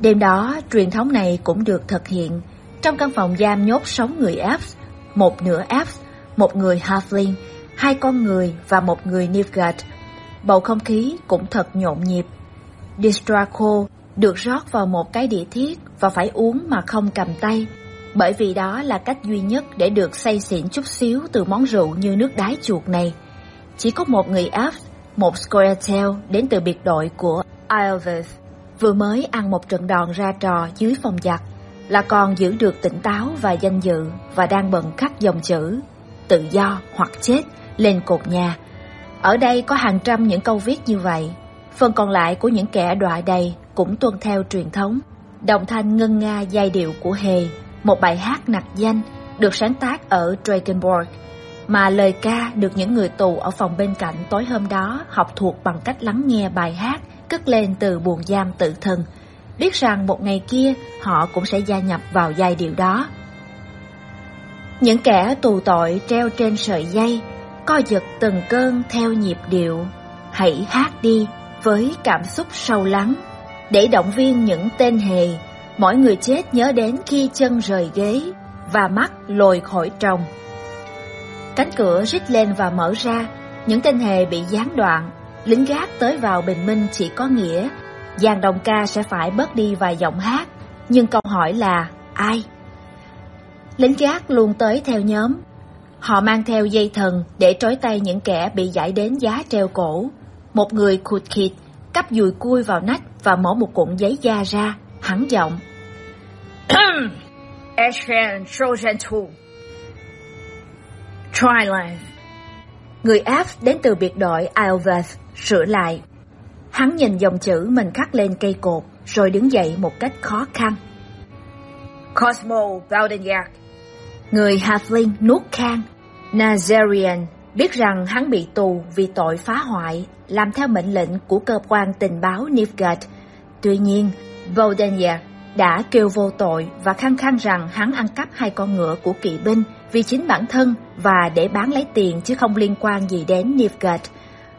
Đêm đó, truyền thống này cũng được thực hiện. Trong căn phòng giam nhốt sáu người Apps, một nửa Apps, một người Halfling, hai con người và một người Nilfgaard. Bầu không khí cũng thật nhộn nhịp. Distraco được rót vào một cái đĩa thiết và phải uống mà không cầm tay, bởi vì đó là cách duy nhất để được say xỉn chút xíu từ món rượu như nước đái chuột này. Chỉ có một người Áp, một Squirtle đến từ biệt đội của Iolveth, vừa mới ăn một trận đòn ra trò dưới phòng giặt là còn giữ được tỉnh táo và danh dự và đang bận khắc dòng chữ tự do hoặc chết lên cột nhà. Ở đây có hàng trăm những câu viết như vậy. Phần còn lại của những kẻ đọa đầy cũng tuân theo truyền thống. Đồng thanh ngân nga giai điệu của Hề, một bài hát nặc danh được sáng tác ở Drakenborg, mà lời ca được những người tù ở phòng bên cạnh tối hôm đó học thuộc bằng cách lắng nghe bài hát cất lên từ buồng giam tự thân biết rằng một ngày kia họ cũng sẽ gia nhập vào giai điệu đó. Những kẻ tù tội treo trên sợi dây, co giật từng cơn theo nhịp điệu, hãy hát đi với cảm xúc sâu lắng, để động viên những tên hề, mỗi người chết nhớ đến khi chân rời ghế và mắt lồi khỏi trồng. Cánh cửa rít lên và mở ra, những tên hề bị gián đoạn. Lính gác tới vào bình minh chỉ có nghĩa dàn đồng ca sẽ phải bớt đi vài giọng hát, nhưng câu hỏi là ai? Lính gác luôn tới theo nhóm. Họ mang theo dây thần để trói tay những kẻ bị giải đến giá treo cổ. Một người khụt khịt, cắp dùi cui vào nách và mở một cuộn giấy da ra, hắn giọng. Ashen Trojan Tryland Người Áp đến từ biệt đội Ilveth sửa lại. Hắn nhìn dòng chữ mình khắc lên cây cột, rồi đứng dậy một cách khó khăn. Cosmo Baudenyak Người Halfling nuốt khang. Nazarian biết rằng hắn bị tù vì tội phá hoại, làm theo mệnh lệnh của cơ quan tình báo Nilfgaard. Tuy nhiên, Baudenyak đã kêu vô tội và khăng khăng rằng hắn ăn cắp hai con ngựa của kỵ binh vì chính bản thân và để bán lấy tiền chứ không liên quan gì đến Nilfgaard.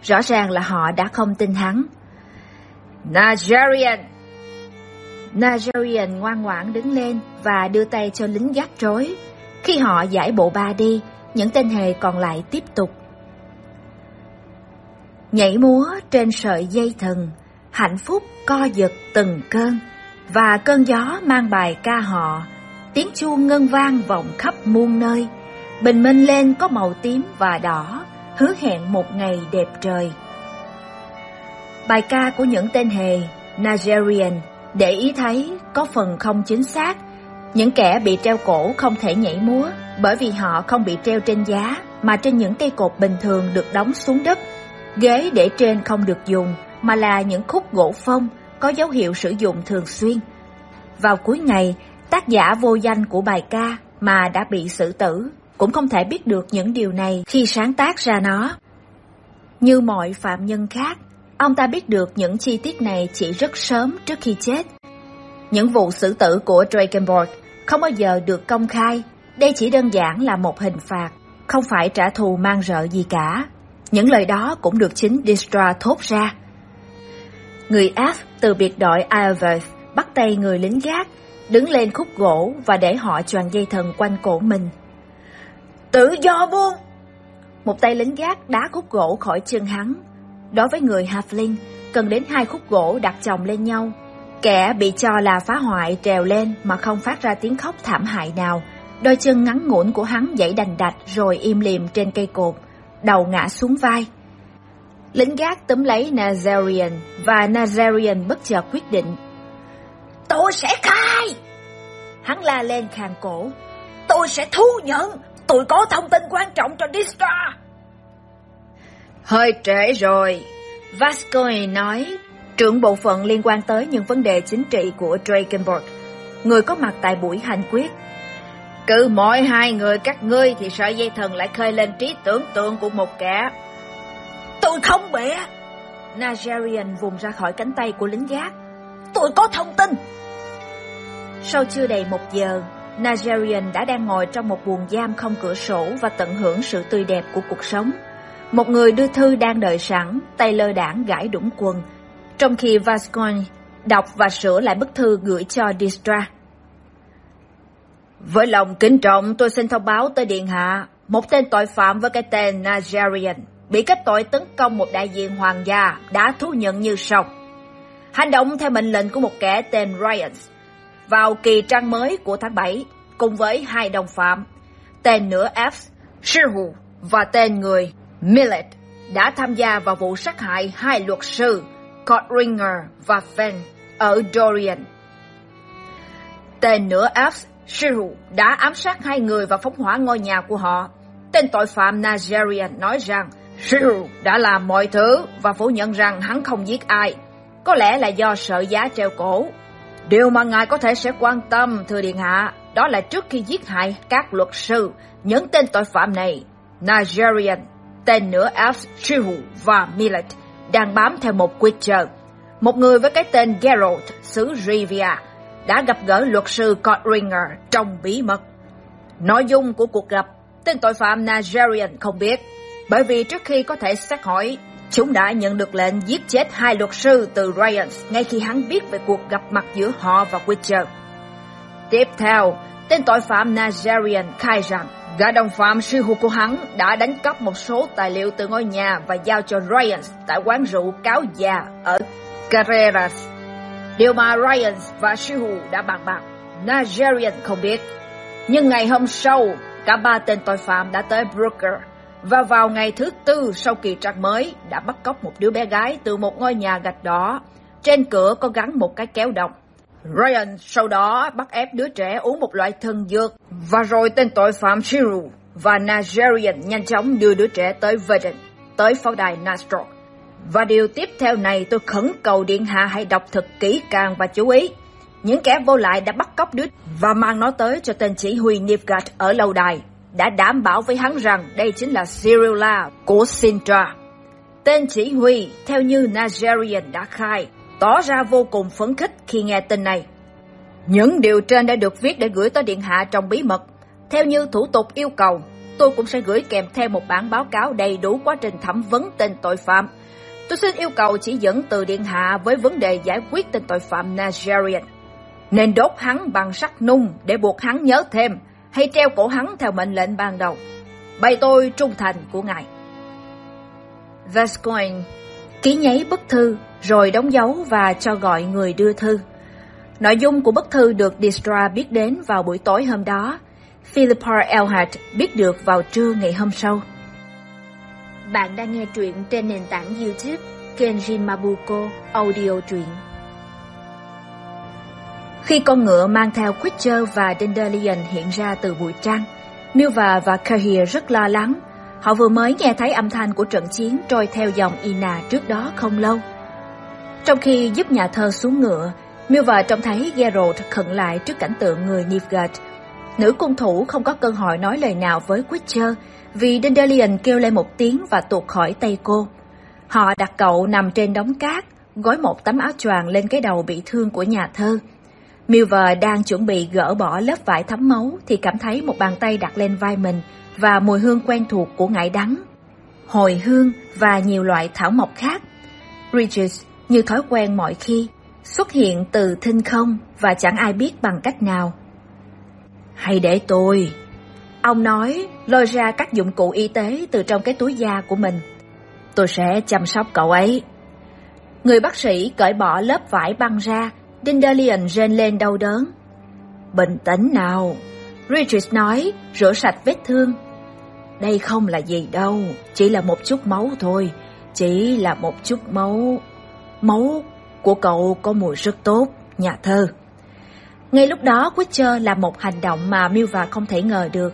Rõ ràng là họ đã không tin hắn. Nigerian Nigerian ngoan ngoãn đứng lên và đưa tay cho lính gác trối. Khi họ giải bộ ba đi, những tên hề còn lại tiếp tục. Nhảy múa trên sợi dây thần, hạnh phúc co giật từng cơn, và cơn gió mang bài ca họ, tiếng chuông ngân vang vọng khắp muôn nơi. Bình minh lên có màu tím và đỏ, hứa hẹn một ngày đẹp trời. Bài ca của những tên hề, Nigerian, để ý thấy có phần không chính xác. Những kẻ bị treo cổ không thể nhảy múa bởi vì họ không bị treo trên giá mà trên những cây cột bình thường được đóng xuống đất. Ghế để trên không được dùng mà là những khúc gỗ phong có dấu hiệu sử dụng thường xuyên. Vào cuối ngày, tác giả vô danh của bài ca mà đã bị xử tử cũng không thể biết được những điều này khi sáng tác ra nó. Như mọi phạm nhân khác, ông ta biết được những chi tiết này chỉ rất sớm trước khi chết. Những vụ xử tử của Drakenborg không bao giờ được công khai, đây chỉ đơn giản là một hình phạt, không phải trả thù mang rợ gì cả. Những lời đó cũng được chính Distra thốt ra. Người F từ biệt đội Iverth bắt tay người lính gác, đứng lên khúc gỗ và để họ choàng dây thần quanh cổ mình. Tự do buông! Một tay lính gác đá khúc gỗ khỏi chân hắn. Đối với người Halfling, cần đến hai khúc gỗ đặt chồng lên nhau. Kẻ bị cho là phá hoại trèo lên mà không phát ra tiếng khóc thảm hại nào. Đôi chân ngắn ngủn của hắn dãy đành đạch rồi im lìm trên cây cột, đầu ngã xuống vai. Lính gác túm lấy Nazarian và Nazarian bất chợt quyết định. Tôi sẽ khai! Hắn la lên khàn cổ. Tôi sẽ thú nhận! Tôi có thông tin quan trọng cho Distra! Hơi trễ rồi. Vascoy nói, trưởng bộ phận liên quan tới những vấn đề chính trị của Drakenborg, người có mặt tại buổi hành quyết. Cứ mỗi hai người các ngươi thì sợi dây thần lại khơi lên trí tưởng tượng của một kẻ. Tôi không bịa. Nigerian vùng ra khỏi cánh tay của lính gác. Tôi có thông tin. Sau chưa đầy một giờ, Nigerian đã đang ngồi trong một buồng giam không cửa sổ và tận hưởng sự tươi đẹp của cuộc sống. Một người đưa thư đang đợi sẵn, tay lơ đảng gãi đũng quần, trong khi Vascon đọc và sửa lại bức thư gửi cho Distra. Với lòng kính trọng, tôi xin thông báo tới Điện Hạ, một tên tội phạm với cái tên Nigerian bị kết tội tấn công một đại diện hoàng gia đã thú nhận như sau. Hành động theo mệnh lệnh của một kẻ tên Ryan vào kỳ trang mới của tháng 7 cùng với hai đồng phạm, tên nửa F, Shirhu và tên người Millet đã tham gia vào vụ sát hại hai luật sư Codringer và Fenn ở Dorian. Tên nửa F, Shiru đã ám sát hai người và phóng hỏa ngôi nhà của họ. Tên tội phạm Nigerian nói rằng Shiru đã làm mọi thứ và phủ nhận rằng hắn không giết ai. Có lẽ là do sợ giá treo cổ. Điều mà ngài có thể sẽ quan tâm, thưa Điện Hạ, đó là trước khi giết hại các luật sư, những tên tội phạm này, Nigerian, tên nữa F, Shihu và Millet đang bám theo một Witcher. Một người với cái tên Geralt, xứ Rivia, đã gặp gỡ luật sư Codringer trong bí mật. Nội dung của cuộc gặp, tên tội phạm Nigerian không biết, bởi vì trước khi có thể xét hỏi, chúng đã nhận được lệnh giết chết hai luật sư từ Ryan ngay khi hắn biết về cuộc gặp mặt giữa họ và Witcher. Tiếp theo, Tên tội phạm Nigerian khai rằng gã đồng phạm sư hụt của hắn đã đánh cắp một số tài liệu từ ngôi nhà và giao cho Ryan tại quán rượu cáo già ở Carreras. Điều mà Ryan và Shihu đã bàn bạc, Nigerian không biết. Nhưng ngày hôm sau, cả ba tên tội phạm đã tới Brooker và vào ngày thứ tư sau kỳ trạc mới đã bắt cóc một đứa bé gái từ một ngôi nhà gạch đỏ. Trên cửa có gắn một cái kéo động. Ryan sau đó bắt ép đứa trẻ uống một loại thần dược và rồi tên tội phạm Shiru và Nigerian nhanh chóng đưa đứa trẻ tới Verdun, tới pháo đài Nastro. Và điều tiếp theo này tôi khẩn cầu Điện Hạ hãy đọc thật kỹ càng và chú ý. Những kẻ vô lại đã bắt cóc đứa và mang nó tới cho tên chỉ huy Nivgat ở lâu đài, đã đảm bảo với hắn rằng đây chính là Cyrilla của Sintra. Tên chỉ huy, theo như Nigerian đã khai, tỏ ra vô cùng phấn khích khi nghe tin này. Những điều trên đã được viết để gửi tới Điện Hạ trong bí mật. Theo như thủ tục yêu cầu, tôi cũng sẽ gửi kèm theo một bản báo cáo đầy đủ quá trình thẩm vấn tên tội phạm. Tôi xin yêu cầu chỉ dẫn từ Điện Hạ với vấn đề giải quyết tên tội phạm Nigerian. Nên đốt hắn bằng sắt nung để buộc hắn nhớ thêm, hay treo cổ hắn theo mệnh lệnh ban đầu. Bày tôi trung thành của ngài. Vascoigne ký nháy bức thư rồi đóng dấu và cho gọi người đưa thư. Nội dung của bức thư được Distra biết đến vào buổi tối hôm đó. Philippa Elhart biết được vào trưa ngày hôm sau. Bạn đang nghe truyện trên nền tảng YouTube Kenjin Mabuko Audio truyện. Khi con ngựa mang theo Quitcher và Dandelion hiện ra từ bụi trăng, Milva và Kahir rất lo lắng. Họ vừa mới nghe thấy âm thanh của trận chiến trôi theo dòng Ina trước đó không lâu. Trong khi giúp nhà thơ xuống ngựa, Milva trông thấy Geralt khẩn lại trước cảnh tượng người Nilfgaard. Nữ cung thủ không có cơ hội nói lời nào với Witcher vì Dandelion kêu lên một tiếng và tuột khỏi tay cô. Họ đặt cậu nằm trên đống cát, gói một tấm áo choàng lên cái đầu bị thương của nhà thơ. Milver đang chuẩn bị gỡ bỏ lớp vải thấm máu thì cảm thấy một bàn tay đặt lên vai mình và mùi hương quen thuộc của ngải đắng, hồi hương và nhiều loại thảo mộc khác. Regis như thói quen mọi khi xuất hiện từ thinh không và chẳng ai biết bằng cách nào. Hãy để tôi. Ông nói, lôi ra các dụng cụ y tế từ trong cái túi da của mình. Tôi sẽ chăm sóc cậu ấy. Người bác sĩ cởi bỏ lớp vải băng ra Dindalion rên lên đau đớn. Bình tĩnh nào, richard nói, rửa sạch vết thương. Đây không là gì đâu, chỉ là một chút máu thôi, chỉ là một chút máu. Máu của cậu có mùi rất tốt, nhà thơ. Ngay lúc đó, Witcher làm một hành động mà Milva không thể ngờ được.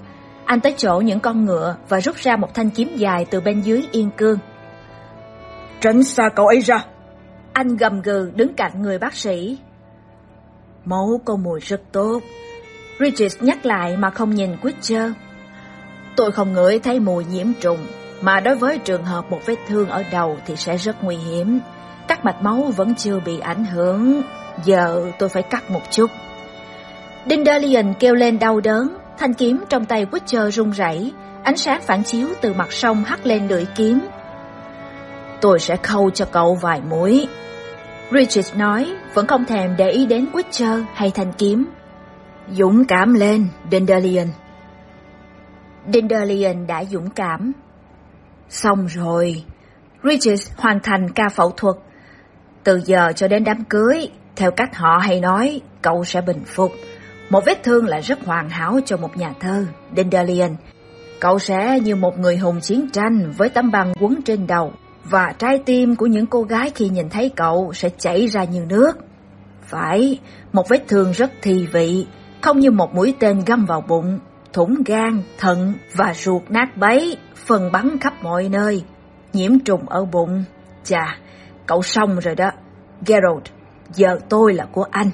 Anh tới chỗ những con ngựa và rút ra một thanh kiếm dài từ bên dưới yên cương. Tránh xa cậu ấy ra. Anh gầm gừ đứng cạnh người bác sĩ, Máu có mùi rất tốt. Regis nhắc lại mà không nhìn Witcher. Tôi không ngửi thấy mùi nhiễm trùng, mà đối với trường hợp một vết thương ở đầu thì sẽ rất nguy hiểm. Các mạch máu vẫn chưa bị ảnh hưởng, giờ tôi phải cắt một chút. Dindalion kêu lên đau đớn, thanh kiếm trong tay Witcher rung rẩy, ánh sáng phản chiếu từ mặt sông hắt lên lưỡi kiếm. Tôi sẽ khâu cho cậu vài mũi, Richard nói, vẫn không thèm để ý đến Witcher hay thanh kiếm. Dũng cảm lên, Dandelion. Dandelion đã dũng cảm. Xong rồi. Richard hoàn thành ca phẫu thuật. Từ giờ cho đến đám cưới, theo cách họ hay nói, cậu sẽ bình phục. Một vết thương là rất hoàn hảo cho một nhà thơ, Dandelion. Cậu sẽ như một người hùng chiến tranh với tấm băng quấn trên đầu, và trái tim của những cô gái khi nhìn thấy cậu sẽ chảy ra như nước. Phải, một vết thương rất thi vị, không như một mũi tên găm vào bụng, thủng gan, thận và ruột nát bấy, phần bắn khắp mọi nơi, nhiễm trùng ở bụng. Chà, cậu xong rồi đó. Gerald, giờ tôi là của anh.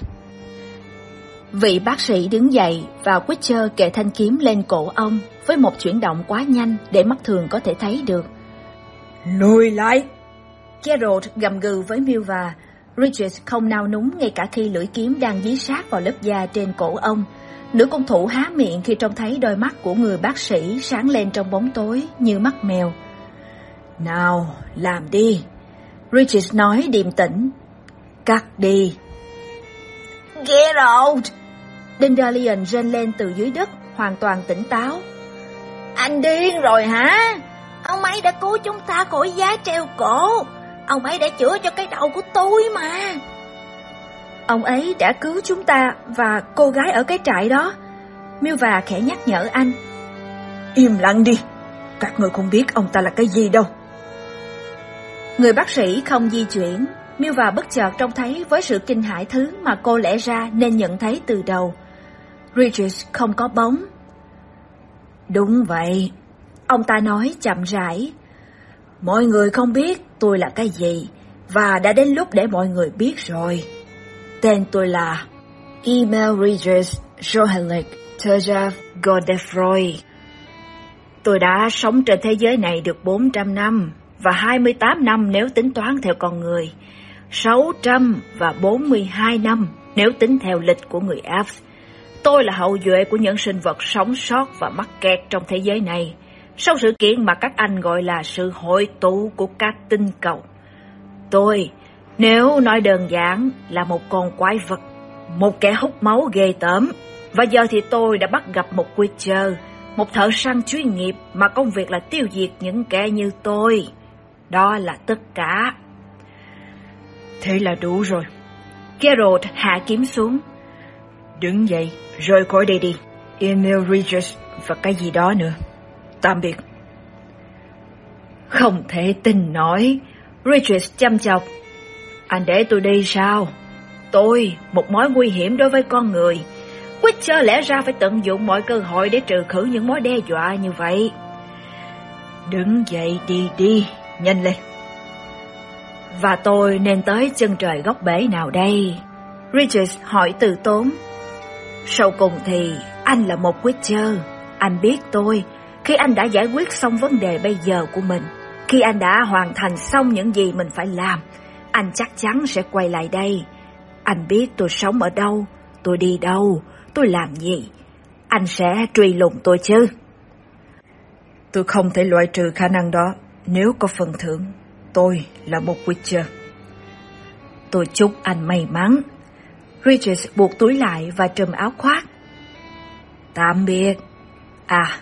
Vị bác sĩ đứng dậy và Witcher kệ thanh kiếm lên cổ ông với một chuyển động quá nhanh để mắt thường có thể thấy được. Lùi lại! Gerald gầm gừ với Milva. Richard không nao núng ngay cả khi lưỡi kiếm đang dí sát vào lớp da trên cổ ông. Nữ công thủ há miệng khi trông thấy đôi mắt của người bác sĩ sáng lên trong bóng tối như mắt mèo. Nào, làm đi. Richard nói điềm tĩnh. Cắt đi. Gerald! Dandelion rên lên từ dưới đất, hoàn toàn tỉnh táo. Anh điên rồi hả? Ông ấy đã cứu chúng ta khỏi giá treo cổ. Ông ấy đã chữa cho cái đầu của tôi mà. Ông ấy đã cứu chúng ta và cô gái ở cái trại đó. Miêu và khẽ nhắc nhở anh. Im lặng đi, các người không biết ông ta là cái gì đâu. Người bác sĩ không di chuyển, Miêu và bất chợt trông thấy với sự kinh hãi thứ mà cô lẽ ra nên nhận thấy từ đầu. Regis không có bóng. Đúng vậy, ông ta nói chậm rãi. Mọi người không biết tôi là cái gì, và đã đến lúc để mọi người biết rồi. Tên tôi là Email Regis Johelik Terjev Godefroy. Tôi đã sống trên thế giới này được 400 năm, và 28 năm nếu tính toán theo con người. 642 năm nếu tính theo lịch của người Alps. Tôi là hậu duệ của những sinh vật sống sót và mắc kẹt trong thế giới này, sau sự kiện mà các anh gọi là sự hội tụ của các tinh cầu. Tôi, nếu nói đơn giản, là một con quái vật, một kẻ hút máu ghê tởm, và giờ thì tôi đã bắt gặp một Witcher, một thợ săn chuyên nghiệp mà công việc là tiêu diệt những kẻ như tôi. Đó là tất cả. Thế là đủ rồi. Geralt hạ kiếm xuống. Đứng dậy, rời khỏi đây đi. Emil Regis và cái gì đó nữa. Tạm biệt. Không thể tin nổi. Regis chăm chọc. Anh để tôi đi sao? Tôi, một mối nguy hiểm đối với con người. Witcher lẽ ra phải tận dụng mọi cơ hội để trừ khử những mối đe dọa như vậy. Đứng dậy đi đi, nhanh lên. Và tôi nên tới chân trời góc bể nào đây? Regis hỏi từ tốn. Sau cùng thì anh là một Witcher. Anh biết tôi, khi anh đã giải quyết xong vấn đề bây giờ của mình, khi anh đã hoàn thành xong những gì mình phải làm, anh chắc chắn sẽ quay lại đây. Anh biết tôi sống ở đâu, tôi đi đâu, tôi làm gì. Anh sẽ truy lùng tôi chứ. Tôi không thể loại trừ khả năng đó nếu có phần thưởng. Tôi là một Witcher. Tôi chúc anh may mắn. Regis buộc túi lại và trùm áo khoác. Tạm biệt. À,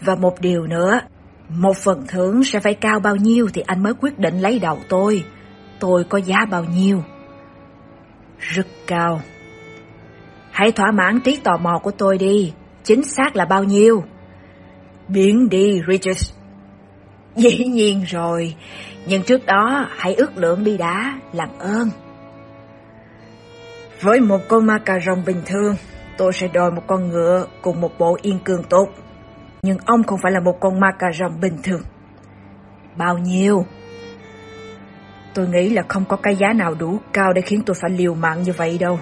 và một điều nữa. Một phần thưởng sẽ phải cao bao nhiêu thì anh mới quyết định lấy đầu tôi. Tôi có giá bao nhiêu? Rất cao. Hãy thỏa mãn trí tò mò của tôi đi. Chính xác là bao nhiêu? Biến đi, Regis. Dĩ nhiên rồi, nhưng trước đó hãy ước lượng đi đã, làm ơn. Với một con ma cà rồng bình thường, tôi sẽ đòi một con ngựa cùng một bộ yên cương tốt. Nhưng ông không phải là một con ma cà rồng bình thường. Bao nhiêu? Tôi nghĩ là không có cái giá nào đủ cao để khiến tôi phải liều mạng như vậy đâu.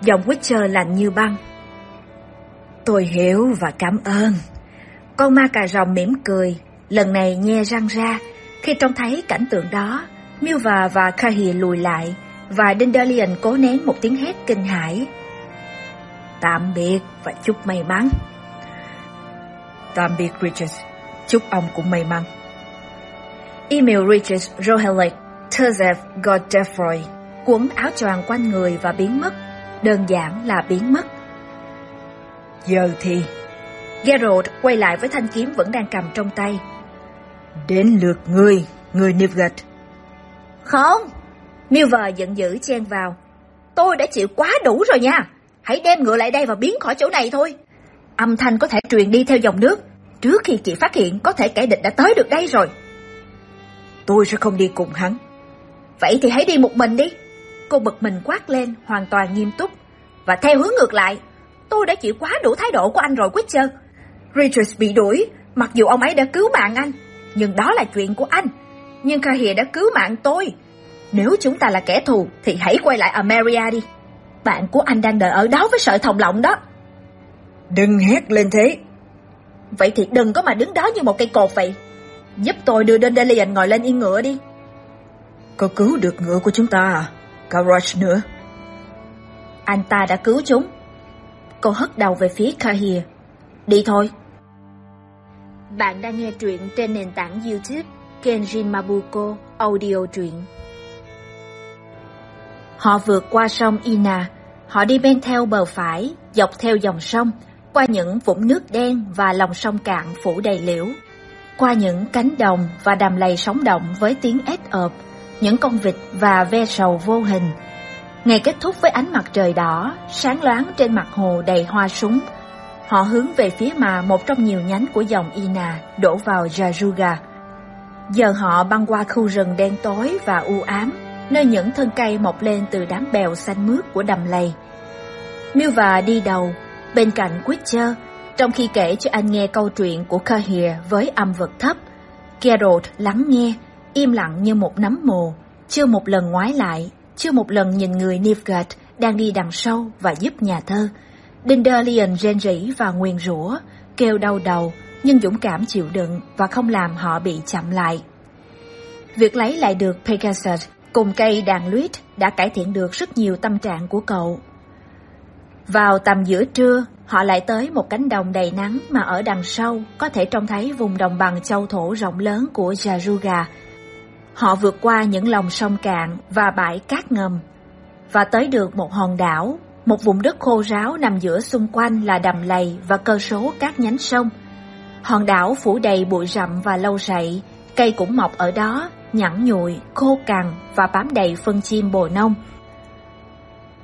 Giọng Witcher lạnh như băng. Tôi hiểu và cảm ơn. Con ma cà rồng mỉm cười, lần này nhe răng ra. Khi trông thấy cảnh tượng đó, Miêu và và Kahi lùi lại, và Dandelion cố nén một tiếng hét kinh hãi. Tạm biệt và chúc may mắn. Tạm biệt Regis, chúc ông cũng may mắn. Emil Regis Rohelic, Terzev Godefroy, quấn áo choàng quanh người và biến mất, đơn giản là biến mất. Giờ thì... Geralt quay lại với thanh kiếm vẫn đang cầm trong tay. Đến lượt ngươi, người Nilfgaard. Không! Milver giận dữ chen vào. Tôi đã chịu quá đủ rồi nha. Hãy đem ngựa lại đây và biến khỏi chỗ này thôi. Âm thanh có thể truyền đi theo dòng nước. Trước khi chị phát hiện có thể kẻ địch đã tới được đây rồi. Tôi sẽ không đi cùng hắn. Vậy thì hãy đi một mình đi. Cô bực mình quát lên, hoàn toàn nghiêm túc. Và theo hướng ngược lại, tôi đã chịu quá đủ thái độ của anh rồi Witcher. Richards bị đuổi, mặc dù ông ấy đã cứu mạng anh. Nhưng đó là chuyện của anh. Nhưng Kahir đã cứu mạng tôi. Nếu chúng ta là kẻ thù thì hãy quay lại Ameria đi. Bạn của anh đang đợi ở đó với sợi thòng lọng đó. Đừng hét lên thế. Vậy thì đừng có mà đứng đó như một cây cột vậy. Giúp tôi đưa Dandelion ngồi lên yên ngựa đi. Có cứu được ngựa của chúng ta à? Garage nữa. Anh ta đã cứu chúng. Cô hất đầu về phía Kahir. Đi thôi. Bạn đang nghe truyện trên nền tảng YouTube Kenjin Mabuko Audio truyện. Họ vượt qua sông Ina, Họ đi bên theo bờ phải, dọc theo dòng sông, qua những vũng nước đen và lòng sông cạn phủ đầy liễu, qua những cánh đồng và đầm lầy sóng động với tiếng ếch ợp, những con vịt và ve sầu vô hình. Ngày kết thúc với ánh mặt trời đỏ, sáng loáng trên mặt hồ đầy hoa súng. Họ hướng về phía mà một trong nhiều nhánh của dòng Ina đổ vào Jajuga. Giờ họ băng qua khu rừng đen tối và u ám, nơi những thân cây mọc lên từ đám bèo xanh mướt của đầm lầy. Milva đi đầu, bên cạnh Witcher, trong khi kể cho anh nghe câu chuyện của Kahir với âm vực thấp. Geralt lắng nghe, im lặng như một nấm mồ, chưa một lần ngoái lại, chưa một lần nhìn người Nilfgaard đang đi đằng sau và giúp nhà thơ. Dindalion rên rỉ và nguyền rủa, kêu đau đầu, nhưng dũng cảm chịu đựng và không làm họ bị chậm lại. Việc lấy lại được Pegasus cùng cây đàn luyết đã cải thiện được rất nhiều tâm trạng của cậu. Vào tầm giữa trưa, họ lại tới một cánh đồng đầy nắng mà ở đằng sau có thể trông thấy vùng đồng bằng châu thổ rộng lớn của Jaruga. Họ vượt qua những lòng sông cạn và bãi cát ngầm và tới được một hòn đảo, một vùng đất khô ráo nằm giữa xung quanh là đầm lầy và cơ số các nhánh sông. Hòn đảo phủ đầy bụi rậm và lâu sậy, cây cũng mọc ở đó, nhẵn nhụi, khô cằn và bám đầy phân chim bồ nông.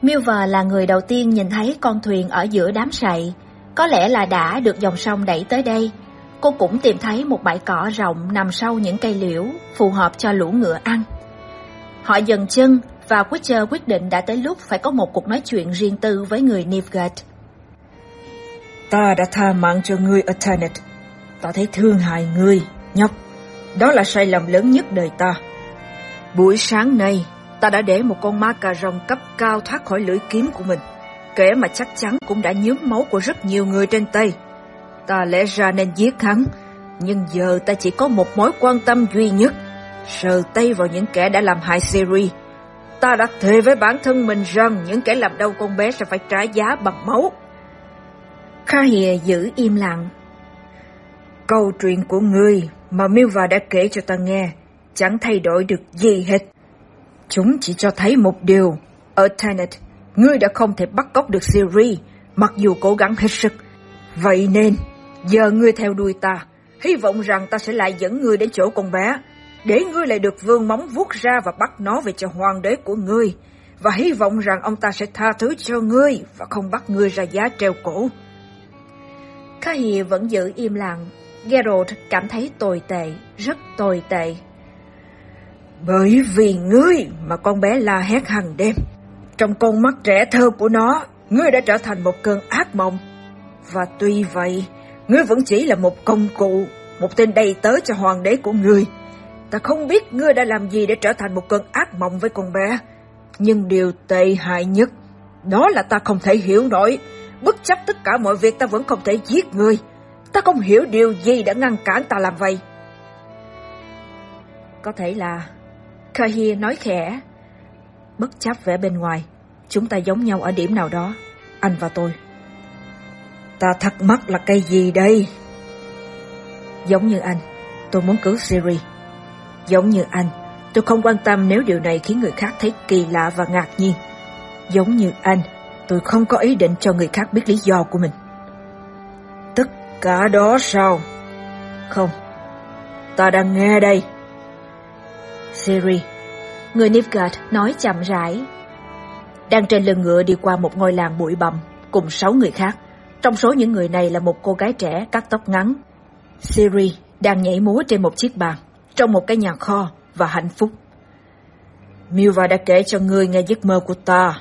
Milver là người đầu tiên nhìn thấy con thuyền ở giữa đám sậy, có lẽ là đã được dòng sông đẩy tới đây. Cô cũng tìm thấy một bãi cỏ rộng nằm sau những cây liễu, phù hợp cho lũ ngựa ăn. Họ dần chân và Witcher quyết định đã tới lúc phải có một cuộc nói chuyện riêng tư với người Nilfgaard. Ta đã tha mạng cho ngươi ở Ta thấy thương hại ngươi, nhóc. Đó là sai lầm lớn nhất đời ta. Buổi sáng nay, ta đã để một con ma cà rồng cấp cao thoát khỏi lưỡi kiếm của mình. Kẻ mà chắc chắn cũng đã nhuốm máu của rất nhiều người trên Tây. Ta lẽ ra nên giết hắn, nhưng giờ ta chỉ có một mối quan tâm duy nhất, sờ tay vào những kẻ đã làm hại Siri. Ta đã thề với bản thân mình rằng những kẻ làm đau con bé sẽ phải trả giá bằng máu. Kha Hìa giữ im lặng. Câu chuyện của ngươi mà Milva đã kể cho ta nghe chẳng thay đổi được gì hết. Chúng chỉ cho thấy một điều. Ở Tenet, ngươi đã không thể bắt cóc được Siri, mặc dù cố gắng hết sức. Vậy nên, giờ ngươi theo đuôi ta, hy vọng rằng ta sẽ lại dẫn ngươi đến chỗ con bé, để ngươi lại được vương móng vuốt ra và bắt nó về cho hoàng đế của ngươi, và hy vọng rằng ông ta sẽ tha thứ cho ngươi và không bắt ngươi ra giá treo cổ. Kahir vẫn giữ im lặng. Geralt cảm thấy tồi tệ, rất tồi tệ. Bởi vì ngươi mà con bé la hét hàng đêm. Trong con mắt trẻ thơ của nó, ngươi đã trở thành một cơn ác mộng. Và tuy vậy, ngươi vẫn chỉ là một công cụ, một tên đầy tớ cho hoàng đế của ngươi. Ta không biết ngươi đã làm gì để trở thành một cơn ác mộng với con bé. Nhưng điều tệ hại nhất, đó là ta không thể hiểu nổi. Bất chấp tất cả mọi việc ta vẫn không thể giết ngươi. Ta không hiểu điều gì đã ngăn cản ta làm vậy. Có thể là Kahir nói khẽ. Bất chấp vẻ bên ngoài, chúng ta giống nhau ở điểm nào đó, anh và tôi. Ta thắc mắc là cây gì đây? Giống như anh, tôi muốn cứu Siri. Giống như anh, tôi không quan tâm nếu điều này khiến người khác thấy kỳ lạ và ngạc nhiên. Giống như anh, tôi không có ý định cho người khác biết lý do của mình. Cả đó sao? Không, ta đang nghe đây. Siri, người Nilfgaard nói chậm rãi. Đang trên lưng ngựa đi qua một ngôi làng bụi bặm cùng sáu người khác. Trong số những người này là một cô gái trẻ cắt tóc ngắn. Siri đang nhảy múa trên một chiếc bàn, trong một cái nhà kho và hạnh phúc. Milva đã kể cho ngươi nghe giấc mơ của ta.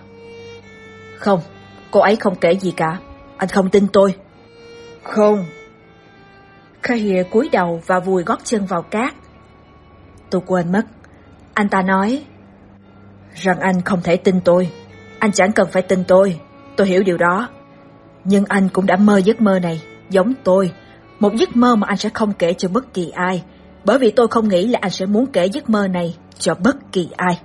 Không, cô ấy không kể gì cả. Anh không tin tôi. Không. Kahir cúi đầu và vùi gót chân vào cát. Tôi quên mất. Anh ta nói rằng anh không thể tin tôi. Anh chẳng cần phải tin tôi. Tôi hiểu điều đó. Nhưng anh cũng đã mơ giấc mơ này, giống tôi. Một giấc mơ mà anh sẽ không kể cho bất kỳ ai. Bởi vì tôi không nghĩ là anh sẽ muốn kể giấc mơ này cho bất kỳ ai.